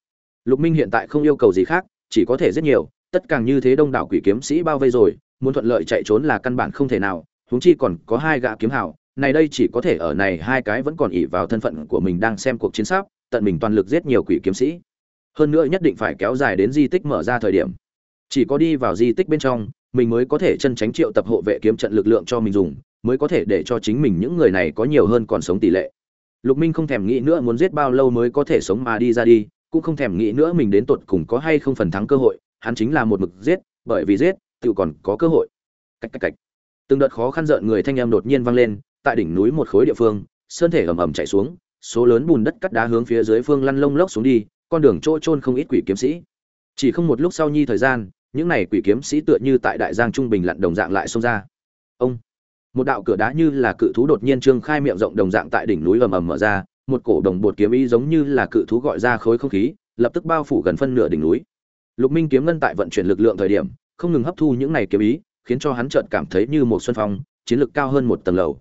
Lục minh hiện tại không yêu cầu gì khác, chỉ có thể giết nhiều, tất càng như thế đông đảo quỷ kiếm sĩ bao vây rồi, muốn thuận lợi chạy trốn là căn bản không thể nào, huống chi còn có hai gã kiếm hảo này đây chỉ có thể ở này hai cái vẫn còn ỉ vào thân phận của mình đang xem cuộc chiến sắp, tận mình toàn lực giết nhiều quỷ kiếm sĩ. Hơn nữa nhất định phải kéo dài đến di tích mở ra thời điểm. Chỉ có đi vào di tích bên trong mình mới có thể chân tránh triệu tập hộ vệ kiếm trận lực lượng cho mình dùng, mới có thể để cho chính mình những người này có nhiều hơn còn sống tỷ lệ. Lục minh không thèm nghĩ nữa muốn giết bao lâu mới có thể sống mà đi ra đi, cũng không thèm nghĩ nữa mình đến tột cùng có hay không phần thắng cơ hội, hắn chính là một mực giết, bởi vì giết, tự còn có cơ hội. Cách cách cách. Từng đợt khó khăn rợn người thanh em đột nhiên vang lên, tại đỉnh núi một khối địa phương, sơn thể ầm ầm chạy xuống, số lớn bùn đất cắt đá hướng phía dưới phương lăn lông lốc xuống đi, con đường chỗ trôn không ít quỷ kiếm sĩ. Chỉ không một lúc sau nhi thời gian những này quỷ kiếm sĩ tựa như tại đại giang trung bình lặn đồng dạng lại xông ra. Ông, một đạo cửa đá như là cự thú đột nhiên trương khai miệng rộng đồng dạng tại đỉnh núi ầm ầm mở ra, một cổ đồng bột kiếm ý giống như là cự thú gọi ra khối không khí, lập tức bao phủ gần phân nửa đỉnh núi. Lục minh kiếm ngân tại vận chuyển lực lượng thời điểm, không ngừng hấp thu những này kiếm ý, khiến cho hắn chợt cảm thấy như một xuân phong, chiến lực cao hơn một tầng lầu.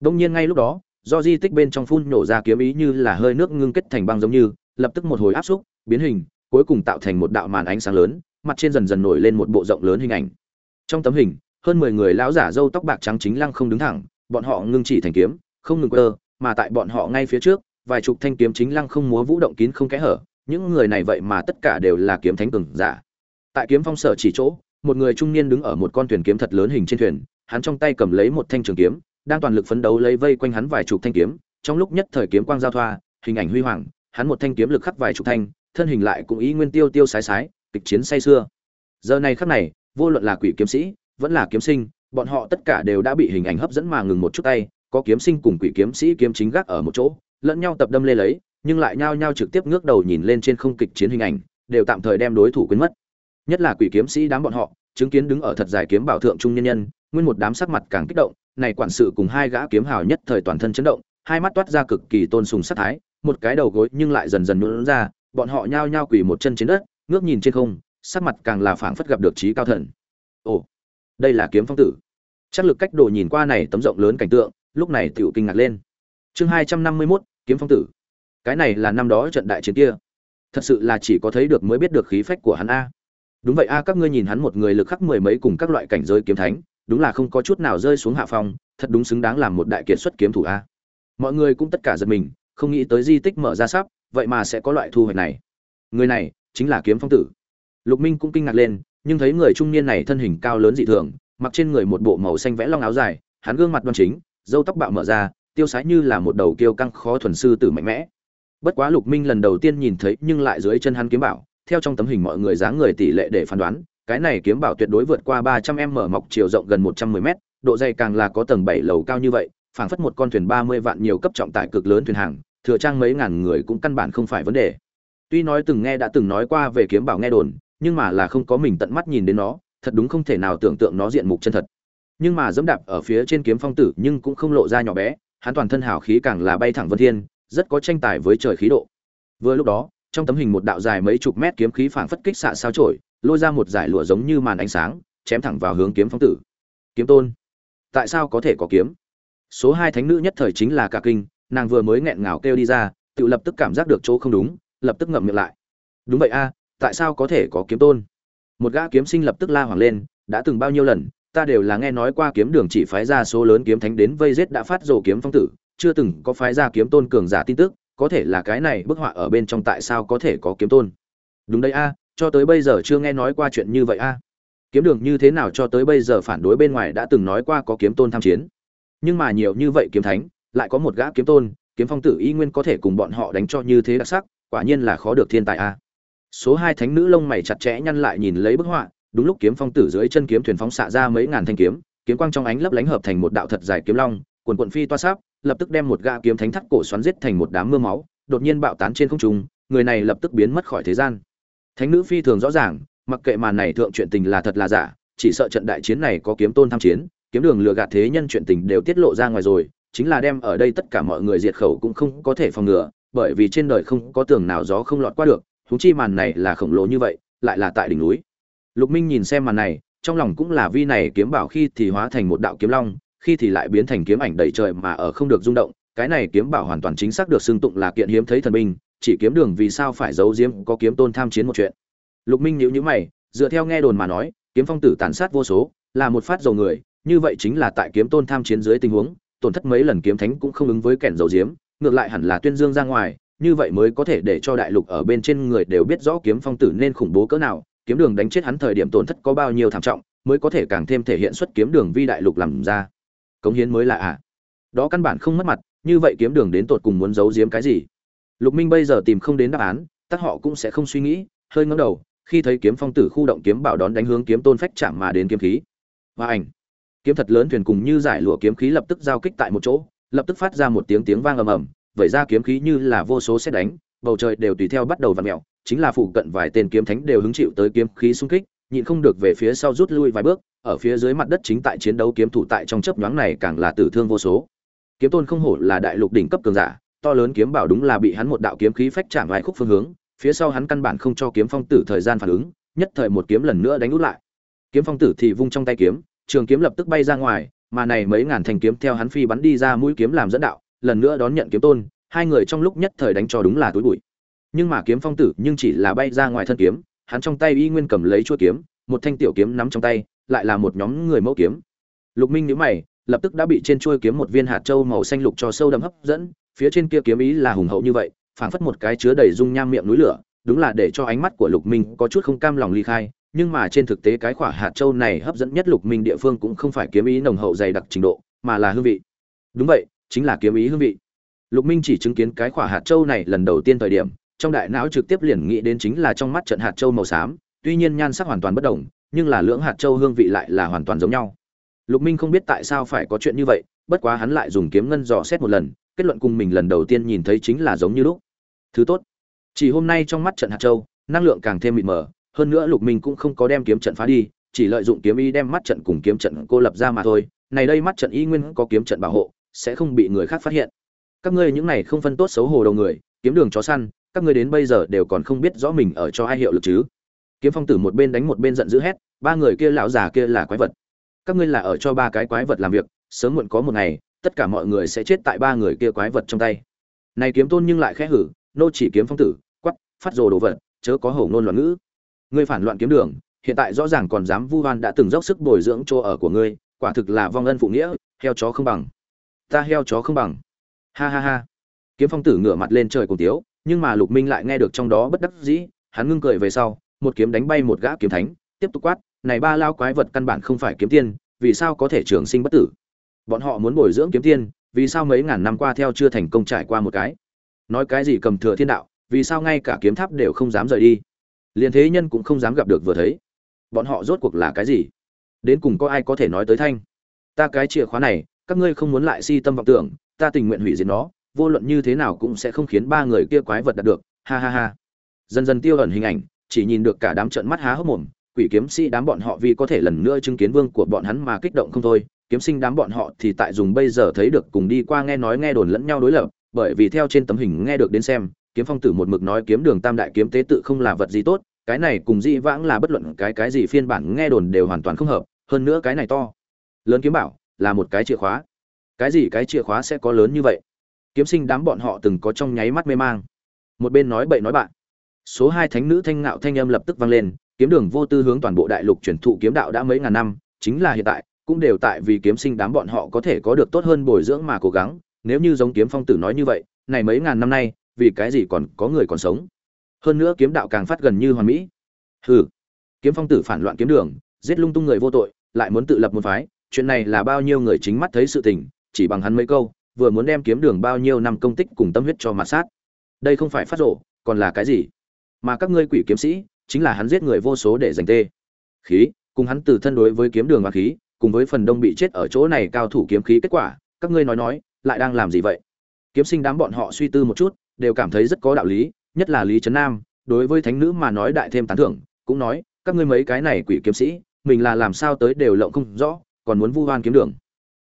Đông nhiên ngay lúc đó, do di tích bên trong phun nổ ra kiếm ý như là hơi nước ngưng kết thành băng giống như, lập tức một hồi áp xúc, biến hình, cuối cùng tạo thành một đạo màn ánh sáng lớn mặt trên dần dần nổi lên một bộ rộng lớn hình ảnh. Trong tấm hình, hơn mười người lão giả râu tóc bạc trắng chính lăng không đứng thẳng, bọn họ ngưng chỉ thành kiếm, không ngừng quơ, mà tại bọn họ ngay phía trước, vài chục thanh kiếm chính lăng không múa vũ động kín không kẽ hở, những người này vậy mà tất cả đều là kiếm thánh cường giả. Tại kiếm phong sở chỉ chỗ, một người trung niên đứng ở một con thuyền kiếm thật lớn hình trên thuyền, hắn trong tay cầm lấy một thanh trường kiếm, đang toàn lực phấn đấu lấy vây quanh hắn vài chục thanh kiếm, trong lúc nhất thời kiếm quang giao thoa, hình ảnh huy hoàng, hắn một thanh kiếm lực khắc vài chục thanh, thân hình lại cũng ý nguyên tiêu tiêu sái sái kịch chiến say xưa giờ này khắc này, vô luận là quỷ kiếm sĩ, vẫn là kiếm sinh, bọn họ tất cả đều đã bị hình ảnh hấp dẫn mà ngừng một chút tay. Có kiếm sinh cùng quỷ kiếm sĩ kiếm chính gác ở một chỗ, lẫn nhau tập đâm lê lấy, nhưng lại nhao nhao trực tiếp ngước đầu nhìn lên trên không kịch chiến hình ảnh, đều tạm thời đem đối thủ quên mất. Nhất là quỷ kiếm sĩ đám bọn họ, chứng kiến đứng ở thật dài kiếm bảo thượng trung nhân nhân, nguyên một đám sắc mặt càng kích động, này quản sự cùng hai gã kiếm hào nhất thời toàn thân chấn động, hai mắt toát ra cực kỳ tôn sùng sát thái, một cái đầu gối nhưng lại dần dần nhũn ra, bọn họ nhao nhao quỳ một chân trên đất ngước nhìn trên không, sắc mặt càng là phảng phất gặp được trí cao thần. Ồ, đây là kiếm phong tử. Chắc lực cách đồ nhìn qua này tấm rộng lớn cảnh tượng, lúc này tiểu kinh ngạc lên. Chương hai trăm năm mươi mốt, kiếm phong tử. Cái này là năm đó trận đại chiến kia. Thật sự là chỉ có thấy được mới biết được khí phách của hắn a. Đúng vậy a, các ngươi nhìn hắn một người lực khắc mười mấy cùng các loại cảnh giới kiếm thánh, đúng là không có chút nào rơi xuống hạ phong, thật đúng xứng đáng làm một đại kiệt xuất kiếm thủ a. Mọi người cũng tất cả giật mình, không nghĩ tới di tích mở ra sắp, vậy mà sẽ có loại thu hoạch này. Người này chính là kiếm phong tử. Lục minh cũng kinh ngạc lên, nhưng thấy người trung niên này thân hình cao lớn dị thường, mặc trên người một bộ màu xanh vẽ long áo dài, hắn gương mặt đoan chính, râu tóc bạo mở ra, tiêu sái như là một đầu kiêu căng khó thuần sư tử mạnh mẽ. Bất quá lục minh lần đầu tiên nhìn thấy nhưng lại dưới chân hắn kiếm bảo, theo trong tấm hình mọi người dáng người tỷ lệ để phán đoán, cái này kiếm bảo tuyệt đối vượt qua ba trăm m mọc chiều rộng gần một trăm mười m độ dày càng là có tầng bảy lầu cao như vậy, phảng phất một con thuyền ba mươi vạn nhiều cấp trọng tải cực lớn thuyền hàng, thừa trang mấy ngàn người cũng căn bản không phải vấn đề tuy nói từng nghe đã từng nói qua về kiếm bảo nghe đồn, nhưng mà là không có mình tận mắt nhìn đến nó, thật đúng không thể nào tưởng tượng nó diện mục chân thật. Nhưng mà dẫm đạp ở phía trên kiếm phong tử nhưng cũng không lộ ra nhỏ bé, hắn toàn thân hào khí càng là bay thẳng vân thiên, rất có tranh tài với trời khí độ. Vừa lúc đó, trong tấm hình một đạo dài mấy chục mét kiếm khí phảng phất kích xạ sao chổi, lôi ra một dải lụa giống như màn ánh sáng, chém thẳng vào hướng kiếm phong tử. Kiếm tôn, tại sao có thể có kiếm? Số hai thánh nữ nhất thời chính là cả kinh, nàng vừa mới nghẹn ngào kêu đi ra, tự lập tức cảm giác được chỗ không đúng lập tức ngậm miệng lại. Đúng vậy a, tại sao có thể có kiếm tôn? Một gã kiếm sinh lập tức la hoàng lên, đã từng bao nhiêu lần, ta đều là nghe nói qua kiếm đường chỉ phái ra số lớn kiếm thánh đến vây giết đã phát rồ kiếm phong tử, chưa từng có phái ra kiếm tôn cường giả tin tức, có thể là cái này bức họa ở bên trong tại sao có thể có kiếm tôn? Đúng đấy a, cho tới bây giờ chưa nghe nói qua chuyện như vậy a. Kiếm đường như thế nào cho tới bây giờ phản đối bên ngoài đã từng nói qua có kiếm tôn tham chiến. Nhưng mà nhiều như vậy kiếm thánh, lại có một gã kiếm tôn, kiếm phong tử y nguyên có thể cùng bọn họ đánh cho như thế đặc sắc quả nhiên là khó được thiên tài a. À. Số hai thánh nữ lông mày chặt chẽ nhăn lại nhìn lấy bức họa, đúng lúc kiếm phong tử dưới chân kiếm thuyền phóng xạ ra mấy ngàn thanh kiếm kiếm quang trong ánh lấp lánh hợp thành một đạo thật dài kiếm long quần quận phi toa sáp, lập tức đem một gã kiếm thánh thắt cổ xoắn giết thành một đám mưa máu, đột nhiên bạo tán trên không trung, người này lập tức biến mất khỏi thế gian. Thánh nữ phi thường rõ ràng, mặc kệ màn này thượng chuyện tình là thật là giả, chỉ sợ trận đại chiến này có kiếm tôn tham chiến, kiếm đường lừa gạt thế nhân chuyện tình đều tiết lộ ra ngoài rồi, chính là đem ở đây tất cả mọi người diệt khẩu cũng không có thể phòng ngừa bởi vì trên đời không có tường nào gió không lọt qua được thúng chi màn này là khổng lồ như vậy, lại là tại đỉnh núi. Lục minh nhìn xem màn này, trong lòng cũng là vi này kiếm bảo khi thì hóa thành một đạo kiếm long, khi thì lại biến thành kiếm ảnh đầy trời mà ở không được rung động. Cái này kiếm bảo hoàn toàn chính xác được xưng tụng là kiện hiếm thấy thần binh, chỉ kiếm đường vì sao phải giấu diếm có kiếm tôn tham chiến một chuyện. Lục minh nhíu nhíu mày, dựa theo nghe đồn mà nói, kiếm phong tử tàn sát vô số, là một phát dầu người, như vậy chính là tại kiếm tôn tham chiến dưới tình huống, tổn thất mấy lần kiếm thánh cũng không ứng với kẻn dầu diếm ngược lại hẳn là tuyên dương ra ngoài, như vậy mới có thể để cho đại lục ở bên trên người đều biết rõ kiếm phong tử nên khủng bố cỡ nào, kiếm đường đánh chết hắn thời điểm tổn thất có bao nhiêu thảm trọng, mới có thể càng thêm thể hiện xuất kiếm đường vi đại lục làm ra. Cống hiến mới là ạ. À. đó căn bản không mất mặt, như vậy kiếm đường đến tột cùng muốn giấu giếm cái gì? Lục minh bây giờ tìm không đến đáp án tất họ cũng sẽ không suy nghĩ, hơi ngấm đầu, khi thấy kiếm phong tử khu động kiếm bảo đón đánh hướng kiếm tôn phách chạm mà đến kiếm khí. Và ảnh. Kiếm thật lớn thuyền cùng như giải lụa kiếm khí lập tức giao kích tại một chỗ lập tức phát ra một tiếng tiếng vang ầm ầm, vẩy ra kiếm khí như là vô số xét đánh, bầu trời đều tùy theo bắt đầu vặn mèo, chính là phụ cận vài tên kiếm thánh đều hứng chịu tới kiếm khí xung kích, nhịn không được về phía sau rút lui vài bước, ở phía dưới mặt đất chính tại chiến đấu kiếm thủ tại trong chớp nhoáng này càng là tử thương vô số. Kiếm tôn không hổ là đại lục đỉnh cấp cường giả, to lớn kiếm bảo đúng là bị hắn một đạo kiếm khí phách chạm vài khúc phương hướng, phía sau hắn căn bản không cho kiếm phong tử thời gian phản ứng, nhất thời một kiếm lần nữa đánh út lại. Kiếm phong tử thì vung trong tay kiếm, trường kiếm lập tức bay ra ngoài mà này mấy ngàn thanh kiếm theo hắn phi bắn đi ra mũi kiếm làm dẫn đạo, lần nữa đón nhận kiếm tôn, hai người trong lúc nhất thời đánh cho đúng là túi bụi. Nhưng mà kiếm phong tử nhưng chỉ là bay ra ngoài thân kiếm, hắn trong tay y nguyên cầm lấy chuôi kiếm, một thanh tiểu kiếm nắm trong tay, lại là một nhóm người mẫu kiếm. Lục minh nhíu mày, lập tức đã bị trên chuôi kiếm một viên hạt châu màu xanh lục cho sâu đậm hấp dẫn, phía trên kia kiếm ý là hùng hậu như vậy, phảng phất một cái chứa đầy dung nham miệng núi lửa, đúng là để cho ánh mắt của lục minh có chút không cam lòng ly khai nhưng mà trên thực tế cái quả hạt châu này hấp dẫn nhất lục minh địa phương cũng không phải kiếm ý nồng hậu dày đặc trình độ, mà là hương vị. Đúng vậy, chính là kiếm ý hương vị. Lục minh chỉ chứng kiến cái quả hạt châu này lần đầu tiên thời điểm, trong đại não trực tiếp liền nghĩ đến chính là trong mắt trận hạt châu màu xám, tuy nhiên nhan sắc hoàn toàn bất đồng, nhưng là lưỡng hạt châu hương vị lại là hoàn toàn giống nhau. Lục minh không biết tại sao phải có chuyện như vậy, bất quá hắn lại dùng kiếm ngân dò xét một lần, kết luận cùng mình lần đầu tiên nhìn thấy chính là giống như lúc. Thứ tốt, chỉ hôm nay trong mắt trận hạt châu, năng lượng càng thêm mịt mờ hơn nữa lục minh cũng không có đem kiếm trận phá đi, chỉ lợi dụng kiếm ý đem mắt trận cùng kiếm trận cô lập ra mà thôi. Này đây mắt trận y nguyên có kiếm trận bảo hộ, sẽ không bị người khác phát hiện. Các ngươi những này không phân tốt xấu hồ đầu người, kiếm đường chó săn, các ngươi đến bây giờ đều còn không biết rõ mình ở cho ai hiệu lực chứ. Kiếm phong tử một bên đánh một bên giận dữ hét, ba người kia lão già kia là quái vật. Các ngươi là ở cho ba cái quái vật làm việc, sớm muộn có một ngày, tất cả mọi người sẽ chết tại ba người kia quái vật trong tay. Này kiếm tôn nhưng lại khẽ hử, nô chỉ kiếm phong tử quắp phát rồ đồ vật, chớ có hổ ngôn loạn ngữ ngươi phản loạn kiếm đường, hiện tại rõ ràng còn dám vu oan đã từng dốc sức bồi dưỡng chỗ ở của ngươi, quả thực là vong ân phụ nghĩa, heo chó không bằng. Ta heo chó không bằng. Ha ha ha. Kiếm phong tử ngửa mặt lên trời cùng tiếu, nhưng mà lục minh lại nghe được trong đó bất đắc dĩ, hắn ngưng cười về sau, một kiếm đánh bay một gã kiếm thánh, tiếp tục quát, này ba lao quái vật căn bản không phải kiếm tiên, vì sao có thể trường sinh bất tử? Bọn họ muốn bồi dưỡng kiếm tiên, vì sao mấy ngàn năm qua theo chưa thành công trải qua một cái? Nói cái gì cầm thừa thiên đạo, vì sao ngay cả kiếm tháp đều không dám rời đi? Liền thế nhân cũng không dám gặp được vừa thấy. Bọn họ rốt cuộc là cái gì? Đến cùng có ai có thể nói tới thanh? Ta cái chìa khóa này, các ngươi không muốn lại si tâm vọng tưởng, ta tình nguyện hủy diệt nó, vô luận như thế nào cũng sẽ không khiến ba người kia quái vật đạt được. Ha ha ha. Dần dần tiêu ẩn hình ảnh, chỉ nhìn được cả đám trợn mắt há hốc mồm, quỷ kiếm sĩ đám bọn họ vì có thể lần nữa chứng kiến vương của bọn hắn mà kích động không thôi. Kiếm sinh đám bọn họ thì tại dùng bây giờ thấy được cùng đi qua nghe nói nghe đồn lẫn nhau đối lập, bởi vì theo trên tấm hình nghe được đến xem kiếm phong tử một mực nói kiếm đường tam đại kiếm tế tự không là vật gì tốt, cái này cùng dĩ vãng là bất luận cái cái gì phiên bản nghe đồn đều hoàn toàn không hợp, hơn nữa cái này to. Lớn kiếm bảo, là một cái chìa khóa. Cái gì cái chìa khóa sẽ có lớn như vậy? Kiếm sinh đám bọn họ từng có trong nháy mắt mê mang. Một bên nói bậy nói bạn. Số hai thánh nữ thanh ngạo thanh âm lập tức vang lên, kiếm đường vô tư hướng toàn bộ đại lục truyền thụ kiếm đạo đã mấy ngàn năm, chính là hiện tại, cũng đều tại vì kiếm sinh đám bọn họ có thể có được tốt hơn bồi dưỡng mà cố gắng. Nếu như giống kiếm phong tử nói như vậy, này mấy ngàn năm nay vì cái gì còn có người còn sống? Hơn nữa kiếm đạo càng phát gần như hoàn mỹ. Hừ. Kiếm phong tử phản loạn kiếm đường, giết lung tung người vô tội, lại muốn tự lập một phái. Chuyện này là bao nhiêu người chính mắt thấy sự tình, chỉ bằng hắn mấy câu, vừa muốn đem kiếm đường bao nhiêu năm công tích cùng tâm huyết cho mặt sát. Đây không phải phát rộ, còn là cái gì? Mà các ngươi quỷ kiếm sĩ, chính là hắn giết người vô số để giành tê. Khí, cùng hắn từ thân đối với kiếm đường và khí, cùng với phần đông bị chết ở chỗ này cao thủ kiếm khí kết quả, các ngươi nói nói, lại đang làm gì vậy? Kiếm sinh đám bọn họ suy tư một chút đều cảm thấy rất có đạo lý, nhất là lý trấn nam, đối với thánh nữ mà nói đại thêm tán thưởng, cũng nói, các ngươi mấy cái này quỷ kiếm sĩ, mình là làm sao tới đều lộng không rõ, còn muốn vu hoan kiếm đường.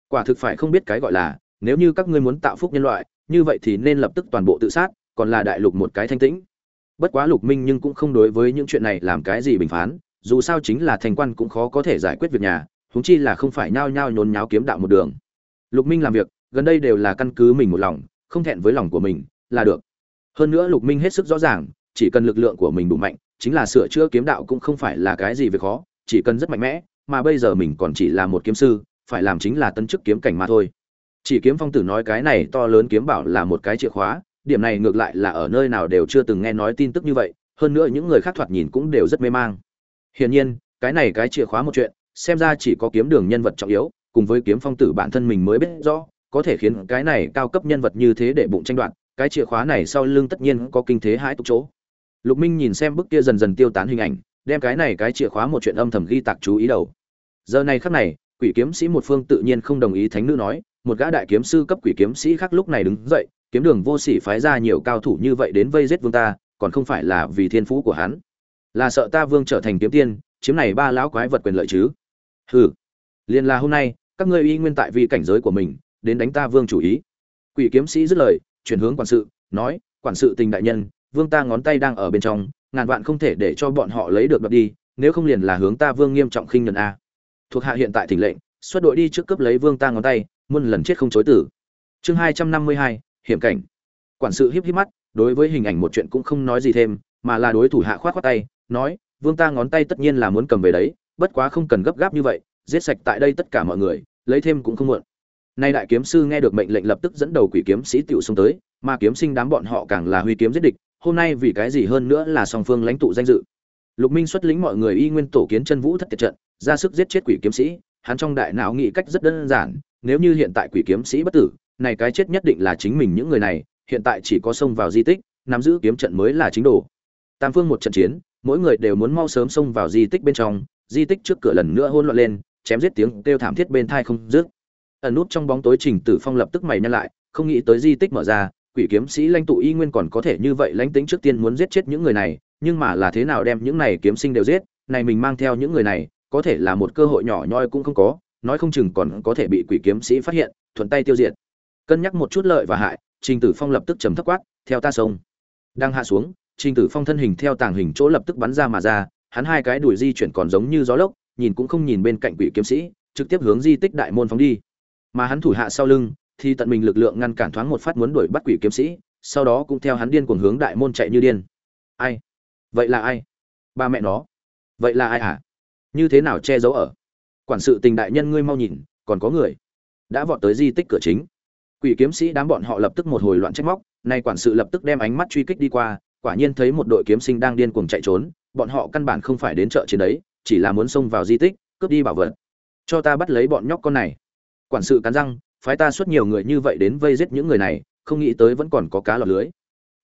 Quả thực phải không biết cái gọi là, nếu như các ngươi muốn tạo phúc nhân loại, như vậy thì nên lập tức toàn bộ tự sát, còn là đại lục một cái thanh tĩnh. Bất quá lục minh nhưng cũng không đối với những chuyện này làm cái gì bình phán, dù sao chính là thành quan cũng khó có thể giải quyết việc nhà, huống chi là không phải nhao nhao nhốn nháo kiếm đạo một đường. Lục minh làm việc, gần đây đều là căn cứ mình một lòng, không thẹn với lòng của mình là được. Hơn nữa lục minh hết sức rõ ràng, chỉ cần lực lượng của mình đủ mạnh, chính là sửa chữa kiếm đạo cũng không phải là cái gì việc khó, chỉ cần rất mạnh mẽ, mà bây giờ mình còn chỉ là một kiếm sư, phải làm chính là tân chức kiếm cảnh mà thôi. Chỉ kiếm phong tử nói cái này to lớn kiếm bảo là một cái chìa khóa, điểm này ngược lại là ở nơi nào đều chưa từng nghe nói tin tức như vậy, hơn nữa những người khác thoạt nhìn cũng đều rất mê mang. Hiển nhiên, cái này cái chìa khóa một chuyện, xem ra chỉ có kiếm đường nhân vật trọng yếu, cùng với kiếm phong tử bản thân mình mới biết rõ, có thể khiến cái này cao cấp nhân vật như thế để bụng tranh đoạt cái chìa khóa này sau lưng tất nhiên có kinh thế hãi tục chỗ. Lục minh nhìn xem bức kia dần dần tiêu tán hình ảnh, đem cái này cái chìa khóa một chuyện âm thầm ghi tạc chú ý đầu. Giờ này khắc này, quỷ kiếm sĩ một phương tự nhiên không đồng ý thánh nữ nói, một gã đại kiếm sư cấp quỷ kiếm sĩ khác lúc này đứng dậy, kiếm đường vô sỉ phái ra nhiều cao thủ như vậy đến vây giết vương ta, còn không phải là vì thiên phú của hắn. Là sợ ta vương trở thành kiếm tiên, chiếm này ba lão quái vật quyền lợi chứ. Hừ. Liền là hôm nay, các ngươi y nguyên tại vì cảnh giới của mình, đến đánh ta vương chủ ý. Quỷ kiếm sĩ dứt lời chuyển hướng quản sự, nói, quản sự tình đại nhân, vương ta ngón tay đang ở bên trong, ngàn vạn không thể để cho bọn họ lấy được đoạt đi, nếu không liền là hướng ta vương nghiêm trọng khinh nhẫn a. Thuộc hạ hiện tại thỉnh lệnh, xuất đội đi trước cướp lấy vương ta ngón tay, muôn lần chết không chối tử chương hai trăm năm mươi hai, hiểm cảnh. Quản sự híp híp mắt, đối với hình ảnh một chuyện cũng không nói gì thêm, mà là đối thủ hạ khoát khoát tay, nói, vương ta ngón tay tất nhiên là muốn cầm về đấy, bất quá không cần gấp gáp như vậy, giết sạch tại đây tất cả mọi người, lấy thêm cũng không muộn nay đại kiếm sư nghe được mệnh lệnh lập tức dẫn đầu quỷ kiếm sĩ tiểu xuống tới, mà kiếm sinh đám bọn họ càng là huy kiếm giết địch, hôm nay vì cái gì hơn nữa là song phương lãnh tụ danh dự. Lục minh xuất lĩnh mọi người y nguyên tổ kiến chân vũ thất tiệt trận, ra sức giết chết quỷ kiếm sĩ, hắn trong đại não nghĩ cách rất đơn giản, nếu như hiện tại quỷ kiếm sĩ bất tử, này cái chết nhất định là chính mình những người này, hiện tại chỉ có xông vào di tích, nắm giữ kiếm trận mới là chính đồ. Tam phương một trận chiến, mỗi người đều muốn mau sớm xông vào di tích bên trong, di tích trước cửa lần nữa hỗn loạn lên, chém giết tiếng kêu thảm thiết bên thai không dứt ẩn nút trong bóng tối trình tử phong lập tức mày nhăn lại, không nghĩ tới di tích mở ra, quỷ kiếm sĩ lãnh tụ y nguyên còn có thể như vậy lãnh tính trước tiên muốn giết chết những người này, nhưng mà là thế nào đem những này kiếm sinh đều giết, này mình mang theo những người này, có thể là một cơ hội nhỏ nhoi cũng không có, nói không chừng còn có thể bị quỷ kiếm sĩ phát hiện, thuận tay tiêu diệt. Cân nhắc một chút lợi và hại, trình tử phong lập tức trầm thấp quát, theo ta sông. Đang hạ xuống, trình tử phong thân hình theo tàng hình chỗ lập tức bắn ra mà ra, hắn hai cái đuổi di chuyển còn giống như gió lốc, nhìn cũng không nhìn bên cạnh quỷ kiếm sĩ, trực tiếp hướng di tích đại môn phóng đi mà hắn thủ hạ sau lưng, thì tận mình lực lượng ngăn cản thoáng một phát muốn đuổi bắt quỷ kiếm sĩ, sau đó cũng theo hắn điên cuồng hướng đại môn chạy như điên. Ai? Vậy là ai? Ba mẹ nó. Vậy là ai hả? Như thế nào che giấu ở? Quản sự tình đại nhân ngươi mau nhìn, còn có người. Đã vọt tới di tích cửa chính. Quỷ kiếm sĩ đám bọn họ lập tức một hồi loạn trách móc, nay quản sự lập tức đem ánh mắt truy kích đi qua, quả nhiên thấy một đội kiếm sinh đang điên cuồng chạy trốn, bọn họ căn bản không phải đến chợ chiến đấy, chỉ là muốn xông vào di tích, cướp đi bảo vật. Cho ta bắt lấy bọn nhóc con này quản sự cắn răng, phái ta xuất nhiều người như vậy đến vây giết những người này, không nghĩ tới vẫn còn có cá lọt lưới.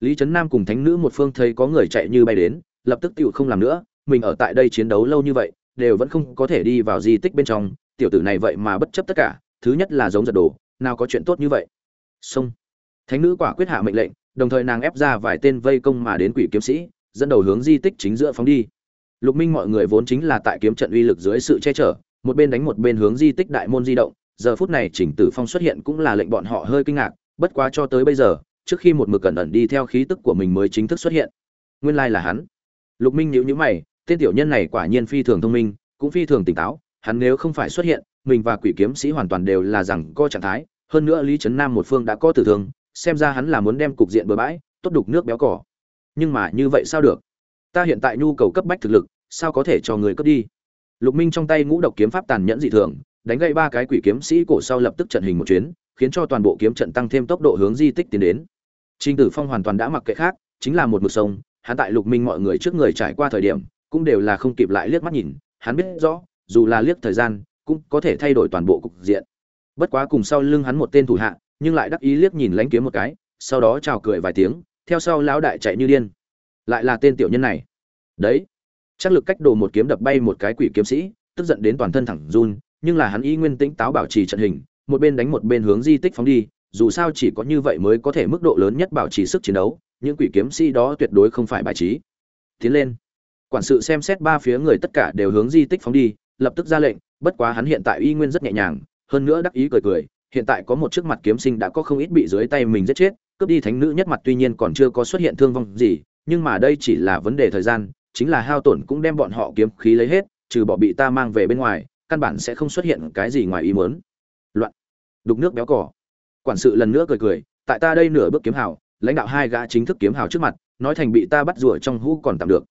Lý trấn nam cùng thánh nữ một phương thấy có người chạy như bay đến, lập tức tựu không làm nữa, mình ở tại đây chiến đấu lâu như vậy, đều vẫn không có thể đi vào di tích bên trong, tiểu tử này vậy mà bất chấp tất cả, thứ nhất là giống giật đồ, nào có chuyện tốt như vậy. Xong. Thánh nữ quả quyết hạ mệnh lệnh, đồng thời nàng ép ra vài tên vây công mà đến quỷ kiếm sĩ, dẫn đầu hướng di tích chính giữa phóng đi. Lục minh mọi người vốn chính là tại kiếm trận uy lực dưới sự che chở, một bên đánh một bên hướng di tích đại môn di động giờ phút này chỉnh tử phong xuất hiện cũng là lệnh bọn họ hơi kinh ngạc, bất quá cho tới bây giờ, trước khi một mực cẩn ẩn đi theo khí tức của mình mới chính thức xuất hiện. Nguyên lai là hắn. Lục minh nhíu nhíu mày, tên tiểu nhân này quả nhiên phi thường thông minh, cũng phi thường tỉnh táo, hắn nếu không phải xuất hiện, mình và quỷ kiếm sĩ hoàn toàn đều là rằng co trạng thái, hơn nữa lý trấn nam một phương đã có tử thương, xem ra hắn là muốn đem cục diện bừa bãi, tốt đục nước béo cỏ. Nhưng mà như vậy sao được? Ta hiện tại nhu cầu cấp bách thực lực, sao có thể cho người cấp đi? Lục minh trong tay ngũ độc kiếm pháp tàn nhẫn dị thường đánh gậy ba cái quỷ kiếm sĩ cổ sau lập tức trận hình một chuyến khiến cho toàn bộ kiếm trận tăng thêm tốc độ hướng di tích tiến đến Trình Tử Phong hoàn toàn đã mặc kệ khác, chính là một mực sông, hắn tại Lục Minh mọi người trước người trải qua thời điểm, cũng đều là không kịp lại liếc mắt nhìn, hắn biết rõ, dù là liếc thời gian, cũng có thể thay đổi toàn bộ cục diện. Bất quá cùng sau lưng hắn một tên thủ hạ, nhưng lại đắc ý liếc nhìn lánh kiếm một cái, sau đó chào cười vài tiếng, theo sau lão đại chạy như điên. Lại là tên tiểu nhân này. Đấy, chắc lực cách đồ một kiếm đập bay một cái quỷ kiếm sĩ, tức giận đến toàn thân thẳng run, nhưng là hắn y nguyên tĩnh táo bảo trì trận hình, một bên đánh một bên hướng di tích phóng đi, dù sao chỉ có như vậy mới có thể mức độ lớn nhất bảo trì sức chiến đấu, những quỷ kiếm sĩ đó tuyệt đối không phải bài trí. Tiến lên. Quản sự xem xét ba phía người tất cả đều hướng di tích phóng đi, lập tức ra lệnh, bất quá hắn hiện tại y nguyên rất nhẹ nhàng, hơn nữa đắc ý cười cười, hiện tại có một chiếc mặt kiếm sinh đã có không ít bị dưới tay mình giết chết, cướp đi thánh nữ nhất mặt tuy nhiên còn chưa có xuất hiện thương vong gì, nhưng mà đây chỉ là vấn đề thời gian, chính là hao tổn cũng đem bọn họ kiếm khí lấy hết, trừ bỏ bị ta mang về bên ngoài, căn bản sẽ không xuất hiện cái gì ngoài ý muốn. Loạn. Đục nước béo cỏ quản sự lần nữa cười cười, tại ta đây nửa bước kiếm hào, lãnh đạo hai gã chính thức kiếm hào trước mặt, nói thành bị ta bắt rùa trong hũ còn tạm được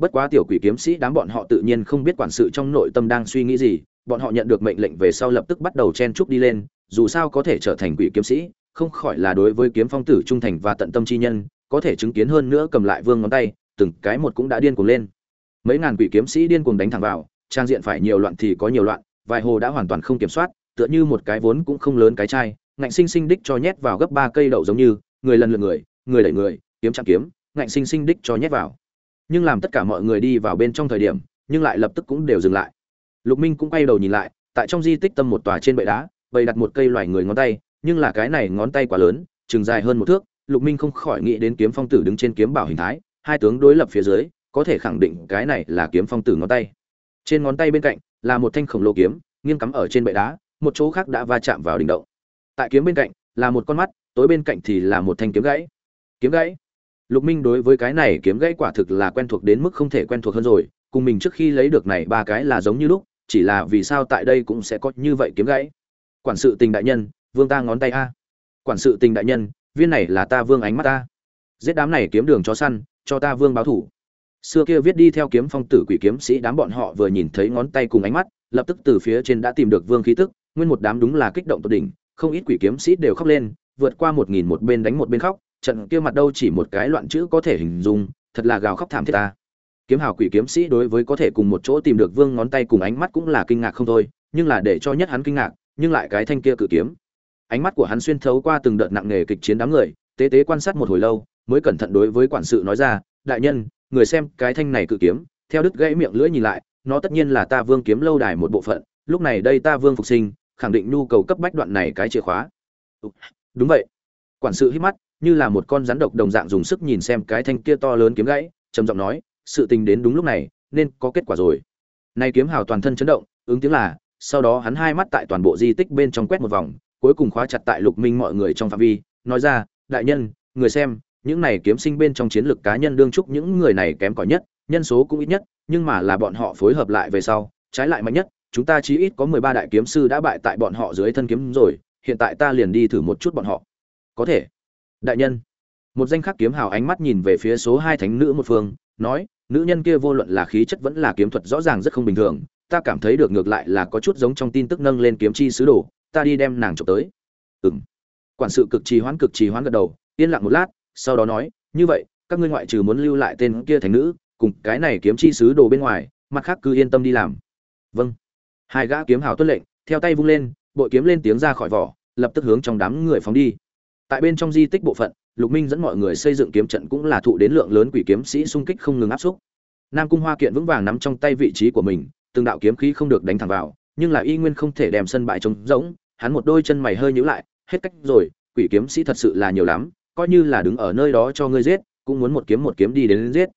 bất quá tiểu quỷ kiếm sĩ đám bọn họ tự nhiên không biết quản sự trong nội tâm đang suy nghĩ gì, bọn họ nhận được mệnh lệnh về sau lập tức bắt đầu chen chúc đi lên, dù sao có thể trở thành quỷ kiếm sĩ, không khỏi là đối với kiếm phong tử trung thành và tận tâm chi nhân, có thể chứng kiến hơn nữa cầm lại vương ngón tay, từng cái một cũng đã điên cuồng lên mấy ngàn quỷ kiếm sĩ điên cuồng đánh thẳng vào trang diện phải nhiều loạn thì có nhiều loạn, vài hồ đã hoàn toàn không kiểm soát, tựa như một cái vốn cũng không lớn cái chai, ngạnh sinh sinh đích cho nhét vào gấp ba cây đậu giống như, người lần lượt người người đẩy người, kiếm chạm kiếm, ngạnh sinh sinh đích cho nhét vào. Nhưng làm tất cả mọi người đi vào bên trong thời điểm, nhưng lại lập tức cũng đều dừng lại. Lục minh cũng quay đầu nhìn lại, tại trong di tích tâm một tòa trên bệ đá, bày đặt một cây loài người ngón tay, nhưng là cái này ngón tay quá lớn, chừng dài hơn một thước, lục minh không khỏi nghĩ đến kiếm phong tử đứng trên kiếm bảo hình thái, hai tướng đối lập phía dưới, có thể khẳng định cái này là kiếm phong tử ngón tay trên ngón tay bên cạnh là một thanh khổng lồ kiếm, nghiêng cắm ở trên bệ đá, một chỗ khác đã va chạm vào đỉnh động. Tại kiếm bên cạnh là một con mắt, tối bên cạnh thì là một thanh kiếm gãy. Kiếm gãy? Lục minh đối với cái này kiếm gãy quả thực là quen thuộc đến mức không thể quen thuộc hơn rồi, cùng mình trước khi lấy được này ba cái là giống như lúc, chỉ là vì sao tại đây cũng sẽ có như vậy kiếm gãy. Quản sự tình đại nhân, vương ta ngón tay a. Quản sự tình đại nhân, viên này là ta vương ánh mắt ta giết đám này kiếm đường chó săn, cho ta vương báo thủ xưa kia viết đi theo kiếm phong tử quỷ kiếm sĩ đám bọn họ vừa nhìn thấy ngón tay cùng ánh mắt, lập tức từ phía trên đã tìm được vương khí tức, nguyên một đám đúng là kích động tột đỉnh, không ít quỷ kiếm sĩ đều khóc lên, vượt qua một nghìn một bên đánh một bên khóc, trận kia mặt đâu chỉ một cái loạn chữ có thể hình dung, thật là gào khóc thảm thiết ta. Kiếm hào quỷ kiếm sĩ đối với có thể cùng một chỗ tìm được vương ngón tay cùng ánh mắt cũng là kinh ngạc không thôi, nhưng là để cho nhất hắn kinh ngạc, nhưng lại cái thanh kia cự kiếm. Ánh mắt của hắn xuyên thấu qua từng đợt nặng nề kịch chiến đám người, tế tế quan sát một hồi lâu, mới cẩn thận đối với quản sự nói ra, đại nhân người xem cái thanh này cự kiếm, theo đứt gãy miệng lưỡi nhìn lại, nó tất nhiên là ta vương kiếm lâu đài một bộ phận, lúc này đây ta vương phục sinh, khẳng định nhu cầu cấp bách đoạn này cái chìa khóa. Đúng vậy. Quản sự hít mắt, như là một con rắn độc đồng dạng dùng sức nhìn xem cái thanh kia to lớn kiếm gãy, trầm giọng nói, sự tình đến đúng lúc này, nên có kết quả rồi. Nay kiếm hào toàn thân chấn động, ứng tiếng là, sau đó hắn hai mắt tại toàn bộ di tích bên trong quét một vòng, cuối cùng khóa chặt tại lục minh mọi người trong phạm vi, nói ra, đại nhân, người xem những này kiếm sinh bên trong chiến lược cá nhân đương chúc những người này kém cỏi nhất nhân số cũng ít nhất nhưng mà là bọn họ phối hợp lại về sau trái lại mạnh nhất chúng ta chí ít có mười ba đại kiếm sư đã bại tại bọn họ dưới thân kiếm rồi, hiện tại ta liền đi thử một chút bọn họ. Có thể. Đại nhân. Một danh khắc kiếm hào ánh mắt nhìn về phía số hai thánh nữ một phương, nói, nữ nhân kia vô luận là khí chất vẫn là kiếm thuật rõ ràng rất không bình thường, ta cảm thấy được ngược lại là có chút giống trong tin tức nâng lên kiếm chi sứ đồ, ta đi đem nàng chụp tới. Ừm. Quản sự cực trì hoãn cực trì hoãn gật đầu, yên lặng một lát, sau đó nói, như vậy, các ngươi ngoại trừ muốn lưu lại tên kia thành nữ, cùng cái này kiếm chi sứ đồ bên ngoài, mặt khác cứ yên tâm đi làm. Vâng. Hai gã kiếm hào tuân lệnh theo tay vung lên bội kiếm lên tiếng ra khỏi vỏ lập tức hướng trong đám người phóng đi. Tại bên trong di tích bộ phận lục minh dẫn mọi người xây dựng kiếm trận cũng là thụ đến lượng lớn quỷ kiếm sĩ xung kích không ngừng áp xúc. Nam cung hoa kiện vững vàng nắm trong tay vị trí của mình từng đạo kiếm khí không được đánh thẳng vào nhưng là y nguyên không thể đem sân bãi trống rỗng hắn một đôi chân mày hơi nhíu lại hết cách rồi quỷ kiếm sĩ thật sự là nhiều lắm coi như là đứng ở nơi đó cho ngươi giết cũng muốn một kiếm một kiếm đi đến, đến giết.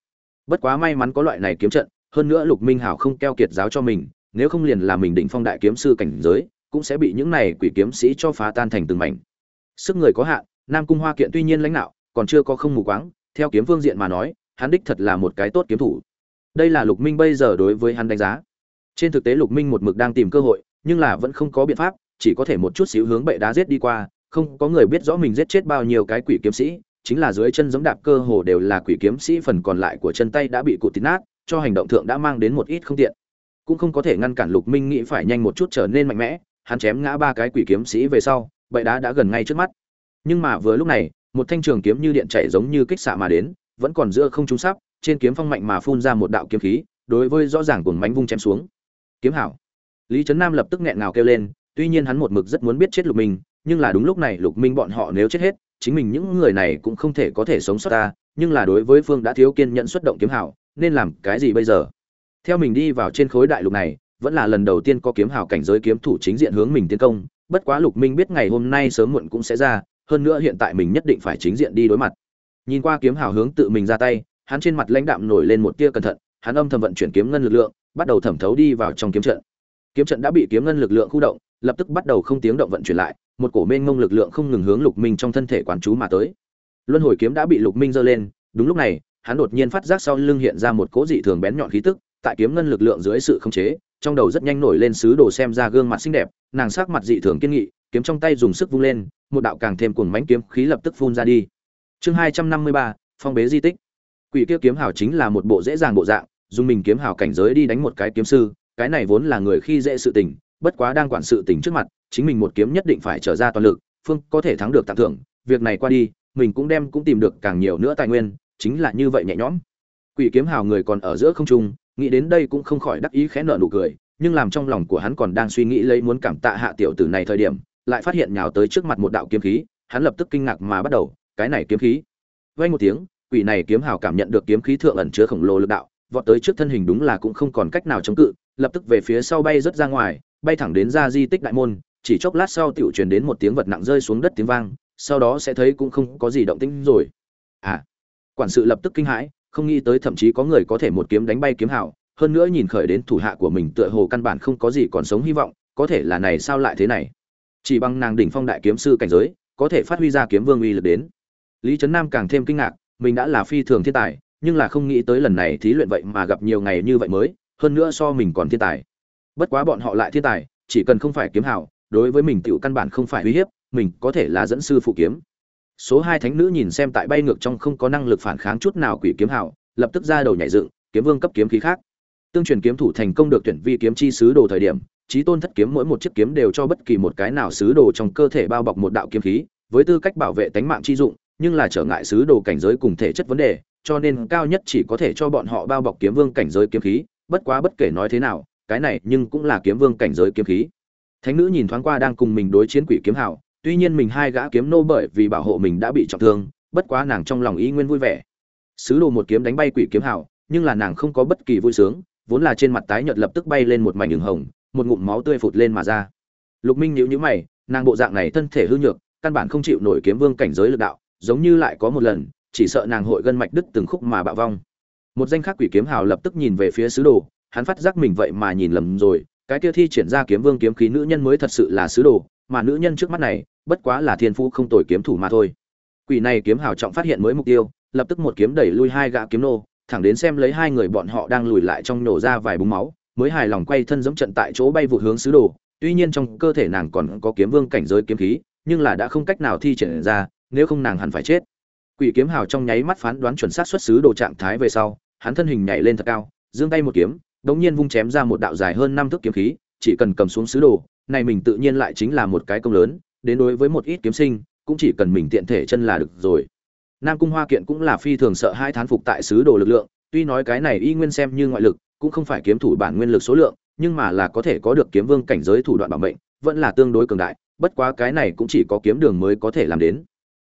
Bất quá may mắn có loại này kiếm trận hơn nữa lục minh hảo không keo kiệt giáo cho mình nếu không liền là mình định phong đại kiếm sư cảnh giới cũng sẽ bị những này quỷ kiếm sĩ cho phá tan thành từng mảnh. Sức người có hạn nam cung hoa kiện tuy nhiên lãnh đạo còn chưa có không mù quáng theo kiếm phương diện mà nói hắn đích thật là một cái tốt kiếm thủ. Đây là lục minh bây giờ đối với hắn đánh giá. Trên thực tế lục minh một mực đang tìm cơ hội nhưng là vẫn không có biện pháp chỉ có thể một chút xíu hướng bệ đá giết đi qua không có người biết rõ mình giết chết bao nhiêu cái quỷ kiếm sĩ, chính là dưới chân giống đạp cơ hồ đều là quỷ kiếm sĩ, phần còn lại của chân tay đã bị cụt tít nát, cho hành động thượng đã mang đến một ít không tiện. Cũng không có thể ngăn cản lục minh nghĩ phải nhanh một chút trở nên mạnh mẽ, hắn chém ngã ba cái quỷ kiếm sĩ về sau bậy đá đã gần ngay trước mắt. Nhưng mà vừa lúc này, một thanh trường kiếm như điện chạy giống như kích xạ mà đến, vẫn còn giữa không trung sắp, trên kiếm phong mạnh mà phun ra một đạo kiếm khí, đối với rõ ràng cuồng mánh vung chém xuống. Kiếm hảo. Lý trấn nam lập tức nghẹn ngào kêu lên, tuy nhiên hắn một mực rất muốn biết chết lục minh nhưng là đúng lúc này lục minh bọn họ nếu chết hết, chính mình những người này cũng không thể có thể sống sót ta, nhưng là đối với phương đã thiếu kiên nhẫn xuất động kiếm hảo nên làm cái gì bây giờ? Theo mình đi vào trên khối đại lục này, vẫn là lần đầu tiên có kiếm hảo cảnh giới kiếm thủ chính diện hướng mình tiến công, bất quá lục minh biết ngày hôm nay sớm muộn cũng sẽ ra, hơn nữa hiện tại mình nhất định phải chính diện đi đối mặt. Nhìn qua kiếm hảo hướng tự mình ra tay, hắn trên mặt lãnh đạm nổi lên một tia cẩn thận, hắn âm thầm vận chuyển kiếm ngân lực lượng, bắt đầu thẩm thấu đi vào trong kiếm trận. Kiếm trận đã bị kiếm ngân lực lượng khu động, lập tức bắt đầu không tiếng động vận chuyển lại một cổ mênh mông lực lượng không ngừng hướng lục minh trong thân thể quán chú mà tới. Luân hồi kiếm đã bị lục minh giơ lên, đúng lúc này, hắn đột nhiên phát giác sau lưng hiện ra một cỗ dị thường bén nhọn khí tức, tại kiếm ngân lực lượng dưới sự khống chế, trong đầu rất nhanh nổi lên sứ đồ xem ra gương mặt xinh đẹp, nàng sắc mặt dị thường kiên nghị, kiếm trong tay dùng sức vung lên, một đạo càng thêm cuồng mãnh kiếm khí lập tức phun ra đi. Chương hai trăm năm mươi ba, phong bế di tích. Quỷ kia kiếm hào chính là một bộ dễ dàng bộ dạng, dùng mình kiếm hào cảnh giới đi đánh một cái kiếm sư, cái này vốn là người khi dễ sự tình, bất quá đang quản sự tình trước mặt chính mình một kiếm nhất định phải trở ra toàn lực, phương có thể thắng được tặng thưởng, việc này qua đi, mình cũng đem cũng tìm được càng nhiều nữa tài nguyên, chính là như vậy nhẹ nhõm. Quỷ kiếm hào người còn ở giữa không trung, nghĩ đến đây cũng không khỏi đắc ý khẽ nợ nụ cười, nhưng làm trong lòng của hắn còn đang suy nghĩ lấy muốn cảm tạ hạ tiểu tử này thời điểm, lại phát hiện nhào tới trước mặt một đạo kiếm khí, hắn lập tức kinh ngạc mà bắt đầu, cái này kiếm khí. Vay một tiếng, quỷ này kiếm hào cảm nhận được kiếm khí thượng ẩn chứa khổng lồ lực đạo, vọt tới trước thân hình đúng là cũng không còn cách nào chống cự, lập tức về phía sau bay rất ra ngoài, bay thẳng đến ra di tích đại môn chỉ chốc lát sau tiểu truyền đến một tiếng vật nặng rơi xuống đất tiếng vang sau đó sẽ thấy cũng không có gì động tĩnh rồi. À quản sự lập tức kinh hãi không nghĩ tới thậm chí có người có thể một kiếm đánh bay kiếm hào hơn nữa nhìn khởi đến thủ hạ của mình tựa hồ căn bản không có gì còn sống hy vọng có thể là này sao lại thế này? Chỉ bằng nàng đỉnh phong đại kiếm sư cảnh giới có thể phát huy ra kiếm vương uy lực đến. Lý trấn nam càng thêm kinh ngạc mình đã là phi thường thiên tài nhưng là không nghĩ tới lần này thí luyện vậy mà gặp nhiều ngày như vậy mới hơn nữa so mình còn thiên tài. Bất quá bọn họ lại thiên tài chỉ cần không phải kiếm hào, đối với mình tựu căn bản không phải uy hiếp, mình có thể là dẫn sư phụ kiếm. Số hai thánh nữ nhìn xem tại bay ngược trong không có năng lực phản kháng chút nào quỷ kiếm hảo lập tức ra đầu nhảy dựng, kiếm vương cấp kiếm khí khác. Tương truyền kiếm thủ thành công được tuyển vi kiếm chi sứ đồ thời điểm trí tôn thất kiếm mỗi một chiếc kiếm đều cho bất kỳ một cái nào sứ đồ trong cơ thể bao bọc một đạo kiếm khí, với tư cách bảo vệ tánh mạng chi dụng, nhưng là trở ngại sứ đồ cảnh giới cùng thể chất vấn đề, cho nên cao nhất chỉ có thể cho bọn họ bao bọc kiếm vương cảnh giới kiếm khí, bất quá bất kể nói thế nào, cái này nhưng cũng là kiếm vương cảnh giới kiếm khí thánh nữ nhìn thoáng qua đang cùng mình đối chiến quỷ kiếm hảo, tuy nhiên mình hai gã kiếm nô bởi vì bảo hộ mình đã bị trọng thương, bất quá nàng trong lòng ý nguyên vui vẻ. Sứ đồ một kiếm đánh bay quỷ kiếm hảo, nhưng là nàng không có bất kỳ vui sướng, vốn là trên mặt tái nhợt lập tức bay lên một mảnh đường hồng, một ngụm máu tươi phụt lên mà ra. Lục minh nhíu nhíu mày, nàng bộ dạng này thân thể hư nhược, căn bản không chịu nổi kiếm vương cảnh giới lực đạo, giống như lại có một lần, chỉ sợ nàng hội gân mạch đứt từng khúc mà bạo vong. Một danh khác quỷ kiếm hào lập tức nhìn về phía sứ đồ, hắn phát giác mình vậy mà nhìn lầm rồi cái kia thi triển ra kiếm vương kiếm khí nữ nhân mới thật sự là sứ đồ, mà nữ nhân trước mắt này, bất quá là thiên phú không tồi kiếm thủ mà thôi. Quỷ này kiếm hào trọng phát hiện mới mục tiêu, lập tức một kiếm đẩy lui hai gã kiếm nô, thẳng đến xem lấy hai người bọn họ đang lùi lại trong nổ ra vài búng máu, mới hài lòng quay thân giống trận tại chỗ bay vụ hướng sứ đồ. Tuy nhiên trong cơ thể nàng còn có kiếm vương cảnh giới kiếm khí, nhưng là đã không cách nào thi triển ra, nếu không nàng hẳn phải chết. Quỷ kiếm hào trong nháy mắt phán đoán chuẩn xác xuất xứ đồ trạng thái về sau, hắn thân hình nhảy lên thật cao, giương tay một kiếm đống nhiên vung chém ra một đạo dài hơn năm thước kiếm khí, chỉ cần cầm xuống sứ đồ, này mình tự nhiên lại chính là một cái công lớn, đến đối với một ít kiếm sinh, cũng chỉ cần mình tiện thể chân là được rồi. Nam cung hoa kiện cũng là phi thường sợ hai thán phục tại sứ đồ lực lượng, tuy nói cái này y nguyên xem như ngoại lực, cũng không phải kiếm thủ bản nguyên lực số lượng, nhưng mà là có thể có được kiếm vương cảnh giới thủ đoạn bảo mệnh, vẫn là tương đối cường đại, bất quá cái này cũng chỉ có kiếm đường mới có thể làm đến.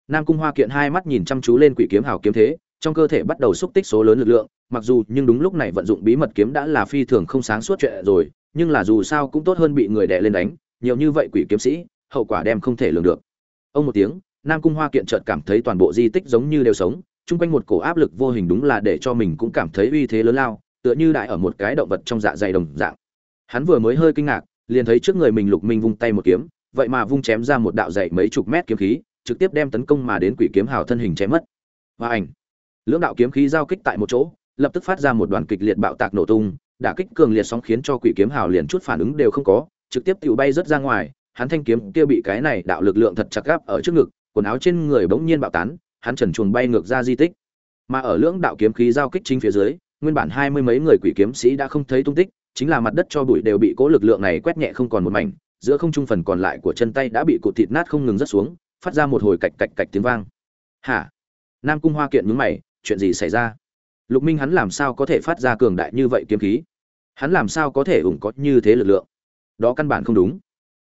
Nam cung hoa kiện hai mắt nhìn chăm chú lên quỷ kiếm hào kiếm thế trong cơ thể bắt đầu xúc tích số lớn lực lượng, mặc dù nhưng đúng lúc này vận dụng bí mật kiếm đã là phi thường không sáng suốt chuyện rồi, nhưng là dù sao cũng tốt hơn bị người đè lên đánh, nhiều như vậy quỷ kiếm sĩ, hậu quả đem không thể lường được. Ông một tiếng, nam cung hoa kiện chợt cảm thấy toàn bộ di tích giống như đều sống, chung quanh một cổ áp lực vô hình đúng là để cho mình cũng cảm thấy uy thế lớn lao, tựa như đại ở một cái động vật trong dạ dày đồng dạng. Hắn vừa mới hơi kinh ngạc, liền thấy trước người mình lục minh vung tay một kiếm, vậy mà vung chém ra một đạo dày mấy chục mét kiếm khí, trực tiếp đem tấn công mà đến quỷ kiếm hào thân hình chém mất. Và ảnh lưỡng đạo kiếm khí giao kích tại một chỗ, lập tức phát ra một đoàn kịch liệt bạo tạc nổ tung, đả kích cường liệt sóng khiến cho quỷ kiếm hào liền chút phản ứng đều không có, trực tiếp tự bay rất ra ngoài, hắn thanh kiếm kia bị cái này đạo lực lượng thật chặt gáp ở trước ngực, quần áo trên người bỗng nhiên bạo tán, hắn trần chuồng bay ngược ra di tích. Mà ở lưỡng đạo kiếm khí giao kích chính phía dưới, nguyên bản hai mươi mấy người quỷ kiếm sĩ đã không thấy tung tích, chính là mặt đất cho bụi đều bị cố lực lượng này quét nhẹ không còn một mảnh, giữa không trung phần còn lại của chân tay đã bị cụt thịt nát không ngừng rớt xuống, phát ra một hồi cạch cạch cạch tiếng vang. Hả? Nam cung hoa kiện nhướng mày chuyện gì xảy ra? Lục minh hắn làm sao có thể phát ra cường đại như vậy kiếm khí? Hắn làm sao có thể ủng có như thế lực lượng? Đó căn bản không đúng.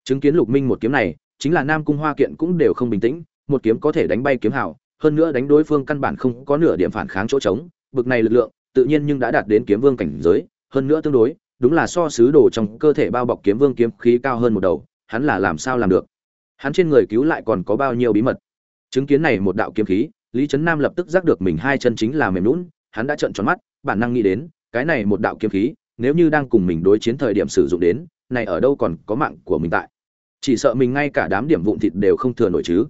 Chứng kiến lục minh một kiếm này, chính là nam cung hoa kiện cũng đều không bình tĩnh, một kiếm có thể đánh bay kiếm hảo hơn nữa đánh đối phương căn bản không có nửa điểm phản kháng chỗ trống, bực này lực lượng, tự nhiên nhưng đã đạt đến kiếm vương cảnh giới, hơn nữa tương đối, đúng là so sứ đồ trong cơ thể bao bọc kiếm vương kiếm khí cao hơn một đầu, hắn là làm sao làm được? Hắn trên người cứu lại còn có bao nhiêu bí mật? Chứng kiến này một đạo kiếm khí lý trấn nam lập tức giác được mình hai chân chính là mềm lún hắn đã trợn tròn mắt, bản năng nghĩ đến, cái này một đạo kiếm khí, nếu như đang cùng mình đối chiến thời điểm sử dụng đến, này ở đâu còn có mạng của mình tại? Chỉ sợ mình ngay cả đám điểm vụn thịt đều không thừa nổi chứ.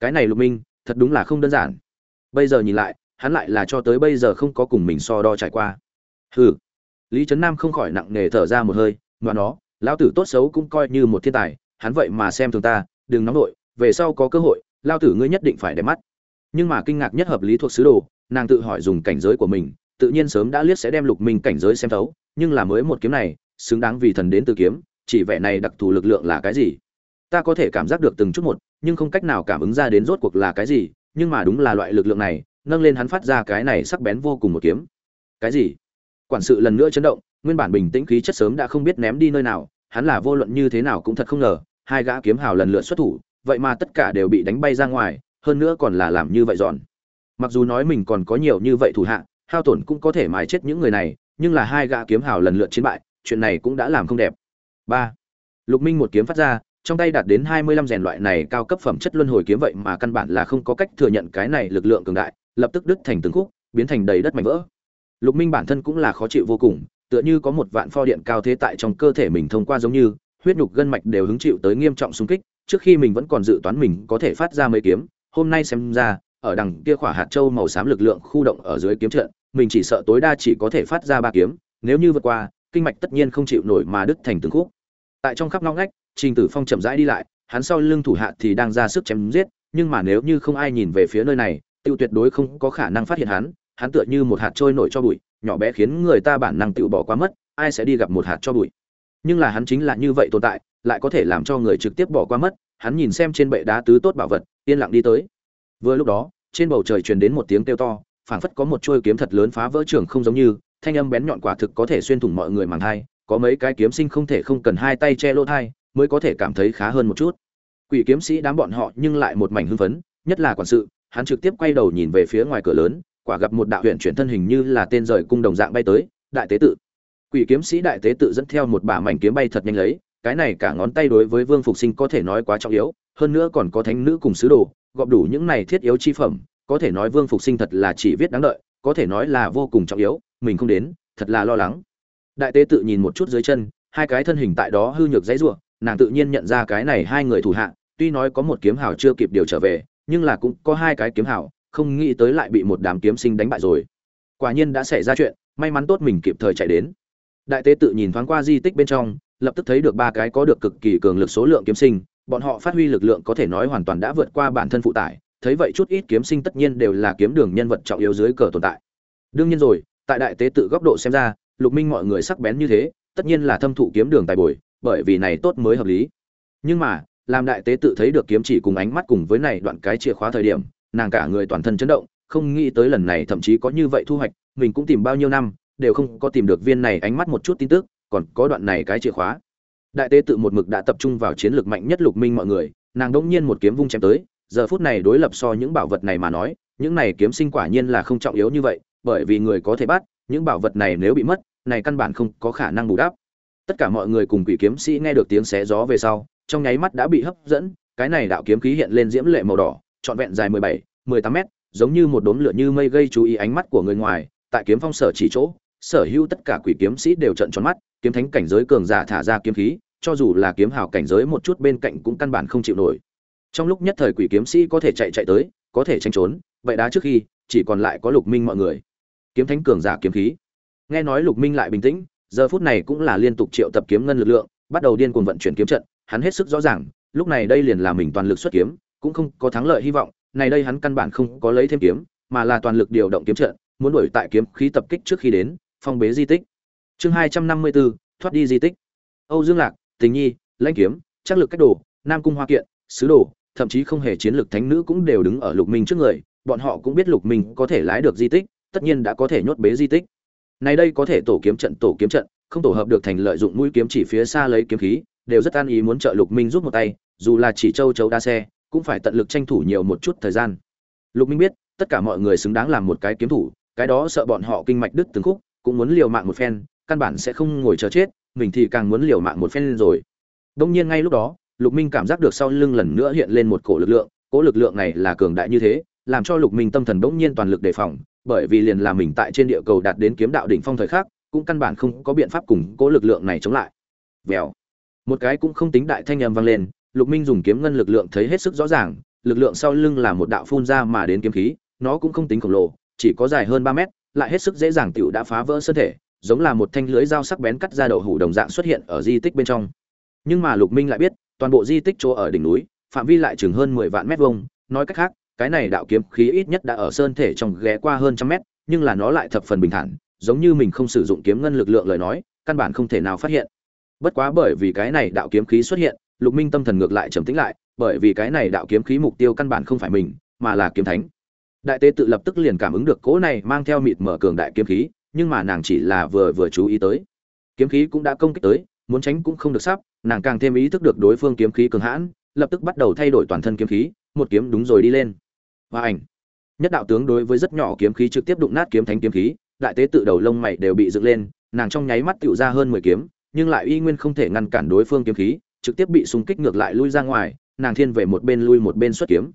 Cái này lục minh, thật đúng là không đơn giản. Bây giờ nhìn lại, hắn lại là cho tới bây giờ không có cùng mình so đo trải qua. Hừ. Lý trấn nam không khỏi nặng nề thở ra một hơi mà nó, lão tử tốt xấu cũng coi như một thiên tài, hắn vậy mà xem thường ta, đừng nóng nổi về sau có cơ hội lao tử ngươi nhất định phải để mắt nhưng mà kinh ngạc nhất hợp lý thuộc sứ đồ, nàng tự hỏi dùng cảnh giới của mình, tự nhiên sớm đã liếc sẽ đem lục minh cảnh giới xem thấu, nhưng là mới một kiếm này, xứng đáng vì thần đến từ kiếm, chỉ vẻ này đặc thù lực lượng là cái gì? Ta có thể cảm giác được từng chút một, nhưng không cách nào cảm ứng ra đến rốt cuộc là cái gì, nhưng mà đúng là loại lực lượng này, nâng lên hắn phát ra cái này sắc bén vô cùng một kiếm. Cái gì? Quản sự lần nữa chấn động, nguyên bản bình tĩnh khí chất sớm đã không biết ném đi nơi nào, hắn là vô luận như thế nào cũng thật không ngờ, hai gã kiếm hào lần lượt xuất thủ, vậy mà tất cả đều bị đánh bay ra ngoài hơn nữa còn là làm như vậy dọn. Mặc dù nói mình còn có nhiều như vậy thủ hạ, hao tổn cũng có thể mài chết những người này, nhưng là hai gã kiếm hào lần lượt chiến bại, chuyện này cũng đã làm không đẹp. Ba. Lục minh một kiếm phát ra, trong tay đạt đến hai mươi lăm rèn loại này cao cấp phẩm chất luân hồi kiếm vậy mà căn bản là không có cách thừa nhận cái này lực lượng cường đại, lập tức đứt thành từng khúc, biến thành đầy đất mảnh vỡ. Lục minh bản thân cũng là khó chịu vô cùng, tựa như có một vạn pho điện cao thế tại trong cơ thể mình thông qua giống như, huyết nhục gân mạch đều hứng chịu tới nghiêm trọng xung kích, trước khi mình vẫn còn dự toán mình có thể phát ra mấy kiếm hôm nay xem ra, ở đằng kia khỏa hạt châu màu xám lực lượng khu động ở dưới kiếm trận, mình chỉ sợ tối đa chỉ có thể phát ra ba kiếm, nếu như vượt qua, kinh mạch tất nhiên không chịu nổi mà đứt thành từng khúc. Tại trong khắp ngõ ngách, trình tử phong chậm rãi đi lại, hắn sau lưng thủ hạ thì đang ra sức chém giết, nhưng mà nếu như không ai nhìn về phía nơi này, tiêu tuyệt đối không có khả năng phát hiện hắn hắn tựa như một hạt trôi nổi cho bụi, nhỏ bé khiến người ta bản năng tự bỏ qua mất, ai sẽ đi gặp một hạt cho bụi. Nhưng là hắn chính là như vậy tồn tại, lại có thể làm cho người trực tiếp bỏ qua mất hắn nhìn xem trên bệ đá tứ tốt bảo vật, yên lặng đi tới. Vừa lúc đó, trên bầu trời truyền đến một tiếng kêu to, phảng phất có một trôi kiếm thật lớn phá vỡ trường không giống như, thanh âm bén nhọn quả thực có thể xuyên thủng mọi người màng thai, có mấy cái kiếm sinh không thể không cần hai tay che lỗ thai, mới có thể cảm thấy khá hơn một chút. Quỷ kiếm sĩ đám bọn họ nhưng lại một mảnh hưng phấn, nhất là quản sự, hắn trực tiếp quay đầu nhìn về phía ngoài cửa lớn, quả gặp một đạo huyện chuyển thân hình như là tên rời cung đồng dạng bay tới, đại tế tự. Quỷ kiếm sĩ đại tế tự dẫn theo một bả mảnh kiếm bay thật nhanh lấy cái này cả ngón tay đối với vương phục sinh có thể nói quá trọng yếu, hơn nữa còn có thánh nữ cùng sứ đồ, gọp đủ những này thiết yếu chi phẩm, có thể nói vương phục sinh thật là chỉ viết đáng đợi, có thể nói là vô cùng trọng yếu, mình không đến, thật là lo lắng. Đại tế tự nhìn một chút dưới chân, hai cái thân hình tại đó hư nhược dãy ruộng nàng tự nhiên nhận ra cái này hai người thủ hạ, tuy nói có một kiếm hào chưa kịp điều trở về, nhưng là cũng có hai cái kiếm hào, không nghĩ tới lại bị một đám kiếm sinh đánh bại rồi. Quả nhiên đã xảy ra chuyện, may mắn tốt mình kịp thời chạy đến. Đại tế tự nhìn thoáng qua di tích bên trong lập tức thấy được ba cái có được cực kỳ cường lực số lượng kiếm sinh, bọn họ phát huy lực lượng có thể nói hoàn toàn đã vượt qua bản thân phụ tải, thấy vậy chút ít kiếm sinh tất nhiên đều là kiếm đường nhân vật trọng yếu dưới cờ tồn tại. Đương nhiên rồi, tại đại tế tự góc độ xem ra, lục minh mọi người sắc bén như thế, tất nhiên là thâm thụ kiếm đường tài bồi, bởi vì này tốt mới hợp lý. Nhưng mà, làm đại tế tự thấy được kiếm chỉ cùng ánh mắt cùng với này đoạn cái chìa khóa thời điểm, nàng cả người toàn thân chấn động, không nghĩ tới lần này thậm chí có như vậy thu hoạch, mình cũng tìm bao nhiêu năm, đều không có tìm được viên này ánh mắt một chút tin tức còn có đoạn này cái chìa khóa. Đại tế tự một mực đã tập trung vào chiến lược mạnh nhất lục minh mọi người nàng đỗng nhiên một kiếm vung chém tới giờ phút này đối lập so những bảo vật này mà nói những này kiếm sinh quả nhiên là không trọng yếu như vậy bởi vì người có thể bắt những bảo vật này nếu bị mất này căn bản không có khả năng bù đắp. Tất cả mọi người cùng quỷ kiếm sĩ nghe được tiếng xé gió về sau trong nháy mắt đã bị hấp dẫn cái này đạo kiếm khí hiện lên diễm lệ màu đỏ trọn vẹn dài 17, 18 mét giống như một đốm lửa như mây gây chú ý ánh mắt của người ngoài tại kiếm phong sở chỉ chỗ sở hữu tất cả quỷ kiếm sĩ đều trợn tròn mắt kiếm thánh cảnh giới cường giả thả ra kiếm khí, cho dù là kiếm hào cảnh giới một chút bên cạnh cũng căn bản không chịu nổi. Trong lúc nhất thời quỷ kiếm sĩ có thể chạy chạy tới, có thể tránh trốn, vậy đá trước khi, chỉ còn lại có lục minh mọi người. Kiếm thánh cường giả kiếm khí. Nghe nói lục minh lại bình tĩnh, giờ phút này cũng là liên tục triệu tập kiếm ngân lực lượng, bắt đầu điên cuồng vận chuyển kiếm trận, hắn hết sức rõ ràng, lúc này đây liền là mình toàn lực xuất kiếm, cũng không có thắng lợi hy vọng, này đây hắn căn bản không có lấy thêm kiếm, mà là toàn lực điều động kiếm trận, muốn đuổi tại kiếm khí tập kích trước khi đến, phong bế di tích chương hai trăm năm mươi bốn thoát đi di tích. Âu dương lạc, tình nhi, lãnh kiếm chắc lực cách đồ, nam cung hoa kiện, sứ đồ, thậm chí không hề chiến lược thánh nữ cũng đều đứng ở lục minh trước người, bọn họ cũng biết lục minh có thể lái được di tích, tất nhiên đã có thể nhốt bế di tích. Này đây có thể tổ kiếm trận, tổ kiếm trận, không tổ hợp được thành lợi dụng mũi kiếm chỉ phía xa lấy kiếm khí, đều rất an ý muốn trợ lục minh giúp một tay, dù là chỉ châu chấu đa xe, cũng phải tận lực tranh thủ nhiều một chút thời gian. Lục minh biết, tất cả mọi người xứng đáng làm một cái kiếm thủ, cái đó sợ bọn họ kinh mạch đứt từng khúc, cũng muốn liều mạng một phen căn bản sẽ không ngồi chờ chết, mình thì càng muốn liều mạng một phen rồi. Đông nhiên ngay lúc đó, lục minh cảm giác được sau lưng lần nữa hiện lên một cổ lực lượng, cỗ lực lượng này là cường đại như thế, làm cho lục minh tâm thần bỗng nhiên toàn lực đề phòng, bởi vì liền là mình tại trên địa cầu đạt đến kiếm đạo đỉnh phong thời khắc, cũng căn bản không có biện pháp cùng cỗ lực lượng này chống lại. Vèo. Một cái cũng không tính đại thanh âm vang lên, lục minh dùng kiếm ngân lực lượng thấy hết sức rõ ràng, lực lượng sau lưng là một đạo phun ra mà đến kiếm khí, nó cũng không tính khổng lồ, chỉ có dài hơn ba mét, lại hết sức dễ dàng tiểu đã phá vỡ thân thể giống là một thanh lưới dao sắc bén cắt ra đậu hủ đồng dạng xuất hiện ở di tích bên trong. Nhưng mà lục minh lại biết, toàn bộ di tích chỗ ở đỉnh núi, phạm vi lại chừng hơn mười vạn mét vuông. Nói cách khác, cái này đạo kiếm khí ít nhất đã ở sơn thể trong ghé qua hơn trăm mét, nhưng là nó lại thập phần bình thản, giống như mình không sử dụng kiếm ngân lực lượng lời nói, căn bản không thể nào phát hiện. Bất quá bởi vì cái này đạo kiếm khí xuất hiện, lục minh tâm thần ngược lại trầm tĩnh lại, bởi vì cái này đạo kiếm khí mục tiêu căn bản không phải mình, mà là kiếm thánh. Đại tế tự lập tức liền cảm ứng được cỗ này mang theo mịt mở cường đại kiếm khí nhưng mà nàng chỉ là vừa vừa chú ý tới. Kiếm khí cũng đã công kích tới, muốn tránh cũng không được sắp, nàng càng thêm ý thức được đối phương kiếm khí cường hãn, lập tức bắt đầu thay đổi toàn thân kiếm khí, một kiếm đúng rồi đi lên. Và ảnh. Nhất đạo tướng đối với rất nhỏ kiếm khí trực tiếp đụng nát kiếm thánh kiếm khí, đại tế tự đầu lông mày đều bị dựng lên, nàng trong nháy mắt tựu ra hơn mười kiếm, nhưng lại uy nguyên không thể ngăn cản đối phương kiếm khí, trực tiếp bị xung kích ngược lại lui ra ngoài, nàng thiên về một bên lui một bên xuất kiếm.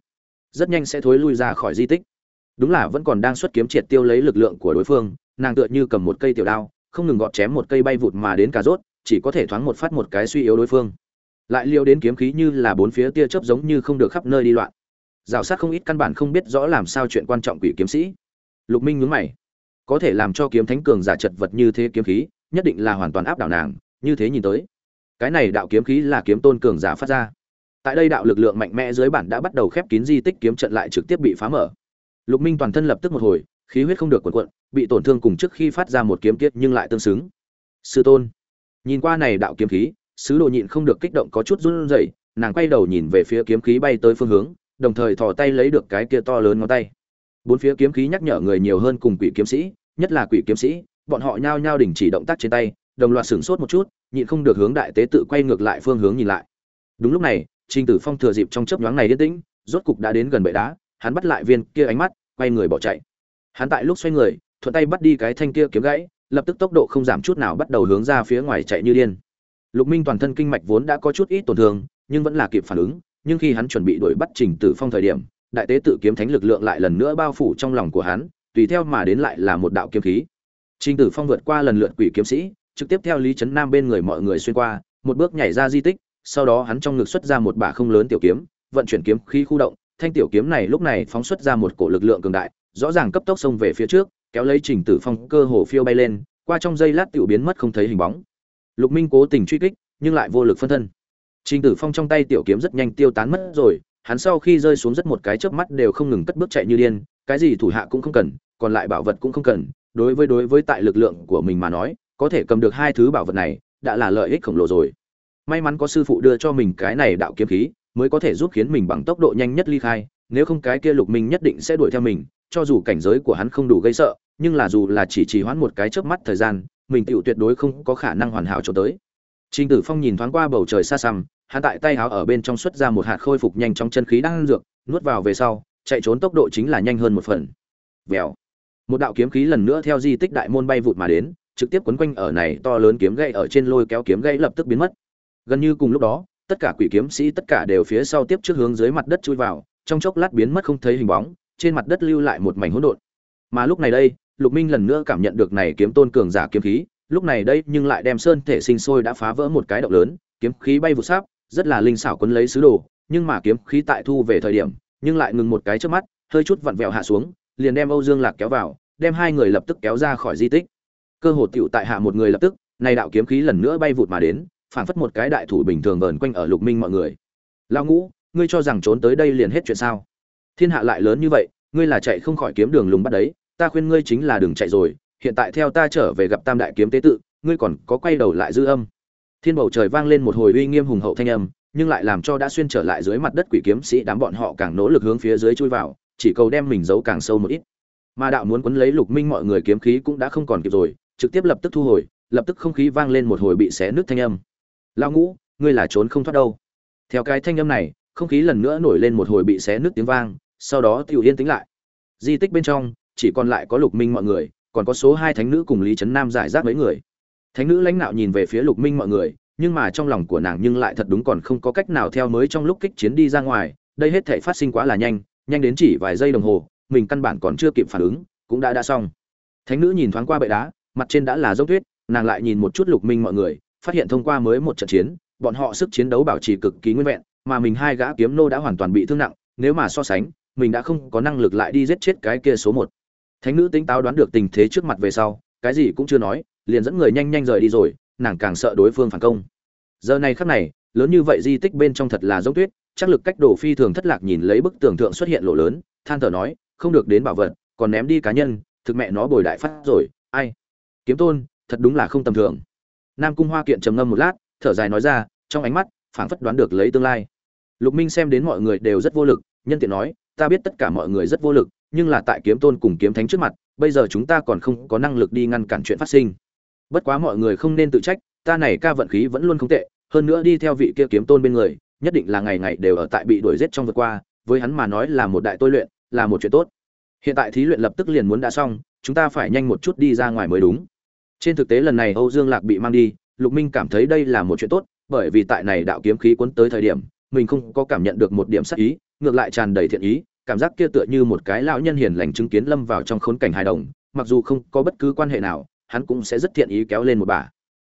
Rất nhanh sẽ thối lui ra khỏi di tích đúng là vẫn còn đang xuất kiếm triệt tiêu lấy lực lượng của đối phương, nàng tựa như cầm một cây tiểu đao, không ngừng gọt chém một cây bay vụt mà đến cà rốt, chỉ có thể thoáng một phát một cái suy yếu đối phương. Lại liêu đến kiếm khí như là bốn phía tia chớp giống như không được khắp nơi đi loạn. Rào sát không ít căn bản không biết rõ làm sao chuyện quan trọng quỷ kiếm sĩ. Lục minh nhướng mày. Có thể làm cho kiếm thánh cường giả chật vật như thế kiếm khí, nhất định là hoàn toàn áp đảo nàng, như thế nhìn tới. Cái này đạo kiếm khí là kiếm tôn cường giả phát ra. Tại đây đạo lực lượng mạnh mẽ dưới bản đã bắt đầu khép kín di tích kiếm trận lại trực tiếp bị phá mở lục minh toàn thân lập tức một hồi, khí huyết không được cuộn cuộn, bị tổn thương cùng trước khi phát ra một kiếm tiết nhưng lại tương xứng. Sư tôn, nhìn qua này đạo kiếm khí, sứ đồ nhịn không được kích động có chút run rẩy, nàng quay đầu nhìn về phía kiếm khí bay tới phương hướng, đồng thời thò tay lấy được cái kia to lớn ngón tay. Bốn phía kiếm khí nhắc nhở người nhiều hơn cùng quỷ kiếm sĩ, nhất là quỷ kiếm sĩ, bọn họ nhao nhao đình chỉ động tác trên tay, đồng loạt sửng sốt một chút, nhịn không được hướng đại tế tự quay ngược lại phương hướng nhìn lại. Đúng lúc này, trình tử phong thừa dịp trong chớp nhoáng này yên tĩnh, rốt cục đã đến gần bệ đá hắn bắt lại viên kia ánh mắt, quay người bỏ chạy. Hắn tại lúc xoay người, thuận tay bắt đi cái thanh kia kiếm gãy, lập tức tốc độ không giảm chút nào bắt đầu hướng ra phía ngoài chạy như điên. Lục minh toàn thân kinh mạch vốn đã có chút ít tổn thương, nhưng vẫn là kịp phản ứng, nhưng khi hắn chuẩn bị đuổi bắt trình tử phong thời điểm, đại tế tự kiếm thánh lực lượng lại lần nữa bao phủ trong lòng của hắn, tùy theo mà đến lại là một đạo kiếm khí. Trình tử phong vượt qua lần lượt quỷ kiếm sĩ, trực tiếp theo lý trấn nam bên người mọi người xuyên qua, một bước nhảy ra di tích, sau đó hắn trong ngực xuất ra một bả không lớn tiểu kiếm, vận chuyển kiếm khí khu động thanh tiểu kiếm này lúc này phóng xuất ra một cổ lực lượng cường đại, rõ ràng cấp tốc xông về phía trước, kéo lấy trình tử phong cơ hồ phiêu bay lên, qua trong giây lát tiểu biến mất không thấy hình bóng. Lục minh cố tình truy kích, nhưng lại vô lực phân thân. Trình tử phong trong tay tiểu kiếm rất nhanh tiêu tán mất rồi, hắn sau khi rơi xuống rất một cái chớp mắt đều không ngừng cất bước chạy như điên, cái gì thủ hạ cũng không cần, còn lại bảo vật cũng không cần, đối với đối với tại lực lượng của mình mà nói, có thể cầm được hai thứ bảo vật này, đã là lợi ích khổng lồ rồi. May mắn có sư phụ đưa cho mình cái này đạo kiếm khí mới có thể giúp khiến mình bằng tốc độ nhanh nhất ly khai, nếu không cái kia lục minh nhất định sẽ đuổi theo mình, cho dù cảnh giới của hắn không đủ gây sợ, nhưng là dù là chỉ trì hoãn một cái chớp mắt thời gian, mình tựu tuyệt đối không có khả năng hoàn hảo cho tới. Trình tử phong nhìn thoáng qua bầu trời xa xăm, hắn tại tay áo ở bên trong xuất ra một hạt khôi phục nhanh trong chân khí đang dược, nuốt vào về sau, chạy trốn tốc độ chính là nhanh hơn một phần. Vèo. Một đạo kiếm khí lần nữa theo di tích đại môn bay vụt mà đến, trực tiếp quấn quanh ở này to lớn kiếm gậy ở trên lôi kéo kiếm gậy lập tức biến mất. Gần như cùng lúc đó tất cả quỷ kiếm sĩ tất cả đều phía sau tiếp trước hướng dưới mặt đất chui vào, trong chốc lát biến mất không thấy hình bóng, trên mặt đất lưu lại một mảnh hỗn độn. Mà lúc này đây, lục minh lần nữa cảm nhận được này kiếm tôn cường giả kiếm khí, lúc này đây nhưng lại đem sơn thể sinh sôi đã phá vỡ một cái động lớn, kiếm khí bay vụt sáp, rất là linh xảo quấn lấy sứ đồ, nhưng mà kiếm khí tại thu về thời điểm, nhưng lại ngừng một cái trước mắt, hơi chút vặn vẹo hạ xuống, liền đem âu dương lạc kéo vào, đem hai người lập tức kéo ra khỏi di tích. Cơ hồ tựu tại hạ một người lập tức, này đạo kiếm khí lần nữa bay vụt mà đến phảng phất một cái đại thủ bình thường vờn quanh ở lục minh mọi người. Lao ngũ, ngươi cho rằng trốn tới đây liền hết chuyện sao? Thiên hạ lại lớn như vậy, ngươi là chạy không khỏi kiếm đường lùng bắt đấy, ta khuyên ngươi chính là đừng chạy rồi, hiện tại theo ta trở về gặp tam đại kiếm tế tự, ngươi còn có quay đầu lại dư âm. Thiên bầu trời vang lên một hồi uy nghiêm hùng hậu thanh âm, nhưng lại làm cho đã xuyên trở lại dưới mặt đất quỷ kiếm sĩ đám bọn họ càng nỗ lực hướng phía dưới chui vào, chỉ cầu đem mình giấu càng sâu một ít. Mà đạo muốn quấn lấy lục minh mọi người kiếm khí cũng đã không còn kịp rồi, trực tiếp lập tức thu hồi, lập tức không khí vang lên một hồi bị xé nứt thanh âm lao ngũ, ngươi là trốn không thoát đâu. Theo cái thanh âm này, không khí lần nữa nổi lên một hồi bị xé nứt tiếng vang, sau đó tiểu yên tĩnh lại. Di tích bên trong, chỉ còn lại có lục minh mọi người, còn có số hai thánh nữ cùng lý trấn nam giải rác mấy người. Thánh nữ lãnh đạo nhìn về phía lục minh mọi người, nhưng mà trong lòng của nàng nhưng lại thật đúng còn không có cách nào theo mới trong lúc kích chiến đi ra ngoài, đây hết thể phát sinh quá là nhanh nhanh đến chỉ vài giây đồng hồ, mình căn bản còn chưa kịp phản ứng, cũng đã đã xong. Thánh nữ nhìn thoáng qua bệ đá, mặt trên đã là dốc tuyết, nàng lại nhìn một chút lục minh mọi người phát hiện thông qua mới một trận chiến, bọn họ sức chiến đấu bảo trì cực kỳ nguyên vẹn, mà mình hai gã kiếm nô đã hoàn toàn bị thương nặng, nếu mà so sánh, mình đã không có năng lực lại đi giết chết cái kia số một. Thánh nữ tính táo đoán được tình thế trước mặt về sau, cái gì cũng chưa nói, liền dẫn người nhanh nhanh rời đi rồi, nàng càng sợ đối phương phản công. Giờ này khắc này, lớn như vậy di tích bên trong thật là giống tuyết, chắc lực cách đồ phi thường thất lạc nhìn lấy bức tường thượng xuất hiện lộ lớn, than thở nói, không được đến bảo vật, còn ném đi cá nhân, thực mẹ nó bồi đại phát rồi, ai? Kiếm tôn, thật đúng là không tầm thường nam cung hoa kiện trầm ngâm một lát, thở dài nói ra, trong ánh mắt, phảng phất đoán được lấy tương lai. Lục minh xem đến mọi người đều rất vô lực, nhân tiện nói, ta biết tất cả mọi người rất vô lực, nhưng là tại kiếm tôn cùng kiếm thánh trước mặt, bây giờ chúng ta còn không có năng lực đi ngăn cản chuyện phát sinh. Bất quá mọi người không nên tự trách, ta này ca vận khí vẫn luôn không tệ, hơn nữa đi theo vị kia kiếm tôn bên người, nhất định là ngày ngày đều ở tại bị đuổi giết trong vượt qua, với hắn mà nói là một đại tôi luyện, là một chuyện tốt. Hiện tại thí luyện lập tức liền muốn đã xong, chúng ta phải nhanh một chút đi ra ngoài mới đúng trên thực tế lần này âu dương lạc bị mang đi, lục minh cảm thấy đây là một chuyện tốt, bởi vì tại này đạo kiếm khí cuốn tới thời điểm, mình không có cảm nhận được một điểm sát ý, ngược lại tràn đầy thiện ý, cảm giác kia tựa như một cái lão nhân hiền lành chứng kiến lâm vào trong khốn cảnh hài đồng, mặc dù không có bất cứ quan hệ nào, hắn cũng sẽ rất thiện ý kéo lên một bà.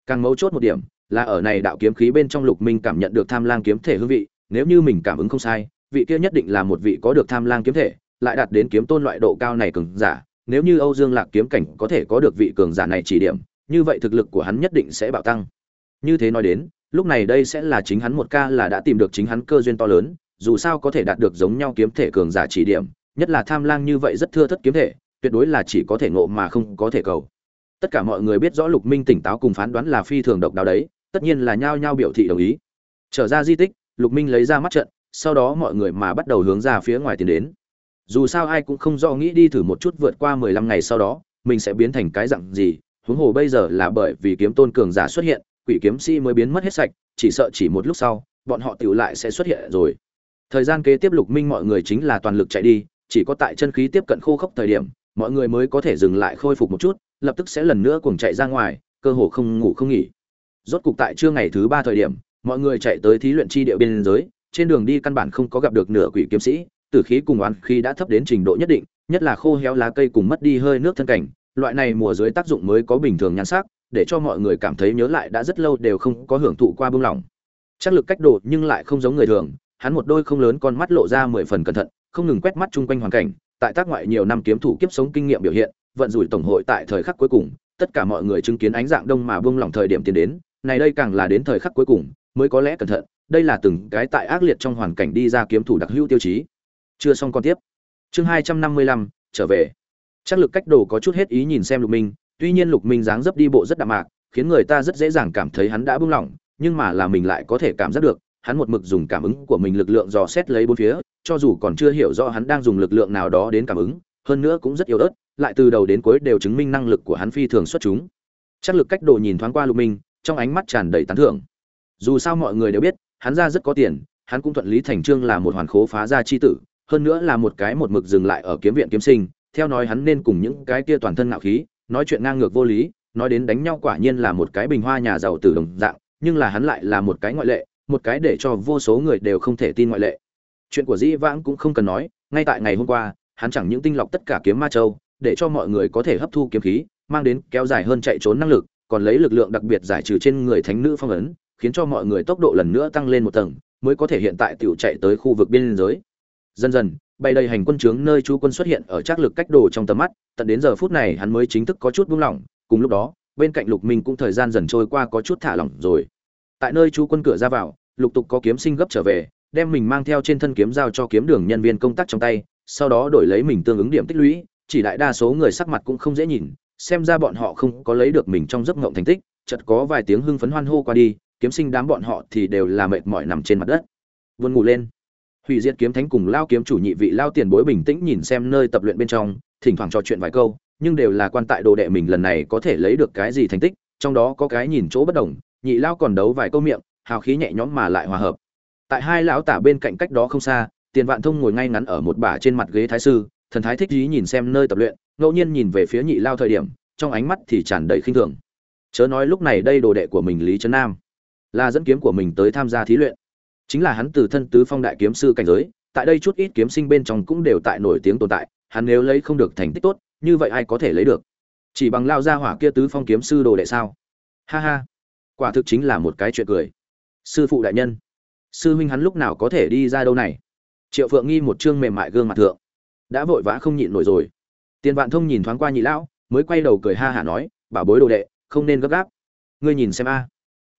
Càng mấu chốt một điểm, là ở này đạo kiếm khí bên trong lục minh cảm nhận được tham lang kiếm thể hương vị, nếu như mình cảm ứng không sai, vị kia nhất định là một vị có được tham lang kiếm thể, lại đạt đến kiếm tôn loại độ cao này cường giả nếu như âu dương lạc kiếm cảnh có thể có được vị cường giả này chỉ điểm, như vậy thực lực của hắn nhất định sẽ bạo tăng. Như thế nói đến, lúc này đây sẽ là chính hắn một ca là đã tìm được chính hắn cơ duyên to lớn, dù sao có thể đạt được giống nhau kiếm thể cường giả chỉ điểm, nhất là tham lang như vậy rất thưa thất kiếm thể, tuyệt đối là chỉ có thể ngộ mà không có thể cầu. Tất cả mọi người biết rõ lục minh tỉnh táo cùng phán đoán là phi thường độc đáo đấy, tất nhiên là nhao nhao biểu thị đồng ý. Trở ra di tích, lục minh lấy ra mắt trận, sau đó mọi người mà bắt đầu hướng ra phía ngoài tiến đến dù sao ai cũng không do nghĩ đi thử một chút vượt qua mười lăm ngày sau đó, mình sẽ biến thành cái dạng gì, huống hồ bây giờ là bởi vì kiếm tôn cường giả xuất hiện, quỷ kiếm sĩ mới biến mất hết sạch, chỉ sợ chỉ một lúc sau, bọn họ tựu lại sẽ xuất hiện rồi. Thời gian kế tiếp lục minh mọi người chính là toàn lực chạy đi, chỉ có tại chân khí tiếp cận khô khốc thời điểm, mọi người mới có thể dừng lại khôi phục một chút, lập tức sẽ lần nữa cùng chạy ra ngoài, cơ hồ không ngủ không nghỉ. Rốt cục tại trưa ngày thứ ba thời điểm, mọi người chạy tới thí luyện chi địa biên giới, trên đường đi căn bản không có gặp được nửa quỷ kiếm sĩ tử khí cùng oán khí đã thấp đến trình độ nhất định, nhất là khô héo lá cây cùng mất đi hơi nước thân cảnh, loại này mùa dưới tác dụng mới có bình thường nhan sắc, để cho mọi người cảm thấy nhớ lại đã rất lâu đều không có hưởng thụ qua bông lỏng. Chắc lực cách độ nhưng lại không giống người thường, hắn một đôi không lớn con mắt lộ ra mười phần cẩn thận, không ngừng quét mắt chung quanh hoàn cảnh, tại tác ngoại nhiều năm kiếm thủ kiếp sống kinh nghiệm biểu hiện, vận rủi tổng hội tại thời khắc cuối cùng, tất cả mọi người chứng kiến ánh dạng đông mà buông lỏng thời điểm tiến đến, này đây càng là đến thời khắc cuối cùng, mới có lẽ cẩn thận, đây là từng cái tại ác liệt trong hoàn cảnh đi ra kiếm thủ đặc hữu tiêu chí chưa xong con tiếp. Chương hai trăm năm mươi lăm, trở về. Chắc lực cách đồ có chút hết ý nhìn xem lục minh, tuy nhiên lục minh dáng dấp đi bộ rất đạm mạc, khiến người ta rất dễ dàng cảm thấy hắn đã buông lỏng, nhưng mà là mình lại có thể cảm giác được, hắn một mực dùng cảm ứng của mình lực lượng dò xét lấy bốn phía, cho dù còn chưa hiểu rõ hắn đang dùng lực lượng nào đó đến cảm ứng, hơn nữa cũng rất yếu ớt, lại từ đầu đến cuối đều chứng minh năng lực của hắn phi thường xuất chúng. Chắc lực cách đồ nhìn thoáng qua lục minh, trong ánh mắt tràn đầy tán thưởng. Dù sao mọi người đều biết, hắn ra rất có tiền, hắn cũng thuận lý thành trương là một hoàn khố phá gia chi tử hơn nữa là một cái một mực dừng lại ở kiếm viện kiếm sinh, theo nói hắn nên cùng những cái kia toàn thân ngạo khí, nói chuyện ngang ngược vô lý, nói đến đánh nhau quả nhiên là một cái bình hoa nhà giàu tử đồng dạng, nhưng là hắn lại là một cái ngoại lệ, một cái để cho vô số người đều không thể tin ngoại lệ. Chuyện của dĩ vãng cũng không cần nói, ngay tại ngày hôm qua, hắn chẳng những tinh lọc tất cả kiếm ma châu, để cho mọi người có thể hấp thu kiếm khí, mang đến kéo dài hơn chạy trốn năng lực, còn lấy lực lượng đặc biệt giải trừ trên người thánh nữ phong ấn, khiến cho mọi người tốc độ lần nữa tăng lên một tầng, mới có thể hiện tại tiểu chạy tới khu vực biên giới dần dần, bay đầy hành quân trướng nơi chú quân xuất hiện ở trác lực cách đồ trong tầm mắt, tận đến giờ phút này hắn mới chính thức có chút buông lỏng, cùng lúc đó, bên cạnh lục minh cũng thời gian dần trôi qua có chút thả lỏng rồi. Tại nơi chú quân cửa ra vào, lục tục có kiếm sinh gấp trở về, đem mình mang theo trên thân kiếm giao cho kiếm đường nhân viên công tác trong tay, sau đó đổi lấy mình tương ứng điểm tích lũy, chỉ đại đa số người sắc mặt cũng không dễ nhìn, xem ra bọn họ không có lấy được mình trong giấc ngộng thành tích, chợt có vài tiếng hưng phấn hoan hô qua đi, kiếm sinh đám bọn họ thì đều là mệt mỏi nằm trên mặt đất. Vươn ngủ lên hủy diệt kiếm thánh cùng lao kiếm chủ nhị vị lao tiền bối bình tĩnh nhìn xem nơi tập luyện bên trong, thỉnh thoảng trò chuyện vài câu, nhưng đều là quan tại đồ đệ mình lần này có thể lấy được cái gì thành tích, trong đó có cái nhìn chỗ bất đồng, nhị lao còn đấu vài câu miệng, hào khí nhẹ nhõm mà lại hòa hợp. Tại hai lão tả bên cạnh cách đó không xa, tiền vạn thông ngồi ngay ngắn ở một bả trên mặt ghế thái sư, thần thái thích ý nhìn xem nơi tập luyện, ngẫu nhiên nhìn về phía nhị lao thời điểm, trong ánh mắt thì tràn đầy khinh thường. Chớ nói lúc này đây đồ đệ của mình lý trấn nam là dẫn kiếm của mình tới tham gia thí luyện chính là hắn từ thân tứ phong đại kiếm sư cảnh giới, tại đây chút ít kiếm sinh bên trong cũng đều tại nổi tiếng tồn tại, hắn nếu lấy không được thành tích tốt, như vậy ai có thể lấy được? Chỉ bằng lao ra hỏa kia tứ phong kiếm sư đồ đệ sao? Ha ha, quả thực chính là một cái chuyện cười. Sư phụ đại nhân, sư huynh hắn lúc nào có thể đi ra đâu này? Triệu phượng nghi một chương mềm mại gương mặt thượng, đã vội vã không nhịn nổi rồi. Tiền vạn thông nhìn thoáng qua nhị lão, mới quay đầu cười ha hả nói, bảo bối đồ đệ, không nên gấp gáp. Ngươi nhìn xem a.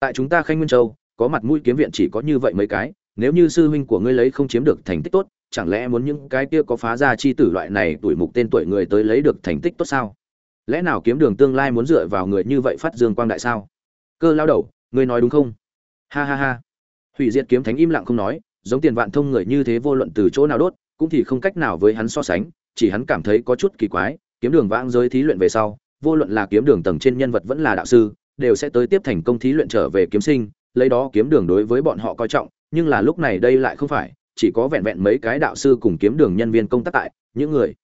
Tại chúng ta khanh nguyên châu có mặt mũi kiếm viện chỉ có như vậy mấy cái, nếu như sư huynh của ngươi lấy không chiếm được thành tích tốt, chẳng lẽ muốn những cái kia có phá ra chi tử loại này tuổi mục tên tuổi người tới lấy được thành tích tốt sao? Lẽ nào kiếm đường tương lai muốn dựa vào người như vậy phát dương quang đại sao? Cơ lao đầu, ngươi nói đúng không? Ha ha ha. Hủy diệt kiếm thánh im lặng không nói, giống tiền vạn thông người như thế vô luận từ chỗ nào đốt, cũng thì không cách nào với hắn so sánh, chỉ hắn cảm thấy có chút kỳ quái, kiếm đường vãng giới thí luyện về sau, vô luận là kiếm đường tầng trên nhân vật vẫn là đạo sư, đều sẽ tới tiếp thành công thí luyện trở về kiếm sinh lấy đó kiếm đường đối với bọn họ coi trọng, nhưng là lúc này đây lại không phải, chỉ có vẹn vẹn mấy cái đạo sư cùng kiếm đường nhân viên công tác tại, những người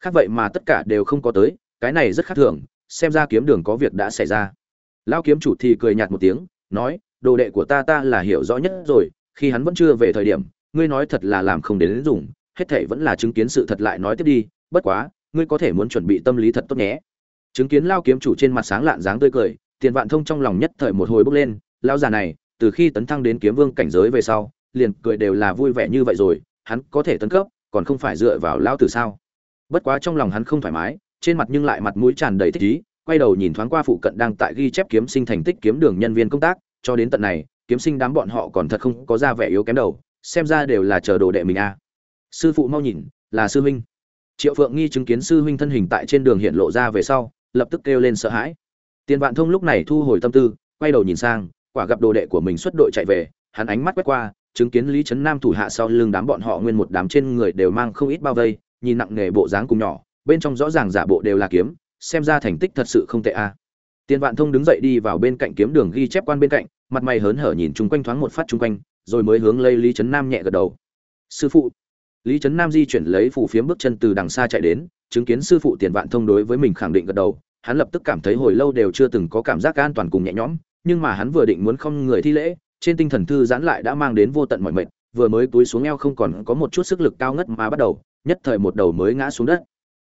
khác vậy mà tất cả đều không có tới, cái này rất khác thường, xem ra kiếm đường có việc đã xảy ra. Lão kiếm chủ thì cười nhạt một tiếng, nói, đồ đệ của ta ta là hiểu rõ nhất rồi, khi hắn vẫn chưa về thời điểm, ngươi nói thật là làm không đến dùng, hết thảy vẫn là chứng kiến sự thật lại nói tiếp đi, bất quá, ngươi có thể muốn chuẩn bị tâm lý thật tốt nhé. Chứng kiến lao kiếm chủ trên mặt sáng lạn dáng tươi cười, tiền vạn thông trong lòng nhất thời một hồi bốc lên lão già này, từ khi tấn thăng đến kiếm vương cảnh giới về sau, liền cười đều là vui vẻ như vậy rồi, hắn có thể tấn cấp, còn không phải dựa vào lão tử sao? Bất quá trong lòng hắn không thoải mái, trên mặt nhưng lại mặt mũi tràn đầy thích ý, quay đầu nhìn thoáng qua phụ cận đang tại ghi chép kiếm sinh thành tích kiếm đường nhân viên công tác, cho đến tận này, kiếm sinh đám bọn họ còn thật không có ra vẻ yếu kém đầu, xem ra đều là chờ đồ đệ mình a à. sư phụ mau nhìn, là sư huynh. Triệu phượng nghi chứng kiến sư huynh thân hình tại trên đường hiện lộ ra về sau, lập tức kêu lên sợ hãi. Tiền vạn thông lúc này thu hồi tâm tư, quay đầu nhìn sang quả gặp đồ đệ của mình xuất đội chạy về, hắn ánh mắt quét qua, chứng kiến lý trấn nam thủ hạ sau lưng đám bọn họ nguyên một đám trên người đều mang không ít bao vây, nhìn nặng nề bộ dáng cùng nhỏ, bên trong rõ ràng giả bộ đều là kiếm, xem ra thành tích thật sự không tệ a. À. Tiền vạn thông đứng dậy đi vào bên cạnh kiếm đường ghi chép quan bên cạnh, mặt mày hớn hở nhìn chung quanh thoáng một phát chung quanh, rồi mới hướng lấy lý trấn nam nhẹ gật đầu. Sư phụ. Lý trấn nam di chuyển lấy phủ phiếm bước chân từ đằng xa chạy đến, chứng kiến sư phụ tiền vạn thông đối với mình khẳng định gật đầu, hắn lập tức cảm thấy hồi lâu đều chưa từng có cảm giác an toàn cùng nhẹ nhõm nhưng mà hắn vừa định muốn không người thi lễ, trên tinh thần thư giãn lại đã mang đến vô tận mọi mệt, vừa mới túi xuống eo không còn có một chút sức lực cao ngất mà bắt đầu, nhất thời một đầu mới ngã xuống đất.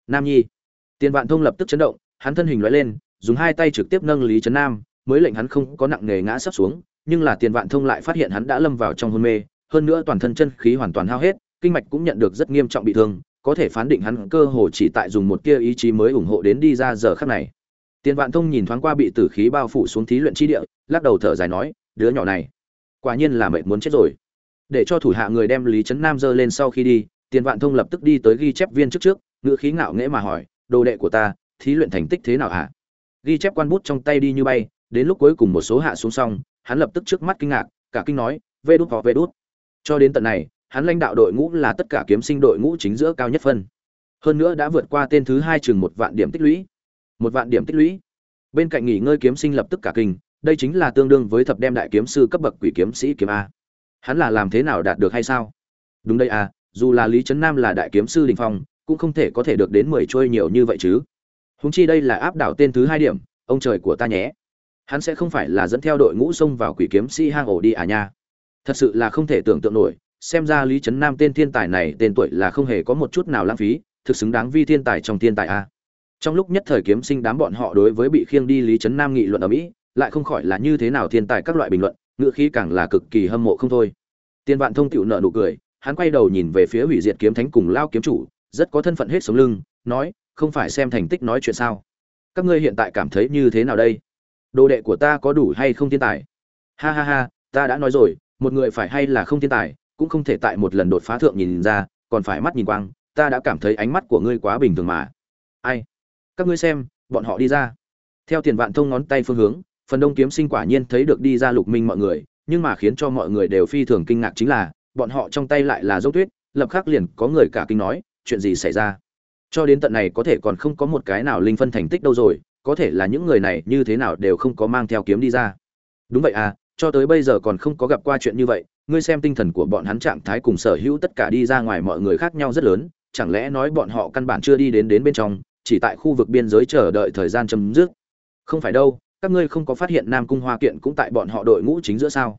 Nam nhi. Tiền vạn thông lập tức chấn động, hắn thân hình lóe lên, dùng hai tay trực tiếp nâng lý trấn nam, mới lệnh hắn không có nặng nề ngã sắp xuống, nhưng là tiền vạn thông lại phát hiện hắn đã lâm vào trong hôn mê, hơn nữa toàn thân chân khí hoàn toàn hao hết, kinh mạch cũng nhận được rất nghiêm trọng bị thương, có thể phán định hắn cơ hồ chỉ tại dùng một kia ý chí mới ủng hộ đến đi ra giờ khắc này tiền vạn thông nhìn thoáng qua bị tử khí bao phủ xuống thí luyện chi địa, lắc đầu thở dài nói, đứa nhỏ này, quả nhiên là mệnh muốn chết rồi. Để cho thủ hạ người đem lý trấn nam dơ lên sau khi đi. Tiền vạn thông lập tức đi tới ghi chép viên trước trước, ngữ khí ngạo nghễ mà hỏi, đồ đệ của ta, thí luyện thành tích thế nào ạ? ghi chép quan bút trong tay đi như bay, đến lúc cuối cùng một số hạ xuống xong, hắn lập tức trước mắt kinh ngạc, cả kinh nói, vê đút hoặc vê đút. Cho đến tận này, hắn lãnh đạo đội ngũ là tất cả kiếm sinh đội ngũ chính giữa cao nhất phân. Hơn nữa đã vượt qua tên thứ hai chừng một vạn điểm tích lũy một vạn điểm tích lũy. Bên cạnh nghỉ ngơi kiếm sinh lập tức cả kinh, đây chính là tương đương với thập đem đại kiếm sư cấp bậc quỷ kiếm sĩ kiếm a. Hắn là làm thế nào đạt được hay sao? Đúng đây à dù là lý trấn nam là đại kiếm sư đình phong, cũng không thể có thể được đến mười trôi nhiều như vậy chứ. Húng chi đây là áp đảo tên thứ hai điểm, ông trời của ta nhé. Hắn sẽ không phải là dẫn theo đội ngũ xông vào quỷ kiếm sĩ hang ổ đi à nha. Thật sự là không thể tưởng tượng nổi, xem ra lý trấn nam tên thiên tài này, tên tuổi là không hề có một chút nào lãng phí, thực xứng đáng vi thiên tài trong thiên tài a trong lúc nhất thời kiếm sinh đám bọn họ đối với bị khiêng đi lý trấn nam nghị luận ở mỹ, lại không khỏi là như thế nào thiên tài các loại bình luận ngựa khí càng là cực kỳ hâm mộ không thôi. Tiên vạn thông tựu nợ nụ cười, hắn quay đầu nhìn về phía hủy diệt kiếm thánh cùng lao kiếm chủ, rất có thân phận hết sống lưng, nói, không phải xem thành tích nói chuyện sao? Các ngươi hiện tại cảm thấy như thế nào đây? Đồ đệ của ta có đủ hay không thiên tài? Ha ha ha, ta đã nói rồi, một người phải hay là không thiên tài, cũng không thể tại một lần đột phá thượng nhìn ra, còn phải mắt nhìn quang, ta đã cảm thấy ánh mắt của ngươi quá bình thường mà. Ai? Các ngươi xem, bọn họ đi ra. Theo tiền vạn thông ngón tay phương hướng, phần đông kiếm sinh quả nhiên thấy được đi ra lục minh mọi người, nhưng mà khiến cho mọi người đều phi thường kinh ngạc chính là, bọn họ trong tay lại là dấu tuyết, lập khắc liền có người cả kinh nói, chuyện gì xảy ra? Cho đến tận này có thể còn không có một cái nào linh phân thành tích đâu rồi, có thể là những người này như thế nào đều không có mang theo kiếm đi ra. Đúng vậy à cho tới bây giờ còn không có gặp qua chuyện như vậy, ngươi xem tinh thần của bọn hắn trạng thái cùng sở hữu tất cả đi ra ngoài mọi người khác nhau rất lớn, chẳng lẽ nói bọn họ căn bản chưa đi đến đến bên trong chỉ tại khu vực biên giới chờ đợi thời gian chấm dứt. Không phải đâu, các ngươi không có phát hiện nam cung hoa kiện cũng tại bọn họ đội ngũ chính giữa sao?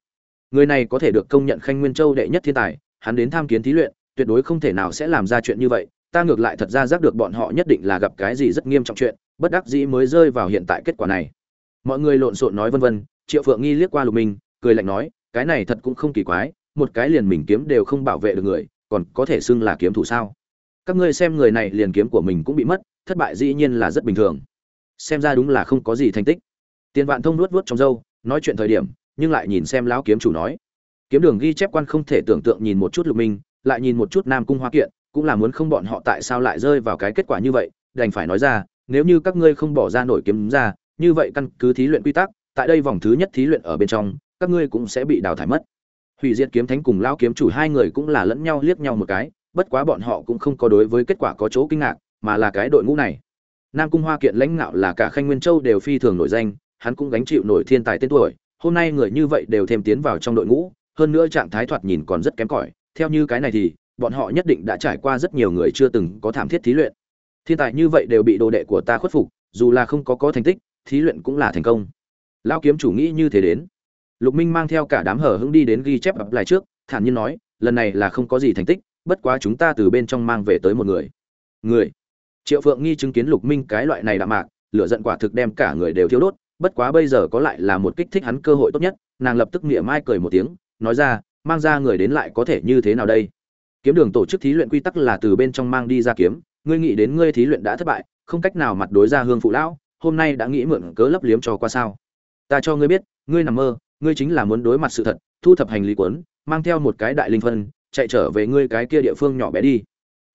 Người này có thể được công nhận khanh nguyên châu đệ nhất thiên tài, hắn đến tham kiến thí luyện, tuyệt đối không thể nào sẽ làm ra chuyện như vậy, ta ngược lại thật ra giác được bọn họ nhất định là gặp cái gì rất nghiêm trọng chuyện, bất đắc dĩ mới rơi vào hiện tại kết quả này. Mọi người lộn xộn nói vân vân, triệu phượng nghi liếc qua lục minh, cười lạnh nói, cái này thật cũng không kỳ quái, một cái liền mình kiếm đều không bảo vệ được người, còn có thể xưng là kiếm thủ sao? Các ngươi xem người này liền kiếm của mình cũng bị mất thất bại dĩ nhiên là rất bình thường. Xem ra đúng là không có gì thành tích. Tiền vạn thông nuốt vuốt trong râu, nói chuyện thời điểm, nhưng lại nhìn xem lão kiếm chủ nói. Kiếm đường ghi chép quan không thể tưởng tượng nhìn một chút lục minh, lại nhìn một chút nam cung hoa kiện, cũng là muốn không bọn họ tại sao lại rơi vào cái kết quả như vậy, đành phải nói ra, nếu như các ngươi không bỏ ra nổi kiếm ra, như vậy căn cứ thí luyện quy tắc, tại đây vòng thứ nhất thí luyện ở bên trong, các ngươi cũng sẽ bị đào thải mất. Hủy diệt kiếm thánh cùng lão kiếm chủ hai người cũng là lẫn nhau liếc nhau một cái, bất quá bọn họ cũng không có đối với kết quả có chỗ kinh ngạc mà là cái đội ngũ này. Nam cung hoa kiện lãnh ngạo là cả khanh nguyên châu đều phi thường nổi danh, hắn cũng gánh chịu nổi thiên tài tên tuổi, hôm nay người như vậy đều thêm tiến vào trong đội ngũ, hơn nữa trạng thái thoạt nhìn còn rất kém cỏi. Theo như cái này thì, bọn họ nhất định đã trải qua rất nhiều người chưa từng có thảm thiết thí luyện. Thiên tài như vậy đều bị đồ đệ của ta khuất phục, dù là không có có thành tích, thí luyện cũng là thành công. Lao kiếm chủ nghĩ như thế đến. Lục minh mang theo cả đám hở hững đi đến ghi chép ập lại trước, thản nhiên nói, lần này là không có gì thành tích, bất quá chúng ta từ bên trong mang về tới một người. Người? Triệu phượng nghi chứng kiến lục minh cái loại này đạm mạc, lửa giận quả thực đem cả người đều thiếu đốt, bất quá bây giờ có lại là một kích thích hắn cơ hội tốt nhất, nàng lập tức nghĩa mai cười một tiếng, nói ra, mang ra người đến lại có thể như thế nào đây? Kiếm đường tổ chức thí luyện quy tắc là từ bên trong mang đi ra kiếm, ngươi nghĩ đến ngươi thí luyện đã thất bại, không cách nào mặt đối ra hương phụ lão, hôm nay đã nghĩ mượn cớ lấp liếm cho qua sao? Ta cho ngươi biết, ngươi nằm mơ, ngươi chính là muốn đối mặt sự thật, thu thập hành lý quấn mang theo một cái đại linh phân, chạy trở về ngươi cái kia địa phương nhỏ bé đi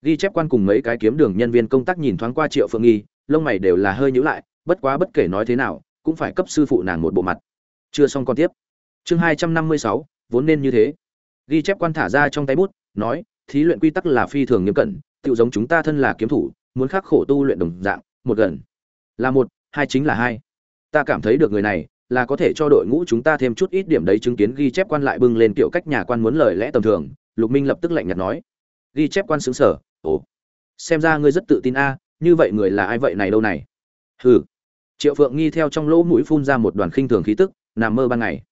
ghi chép quan cùng mấy cái kiếm đường nhân viên công tác nhìn thoáng qua triệu phương nghi, lông mày đều là hơi nhữ lại, bất quá bất kể nói thế nào, cũng phải cấp sư phụ nàng một bộ mặt. Chưa xong còn tiếp. Chương hai trăm năm mươi sáu, vốn nên như thế. Ghi chép quan thả ra trong tay bút, nói, thí luyện quy tắc là phi thường nghiêm cẩn tự giống chúng ta thân là kiếm thủ, muốn khắc khổ tu luyện đồng dạng, một gần là một, hai chính là hai. Ta cảm thấy được người này, là có thể cho đội ngũ chúng ta thêm chút ít điểm đấy chứng kiến ghi chép quan lại bưng lên, kiểu cách nhà quan muốn lời lẽ tầm thường. Lục minh lập tức lạnh nhạt nói. Ghi chép quan xứng sở ồ. Xem ra ngươi rất tự tin a, như vậy người là ai vậy này đâu này? Hừ. Triệu phượng nghi theo trong lỗ mũi phun ra một đoàn khinh thường khí tức, nằm mơ ban ngày.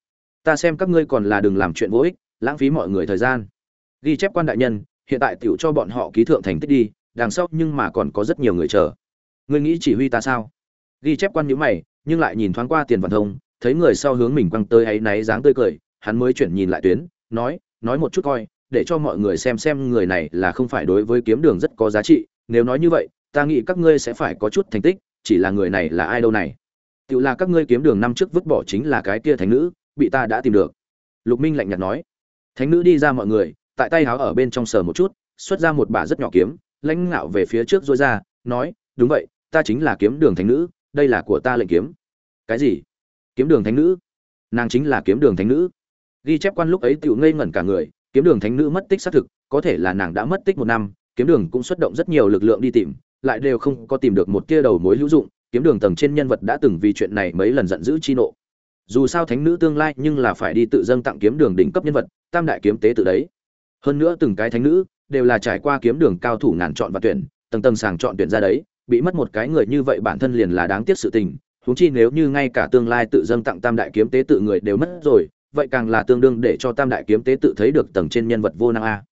Ta xem các ngươi còn là đừng làm chuyện vô ích, lãng phí mọi người thời gian. Ghi chép quan đại nhân, hiện tại tiểu cho bọn họ ký thượng thành tích đi, đằng sau nhưng mà còn có rất nhiều người chờ. Ngươi nghĩ chỉ huy ta sao? Ghi chép quan nhíu mày, nhưng lại nhìn thoáng qua tiền văn thông, thấy người sau hướng mình quăng tơi ấy náy dáng tươi cười, hắn mới chuyển nhìn lại tuyến, nói nói một chút coi để cho mọi người xem xem người này là không phải đối với kiếm đường rất có giá trị. Nếu nói như vậy, ta nghĩ các ngươi sẽ phải có chút thành tích, chỉ là người này là ai đâu này. Tự là các ngươi kiếm đường năm trước vứt bỏ chính là cái kia thánh nữ, bị ta đã tìm được. Lục minh lạnh nhạt nói. Thánh nữ đi ra mọi người, tại tay háo ở bên trong sờ một chút, xuất ra một bả rất nhỏ kiếm, lãnh ngạo về phía trước dối ra, nói, đúng vậy, ta chính là kiếm đường thánh nữ, đây là của ta lệnh kiếm. Cái gì? Kiếm đường thánh nữ. Nàng chính là kiếm đường thánh nữ. Ghi chép quan lúc ấy tự ngây ngẩn cả người kiếm đường thánh nữ mất tích xác thực, có thể là nàng đã mất tích một năm, kiếm đường cũng xuất động rất nhiều lực lượng đi tìm, lại đều không có tìm được một kia đầu mối hữu dụng, kiếm đường tầng trên nhân vật đã từng vì chuyện này mấy lần giận dữ chi nộ. Dù sao thánh nữ tương lai nhưng là phải đi tự dâng tặng kiếm đường đỉnh cấp nhân vật, tam đại kiếm tế tự đấy. Hơn nữa từng cái thánh nữ đều là trải qua kiếm đường cao thủ ngàn chọn và tuyển, tầng tầng sàng chọn tuyển ra đấy, bị mất một cái người như vậy bản thân liền là đáng tiếc sự tình. Huống chi nếu như ngay cả tương lai tự dâng tặng tam đại kiếm tế tự người đều mất rồi vậy càng là tương đương để cho tam đại kiếm tế tự thấy được tầng trên nhân vật vô năng a.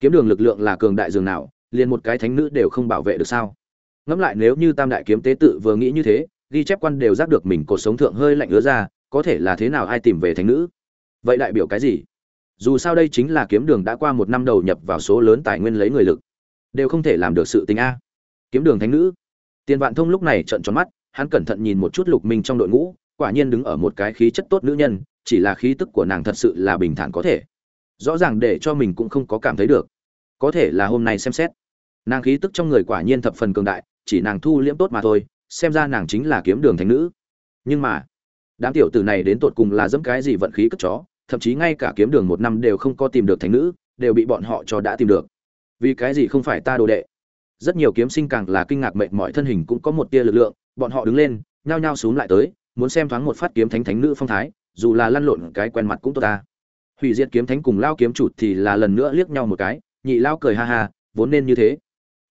Kiếm đường lực lượng là cường đại dường nào, liền một cái thánh nữ đều không bảo vệ được sao? Ngẫm lại nếu như tam đại kiếm tế tự vừa nghĩ như thế, ghi chép quan đều giác được mình cuộc sống thượng hơi lạnh ứa ra, có thể là thế nào ai tìm về thánh nữ? Vậy đại biểu cái gì? Dù sao đây chính là kiếm đường đã qua một năm đầu nhập vào số lớn tài nguyên lấy người lực, đều không thể làm được sự tình a. Kiếm đường thánh nữ. Tiền vạn thông lúc này trợn tròn mắt, hắn cẩn thận nhìn một chút lục minh trong đội ngũ, quả nhiên đứng ở một cái khí chất tốt nữ nhân chỉ là khí tức của nàng thật sự là bình thản có thể. Rõ ràng để cho mình cũng không có cảm thấy được. Có thể là hôm nay xem xét. Nàng khí tức trong người quả nhiên thập phần cường đại, chỉ nàng thu liễm tốt mà thôi, xem ra nàng chính là kiếm đường thánh nữ. Nhưng mà, đám tiểu tử này đến tột cùng là dẫm cái gì vận khí cất chó, thậm chí ngay cả kiếm đường một năm đều không có tìm được thánh nữ, đều bị bọn họ cho đã tìm được. Vì cái gì không phải ta đồ đệ? Rất nhiều kiếm sinh càng là kinh ngạc mệt mỏi thân hình cũng có một tia lực lượng, bọn họ đứng lên, nhao nhao xuống lại tới, muốn xem thoáng một phát kiếm thánh thánh nữ phong thái dù là lăn lộn cái quen mặt cũng tốt ta. Hủy diệt kiếm thánh cùng lao kiếm chủ thì là lần nữa liếc nhau một cái, nhị lao cười ha ha, vốn nên như thế.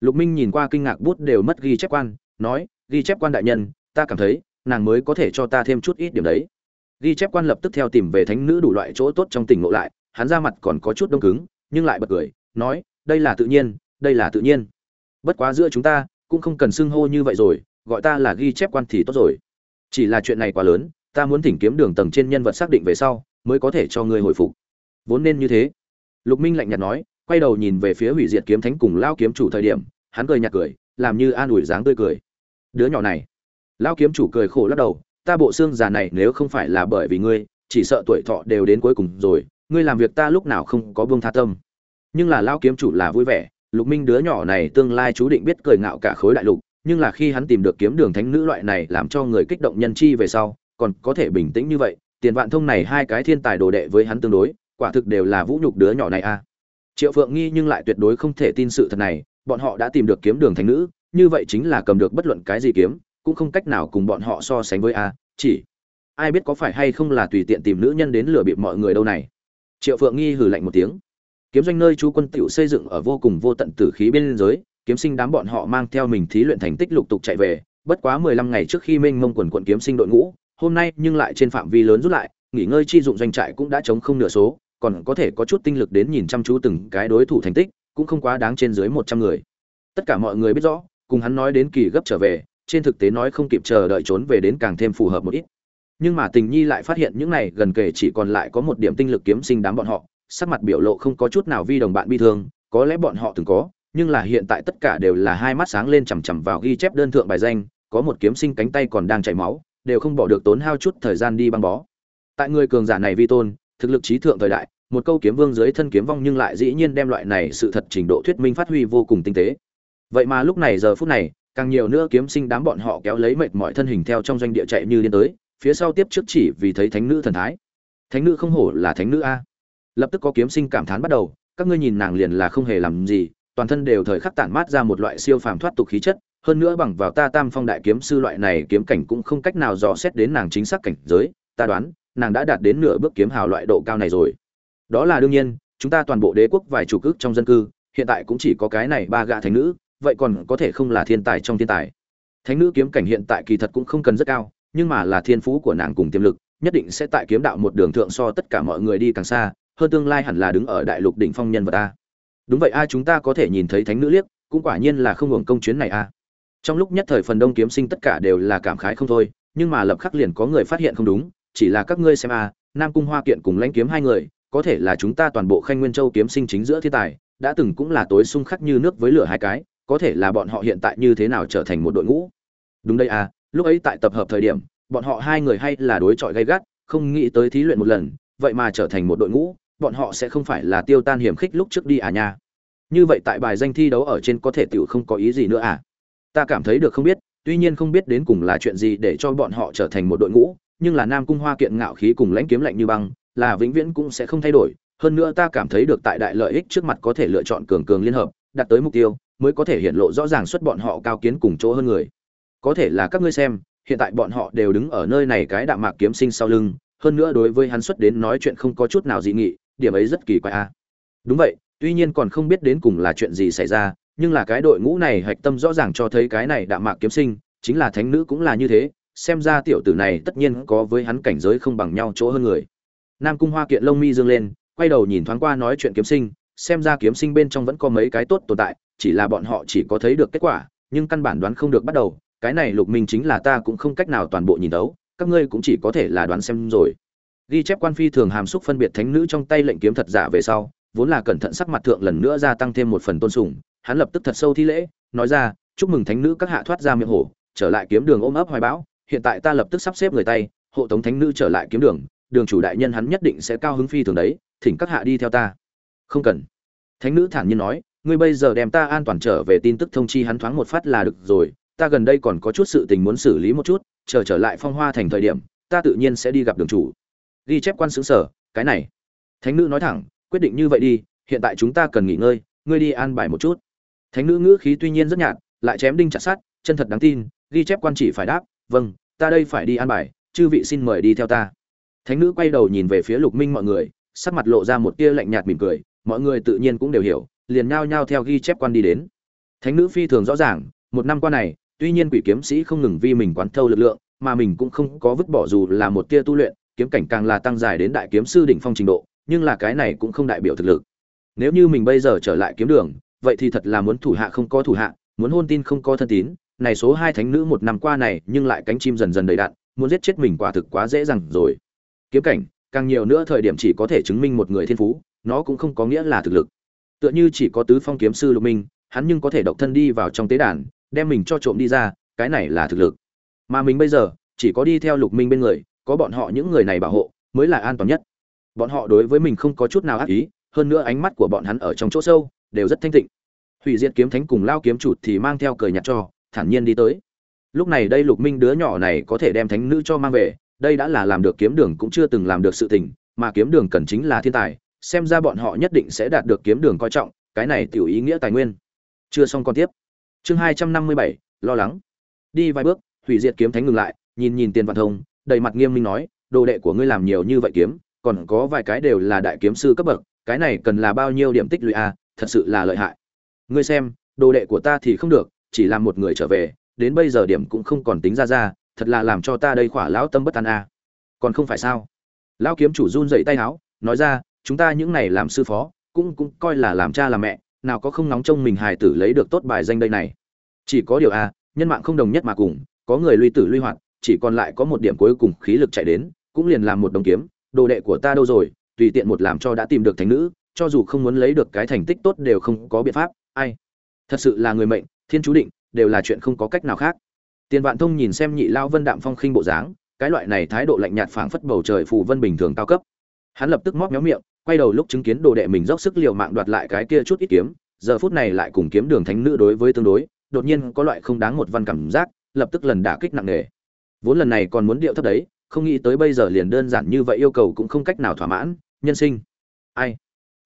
Lục minh nhìn qua kinh ngạc bút đều mất ghi chép quan, nói, ghi chép quan đại nhân, ta cảm thấy, nàng mới có thể cho ta thêm chút ít điểm đấy. Ghi chép quan lập tức theo tìm về thánh nữ đủ loại chỗ tốt trong tình ngộ lại, hắn ra mặt còn có chút đông cứng, nhưng lại bật cười, nói, đây là tự nhiên, đây là tự nhiên. Bất quá giữa chúng ta, cũng không cần xưng hô như vậy rồi, gọi ta là ghi chép quan thì tốt rồi. Chỉ là chuyện này quá lớn ta muốn thỉnh kiếm đường tầng trên nhân vật xác định về sau, mới có thể cho ngươi hồi phục. Vốn nên như thế. Lục minh lạnh nhạt nói, quay đầu nhìn về phía hủy diệt kiếm thánh cùng lao kiếm chủ thời điểm, hắn cười nhạt cười, làm như an ủi dáng tươi cười. Đứa nhỏ này. Lao kiếm chủ cười khổ lắc đầu, ta bộ xương già này nếu không phải là bởi vì ngươi, chỉ sợ tuổi thọ đều đến cuối cùng rồi, ngươi làm việc ta lúc nào không có buông tha tâm. Nhưng là lao kiếm chủ là vui vẻ, lục minh đứa nhỏ này tương lai chú định biết cười ngạo cả khối đại lục, nhưng là khi hắn tìm được kiếm đường thánh nữ loại này làm cho người kích động nhân chi về sau còn có thể bình tĩnh như vậy, tiền vạn thông này hai cái thiên tài đồ đệ với hắn tương đối, quả thực đều là vũ nhục đứa nhỏ này a triệu phượng nghi nhưng lại tuyệt đối không thể tin sự thật này, bọn họ đã tìm được kiếm đường thánh nữ, như vậy chính là cầm được bất luận cái gì kiếm, cũng không cách nào cùng bọn họ so sánh với a, chỉ, ai biết có phải hay không là tùy tiện tìm nữ nhân đến lừa bịp mọi người đâu này. Triệu phượng nghi hừ lạnh một tiếng. Kiếm doanh nơi chú quân tiểu xây dựng ở vô cùng vô tận tử khí bên giới kiếm sinh đám bọn họ mang theo mình thí luyện thành tích lục tục chạy về, bất quá mười lăm ngày trước khi mênh mông quần quận kiếm sinh đội ngũ hôm nay nhưng lại trên phạm vi lớn rút lại, nghỉ ngơi chi dụng doanh trại cũng đã chống không nửa số, còn có thể có chút tinh lực đến nhìn chăm chú từng cái đối thủ thành tích, cũng không quá đáng trên dưới một trăm người. Tất cả mọi người biết rõ, cùng hắn nói đến kỳ gấp trở về, trên thực tế nói không kịp chờ đợi trốn về đến càng thêm phù hợp một ít. Nhưng mà tình nhi lại phát hiện những này gần kể chỉ còn lại có một điểm tinh lực kiếm sinh đám bọn họ, sắc mặt biểu lộ không có chút nào vi đồng bạn bi thương, có lẽ bọn họ từng có, nhưng là hiện tại tất cả đều là hai mắt sáng lên chằm chằm vào ghi chép đơn thượng bài danh, có một kiếm sinh cánh tay còn đang chảy máu đều không bỏ được tốn hao chút thời gian đi băng bó. Tại người cường giả này vi tôn, thực lực trí thượng thời đại, một câu kiếm vương dưới thân kiếm vong nhưng lại dĩ nhiên đem loại này sự thật trình độ thuyết minh phát huy vô cùng tinh tế. Vậy mà lúc này giờ phút này, càng nhiều nữa kiếm sinh đám bọn họ kéo lấy mệt mọi thân hình theo trong doanh địa chạy như điên tới, phía sau tiếp trước chỉ vì thấy thánh nữ thần thái. Thánh nữ không hổ là thánh nữ a. Lập tức có kiếm sinh cảm thán bắt đầu, các ngươi nhìn nàng liền là không hề làm gì, toàn thân đều thời khắc tản mát ra một loại siêu phàm thoát tục khí chất hơn nữa bằng vào ta tam phong đại kiếm sư loại này kiếm cảnh cũng không cách nào dò xét đến nàng chính xác cảnh giới, ta đoán, nàng đã đạt đến nửa bước kiếm hào loại độ cao này rồi. Đó là đương nhiên, chúng ta toàn bộ đế quốc vài chủ cước trong dân cư, hiện tại cũng chỉ có cái này ba gã thánh nữ, vậy còn có thể không là thiên tài trong thiên tài. Thánh nữ kiếm cảnh hiện tại kỳ thật cũng không cần rất cao, nhưng mà là thiên phú của nàng cùng tiềm lực, nhất định sẽ tại kiếm đạo một đường thượng so tất cả mọi người đi càng xa, hơn tương lai hẳn là đứng ở đại lục đỉnh phong nhân vật a. Đúng vậy a, chúng ta có thể nhìn thấy thánh nữ liếc, cũng quả nhiên là không hưởng công chuyến này a trong lúc nhất thời phần đông kiếm sinh tất cả đều là cảm khái không thôi, nhưng mà lập khắc liền có người phát hiện không đúng, chỉ là các ngươi xem a, nam cung hoa kiện cùng lãnh kiếm hai người, có thể là chúng ta toàn bộ khanh nguyên châu kiếm sinh chính giữa thiên tài, đã từng cũng là tối xung khắc như nước với lửa hai cái, có thể là bọn họ hiện tại như thế nào trở thành một đội ngũ. Đúng đây à lúc ấy tại tập hợp thời điểm, bọn họ hai người hay là đối chọi gay gắt, không nghĩ tới thí luyện một lần, vậy mà trở thành một đội ngũ, bọn họ sẽ không phải là tiêu tan hiểm khích lúc trước đi à nha. Như vậy tại bài danh thi đấu ở trên có thể tiểu không có ý gì nữa à? Ta cảm thấy được không biết, tuy nhiên không biết đến cùng là chuyện gì để cho bọn họ trở thành một đội ngũ, nhưng là nam cung hoa kiện ngạo khí cùng lãnh kiếm lạnh như băng, là vĩnh viễn cũng sẽ không thay đổi. Hơn nữa ta cảm thấy được tại đại lợi ích trước mặt có thể lựa chọn cường cường liên hợp, đạt tới mục tiêu, mới có thể hiện lộ rõ ràng xuất bọn họ cao kiến cùng chỗ hơn người. Có thể là các ngươi xem, hiện tại bọn họ đều đứng ở nơi này cái đạm mạc kiếm sinh sau lưng, hơn nữa đối với hắn xuất đến nói chuyện không có chút nào dị nghị, điểm ấy rất kỳ quái a. Đúng vậy, tuy nhiên còn không biết đến cùng là chuyện gì xảy ra nhưng là cái đội ngũ này hạch tâm rõ ràng cho thấy cái này đạm mạc kiếm sinh, chính là thánh nữ cũng là như thế, xem ra tiểu tử này tất nhiên có với hắn cảnh giới không bằng nhau chỗ hơn người. Nam cung hoa kiện lông mi dương lên, quay đầu nhìn thoáng qua nói chuyện kiếm sinh, xem ra kiếm sinh bên trong vẫn có mấy cái tốt tồn tại, chỉ là bọn họ chỉ có thấy được kết quả, nhưng căn bản đoán không được bắt đầu, cái này lục minh chính là ta cũng không cách nào toàn bộ nhìn đấu các ngươi cũng chỉ có thể là đoán xem rồi. Ghi chép quan phi thường hàm xúc phân biệt thánh nữ trong tay lệnh kiếm thật giả về sau, vốn là cẩn thận sắc mặt thượng lần nữa gia tăng thêm một phần tôn sùng hắn lập tức thật sâu thi lễ, nói ra, chúc mừng thánh nữ các hạ thoát ra miệng hổ, trở lại kiếm đường ôm ấp hoài bão, hiện tại ta lập tức sắp xếp người tay, hộ tống thánh nữ trở lại kiếm đường đường chủ đại nhân hắn nhất định sẽ cao hứng phi thường đấy, thỉnh các hạ đi theo ta. Không cần. Thánh nữ thản nhiên nói, ngươi bây giờ đem ta an toàn trở về tin tức thông chi hắn thoáng một phát là được rồi, ta gần đây còn có chút sự tình muốn xử lý một chút, chờ trở lại phong hoa thành thời điểm, ta tự nhiên sẽ đi gặp đường chủ. Ghi chép quan xứng sở, cái này. Thánh nữ nói thẳng, quyết định như vậy đi, hiện tại chúng ta cần nghỉ ngơi, ngươi đi an bài một chút thánh nữ ngữ khí tuy nhiên rất nhạt, lại chém đinh chặt sát chân thật đáng tin, ghi chép quan chỉ phải đáp vâng ta đây phải đi an bài, chư vị xin mời đi theo ta. Thánh nữ quay đầu nhìn về phía lục minh mọi người, sắc mặt lộ ra một tia lạnh nhạt mỉm cười, mọi người tự nhiên cũng đều hiểu, liền nhao nhao theo ghi chép quan đi đến. Thánh nữ phi thường rõ ràng, một năm qua này, tuy nhiên quỷ kiếm sĩ không ngừng vì mình quán thâu lực lượng, mà mình cũng không có vứt bỏ dù là một tia tu luyện, kiếm cảnh càng là tăng dài đến đại kiếm sư đỉnh phong trình độ, nhưng là cái này cũng không đại biểu thực lực. Nếu như mình bây giờ trở lại kiếm đường vậy thì thật là muốn thủ hạ không có thủ hạ, muốn hôn tin không có thân tín, này số hai thánh nữ một năm qua này nhưng lại cánh chim dần dần đầy đạn, muốn giết chết mình quả thực quá dễ dàng rồi. Kiếm cảnh, càng nhiều nữa thời điểm chỉ có thể chứng minh một người thiên phú, nó cũng không có nghĩa là thực lực. Tựa như chỉ có tứ phong kiếm sư lục minh, hắn nhưng có thể độc thân đi vào trong tế đàn, đem mình cho trộm đi ra, cái này là thực lực. Mà mình bây giờ, chỉ có đi theo lục minh bên người, có bọn họ những người này bảo hộ, mới là an toàn nhất. Bọn họ đối với mình không có chút nào ác ý, hơn nữa ánh mắt của bọn hắn ở trong chỗ sâu đều rất thanh tịnh. Hủy diệt kiếm thánh cùng lao kiếm chụt thì mang theo cười nhạt cho thản nhiên đi tới. Lúc này đây lục minh đứa nhỏ này có thể đem thánh nữ cho mang về đây đã là làm được kiếm đường cũng chưa từng làm được sự tình mà kiếm đường cần chính là thiên tài xem ra bọn họ nhất định sẽ đạt được kiếm đường coi trọng cái này tiểu ý nghĩa tài nguyên. Chưa xong còn tiếp. Chương hai trăm năm mươi bảy lo lắng. Đi vài bước hủy diệt kiếm thánh ngừng lại nhìn nhìn tiền vạn thông đầy mặt nghiêm minh nói đồ đệ của ngươi làm nhiều như vậy kiếm còn có vài cái đều là đại kiếm sư cấp bậc cái này cần là bao nhiêu điểm tích lũy a à, thật sự là lợi hại. Ngươi xem, đồ đệ của ta thì không được, chỉ làm một người trở về, đến bây giờ điểm cũng không còn tính ra ra, thật là làm cho ta đây khỏa lão tâm bất an a à. còn không phải sao? Lão kiếm chủ run dậy tay áo nói ra, chúng ta những này làm sư phó, cũng cũng coi là làm cha làm mẹ, nào có không nóng trông mình hài tử lấy được tốt bài danh đây này. Chỉ có điều a nhân mạng không đồng nhất mà cùng, có người luy tử luy hoạt, chỉ còn lại có một điểm cuối cùng khí lực chạy đến, cũng liền làm một đồng kiếm, đồ đệ của ta đâu rồi, tùy tiện một làm cho đã tìm được thánh nữ cho dù không muốn lấy được cái thành tích tốt đều không có biện pháp, ai? Thật sự là người mệnh, thiên chú định, đều là chuyện không có cách nào khác. Tiền vạn thông nhìn xem nhị lao vân đạm phong khinh bộ dáng, cái loại này thái độ lạnh nhạt phảng phất bầu trời phù vân bình thường cao cấp. Hắn lập tức móc méo miệng, quay đầu lúc chứng kiến đồ đệ mình dốc sức liều mạng đoạt lại cái kia chút ít kiếm, giờ phút này lại cùng kiếm đường thánh nữ đối với tương đối, đột nhiên có loại không đáng một văn cảm giác, lập tức lần đả kích nặng nề. Vốn lần này còn muốn điệu thấp đấy, không nghĩ tới bây giờ liền đơn giản như vậy yêu cầu cũng không cách nào thỏa mãn, nhân sinh. Ai?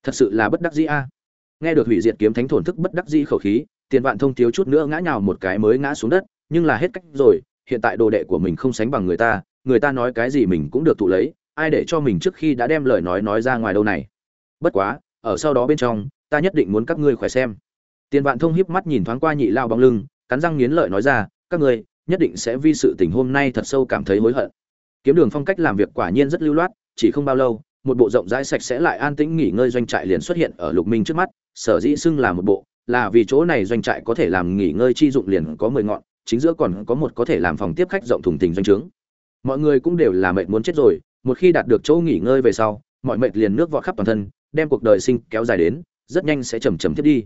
Thật sự là bất đắc dĩ a. Nghe được hủy diệt kiếm thánh thổn thức bất đắc dĩ khẩu khí, tiền vạn thông thiếu chút nữa ngã nhào một cái mới ngã xuống đất, nhưng là hết cách rồi, hiện tại đồ đệ của mình không sánh bằng người ta người ta nói cái gì mình cũng được thụ lấy, ai để cho mình trước khi đã đem lời nói nói ra ngoài đâu này. Bất quá, ở sau đó bên trong, ta nhất định muốn các ngươi khỏe xem. Tiền vạn thông hiếp mắt nhìn thoáng qua nhị lao bóng lưng, cắn răng nghiến lợi nói ra, các ngươi, nhất định sẽ vì sự tình hôm nay thật sâu cảm thấy hối hận. Kiếm đường phong cách làm việc quả nhiên rất lưu loát, chỉ không bao lâu một bộ rộng rãi sạch sẽ lại an tĩnh nghỉ ngơi doanh trại liền xuất hiện ở lục minh trước mắt, sở dĩ xưng là một bộ, là vì chỗ này doanh trại có thể làm nghỉ ngơi chi dụng liền có mười ngọn, chính giữa còn có một có thể làm phòng tiếp khách rộng thùng tình doanh trướng. Mọi người cũng đều là mệt muốn chết rồi, một khi đạt được chỗ nghỉ ngơi về sau, mọi mệt liền nước vọt khắp toàn thân, đem cuộc đời sinh kéo dài đến, rất nhanh sẽ chầm chầm thiết đi.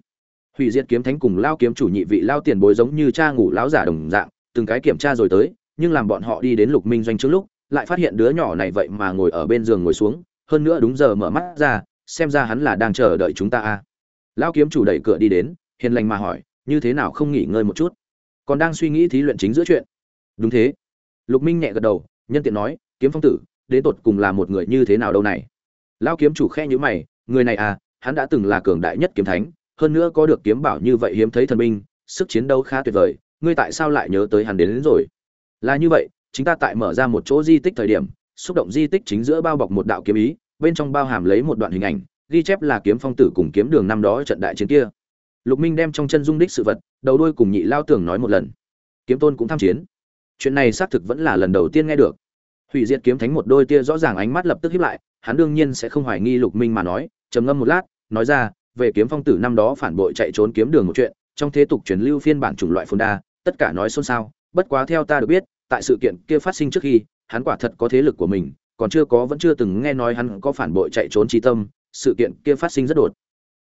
Hủy diệt kiếm thánh cùng lao kiếm chủ nhị vị lao tiền bối giống như cha ngủ lão giả đồng dạng, từng cái kiểm tra rồi tới, nhưng làm bọn họ đi đến lục minh doanh trước lúc, lại phát hiện đứa nhỏ này vậy mà ngồi ở bên giường ngồi xuống hơn nữa đúng giờ mở mắt ra xem ra hắn là đang chờ đợi chúng ta a. À. lão kiếm chủ đẩy cửa đi đến hiền lành mà hỏi như thế nào không nghỉ ngơi một chút? Còn đang suy nghĩ thí luyện chính giữa chuyện. Đúng thế. Lục minh nhẹ gật đầu nhân tiện nói kiếm phong tử đến tột cùng là một người như thế nào đâu này? Lão kiếm chủ khe nhữ mày người này à hắn đã từng là cường đại nhất kiếm thánh hơn nữa có được kiếm bảo như vậy hiếm thấy thần binh sức chiến đấu khá tuyệt vời ngươi tại sao lại nhớ tới hắn đến, đến rồi? Là như vậy chúng ta tại mở ra một chỗ di tích thời điểm xúc động di tích chính giữa bao bọc một đạo kiếm ý, bên trong bao hàm lấy một đoạn hình ảnh, ghi chép là kiếm phong tử cùng kiếm đường năm đó trận đại chiến kia. Lục minh đem trong chân dung đích sự vật, đầu đuôi cùng nhị lao tưởng nói một lần. Kiếm tôn cũng tham chiến. Chuyện này xác thực vẫn là lần đầu tiên nghe được. Hủy diệt kiếm thánh một đôi tia rõ ràng ánh mắt lập tức híp lại, hắn đương nhiên sẽ không hoài nghi lục minh mà nói, trầm ngâm một lát, nói ra, về kiếm phong tử năm đó phản bội chạy trốn kiếm đường một chuyện, trong thế tục truyền lưu phiên bản chủng loại phồn đa, tất cả nói xôn xao, bất quá theo ta được biết, tại sự kiện kia phát sinh trước khi hắn quả thật có thế lực của mình, còn chưa có, vẫn chưa từng nghe nói hắn có phản bội chạy trốn trí tâm, sự kiện kia phát sinh rất đột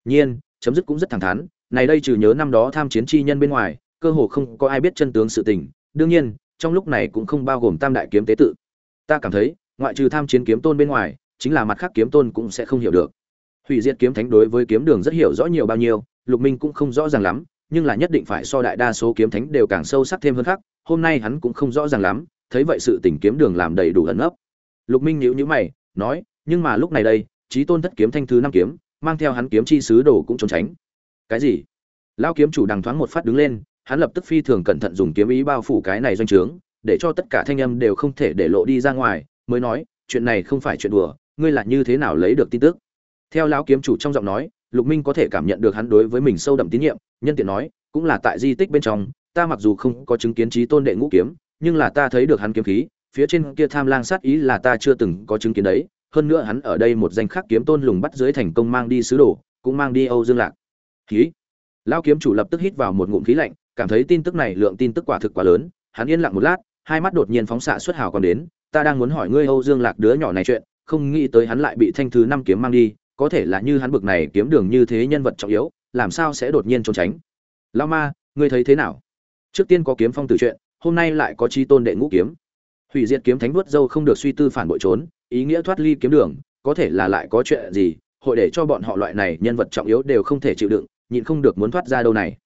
nhiên, chấm dứt cũng rất thẳng thắn, này đây trừ nhớ năm đó tham chiến chi nhân bên ngoài, cơ hồ không có ai biết chân tướng sự tình, đương nhiên, trong lúc này cũng không bao gồm tam đại kiếm tế tự. Ta cảm thấy, ngoại trừ tham chiến kiếm tôn bên ngoài, chính là mặt khác kiếm tôn cũng sẽ không hiểu được. Hủy diệt kiếm thánh đối với kiếm đường rất hiểu rõ nhiều bao nhiêu, lục minh cũng không rõ ràng lắm, nhưng là nhất định phải so đại đa số kiếm thánh đều càng sâu sắc thêm hơn khác, hôm nay hắn cũng không rõ ràng lắm thấy vậy sự tình kiếm đường làm đầy đủ ẩn ấp lục minh nhíu nhíu mày, nói, nhưng mà lúc này đây trí tôn thất kiếm thanh thứ năm kiếm, mang theo hắn kiếm chi sứ đồ cũng trốn tránh. Cái gì? Lao kiếm chủ đằng thoáng một phát đứng lên, hắn lập tức phi thường cẩn thận dùng kiếm ý bao phủ cái này doanh trướng, để cho tất cả thanh âm đều không thể để lộ đi ra ngoài, mới nói, chuyện này không phải chuyện đùa, ngươi là như thế nào lấy được tin tức? Theo lão kiếm chủ trong giọng nói, lục minh có thể cảm nhận được hắn đối với mình sâu đậm tín nhiệm, nhân tiện nói, cũng là tại di tích bên trong, ta mặc dù không có chứng kiến trí tôn đệ ngũ kiếm nhưng là ta thấy được hắn kiếm khí, phía trên kia tham lang sát ý là ta chưa từng có chứng kiến đấy, hơn nữa hắn ở đây một danh khắc kiếm tôn lùng bắt dưới thành công mang đi sứ đồ, cũng mang đi âu dương lạc. Khí. Lão kiếm chủ lập tức hít vào một ngụm khí lạnh, cảm thấy tin tức này lượng tin tức quả thực quá lớn, hắn yên lặng một lát, hai mắt đột nhiên phóng xạ xuất hào còn đến, ta đang muốn hỏi ngươi âu dương lạc đứa nhỏ này chuyện, không nghĩ tới hắn lại bị thanh thứ năm kiếm mang đi, có thể là như hắn bực này kiếm đường như thế nhân vật trọng yếu, làm sao sẽ đột nhiên trốn tránh? Lão ma, ngươi thấy thế nào? Trước tiên có kiếm phong tử chuyện hôm nay lại có chi tôn đệ ngũ kiếm. Hủy diệt kiếm thánh vuốt dâu không được suy tư phản bội trốn, ý nghĩa thoát ly kiếm đường, có thể là lại có chuyện gì, hội để cho bọn họ loại này nhân vật trọng yếu đều không thể chịu đựng, nhịn không được muốn thoát ra đâu này.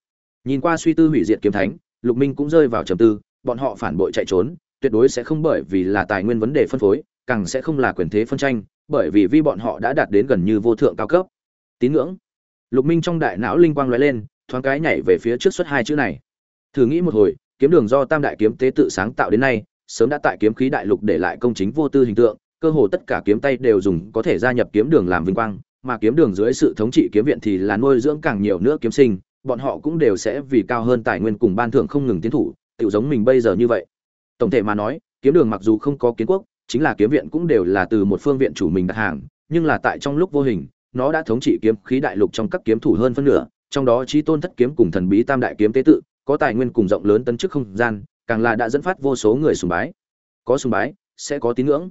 Nhìn qua suy tư hủy diệt kiếm thánh, lục minh cũng rơi vào trầm tư, bọn họ phản bội chạy trốn, tuyệt đối sẽ không bởi vì là tài nguyên vấn đề phân phối, càng sẽ không là quyền thế phân tranh, bởi vì vi bọn họ đã đạt đến gần như vô thượng cao cấp. Tín ngưỡng. Lục minh trong đại não linh quang lóe lên, thoáng cái nhảy về phía trước xuất hai chữ này. Thử nghĩ một hồi kiếm đường do tam đại kiếm tế tự sáng tạo đến nay, sớm đã tại kiếm khí đại lục để lại công chính vô tư hình tượng, cơ hồ tất cả kiếm tay đều dùng có thể gia nhập kiếm đường làm vinh quang, mà kiếm đường dưới sự thống trị kiếm viện thì là nuôi dưỡng càng nhiều nữa kiếm sinh, bọn họ cũng đều sẽ vì cao hơn tài nguyên cùng ban thưởng không ngừng tiến thủ tự giống mình bây giờ như vậy. Tổng thể mà nói, kiếm đường mặc dù không có kiến quốc, chính là kiếm viện cũng đều là từ một phương viện chủ mình đặt hàng, nhưng là tại trong lúc vô hình, nó đã thống trị kiếm khí đại lục trong các kiếm thủ hơn phân nửa, trong đó trí tôn thất kiếm cùng thần bí tam đại kiếm tế tự có tài nguyên cùng rộng lớn tấn chức không gian, càng là đã dẫn phát vô số người sùng bái. Có sùng bái, sẽ có tín ngưỡng.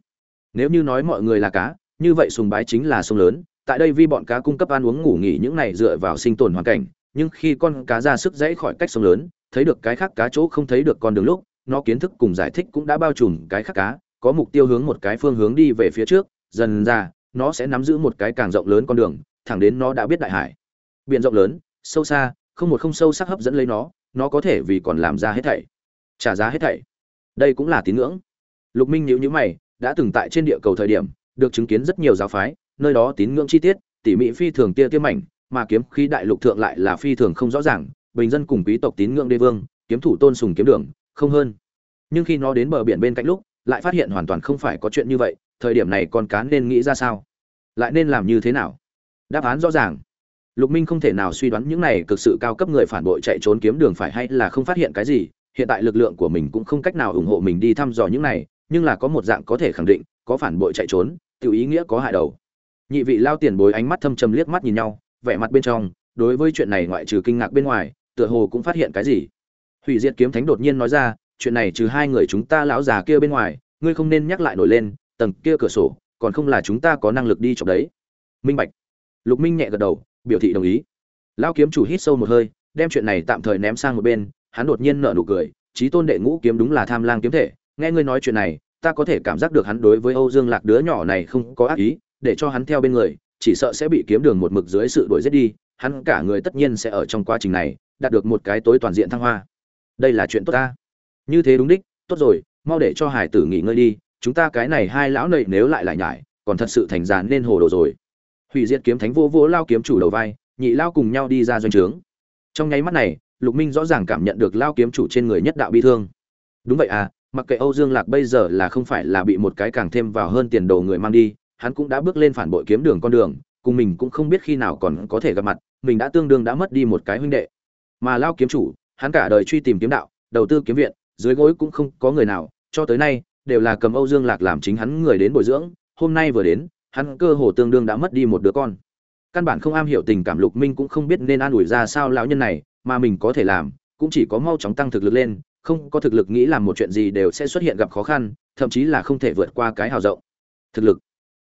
Nếu như nói mọi người là cá, như vậy sùng bái chính là sông lớn. Tại đây vi bọn cá cung cấp ăn uống ngủ nghỉ những này dựa vào sinh tồn hoàn cảnh, nhưng khi con cá ra sức dãy khỏi cách sông lớn, thấy được cái khác cá chỗ không thấy được con đường lúc, nó kiến thức cùng giải thích cũng đã bao trùm cái khác cá, có mục tiêu hướng một cái phương hướng đi về phía trước, dần ra, nó sẽ nắm giữ một cái càng rộng lớn con đường, thẳng đến nó đã biết đại hải. Biển rộng lớn, sâu xa, không một không sâu sắc hấp dẫn lấy nó nó có thể vì còn làm ra hết thảy. Trả giá hết thảy. Đây cũng là tín ngưỡng. Lục minh nhíu nhíu mày, đã từng tại trên địa cầu thời điểm, được chứng kiến rất nhiều giáo phái, nơi đó tín ngưỡng chi tiết, tỉ mỉ phi thường tia tiêm mảnh, mà kiếm khí đại lục thượng lại là phi thường không rõ ràng, bình dân cùng quý tộc tín ngưỡng đế vương, kiếm thủ tôn sùng kiếm đường, không hơn. Nhưng khi nó đến bờ biển bên cạnh lúc, lại phát hiện hoàn toàn không phải có chuyện như vậy, thời điểm này con cá nên nghĩ ra sao? Lại nên làm như thế nào? Đáp án rõ ràng lục minh không thể nào suy đoán những này cực sự cao cấp người phản bội chạy trốn kiếm đường phải hay là không phát hiện cái gì, hiện tại lực lượng của mình cũng không cách nào ủng hộ mình đi thăm dò những này, nhưng là có một dạng có thể khẳng định, có phản bội chạy trốn tự ý nghĩa có hại đầu. Nhị vị lao tiền bối ánh mắt thâm trầm liếc mắt nhìn nhau, vẻ mặt bên trong, đối với chuyện này ngoại trừ kinh ngạc bên ngoài, tựa hồ cũng phát hiện cái gì. Hủy diệt kiếm thánh đột nhiên nói ra, chuyện này trừ hai người chúng ta lão già kia bên ngoài, ngươi không nên nhắc lại nổi lên, tầng kia cửa sổ, còn không là chúng ta có năng lực đi chọc đấy. Minh bạch. Lục minh nhẹ gật đầu biểu thị đồng ý. Lão kiếm chủ hít sâu một hơi, đem chuyện này tạm thời ném sang một bên, hắn đột nhiên nở nụ cười trí tôn đệ ngũ kiếm đúng là tham lang kiếm thể, nghe ngươi nói chuyện này, ta có thể cảm giác được hắn đối với âu dương lạc đứa nhỏ này không có ác ý, để cho hắn theo bên người, chỉ sợ sẽ bị kiếm đường một mực dưới sự đuổi giết đi, hắn cả người tất nhiên sẽ ở trong quá trình này, đạt được một cái tối toàn diện thăng hoa. Đây là chuyện tốt ta. Như thế đúng đích, tốt rồi, mau để cho hải tử nghỉ ngơi đi, chúng ta cái này hai lão nầy nếu lại lại nhải, còn thật sự thành giàn nên hồ đồ rồi hủy diệt kiếm thánh vô vô lao kiếm chủ đầu vai, nhị lao cùng nhau đi ra doanh trướng. Trong nháy mắt này, lục minh rõ ràng cảm nhận được lao kiếm chủ trên người nhất đạo bi thương. Đúng vậy à mặc kệ âu dương lạc bây giờ là không phải là bị một cái càng thêm vào hơn tiền đồ người mang đi, hắn cũng đã bước lên phản bội kiếm đường con đường, cùng mình cũng không biết khi nào còn có thể gặp mặt, mình đã tương đương đã mất đi một cái huynh đệ. Mà lao kiếm chủ, hắn cả đời truy tìm kiếm đạo, đầu tư kiếm viện, dưới gối cũng không có người nào, cho tới nay, đều là cầm âu dương lạc làm chính hắn người đến bồi dưỡng, hôm nay vừa đến hắn cơ hồ tương đương đã mất đi một đứa con. Căn bản không am hiểu tình cảm lục minh cũng không biết nên an ủi ra sao lão nhân này, mà mình có thể làm, cũng chỉ có mau chóng tăng thực lực lên, không có thực lực nghĩ làm một chuyện gì đều sẽ xuất hiện gặp khó khăn, thậm chí là không thể vượt qua cái hào rộng. Thực lực.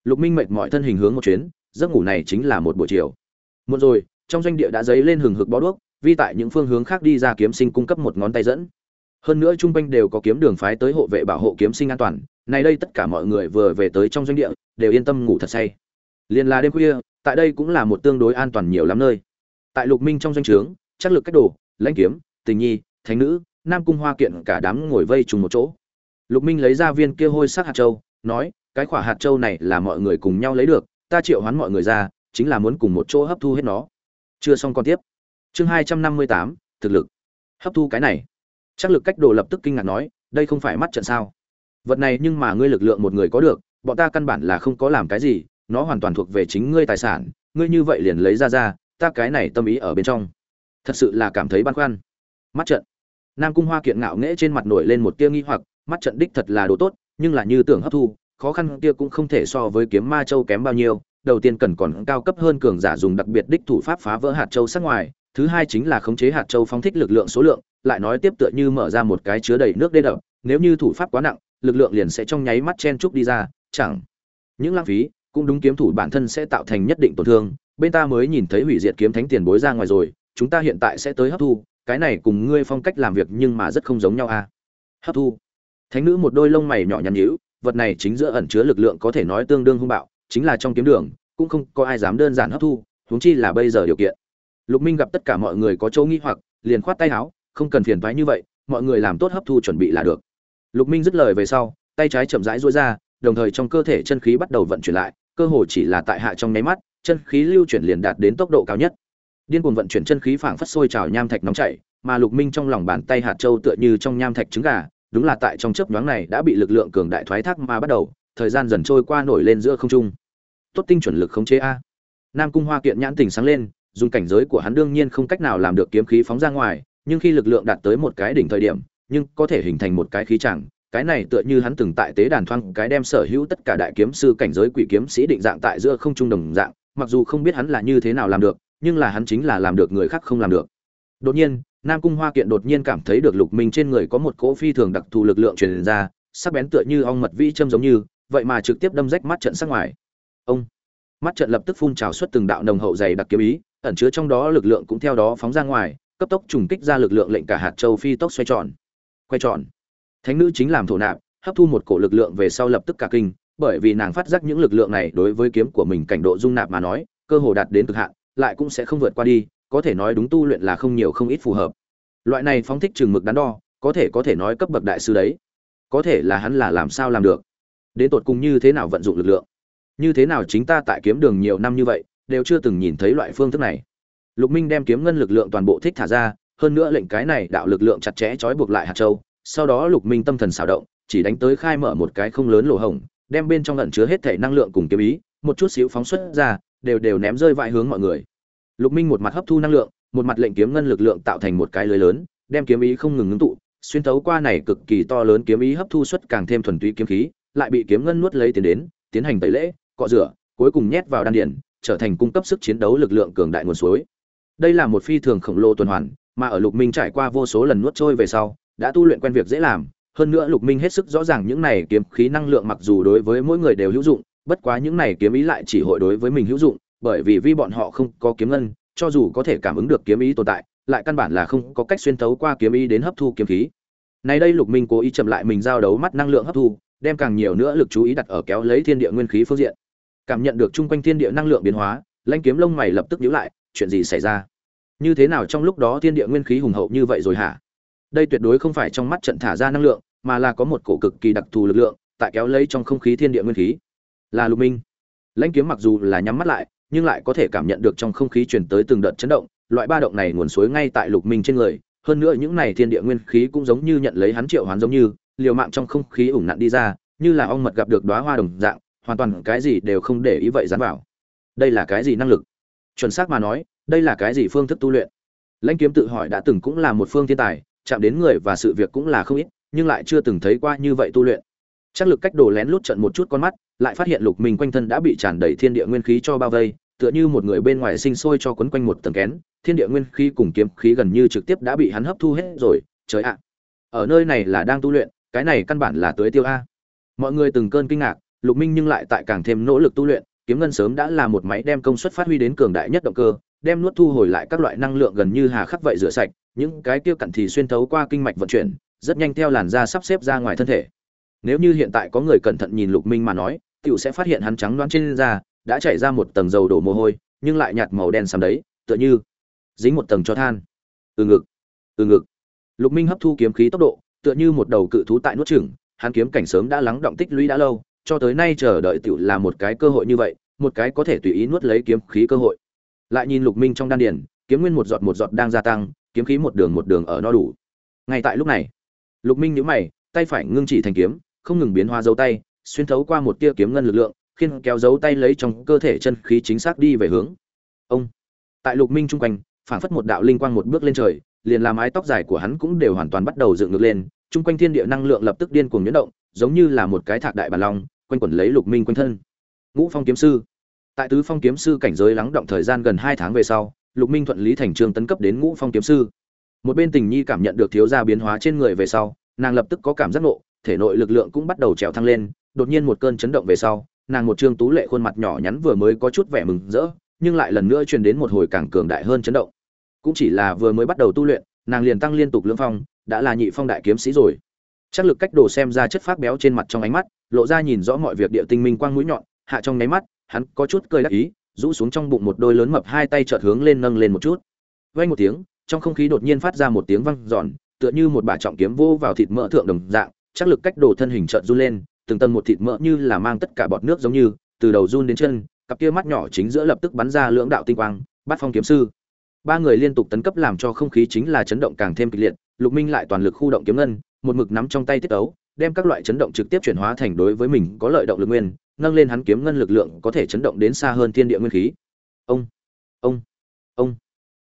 Lục minh mệt mọi thân hình hướng một chuyến, giấc ngủ này chính là một buổi chiều. Một rồi, trong doanh địa đã dấy lên hừng hực bó đuốc vi tại những phương hướng khác đi ra kiếm sinh cung cấp một ngón tay dẫn. Hơn nữa trung quanh đều có kiếm đường phái tới hộ vệ bảo hộ kiếm sinh an toàn này đây tất cả mọi người vừa về tới trong doanh địa, đều yên tâm ngủ thật say. Liền là đêm khuya, tại đây cũng là một tương đối an toàn nhiều lắm nơi. Tại lục minh trong doanh trướng, chắc lực cách đồ, lãnh kiếm, tình nhi, thánh nữ, nam cung hoa kiện cả đám ngồi vây trùng một chỗ. Lục minh lấy ra viên kia hôi sắc hạt châu, nói, cái quả hạt châu này là mọi người cùng nhau lấy được, ta triệu hoán mọi người ra, chính là muốn cùng một chỗ hấp thu hết nó. Chưa xong còn tiếp. Chương hai trăm năm mươi tám, thực lực. Hấp thu cái này. Chắc lực cách đồ lập tức kinh ngạc nói, đây không phải mắt trận sao? Vật này nhưng mà ngươi lực lượng một người có được, bọn ta căn bản là không có làm cái gì, nó hoàn toàn thuộc về chính ngươi tài sản, ngươi như vậy liền lấy ra ra, ta cái này tâm ý ở bên trong. Thật sự là cảm thấy băn khoăn. Mắt trận. Nam cung hoa kiện ngạo nghễ trên mặt nổi lên một tia nghi hoặc, mắt trận đích thật là đồ tốt, nhưng là như tưởng hấp thu, khó khăn kia cũng không thể so với kiếm ma châu kém bao nhiêu, đầu tiên cần còn cao cấp hơn cường giả dùng đặc biệt đích thủ pháp phá vỡ hạt châu sát ngoài, thứ hai chính là khống chế hạt châu phóng thích lực lượng số lượng, lại nói tiếp tựa như mở ra một cái chứa đầy nước đê đập, nếu như thủ pháp quá nặng lực lượng liền sẽ trong nháy mắt chen chúc đi ra, chẳng. Những lãng phí cũng đúng kiếm thủ bản thân sẽ tạo thành nhất định tổn thương. Bên ta mới nhìn thấy hủy diệt kiếm thánh tiền bối ra ngoài rồi, chúng ta hiện tại sẽ tới hấp thu. Cái này cùng ngươi phong cách làm việc nhưng mà rất không giống nhau a à? hấp thu. Thánh nữ một đôi lông mày nhỏ nhắn nhíu, vật này chính giữa ẩn chứa lực lượng có thể nói tương đương hung bạo, chính là trong kiếm đường, cũng không có ai dám đơn giản hấp thu, huống chi là bây giờ điều kiện. Lục minh gặp tất cả mọi người có chỗ nghi hoặc, liền khoát tay áo, không cần phiền toái như vậy, mọi người làm tốt hấp thu chuẩn bị là được lục minh dứt lời về sau, tay trái chậm rãi duỗi ra, đồng thời trong cơ thể chân khí bắt đầu vận chuyển lại, cơ hồ chỉ là tại hạ trong nháy mắt, chân khí lưu chuyển liền đạt đến tốc độ cao nhất. Điên cuồng vận chuyển chân khí phảng phất sôi trào nham thạch nóng chảy, mà lục minh trong lòng bàn tay hạt châu tựa như trong nham thạch trứng gà, đúng là tại trong chớp nhoáng này đã bị lực lượng cường đại thoái thác mà bắt đầu, thời gian dần trôi qua nổi lên giữa không trung. Tốt tinh chuẩn lực khống chế a. Nam cung hoa kiện nhãn tình sáng lên, dùng cảnh giới của hắn đương nhiên không cách nào làm được kiếm khí phóng ra ngoài, nhưng khi lực lượng đạt tới một cái đỉnh thời điểm nhưng có thể hình thành một cái khí chẳng, cái này tựa như hắn từng tại tế đàn thoang cái đem sở hữu tất cả đại kiếm sư cảnh giới quỷ kiếm sĩ định dạng tại giữa không trung đồng dạng, mặc dù không biết hắn là như thế nào làm được, nhưng là hắn chính là làm được, người khác không làm được. Đột nhiên, nam cung hoa kiện đột nhiên cảm thấy được lục minh trên người có một cỗ phi thường đặc thù lực lượng truyền ra, sắc bén tựa như ong mật vĩ châm giống như, vậy mà trực tiếp đâm rách mắt trận sắc ngoài. Ông! Mắt trận lập tức phun trào xuất từng đạo nồng hậu dày đặc kiếm ý, ẩn chứa trong đó lực lượng cũng theo đó phóng ra ngoài, cấp tốc trùng kích ra lực lượng lệnh cả hạt châu phi tốc xoay tròn quay tròn. Thánh nữ chính làm thổ nạp, hấp thu một cổ lực lượng về sau lập tức cả kinh, bởi vì nàng phát giác những lực lượng này đối với kiếm của mình cảnh độ dung nạp mà nói, cơ hồ đạt đến cực hạn, lại cũng sẽ không vượt qua đi, có thể nói đúng tu luyện là không nhiều không ít phù hợp. Loại này phóng thích chừng mực đắn đo, có thể có thể nói cấp bậc đại sư đấy. Có thể là hắn là làm sao làm được? Đến tột cùng như thế nào vận dụng lực lượng? Như thế nào chính ta tại kiếm đường nhiều năm như vậy, đều chưa từng nhìn thấy loại phương thức này. Lục minh đem kiếm ngân lực lượng toàn bộ thích thả ra hơn nữa lệnh cái này đạo lực lượng chặt chẽ trói buộc lại hạt châu, sau đó lục minh tâm thần xào động, chỉ đánh tới khai mở một cái không lớn lỗ hổng, đem bên trong ẩn chứa hết thể năng lượng cùng kiếm ý, một chút xíu phóng xuất ra, đều đều ném rơi vãi hướng mọi người. Lục minh một mặt hấp thu năng lượng, một mặt lệnh kiếm ngân lực lượng tạo thành một cái lưới lớn, đem kiếm ý không ngừng ngưng tụ, xuyên thấu qua này cực kỳ to lớn kiếm ý hấp thu xuất càng thêm thuần túy kiếm khí, lại bị kiếm ngân nuốt lấy tiến đến, tiến hành tẩy lễ, cọ rửa, cuối cùng nhét vào đan điển trở thành cung cấp sức chiến đấu lực lượng cường đại nguồn suối. Đây là một phi thường khổng lồ tuần hoàn mà ở lục minh trải qua vô số lần nuốt trôi về sau, đã tu luyện quen việc dễ làm. Hơn nữa lục minh hết sức rõ ràng những này kiếm khí năng lượng mặc dù đối với mỗi người đều hữu dụng, bất quá những này kiếm ý lại chỉ hội đối với mình hữu dụng, bởi vì vi bọn họ không có kiếm ngân, cho dù có thể cảm ứng được kiếm ý tồn tại, lại căn bản là không có cách xuyên thấu qua kiếm ý đến hấp thu kiếm khí. Này đây lục minh cố ý chậm lại mình giao đấu mắt năng lượng hấp thu, đem càng nhiều nữa lực chú ý đặt ở kéo lấy thiên địa nguyên khí phương diện. Cảm nhận được chung quanh thiên địa năng lượng biến hóa, lãnh kiếm lông mày lập tức nhíu lại, chuyện gì xảy ra? Như thế nào trong lúc đó thiên địa nguyên khí hùng hậu như vậy rồi hả? Đây tuyệt đối không phải trong mắt trận thả ra năng lượng, mà là có một cổ cực kỳ đặc thù lực lượng, tại kéo lấy trong không khí thiên địa nguyên khí. Là lục minh. Lãnh kiếm mặc dù là nhắm mắt lại, nhưng lại có thể cảm nhận được trong không khí truyền tới từng đợt chấn động, loại ba động này nguồn suối ngay tại lục minh trên người. Hơn nữa những này thiên địa nguyên khí cũng giống như nhận lấy hắn triệu hoán giống như, liều mạng trong không khí ủng nặn đi ra, như là ong mật gặp được đóa hoa đồng dạng, hoàn toàn cái gì đều không để ý vậy dán vào. Đây là cái gì năng lực? Chuẩn xác mà nói đây là cái gì phương thức tu luyện? Lãnh kiếm tự hỏi đã từng cũng là một phương thiên tài, chạm đến người và sự việc cũng là không ít, nhưng lại chưa từng thấy qua như vậy tu luyện. Chắc lực cách đồ lén lút trận một chút con mắt, lại phát hiện lục minh quanh thân đã bị tràn đầy thiên địa nguyên khí cho bao vây, tựa như một người bên ngoài sinh sôi cho quấn quanh một tầng kén, thiên địa nguyên khí cùng kiếm khí gần như trực tiếp đã bị hắn hấp thu hết rồi, trời ạ. Ở nơi này là đang tu luyện, cái này căn bản là tưới tiêu a. Mọi người từng cơn kinh ngạc, lục minh nhưng lại tại càng thêm nỗ lực tu luyện, kiếm ngân sớm đã là một máy đem công suất phát huy đến cường đại nhất động cơ đem nuốt thu hồi lại các loại năng lượng gần như hà khắc vậy rửa sạch, những cái kia cặn thì xuyên thấu qua kinh mạch vận chuyển, rất nhanh theo làn da sắp xếp ra ngoài thân thể. Nếu như hiện tại có người cẩn thận nhìn lục minh mà nói, tiểu sẽ phát hiện hắn trắng đoán trên da, đã chảy ra một tầng dầu đổ mồ hôi, nhưng lại nhạt màu đen xám đấy, tựa như dính một tầng cho than. Ừ ngực ừ ngực. Lục minh hấp thu kiếm khí tốc độ, tựa như một đầu cự thú tại nuốt chửng, hắn kiếm cảnh sớm đã lắng động tích lũy đã lâu, cho tới nay chờ đợi tiểu là một cái cơ hội như vậy, một cái có thể tùy ý nuốt lấy kiếm khí cơ hội lại nhìn lục minh trong đan điền, kiếm nguyên một giọt một giọt đang gia tăng, kiếm khí một đường một đường ở no đủ. Ngay tại lúc này, lục minh nhíu mày, tay phải ngưng chỉ thành kiếm, không ngừng biến hóa dấu tay, xuyên thấu qua một tia kiếm ngân lực lượng, khiên kéo dấu tay lấy trong cơ thể chân khí chính xác đi về hướng. Ông, tại lục minh trung quanh, phảng phất một đạo linh quang một bước lên trời, liền làm mái tóc dài của hắn cũng đều hoàn toàn bắt đầu dựng ngược lên trung quanh thiên địa năng lượng lập tức điên cuồng nhuyễn động, giống như là một cái thạc đại bản long, quanh quẩn lấy lục minh quanh thân. Ngũ phong kiếm sư tại tứ phong kiếm sư cảnh giới lắng động thời gian gần hai tháng về sau, lục minh thuận lý thành trương tấn cấp đến ngũ phong kiếm sư. Một bên tình nhi cảm nhận được thiếu gia biến hóa trên người về sau, nàng lập tức có cảm giác nộ thể nội lực lượng cũng bắt đầu trèo thăng lên, đột nhiên một cơn chấn động về sau, nàng một trương tú lệ khuôn mặt nhỏ nhắn vừa mới có chút vẻ mừng rỡ, nhưng lại lần nữa truyền đến một hồi càng cường đại hơn chấn động. Cũng chỉ là vừa mới bắt đầu tu luyện, nàng liền tăng liên tục lưỡng phong, đã là nhị phong đại kiếm sĩ rồi. Chắc lực cách đồ xem ra chất phát béo trên mặt trong ánh mắt, lộ ra nhìn rõ mọi việc địa tinh minh quang mũi nhọn, hạ trong nháy mắt hắn có chút cười đắc ý, rũ xuống trong bụng một đôi lớn mập hai tay chợt hướng lên nâng lên một chút. Vay một tiếng, trong không khí đột nhiên phát ra một tiếng vang giòn tựa như một bà trọng kiếm vô vào thịt mỡ thượng đồng dạng, chắc lực cách đồ thân hình chợt run lên, từng tầng một thịt mỡ như là mang tất cả bọt nước giống như, từ đầu run đến chân, cặp kia mắt nhỏ chính giữa lập tức bắn ra lưỡng đạo tinh quang, bắt phong kiếm sư. Ba người liên tục tấn cấp làm cho không khí chính là chấn động càng thêm kịch liệt, lục minh lại toàn lực khu động kiếm ngân, một mực nắm trong tay tiết ấu đem các loại chấn động trực tiếp chuyển hóa thành đối với mình có lợi động lực nguyên nâng lên hắn kiếm ngân lực lượng có thể chấn động đến xa hơn thiên địa nguyên khí. Ông ông ông.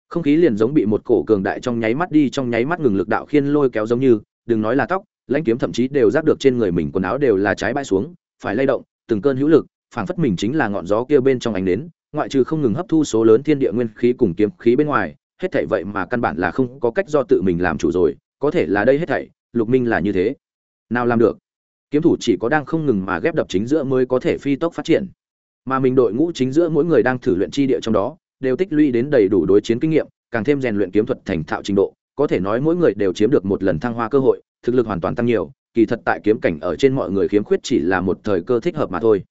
Không khí liền giống bị một cổ cường đại trong nháy mắt đi, trong nháy mắt ngừng lực đạo khiên lôi kéo giống như, đừng nói là tóc, lãnh kiếm thậm chí đều giáp được trên người mình, quần áo đều là trái bãi xuống, phải lay động, từng cơn hữu lực, phảng phất mình chính là ngọn gió kia bên trong ánh đến ngoại trừ không ngừng hấp thu số lớn thiên địa nguyên khí cùng kiếm khí bên ngoài, hết thảy vậy mà căn bản là không có cách do tự mình làm chủ rồi, có thể là đây hết thảy, lục minh là như thế. Nào làm được? Kiếm thủ chỉ có đang không ngừng mà ghép đập chính giữa mới có thể phi tốc phát triển. Mà mình đội ngũ chính giữa mỗi người đang thử luyện chi địa trong đó, đều tích lũy đến đầy đủ đối chiến kinh nghiệm, càng thêm rèn luyện kiếm thuật thành thạo trình độ, có thể nói mỗi người đều chiếm được một lần thăng hoa cơ hội, thực lực hoàn toàn tăng nhiều, kỳ thật tại kiếm cảnh ở trên mọi người khiếm khuyết chỉ là một thời cơ thích hợp mà thôi.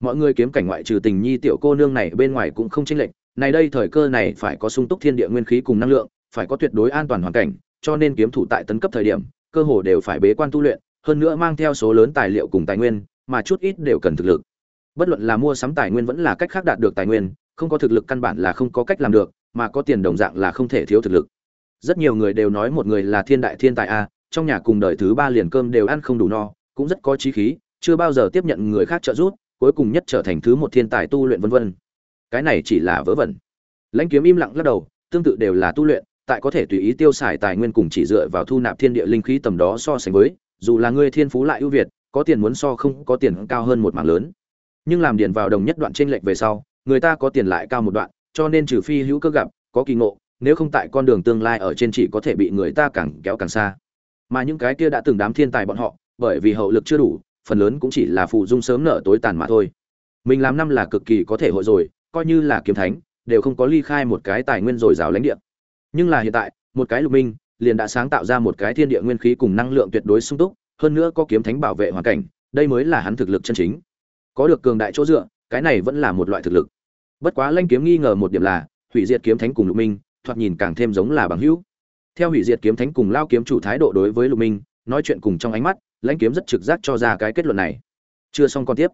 Mọi người kiếm cảnh ngoại trừ tình nhi tiểu cô nương này bên ngoài cũng không chênh lệch, này đây thời cơ này phải có sung túc thiên địa nguyên khí cùng năng lượng, phải có tuyệt đối an toàn hoàn cảnh, cho nên kiếm thủ tại tấn cấp thời điểm, cơ hồ đều phải bế quan tu luyện hơn nữa mang theo số lớn tài liệu cùng tài nguyên, mà chút ít đều cần thực lực. Bất luận là mua sắm tài nguyên vẫn là cách khác đạt được tài nguyên, không có thực lực căn bản là không có cách làm được, mà có tiền đồng dạng là không thể thiếu thực lực. Rất nhiều người đều nói một người là thiên đại thiên tài a, trong nhà cùng đời thứ ba liền cơm đều ăn không đủ no, cũng rất có trí khí, chưa bao giờ tiếp nhận người khác trợ giúp, cuối cùng nhất trở thành thứ một thiên tài tu luyện vân vân. Cái này chỉ là vớ vẩn. Lãnh kiếm im lặng lắc đầu, tương tự đều là tu luyện, tại có thể tùy ý tiêu xài tài nguyên cùng chỉ dựa vào thu nạp thiên địa linh khí tầm đó so sánh với dù là ngươi thiên phú lại ưu việt, có tiền muốn so không có tiền cao hơn một mảng lớn. Nhưng làm điền vào đồng nhất đoạn trên lệch về sau, người ta có tiền lại cao một đoạn, cho nên trừ phi hữu cơ gặp, có kỳ ngộ, nếu không tại con đường tương lai ở trên chỉ có thể bị người ta càng kéo càng xa. Mà những cái kia đã từng đám thiên tài bọn họ, bởi vì hậu lực chưa đủ, phần lớn cũng chỉ là phụ dung sớm nợ tối tàn mà thôi. Mình làm năm là cực kỳ có thể hội rồi, coi như là kiếm thánh, đều không có ly khai một cái tài nguyên dồi dào lãnh địa. Nhưng là hiện tại, một cái lục minh liền đã sáng tạo ra một cái thiên địa nguyên khí cùng năng lượng tuyệt đối sung túc, hơn nữa có kiếm thánh bảo vệ hoàn cảnh, đây mới là hắn thực lực chân chính. Có được cường đại chỗ dựa, cái này vẫn là một loại thực lực. Bất quá lanh kiếm nghi ngờ một điểm là, hủy diệt kiếm thánh cùng lục minh, thoạt nhìn càng thêm giống là bằng hữu. Theo hủy diệt kiếm thánh cùng lao kiếm chủ thái độ đối với lục minh, nói chuyện cùng trong ánh mắt lãnh kiếm rất trực giác cho ra cái kết luận này. Chưa xong còn tiếp.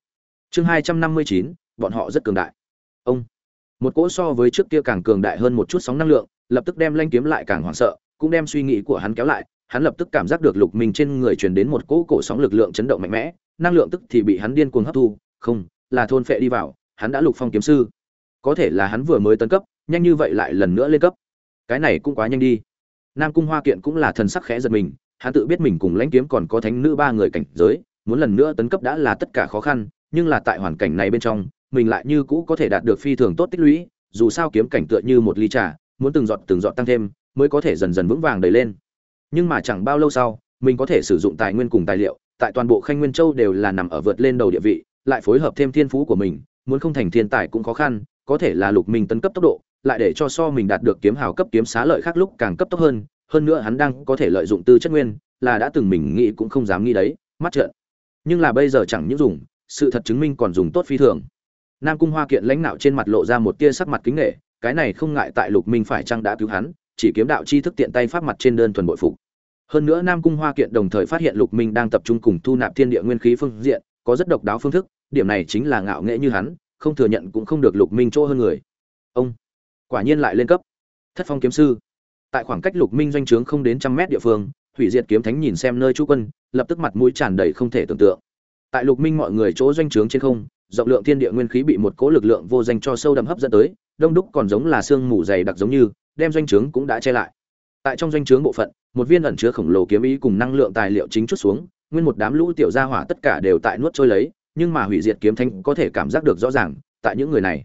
Chương hai trăm năm mươi chín, bọn họ rất cường đại. Ông. Một cỗ so với trước kia càng cường đại hơn một chút sóng năng lượng, lập tức đem lãnh kiếm lại càng hoảng sợ cũng đem suy nghĩ của hắn kéo lại, hắn lập tức cảm giác được lục minh trên người truyền đến một cỗ cổ sóng lực lượng chấn động mạnh mẽ, năng lượng tức thì bị hắn điên cuồng hấp thu. Không, là thôn phệ đi vào, hắn đã lục phong kiếm sư. Có thể là hắn vừa mới tấn cấp, nhanh như vậy lại lần nữa lên cấp. Cái này cũng quá nhanh đi. Nam cung hoa kiện cũng là thần sắc khẽ giật mình, hắn tự biết mình cùng lãnh kiếm còn có thánh nữ ba người cảnh giới, muốn lần nữa tấn cấp đã là tất cả khó khăn, nhưng là tại hoàn cảnh này bên trong, mình lại như cũ có thể đạt được phi thường tốt tích lũy, dù sao kiếm cảnh tựa như một ly trà, muốn từng giọt từng giọt tăng thêm mới có thể dần dần vững vàng đầy lên. Nhưng mà chẳng bao lâu sau, mình có thể sử dụng tài nguyên cùng tài liệu, tại toàn bộ khanh nguyên châu đều là nằm ở vượt lên đầu địa vị, lại phối hợp thêm thiên phú của mình, muốn không thành thiên tài cũng khó khăn, có thể là lục minh tấn cấp tốc độ, lại để cho so mình đạt được kiếm hào cấp kiếm xá lợi khác lúc càng cấp tốc hơn hơn nữa hắn đang có thể lợi dụng tư chất nguyên, là đã từng mình nghĩ cũng không dám nghĩ đấy, mắt trợn. Nhưng là bây giờ chẳng những dùng, sự thật chứng minh còn dùng tốt phi thường. Nam cung hoa kiện lãnh nạo trên mặt lộ ra một tia sắc mặt kính nghệ cái này không ngại tại lục minh phải chăng đã cứu hắn chỉ kiếm đạo chi thức tiện tay pháp mặt trên đơn thuần bội phục. Hơn nữa nam cung hoa kiện đồng thời phát hiện lục minh đang tập trung cùng thu nạp thiên địa nguyên khí phương diện, có rất độc đáo phương thức, điểm này chính là ngạo nghễ như hắn, không thừa nhận cũng không được lục minh chỗ hơn người. Ông, quả nhiên lại lên cấp. Thất phong kiếm sư. Tại khoảng cách lục minh doanh trướng không đến trăm mét địa phương, hủy diệt kiếm thánh nhìn xem nơi chú quân, lập tức mặt mũi tràn đầy không thể tưởng tượng. Tại lục minh mọi người chỗ doanh trướng trên không, rộng lượng thiên địa nguyên khí bị một cỗ lực lượng vô danh cho sâu đậm hấp dẫn tới, đông đúc còn giống là xương mù dày đặc giống như đem doanh trướng cũng đã che lại. Tại trong doanh trướng bộ phận, một viên ẩn chứa khổng lồ kiếm ý cùng năng lượng tài liệu chính chút xuống, nguyên một đám lũ tiểu gia hỏa tất cả đều tại nuốt trôi lấy, nhưng mà hủy diệt kiếm thánh có thể cảm giác được rõ ràng, tại những người này,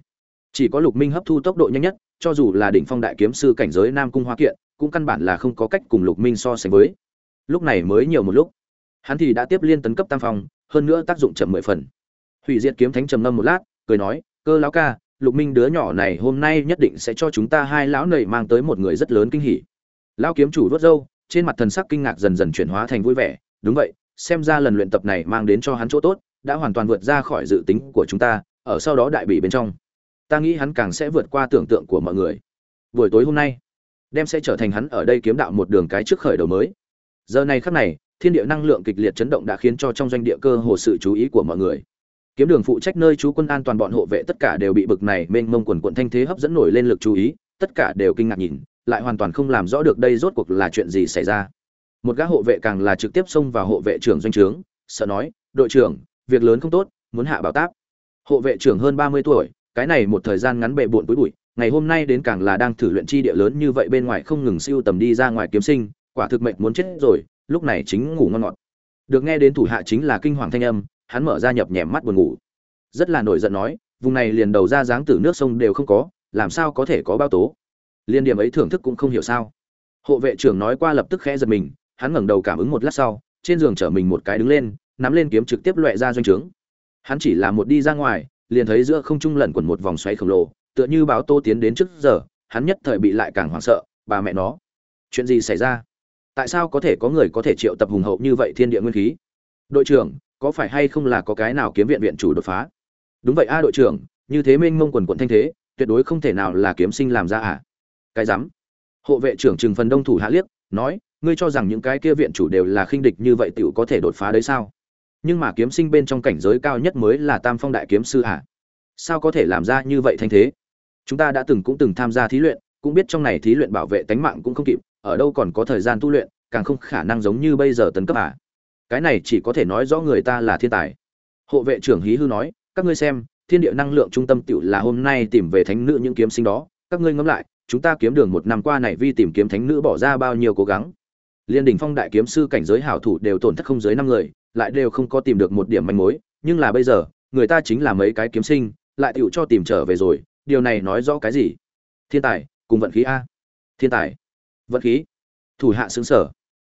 chỉ có lục minh hấp thu tốc độ nhanh nhất, cho dù là đỉnh phong đại kiếm sư cảnh giới nam cung hoa kiện, cũng căn bản là không có cách cùng lục minh so sánh với. Lúc này mới nhiều một lúc, hắn thì đã tiếp liên tấn cấp tam phong, hơn nữa tác dụng chậm mười phần. Hủy diệt kiếm thánh trầm ngâm một lát, cười nói, cơ lão ca lục minh đứa nhỏ này hôm nay nhất định sẽ cho chúng ta hai lão nầy mang tới một người rất lớn kinh hỉ. Lão kiếm chủ vớt râu, trên mặt thần sắc kinh ngạc dần dần chuyển hóa thành vui vẻ. Đúng vậy, xem ra lần luyện tập này mang đến cho hắn chỗ tốt, đã hoàn toàn vượt ra khỏi dự tính của chúng ta, ở sau đó đại bị bên trong. Ta nghĩ hắn càng sẽ vượt qua tưởng tượng của mọi người. Buổi tối hôm nay, đem sẽ trở thành hắn ở đây kiếm đạo một đường cái trước khởi đầu mới. Giờ này khắc này, thiên địa năng lượng kịch liệt chấn động đã khiến cho trong doanh địa cơ hồ sự chú ý của mọi người kiếm đường phụ trách nơi chú quân an toàn bọn hộ vệ tất cả đều bị bực này mênh mông quần quận thanh thế hấp dẫn nổi lên lực chú ý, tất cả đều kinh ngạc nhìn, lại hoàn toàn không làm rõ được đây rốt cuộc là chuyện gì xảy ra. Một gã hộ vệ càng là trực tiếp xông vào hộ vệ trưởng doanh trướng, sợ nói, đội trưởng, việc lớn không tốt, muốn hạ bảo táp. Hộ vệ trưởng hơn ba mươi tuổi, cái này một thời gian ngắn bệ bụn túi bụi, ngày hôm nay đến càng là đang thử luyện chi địa lớn như vậy bên ngoài không ngừng siêu tầm đi ra ngoài kiếm sinh, quả thực mệnh muốn chết rồi, lúc này chính ngủ ngon ngọt. Được nghe đến thủ hạ chính là kinh hoàng thanh âm hắn mở ra nhập nhèm mắt buồn ngủ. Rất là nổi giận nói, vùng này liền đầu ra dáng từ nước sông đều không có, làm sao có thể có bao tố? Liên điểm ấy thưởng thức cũng không hiểu sao. Hộ vệ trưởng nói qua lập tức khẽ giật mình, hắn ngẩng đầu cảm ứng một lát sau, trên giường chở mình một cái đứng lên, nắm lên kiếm trực tiếp loẹ ra doanh trướng. Hắn chỉ là một đi ra ngoài, liền thấy giữa không trung lẩn quẩn một vòng xoáy khổng lồ, tựa như báo tô tiến đến trước giờ, hắn nhất thời bị lại càng hoảng sợ, bà mẹ nó. Chuyện gì xảy ra? Tại sao có thể có người có thể triệu tập hùng hậu như vậy thiên địa nguyên khí? Đội trưởng có phải hay không là có cái nào kiếm viện viện chủ đột phá? Đúng vậy a đội trưởng, như thế mênh mông quần quận thanh thế, tuyệt đối không thể nào là kiếm sinh làm ra à? Cái dám hộ vệ trưởng trừng phần đông thủ hạ liếc, nói, ngươi cho rằng những cái kia viện chủ đều là khinh địch như vậy tựu có thể đột phá đấy sao? Nhưng mà kiếm sinh bên trong cảnh giới cao nhất mới là tam phong đại kiếm sư à? Sao có thể làm ra như vậy thanh thế? Chúng ta đã từng cũng từng tham gia thí luyện, cũng biết trong này thí luyện bảo vệ tánh mạng cũng không kịp, ở đâu còn có thời gian tu luyện, càng không khả năng giống như bây giờ tấn cấp à? Cái này chỉ có thể nói rõ người ta là thiên tài. Hộ vệ trưởng hí hư nói, các ngươi xem, thiên địa năng lượng trung tâm tiểu là hôm nay tìm về thánh nữ những kiếm sinh đó. Các ngươi ngẫm lại, chúng ta kiếm đường một năm qua này vi tìm kiếm thánh nữ bỏ ra bao nhiêu cố gắng? Liên đỉnh phong đại kiếm sư cảnh giới hảo thủ đều tổn thất không dưới năm người, lại đều không có tìm được một điểm manh mối. Nhưng là bây giờ, người ta chính là mấy cái kiếm sinh, lại tựu cho tìm trở về rồi. Điều này nói rõ cái gì? Thiên tài, cùng vận khí a. Thiên tài, vận khí. Thủ hạ xứng sở.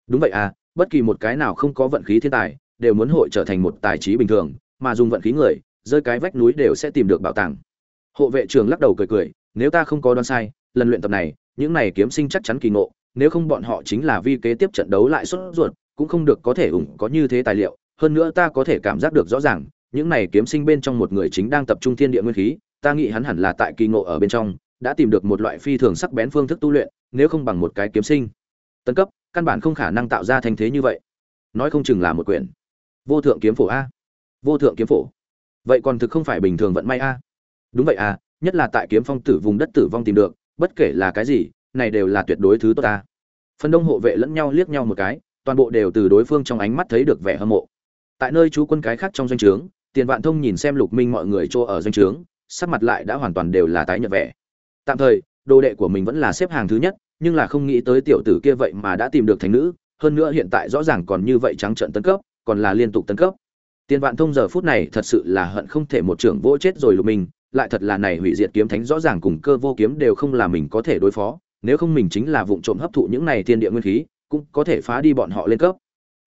Đúng vậy à bất kỳ một cái nào không có vận khí thiên tài, đều muốn hội trở thành một tài trí bình thường, mà dùng vận khí người, rơi cái vách núi đều sẽ tìm được bảo tàng. Hộ vệ trường lắc đầu cười cười, nếu ta không có đoán sai, lần luyện tập này, những này kiếm sinh chắc chắn kỳ ngộ, nếu không bọn họ chính là vi kế tiếp trận đấu lại xuất ruột, cũng không được có thể ủng có như thế tài liệu, hơn nữa ta có thể cảm giác được rõ ràng, những này kiếm sinh bên trong một người chính đang tập trung thiên địa nguyên khí, ta nghĩ hắn hẳn là tại kỳ ngộ ở bên trong, đã tìm được một loại phi thường sắc bén phương thức tu luyện, nếu không bằng một cái kiếm sinh. Tân cấp căn bản không khả năng tạo ra thành thế như vậy. Nói không chừng là một quyển. Vô thượng kiếm phổ a. Vô thượng kiếm phổ. Vậy còn thực không phải bình thường vận may a. Đúng vậy a, nhất là tại kiếm phong tử vùng đất tử vong tìm được, bất kể là cái gì, này đều là tuyệt đối thứ tốt ta phần đông hộ vệ lẫn nhau liếc nhau một cái, toàn bộ đều từ đối phương trong ánh mắt thấy được vẻ hâm mộ. Tại nơi chú quân cái khác trong doanh trướng, tiền vạn thông nhìn xem lục minh mọi người chỗ ở doanh trướng, sắc mặt lại đã hoàn toàn đều là tái nhợt vẻ. Tạm thời, đồ đệ của mình vẫn là xếp hàng thứ nhất nhưng là không nghĩ tới tiểu tử kia vậy mà đã tìm được thành nữ hơn nữa hiện tại rõ ràng còn như vậy trắng trợn tấn cấp còn là liên tục tấn cấp Tiền Vạn Thông giờ phút này thật sự là hận không thể một trưởng vỗ chết rồi lục mình, lại thật là này hủy diệt kiếm thánh rõ ràng cùng cơ vô kiếm đều không là mình có thể đối phó, nếu không mình chính là vụng trộm hấp thụ những này thiên địa nguyên khí, cũng có thể phá đi bọn họ lên cấp.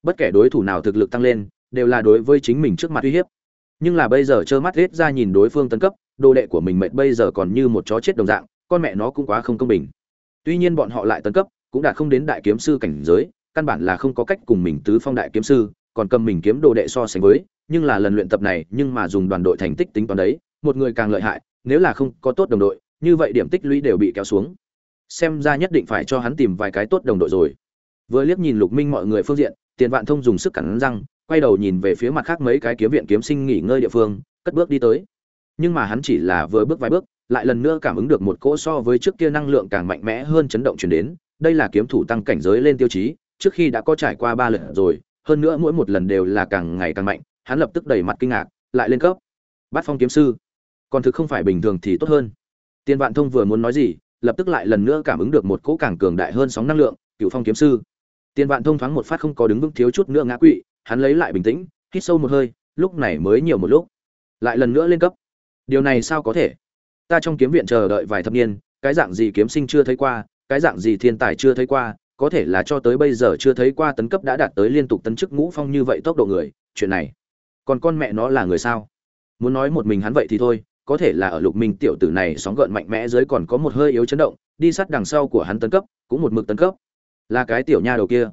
Bất kể đối thủ nào thực lực tăng lên, đều là đối với chính mình trước mặt uy hiếp. Nhưng là bây giờ trơ mắt hết ra nhìn đối phương tấn cấp, đồ đệ của mình mệt bây giờ còn như một chó chết đồng dạng, con mẹ nó cũng quá không công bình. Tuy nhiên bọn họ lại tấn cấp, cũng đã không đến đại kiếm sư cảnh giới, căn bản là không có cách cùng mình tứ phong đại kiếm sư, còn cầm mình kiếm đồ đệ so sánh với, nhưng là lần luyện tập này, nhưng mà dùng đoàn đội thành tích tính toán đấy, một người càng lợi hại, nếu là không có tốt đồng đội, như vậy điểm tích lũy đều bị kéo xuống. Xem ra nhất định phải cho hắn tìm vài cái tốt đồng đội rồi. Vừa liếc nhìn Lục Minh mọi người phương diện, Tiền Vạn Thông dùng sức cắn răng, quay đầu nhìn về phía mặt khác mấy cái kiếm viện kiếm sinh nghỉ ngơi địa phương, cất bước đi tới. Nhưng mà hắn chỉ là vừa bước vài bước, lại lần nữa cảm ứng được một cỗ so với trước kia năng lượng càng mạnh mẽ hơn chấn động truyền đến, đây là kiếm thủ tăng cảnh giới lên tiêu chí, trước khi đã có trải qua ba lần rồi, hơn nữa mỗi một lần đều là càng ngày càng mạnh, hắn lập tức đầy mặt kinh ngạc, lại lên cấp. Bát Phong kiếm sư, còn thực không phải bình thường thì tốt hơn. Tiên Vạn Thông vừa muốn nói gì, lập tức lại lần nữa cảm ứng được một cỗ càng cường đại hơn sóng năng lượng, cựu Phong kiếm sư. Tiên Vạn Thông thoáng một phát không có đứng vững thiếu chút nữa ngã quỵ, hắn lấy lại bình tĩnh, hít sâu một hơi, lúc này mới nhiều một lúc, lại lần nữa lên cấp. Điều này sao có thể? Ta trong kiếm viện chờ đợi vài thập niên, cái dạng gì kiếm sinh chưa thấy qua, cái dạng gì thiên tài chưa thấy qua, có thể là cho tới bây giờ chưa thấy qua tấn cấp đã đạt tới liên tục tấn chức ngũ phong như vậy tốc độ người, chuyện này. Còn con mẹ nó là người sao? Muốn nói một mình hắn vậy thì thôi, có thể là ở Lục Minh tiểu tử này sóng gợn mạnh mẽ dưới còn có một hơi yếu chấn động, đi sát đằng sau của hắn tấn cấp, cũng một mực tấn cấp. Là cái tiểu nha đầu kia.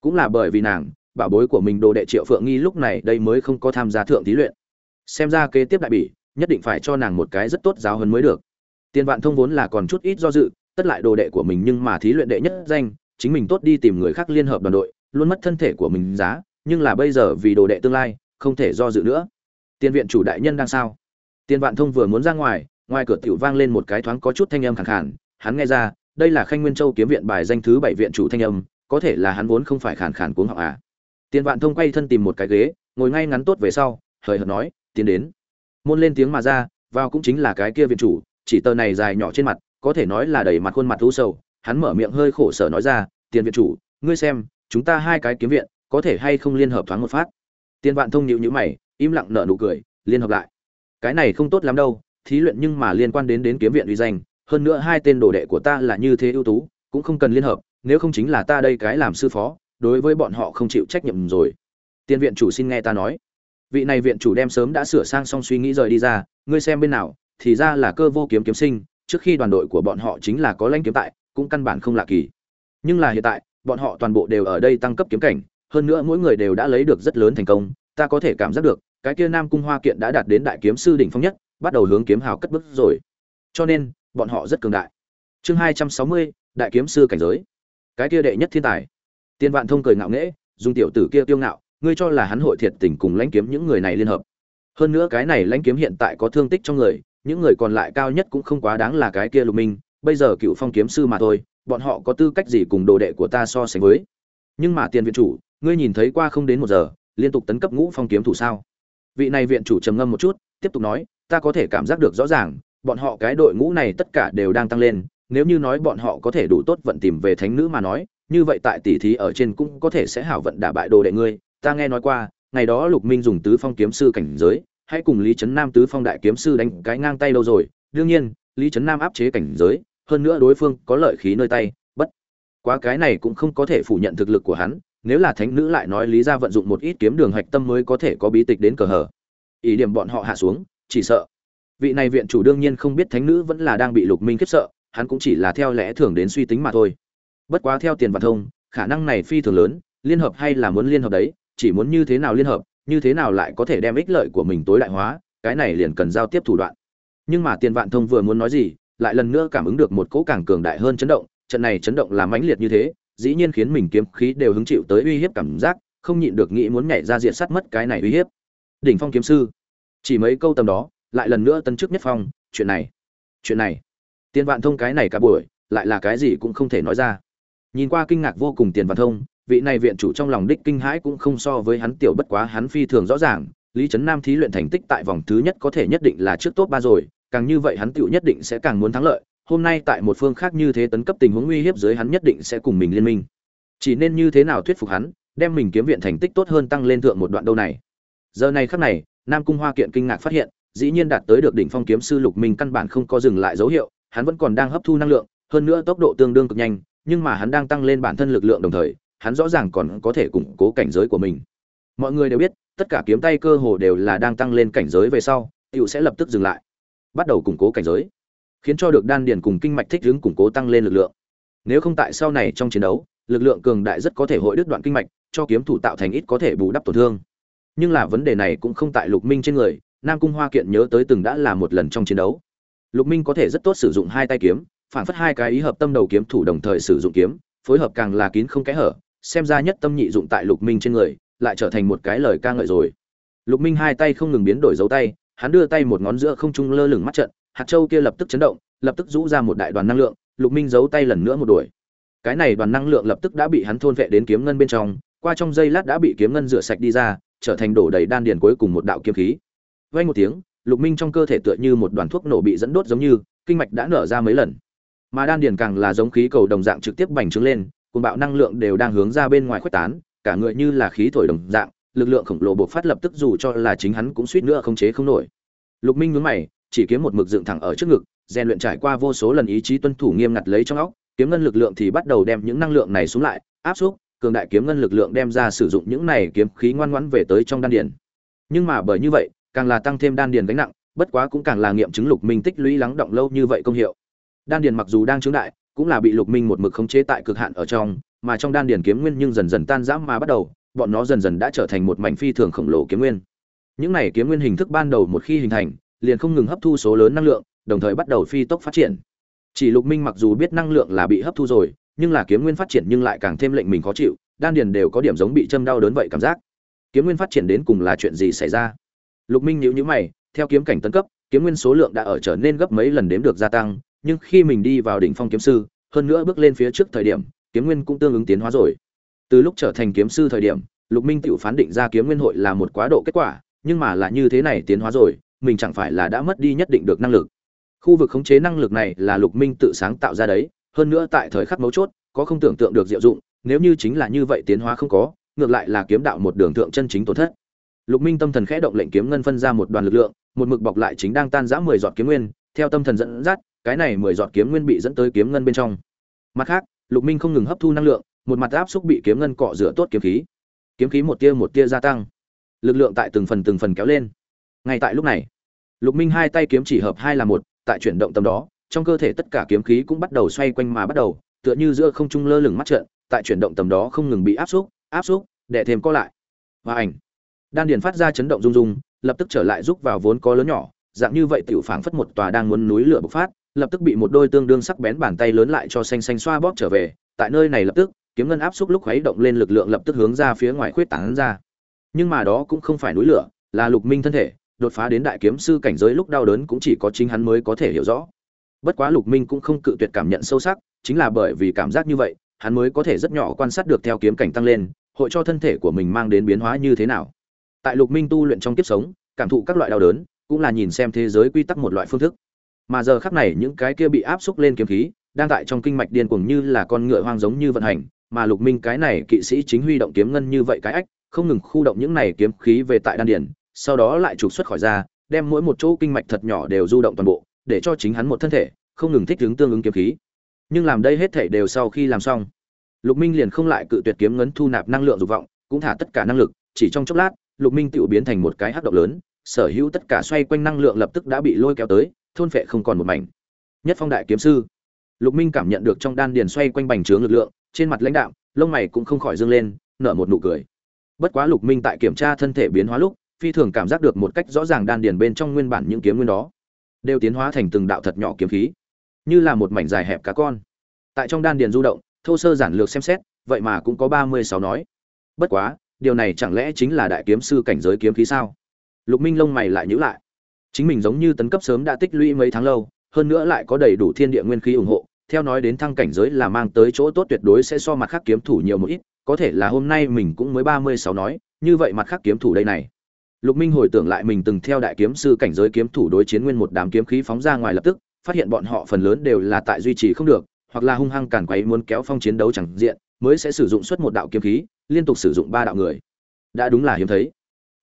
Cũng là bởi vì nàng, bảo bối của mình đồ đệ Triệu Phượng Nghi lúc này đây mới không có tham gia thượng thí luyện. Xem ra kế tiếp đại bỉ, nhất định phải cho nàng một cái rất tốt giáo hơn mới được. Tiên Vạn Thông vốn là còn chút ít do dự, tất lại đồ đệ của mình nhưng mà thí luyện đệ nhất danh, chính mình tốt đi tìm người khác liên hợp đoàn đội, luôn mất thân thể của mình giá, nhưng là bây giờ vì đồ đệ tương lai, không thể do dự nữa. Tiên viện chủ đại nhân đang sao? Tiên Vạn Thông vừa muốn ra ngoài, ngoài cửa tiểu vang lên một cái thoáng có chút thanh âm khàn khàn, hắn nghe ra, đây là Khanh Nguyên Châu kiếm viện bài danh thứ bảy viện chủ thanh âm, có thể là hắn vốn không phải khàn khàn cuống họng à. Tiên Vạn Thông quay thân tìm một cái ghế, ngồi ngay ngắn tốt về sau, hời hợt nói, tiến đến. Môn lên tiếng mà ra, vào cũng chính là cái kia viện chủ, chỉ tờ này dài nhỏ trên mặt, có thể nói là đầy mặt khuôn mặt u sầu, hắn mở miệng hơi khổ sở nói ra, "Tiền viện chủ, ngươi xem, chúng ta hai cái kiếm viện, có thể hay không liên hợp thoáng một phát?" Tiên Vạn Thông nhịu nhữ mày, im lặng nở nụ cười, liên hợp lại. Cái này không tốt lắm đâu, thí luyện nhưng mà liên quan đến đến kiếm viện uy danh, hơn nữa hai tên đồ đệ của ta là như thế ưu tú, cũng không cần liên hợp, nếu không chính là ta đây cái làm sư phó, đối với bọn họ không chịu trách nhiệm rồi. Tiên viện chủ xin nghe ta nói. Vị này viện chủ đem sớm đã sửa sang xong suy nghĩ rời đi ra, ngươi xem bên nào, thì ra là cơ vô kiếm kiếm sinh, trước khi đoàn đội của bọn họ chính là có lãnh kiếm tại, cũng căn bản không lạ kỳ. Nhưng là hiện tại, bọn họ toàn bộ đều ở đây tăng cấp kiếm cảnh, hơn nữa mỗi người đều đã lấy được rất lớn thành công, ta có thể cảm giác được, cái kia Nam Cung Hoa kiện đã đạt đến đại kiếm sư đỉnh phong nhất, bắt đầu hướng kiếm hào cất bước rồi. Cho nên, bọn họ rất cường đại. Chương hai trăm sáu mươi đại kiếm sư cảnh giới. Cái kia đệ nhất thiên tài. Tiên Vạn Thông cười ngạo nghễ, dùng tiểu tử kia tiêu ngạo, ngươi cho là hắn hội thiệt tình cùng lãnh kiếm những người này liên hợp. Hơn nữa cái này lãnh kiếm hiện tại có thương tích trong người, những người còn lại cao nhất cũng không quá đáng là cái kia lục minh bây giờ cựu phong kiếm sư mà thôi bọn họ có tư cách gì cùng đồ đệ của ta so sánh với nhưng mà tiền viện chủ ngươi nhìn thấy qua không đến một giờ liên tục tấn cấp ngũ phong kiếm thủ sao vị này viện chủ trầm ngâm một chút tiếp tục nói ta có thể cảm giác được rõ ràng bọn họ cái đội ngũ này tất cả đều đang tăng lên nếu như nói bọn họ có thể đủ tốt vận tìm về thánh nữ mà nói như vậy tại tỷ thí ở trên cũng có thể sẽ hảo vận đả bại đồ đệ ngươi ta nghe nói qua ngày đó lục minh dùng tứ phong kiếm sư cảnh giới hãy cùng Lý Trấn Nam tứ phong đại kiếm sư đánh cái ngang tay lâu rồi, đương nhiên, Lý Trấn Nam áp chế cảnh giới, hơn nữa đối phương có lợi khí nơi tay, bất quá cái này cũng không có thể phủ nhận thực lực của hắn, nếu là thánh nữ lại nói lý ra vận dụng một ít kiếm đường hạch tâm mới có thể có bí tịch đến cờ hở. Ý điểm bọn họ hạ xuống, chỉ sợ. Vị này viện chủ đương nhiên không biết thánh nữ vẫn là đang bị Lục Minh khiếp sợ, hắn cũng chỉ là theo lẽ thường đến suy tính mà thôi. Bất quá theo tiền vạn thông, khả năng này phi thường lớn, liên hợp hay là muốn liên hợp đấy, chỉ muốn như thế nào liên hợp, như thế nào lại có thể đem ích lợi của mình tối đại hóa cái này liền cần giao tiếp thủ đoạn. Nhưng mà tiền vạn thông vừa muốn nói gì lại lần nữa cảm ứng được một cỗ càng cường đại hơn chấn động trận này chấn động là mãnh liệt như thế dĩ nhiên khiến mình kiếm khí đều hứng chịu tới uy hiếp cảm giác không nhịn được nghĩ muốn nhảy ra diện sát mất cái này uy hiếp. Đỉnh phong kiếm sư chỉ mấy câu tầm đó lại lần nữa tân chức nhất phong chuyện này chuyện này. Tiền vạn thông cái này cả buổi lại là cái gì cũng không thể nói ra. Nhìn qua kinh ngạc vô cùng tiền vạn thông vị này viện chủ trong lòng đích kinh hãi cũng không so với hắn tiểu bất quá hắn phi thường rõ ràng, Lý Trấn Nam thí luyện thành tích tại vòng thứ nhất có thể nhất định là trước top ba rồi, càng như vậy hắn tiểu nhất định sẽ càng muốn thắng lợi, hôm nay tại một phương khác như thế tấn cấp tình huống nguy hiếp dưới hắn nhất định sẽ cùng mình liên minh. Chỉ nên như thế nào thuyết phục hắn, đem mình kiếm viện thành tích tốt hơn tăng lên thượng một đoạn đâu này. giờ này khắc này nam cung hoa kiện kinh ngạc phát hiện dĩ nhiên đạt tới được đỉnh phong kiếm sư lục minh căn bản không có dừng lại dấu hiệu hắn vẫn còn đang hấp thu năng lượng hơn nữa tốc độ tương đương cực nhanh nhưng mà hắn đang tăng lên bản thân lực lượng đồng thời hắn rõ ràng còn có thể củng cố cảnh giới của mình. Mọi người đều biết, tất cả kiếm tay cơ hồ đều là đang tăng lên cảnh giới về sau tựu sẽ lập tức dừng lại. Bắt đầu củng cố cảnh giới, khiến cho được đan điền cùng kinh mạch thích ứng củng cố tăng lên lực lượng. Nếu không tại sau này trong chiến đấu, lực lượng cường đại rất có thể hội đứt đoạn kinh mạch, cho kiếm thủ tạo thành ít có thể bù đắp tổn thương. Nhưng là vấn đề này cũng không tại lục minh trên người, nam cung hoa kiện nhớ tới từng đã là một lần trong chiến đấu. Lục minh có thể rất tốt sử dụng hai tay kiếm, phản phất hai cái ý hợp tâm đầu kiếm thủ đồng thời sử dụng kiếm, phối hợp càng là kín không kẽ hở xem ra nhất tâm nhị dụng tại lục minh trên người, lại trở thành một cái lời ca ngợi rồi. Lục minh hai tay không ngừng biến đổi dấu tay, hắn đưa tay một ngón giữa không trung lơ lửng mắt trận, hạt châu kia lập tức chấn động, lập tức rũ ra một đại đoàn năng lượng, lục minh giấu tay lần nữa một đuổi. Cái này đoàn năng lượng lập tức đã bị hắn thôn vệ đến kiếm ngân bên trong, qua trong giây lát đã bị kiếm ngân rửa sạch đi ra, trở thành đổ đầy đan điền cuối cùng một đạo kiếm khí. Vay một tiếng, lục minh trong cơ thể tựa như một đoàn thuốc nổ bị dẫn đốt giống như, kinh mạch đã nở ra mấy lần. Mà đan điền càng là giống khí cầu đồng dạng trực tiếp bành trướng lên cùng bạo năng lượng đều đang hướng ra bên ngoài khuếch tán, cả người như là khí thổi đồng dạng, lực lượng khổng lồ bộc phát lập tức dù cho là chính hắn cũng suýt nữa không chế không nổi. Lục minh nhướng mày, chỉ kiếm một mực dựng thẳng ở trước ngực, rèn luyện trải qua vô số lần ý chí tuân thủ nghiêm ngặt lấy trong óc, kiếm ngân lực lượng thì bắt đầu đem những năng lượng này xuống lại, áp xúc, cường đại kiếm ngân lực lượng đem ra sử dụng những này kiếm khí ngoan ngoãn về tới trong đan điền. Nhưng mà bởi như vậy, càng là tăng thêm đan điền gánh nặng, bất quá cũng càng là nghiệm chứng lục minh tích lũy lắng động lâu như vậy công hiệu. Đan điền mặc dù đang trướng đại cũng là bị lục minh một mực khống chế tại cực hạn ở trong, mà trong đan điền kiếm nguyên nhưng dần dần tan rã mà bắt đầu, bọn nó dần dần đã trở thành một mảnh phi thường khổng lồ kiếm nguyên. Những này kiếm nguyên hình thức ban đầu một khi hình thành, liền không ngừng hấp thu số lớn năng lượng, đồng thời bắt đầu phi tốc phát triển. Chỉ lục minh mặc dù biết năng lượng là bị hấp thu rồi, nhưng là kiếm nguyên phát triển nhưng lại càng thêm lệnh mình khó chịu, đan điền đều có điểm giống bị châm đau đớn vậy cảm giác. Kiếm nguyên phát triển đến cùng là chuyện gì xảy ra? Lục minh nhíu nhíu mày, theo kiếm cảnh tấn cấp, kiếm nguyên số lượng đã ở trở nên gấp mấy lần đếm được gia tăng nhưng khi mình đi vào đỉnh phong kiếm sư, hơn nữa bước lên phía trước thời điểm, kiếm nguyên cũng tương ứng tiến hóa rồi. Từ lúc trở thành kiếm sư thời điểm, lục minh tiểu phán định ra kiếm nguyên hội là một quá độ kết quả, nhưng mà là như thế này tiến hóa rồi, mình chẳng phải là đã mất đi nhất định được năng lực. Khu vực khống chế năng lực này là lục minh tự sáng tạo ra đấy, hơn nữa tại thời khắc mấu chốt, có không tưởng tượng được diệu dụng, nếu như chính là như vậy tiến hóa không có, ngược lại là kiếm đạo một đường thượng chân chính tổn thất. Lục minh tâm thần khẽ động lệnh kiếm ngân phân ra một đoàn lực lượng, một mực bọc lại chính đang tan rã mười giọt kiếm nguyên, theo tâm thần dẫn dắt cái này mười giọt kiếm nguyên bị dẫn tới kiếm ngân bên trong. Mặt khác, lục minh không ngừng hấp thu năng lượng, một mặt áp xúc bị kiếm ngân cọ rửa tốt kiếm khí. Kiếm khí một tia một tia gia tăng. Lực lượng tại từng phần từng phần kéo lên. Ngay tại lúc này, lục minh hai tay kiếm chỉ hợp hai là một, tại chuyển động tầm đó, trong cơ thể tất cả kiếm khí cũng bắt đầu xoay quanh mà bắt đầu, tựa như giữa không trung lơ lửng mắt trận tại chuyển động tầm đó không ngừng bị áp xúc áp xúc để thêm co lại. Và ảnh. Đan điền phát ra chấn động rung rung, lập tức trở lại rút vào vốn có lớn nhỏ, dạng như vậy tiểu phảng phất một tòa đang muốn núi lửa bộc phát lập tức bị một đôi tương đương sắc bén bàn tay lớn lại cho xanh xanh xoa bóp trở về. Tại nơi này lập tức, kiếm ngân áp xúc lúc khuấy động lên lực lượng lập tức hướng ra phía ngoài khuyết tảng ra. Nhưng mà đó cũng không phải núi lửa, là lục minh thân thể, đột phá đến đại kiếm sư cảnh giới lúc đau đớn cũng chỉ có chính hắn mới có thể hiểu rõ. Bất quá lục minh cũng không cự tuyệt cảm nhận sâu sắc, chính là bởi vì cảm giác như vậy, hắn mới có thể rất nhỏ quan sát được theo kiếm cảnh tăng lên, hội cho thân thể của mình mang đến biến hóa như thế nào. Tại lục minh tu luyện trong kiếp sống, cảm thụ các loại đau đớn, cũng là nhìn xem thế giới quy tắc một loại phương thức mà giờ khắc này những cái kia bị áp xúc lên kiếm khí, đang tại trong kinh mạch điên cuồng như là con ngựa hoang giống như vận hành, mà lục minh cái này kỵ sĩ chính huy động kiếm ngân như vậy cái ách, không ngừng khu động những này kiếm khí về tại đan điển sau đó lại trục xuất khỏi ra, đem mỗi một chỗ kinh mạch thật nhỏ đều du động toàn bộ, để cho chính hắn một thân thể, không ngừng thích ứng tương ứng kiếm khí. Nhưng làm đây hết thể đều sau khi làm xong, lục minh liền không lại cự tuyệt kiếm ngấn thu nạp năng lượng dục vọng, cũng thả tất cả năng lực, chỉ trong chốc lát, lục minh tự biến thành một cái hắc động lớn, sở hữu tất cả xoay quanh năng lượng lập tức đã bị lôi kéo tới thôn phệ không còn một mảnh. Nhất phong đại kiếm sư. Lục minh cảm nhận được trong đan điền xoay quanh bành trướng lực lượng, trên mặt lãnh đạo lông mày cũng không khỏi dương lên, nở một nụ cười. Bất quá lục minh tại kiểm tra thân thể biến hóa lúc, phi thường cảm giác được một cách rõ ràng đan điền bên trong nguyên bản những kiếm nguyên đó, đều tiến hóa thành từng đạo thật nhỏ kiếm khí, như là một mảnh dài hẹp cá con. Tại trong đan điền du động, thô sơ giản lược xem xét, vậy mà cũng có ba mươi sáu nói. Bất quá, điều này chẳng lẽ chính là đại kiếm sư cảnh giới kiếm khí sao? Lục minh lông mày lại nhữ lại chính mình giống như tấn cấp sớm đã tích lũy mấy tháng lâu, hơn nữa lại có đầy đủ thiên địa nguyên khí ủng hộ, theo nói đến thăng cảnh giới là mang tới chỗ tốt tuyệt đối sẽ so mặt khác kiếm thủ nhiều một ít, có thể là hôm nay mình cũng mới ba mươi sáu nói, như vậy mặt khác kiếm thủ đây này. Lục minh hồi tưởng lại mình từng theo đại kiếm sư cảnh giới kiếm thủ đối chiến nguyên một đám kiếm khí phóng ra ngoài lập tức, phát hiện bọn họ phần lớn đều là tại duy trì không được, hoặc là hung hăng càn quấy muốn kéo phong chiến đấu chẳng diện, mới sẽ sử dụng suốt một đạo kiếm khí, liên tục sử dụng ba đạo người. Đã đúng là hiếm thấy.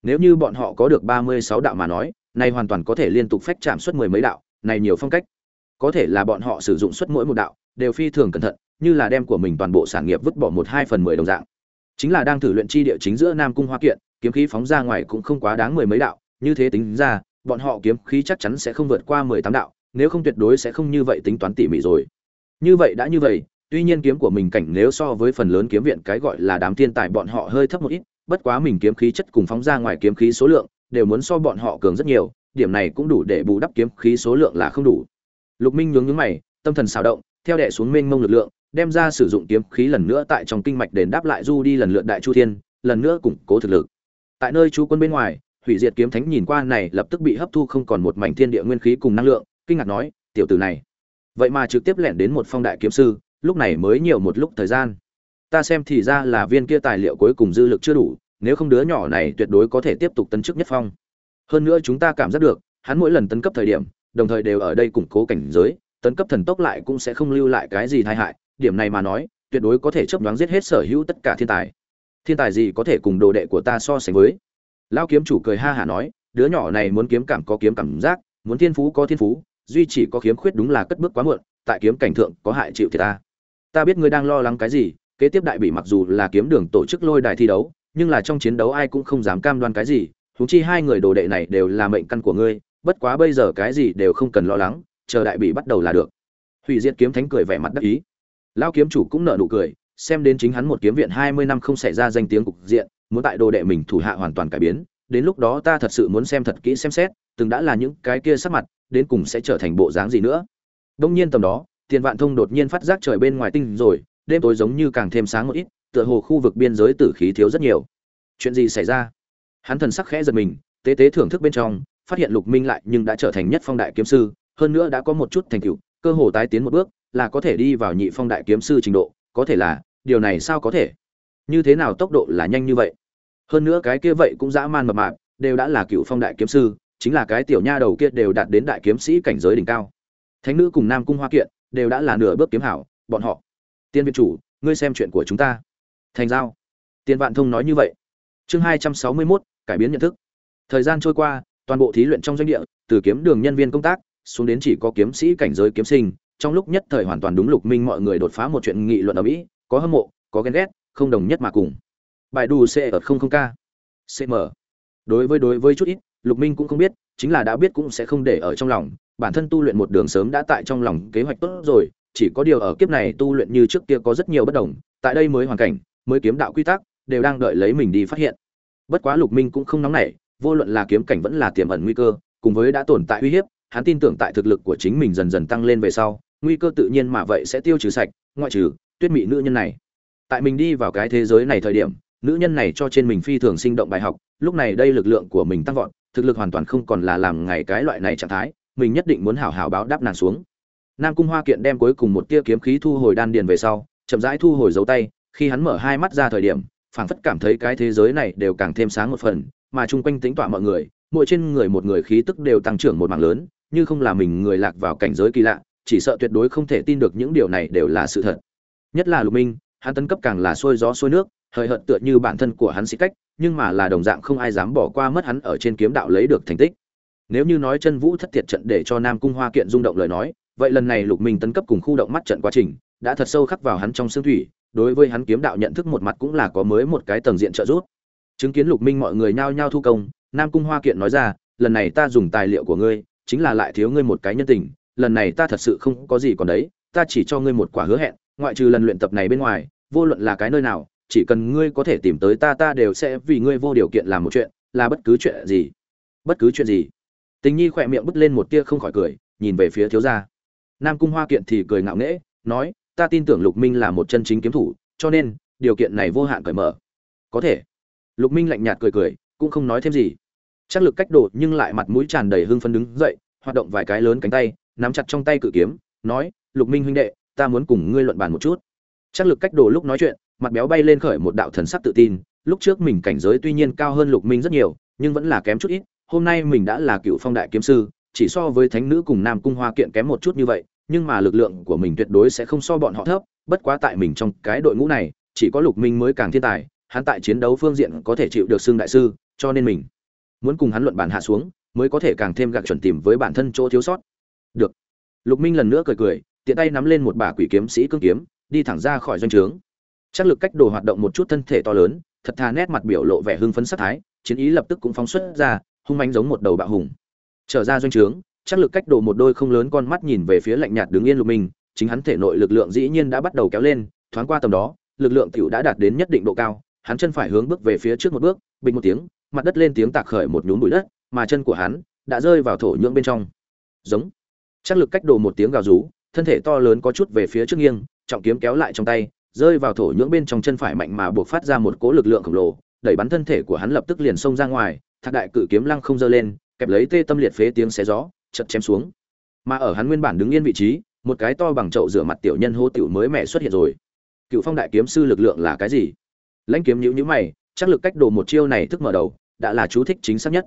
Nếu như bọn họ có được ba mươi sáu đạo mà nói này hoàn toàn có thể liên tục phách chạm suốt mười mấy đạo, này nhiều phong cách. Có thể là bọn họ sử dụng suốt mỗi một đạo, đều phi thường cẩn thận, như là đem của mình toàn bộ sản nghiệp vứt bỏ một hai phần mười đồng dạng. Chính là đang thử luyện chi địa chính giữa nam cung hoa kiện, kiếm khí phóng ra ngoài cũng không quá đáng mười mấy đạo, như thế tính ra, bọn họ kiếm khí chắc chắn sẽ không vượt qua mười tám đạo, nếu không tuyệt đối sẽ không như vậy tính toán tỉ mỉ rồi. Như vậy đã như vậy, tuy nhiên kiếm của mình cảnh nếu so với phần lớn kiếm viện cái gọi là đám thiên tài bọn họ hơi thấp một ít, bất quá mình kiếm khí chất cùng phóng ra ngoài kiếm khí số lượng đều muốn so bọn họ cường rất nhiều, điểm này cũng đủ để bù đắp kiếm khí số lượng là không đủ. Lục minh nhướng nhướng mày, tâm thần xào động, theo đệ xuống mênh mông lực lượng, đem ra sử dụng kiếm khí lần nữa tại trong kinh mạch đền đáp lại du đi lần lượt đại chu thiên, lần nữa củng cố thực lực. Tại nơi chú quân bên ngoài, hủy diệt kiếm thánh nhìn qua này lập tức bị hấp thu không còn một mảnh thiên địa nguyên khí cùng năng lượng, kinh ngạc nói, tiểu tử này, vậy mà trực tiếp lẻn đến một phong đại kiếm sư, lúc này mới nhiều một lúc thời gian. Ta xem thì ra là viên kia tài liệu cuối cùng dư lực chưa đủ nếu không đứa nhỏ này tuyệt đối có thể tiếp tục tấn chức nhất phong. Hơn nữa chúng ta cảm giác được, hắn mỗi lần tấn cấp thời điểm, đồng thời đều ở đây củng cố cảnh giới, tấn cấp thần tốc lại cũng sẽ không lưu lại cái gì tai hại, điểm này mà nói, tuyệt đối có thể chấp đoán giết hết sở hữu tất cả thiên tài. Thiên tài gì có thể cùng đồ đệ của ta so sánh với? Lão kiếm chủ cười ha hả nói, đứa nhỏ này muốn kiếm cảm có kiếm cảm giác, muốn thiên phú có thiên phú, duy chỉ có kiếm khuyết đúng là cất bước quá muộn, tại kiếm cảnh thượng có hại chịu thiệt ta. Ta biết ngươi đang lo lắng cái gì, kế tiếp đại bị mặc dù là kiếm đường tổ chức lôi đài thi đấu nhưng là trong chiến đấu ai cũng không dám cam đoan cái gì, huống chi hai người đồ đệ này đều là mệnh căn của ngươi, bất quá bây giờ cái gì đều không cần lo lắng, chờ đại bị bắt đầu là được. Hủy diệt kiếm thánh cười vẻ mặt đắc ý. Lao kiếm chủ cũng nở nụ cười, xem đến chính hắn một kiếm viện hai mươi năm không xảy ra danh tiếng cục diện, muốn tại đồ đệ mình thủ hạ hoàn toàn cải biến, đến lúc đó ta thật sự muốn xem thật kỹ xem xét, từng đã là những cái kia sắc mặt, đến cùng sẽ trở thành bộ dáng gì nữa. Đông nhiên tầm đó, tiền vạn thông đột nhiên phát giác trời bên ngoài tinh rồi, đêm tối giống như càng thêm sáng một ít tựa hồ khu vực biên giới tử khí thiếu rất nhiều. Chuyện gì xảy ra? Hắn thần sắc khẽ giật mình, tế tế thưởng thức bên trong, phát hiện lục minh lại nhưng đã trở thành nhất phong đại kiếm sư, hơn nữa đã có một chút thành tựu, cơ hồ tái tiến một bước, là có thể đi vào nhị phong đại kiếm sư trình độ, có thể là, điều này sao có thể? Như thế nào tốc độ là nhanh như vậy? Hơn nữa cái kia vậy cũng dã man mập mạp, đều đã là cựu phong đại kiếm sư, chính là cái tiểu nha đầu kia đều đạt đến đại kiếm sĩ cảnh giới đỉnh cao. Thánh nữ cùng nam cung hoa kiện đều đã là nửa bước kiếm hảo, bọn họ. Tiên viện chủ, ngươi xem chuyện của chúng ta thành giao. Tiền vạn thông nói như vậy. Chương hai trăm sáu mươi mốt, cải biến nhận thức. Thời gian trôi qua, toàn bộ thí luyện trong doanh địa, từ kiếm đường nhân viên công tác, xuống đến chỉ có kiếm sĩ cảnh giới kiếm sinh. Trong lúc nhất thời hoàn toàn đúng lục minh mọi người đột phá một chuyện nghị luận ở mỹ, có hâm mộ, có ghen ghét, không đồng nhất mà cùng. Bài đù c ở không không k cm đối với đối với chút ít, lục minh cũng không biết, chính là đã biết cũng sẽ không để ở trong lòng. Bản thân tu luyện một đường sớm đã tại trong lòng kế hoạch tốt rồi, chỉ có điều ở kiếp này tu luyện như trước kia có rất nhiều bất đồng. Tại đây mới hoàn cảnh mới kiếm đạo quy tắc, đều đang đợi lấy mình đi phát hiện. Bất quá lục minh cũng không nóng nảy, vô luận là kiếm cảnh vẫn là tiềm ẩn nguy cơ, cùng với đã tồn tại uy hiếp, hắn tin tưởng tại thực lực của chính mình dần dần tăng lên về sau, nguy cơ tự nhiên mà vậy sẽ tiêu trừ sạch, ngoại trừ tuyết mị nữ nhân này. Tại mình đi vào cái thế giới này thời điểm, nữ nhân này cho trên mình phi thường sinh động bài học, lúc này đây lực lượng của mình tăng vọt, thực lực hoàn toàn không còn là làm ngày cái loại này trạng thái, mình nhất định muốn hảo hảo báo đáp nàng xuống. Nam cung hoa kiện đem cuối cùng một tia kiếm khí thu hồi đan điền về sau, chậm rãi thu hồi dấu tay khi hắn mở hai mắt ra thời điểm, phảng phất cảm thấy cái thế giới này đều càng thêm sáng một phần, mà chung quanh tính tọa mọi người, mỗi trên người một người khí tức đều tăng trưởng một mảng lớn, như không là mình người lạc vào cảnh giới kỳ lạ, chỉ sợ tuyệt đối không thể tin được những điều này đều là sự thật. Nhất là lục minh, hắn tấn cấp càng là xuôi gió xuôi nước, hời hợt tựa như bản thân của hắn sĩ cách, nhưng mà là đồng dạng không ai dám bỏ qua mất hắn ở trên kiếm đạo lấy được thành tích. Nếu như nói chân vũ thất tiệt trận để cho nam cung hoa kiện rung động lời nói, vậy lần này lục minh tấn cấp cùng khu động mắt trận quá trình, đã thật sâu khắc vào hắn trong xương thủy đối với hắn kiếm đạo nhận thức một mặt cũng là có mới một cái tầng diện trợ giúp. Chứng kiến lục minh mọi người nhao nhao thu công, nam cung hoa kiện nói ra, lần này ta dùng tài liệu của ngươi, chính là lại thiếu ngươi một cái nhân tình, lần này ta thật sự không có gì còn đấy, ta chỉ cho ngươi một quả hứa hẹn, ngoại trừ lần luyện tập này bên ngoài, vô luận là cái nơi nào, chỉ cần ngươi có thể tìm tới ta ta đều sẽ vì ngươi vô điều kiện làm một chuyện, là bất cứ chuyện gì. Bất cứ chuyện gì. Tình nhi khỏe miệng bứt lên một tia không khỏi cười, nhìn về phía thiếu gia. Nam cung hoa kiện thì cười ngạo nghễ, nói ta tin tưởng lục minh là một chân chính kiếm thủ, cho nên, điều kiện này vô hạn cởi mở. Có thể. Lục minh lạnh nhạt cười cười, cũng không nói thêm gì. Chắc lực cách độ nhưng lại mặt mũi tràn đầy hưng phấn đứng dậy, hoạt động vài cái lớn cánh tay, nắm chặt trong tay cự kiếm, nói, lục minh huynh đệ, ta muốn cùng ngươi luận bàn một chút. Chắc lực cách đồ lúc nói chuyện, mặt béo bay lên khởi một đạo thần sắc tự tin, lúc trước mình cảnh giới tuy nhiên cao hơn lục minh rất nhiều, nhưng vẫn là kém chút ít, hôm nay mình đã là cựu phong đại kiếm sư, chỉ so với thánh nữ cùng nam cung hoa kiện kém một chút như vậy nhưng mà lực lượng của mình tuyệt đối sẽ không so bọn họ thấp, bất quá tại mình trong cái đội ngũ này, chỉ có lục minh mới càng thiên tài, hắn tại chiến đấu phương diện có thể chịu được xương đại sư, cho nên mình muốn cùng hắn luận bàn hạ xuống, mới có thể càng thêm gạc chuẩn tìm với bản thân chỗ thiếu sót. Được. Lục minh lần nữa cười cười, tiện tay nắm lên một bả quỷ kiếm sĩ cương kiếm, đi thẳng ra khỏi doanh trướng. Chắc lực cách đồ hoạt động một chút thân thể to lớn, thật thà nét mặt biểu lộ vẻ hưng phấn sắc thái, chiến ý lập tức cũng phóng xuất ra, hung mãnh giống một đầu bạo hùng. Trở ra doanh trướng chắc lực cách đồ một đôi không lớn con mắt nhìn về phía lạnh nhạt đứng yên lục minh, chính hắn thể nội lực lượng dĩ nhiên đã bắt đầu kéo lên, thoáng qua tầm đó, lực lượng tiểu đã đạt đến nhất định độ cao, hắn chân phải hướng bước về phía trước một bước, bình một tiếng, mặt đất lên tiếng tạc khởi một nhúm bụi đất, mà chân của hắn đã rơi vào thổ nhưỡng bên trong. Giống. Chắc lực cách đồ một tiếng gào rú, thân thể to lớn có chút về phía trước nghiêng, trọng kiếm kéo lại trong tay, rơi vào thổ nhưỡng bên trong chân phải mạnh mà buộc phát ra một cỗ lực lượng khổng lồ, đẩy bắn thân thể của hắn lập tức liền xông ra ngoài, thạc đại cự kiếm lăng không dơ lên, kẹp lấy tê tâm liệt phế tiếng xé gió chật chém xuống. Mà ở hắn nguyên bản đứng yên vị trí, một cái to bằng chậu rửa mặt tiểu nhân hô tiểu mới mẹ xuất hiện rồi. Cựu phong đại kiếm sư lực lượng là cái gì? Lãnh kiếm nhữ nhữ mày, chắc lực cách đồ một chiêu này thức mở đầu, đã là chú thích chính xác nhất.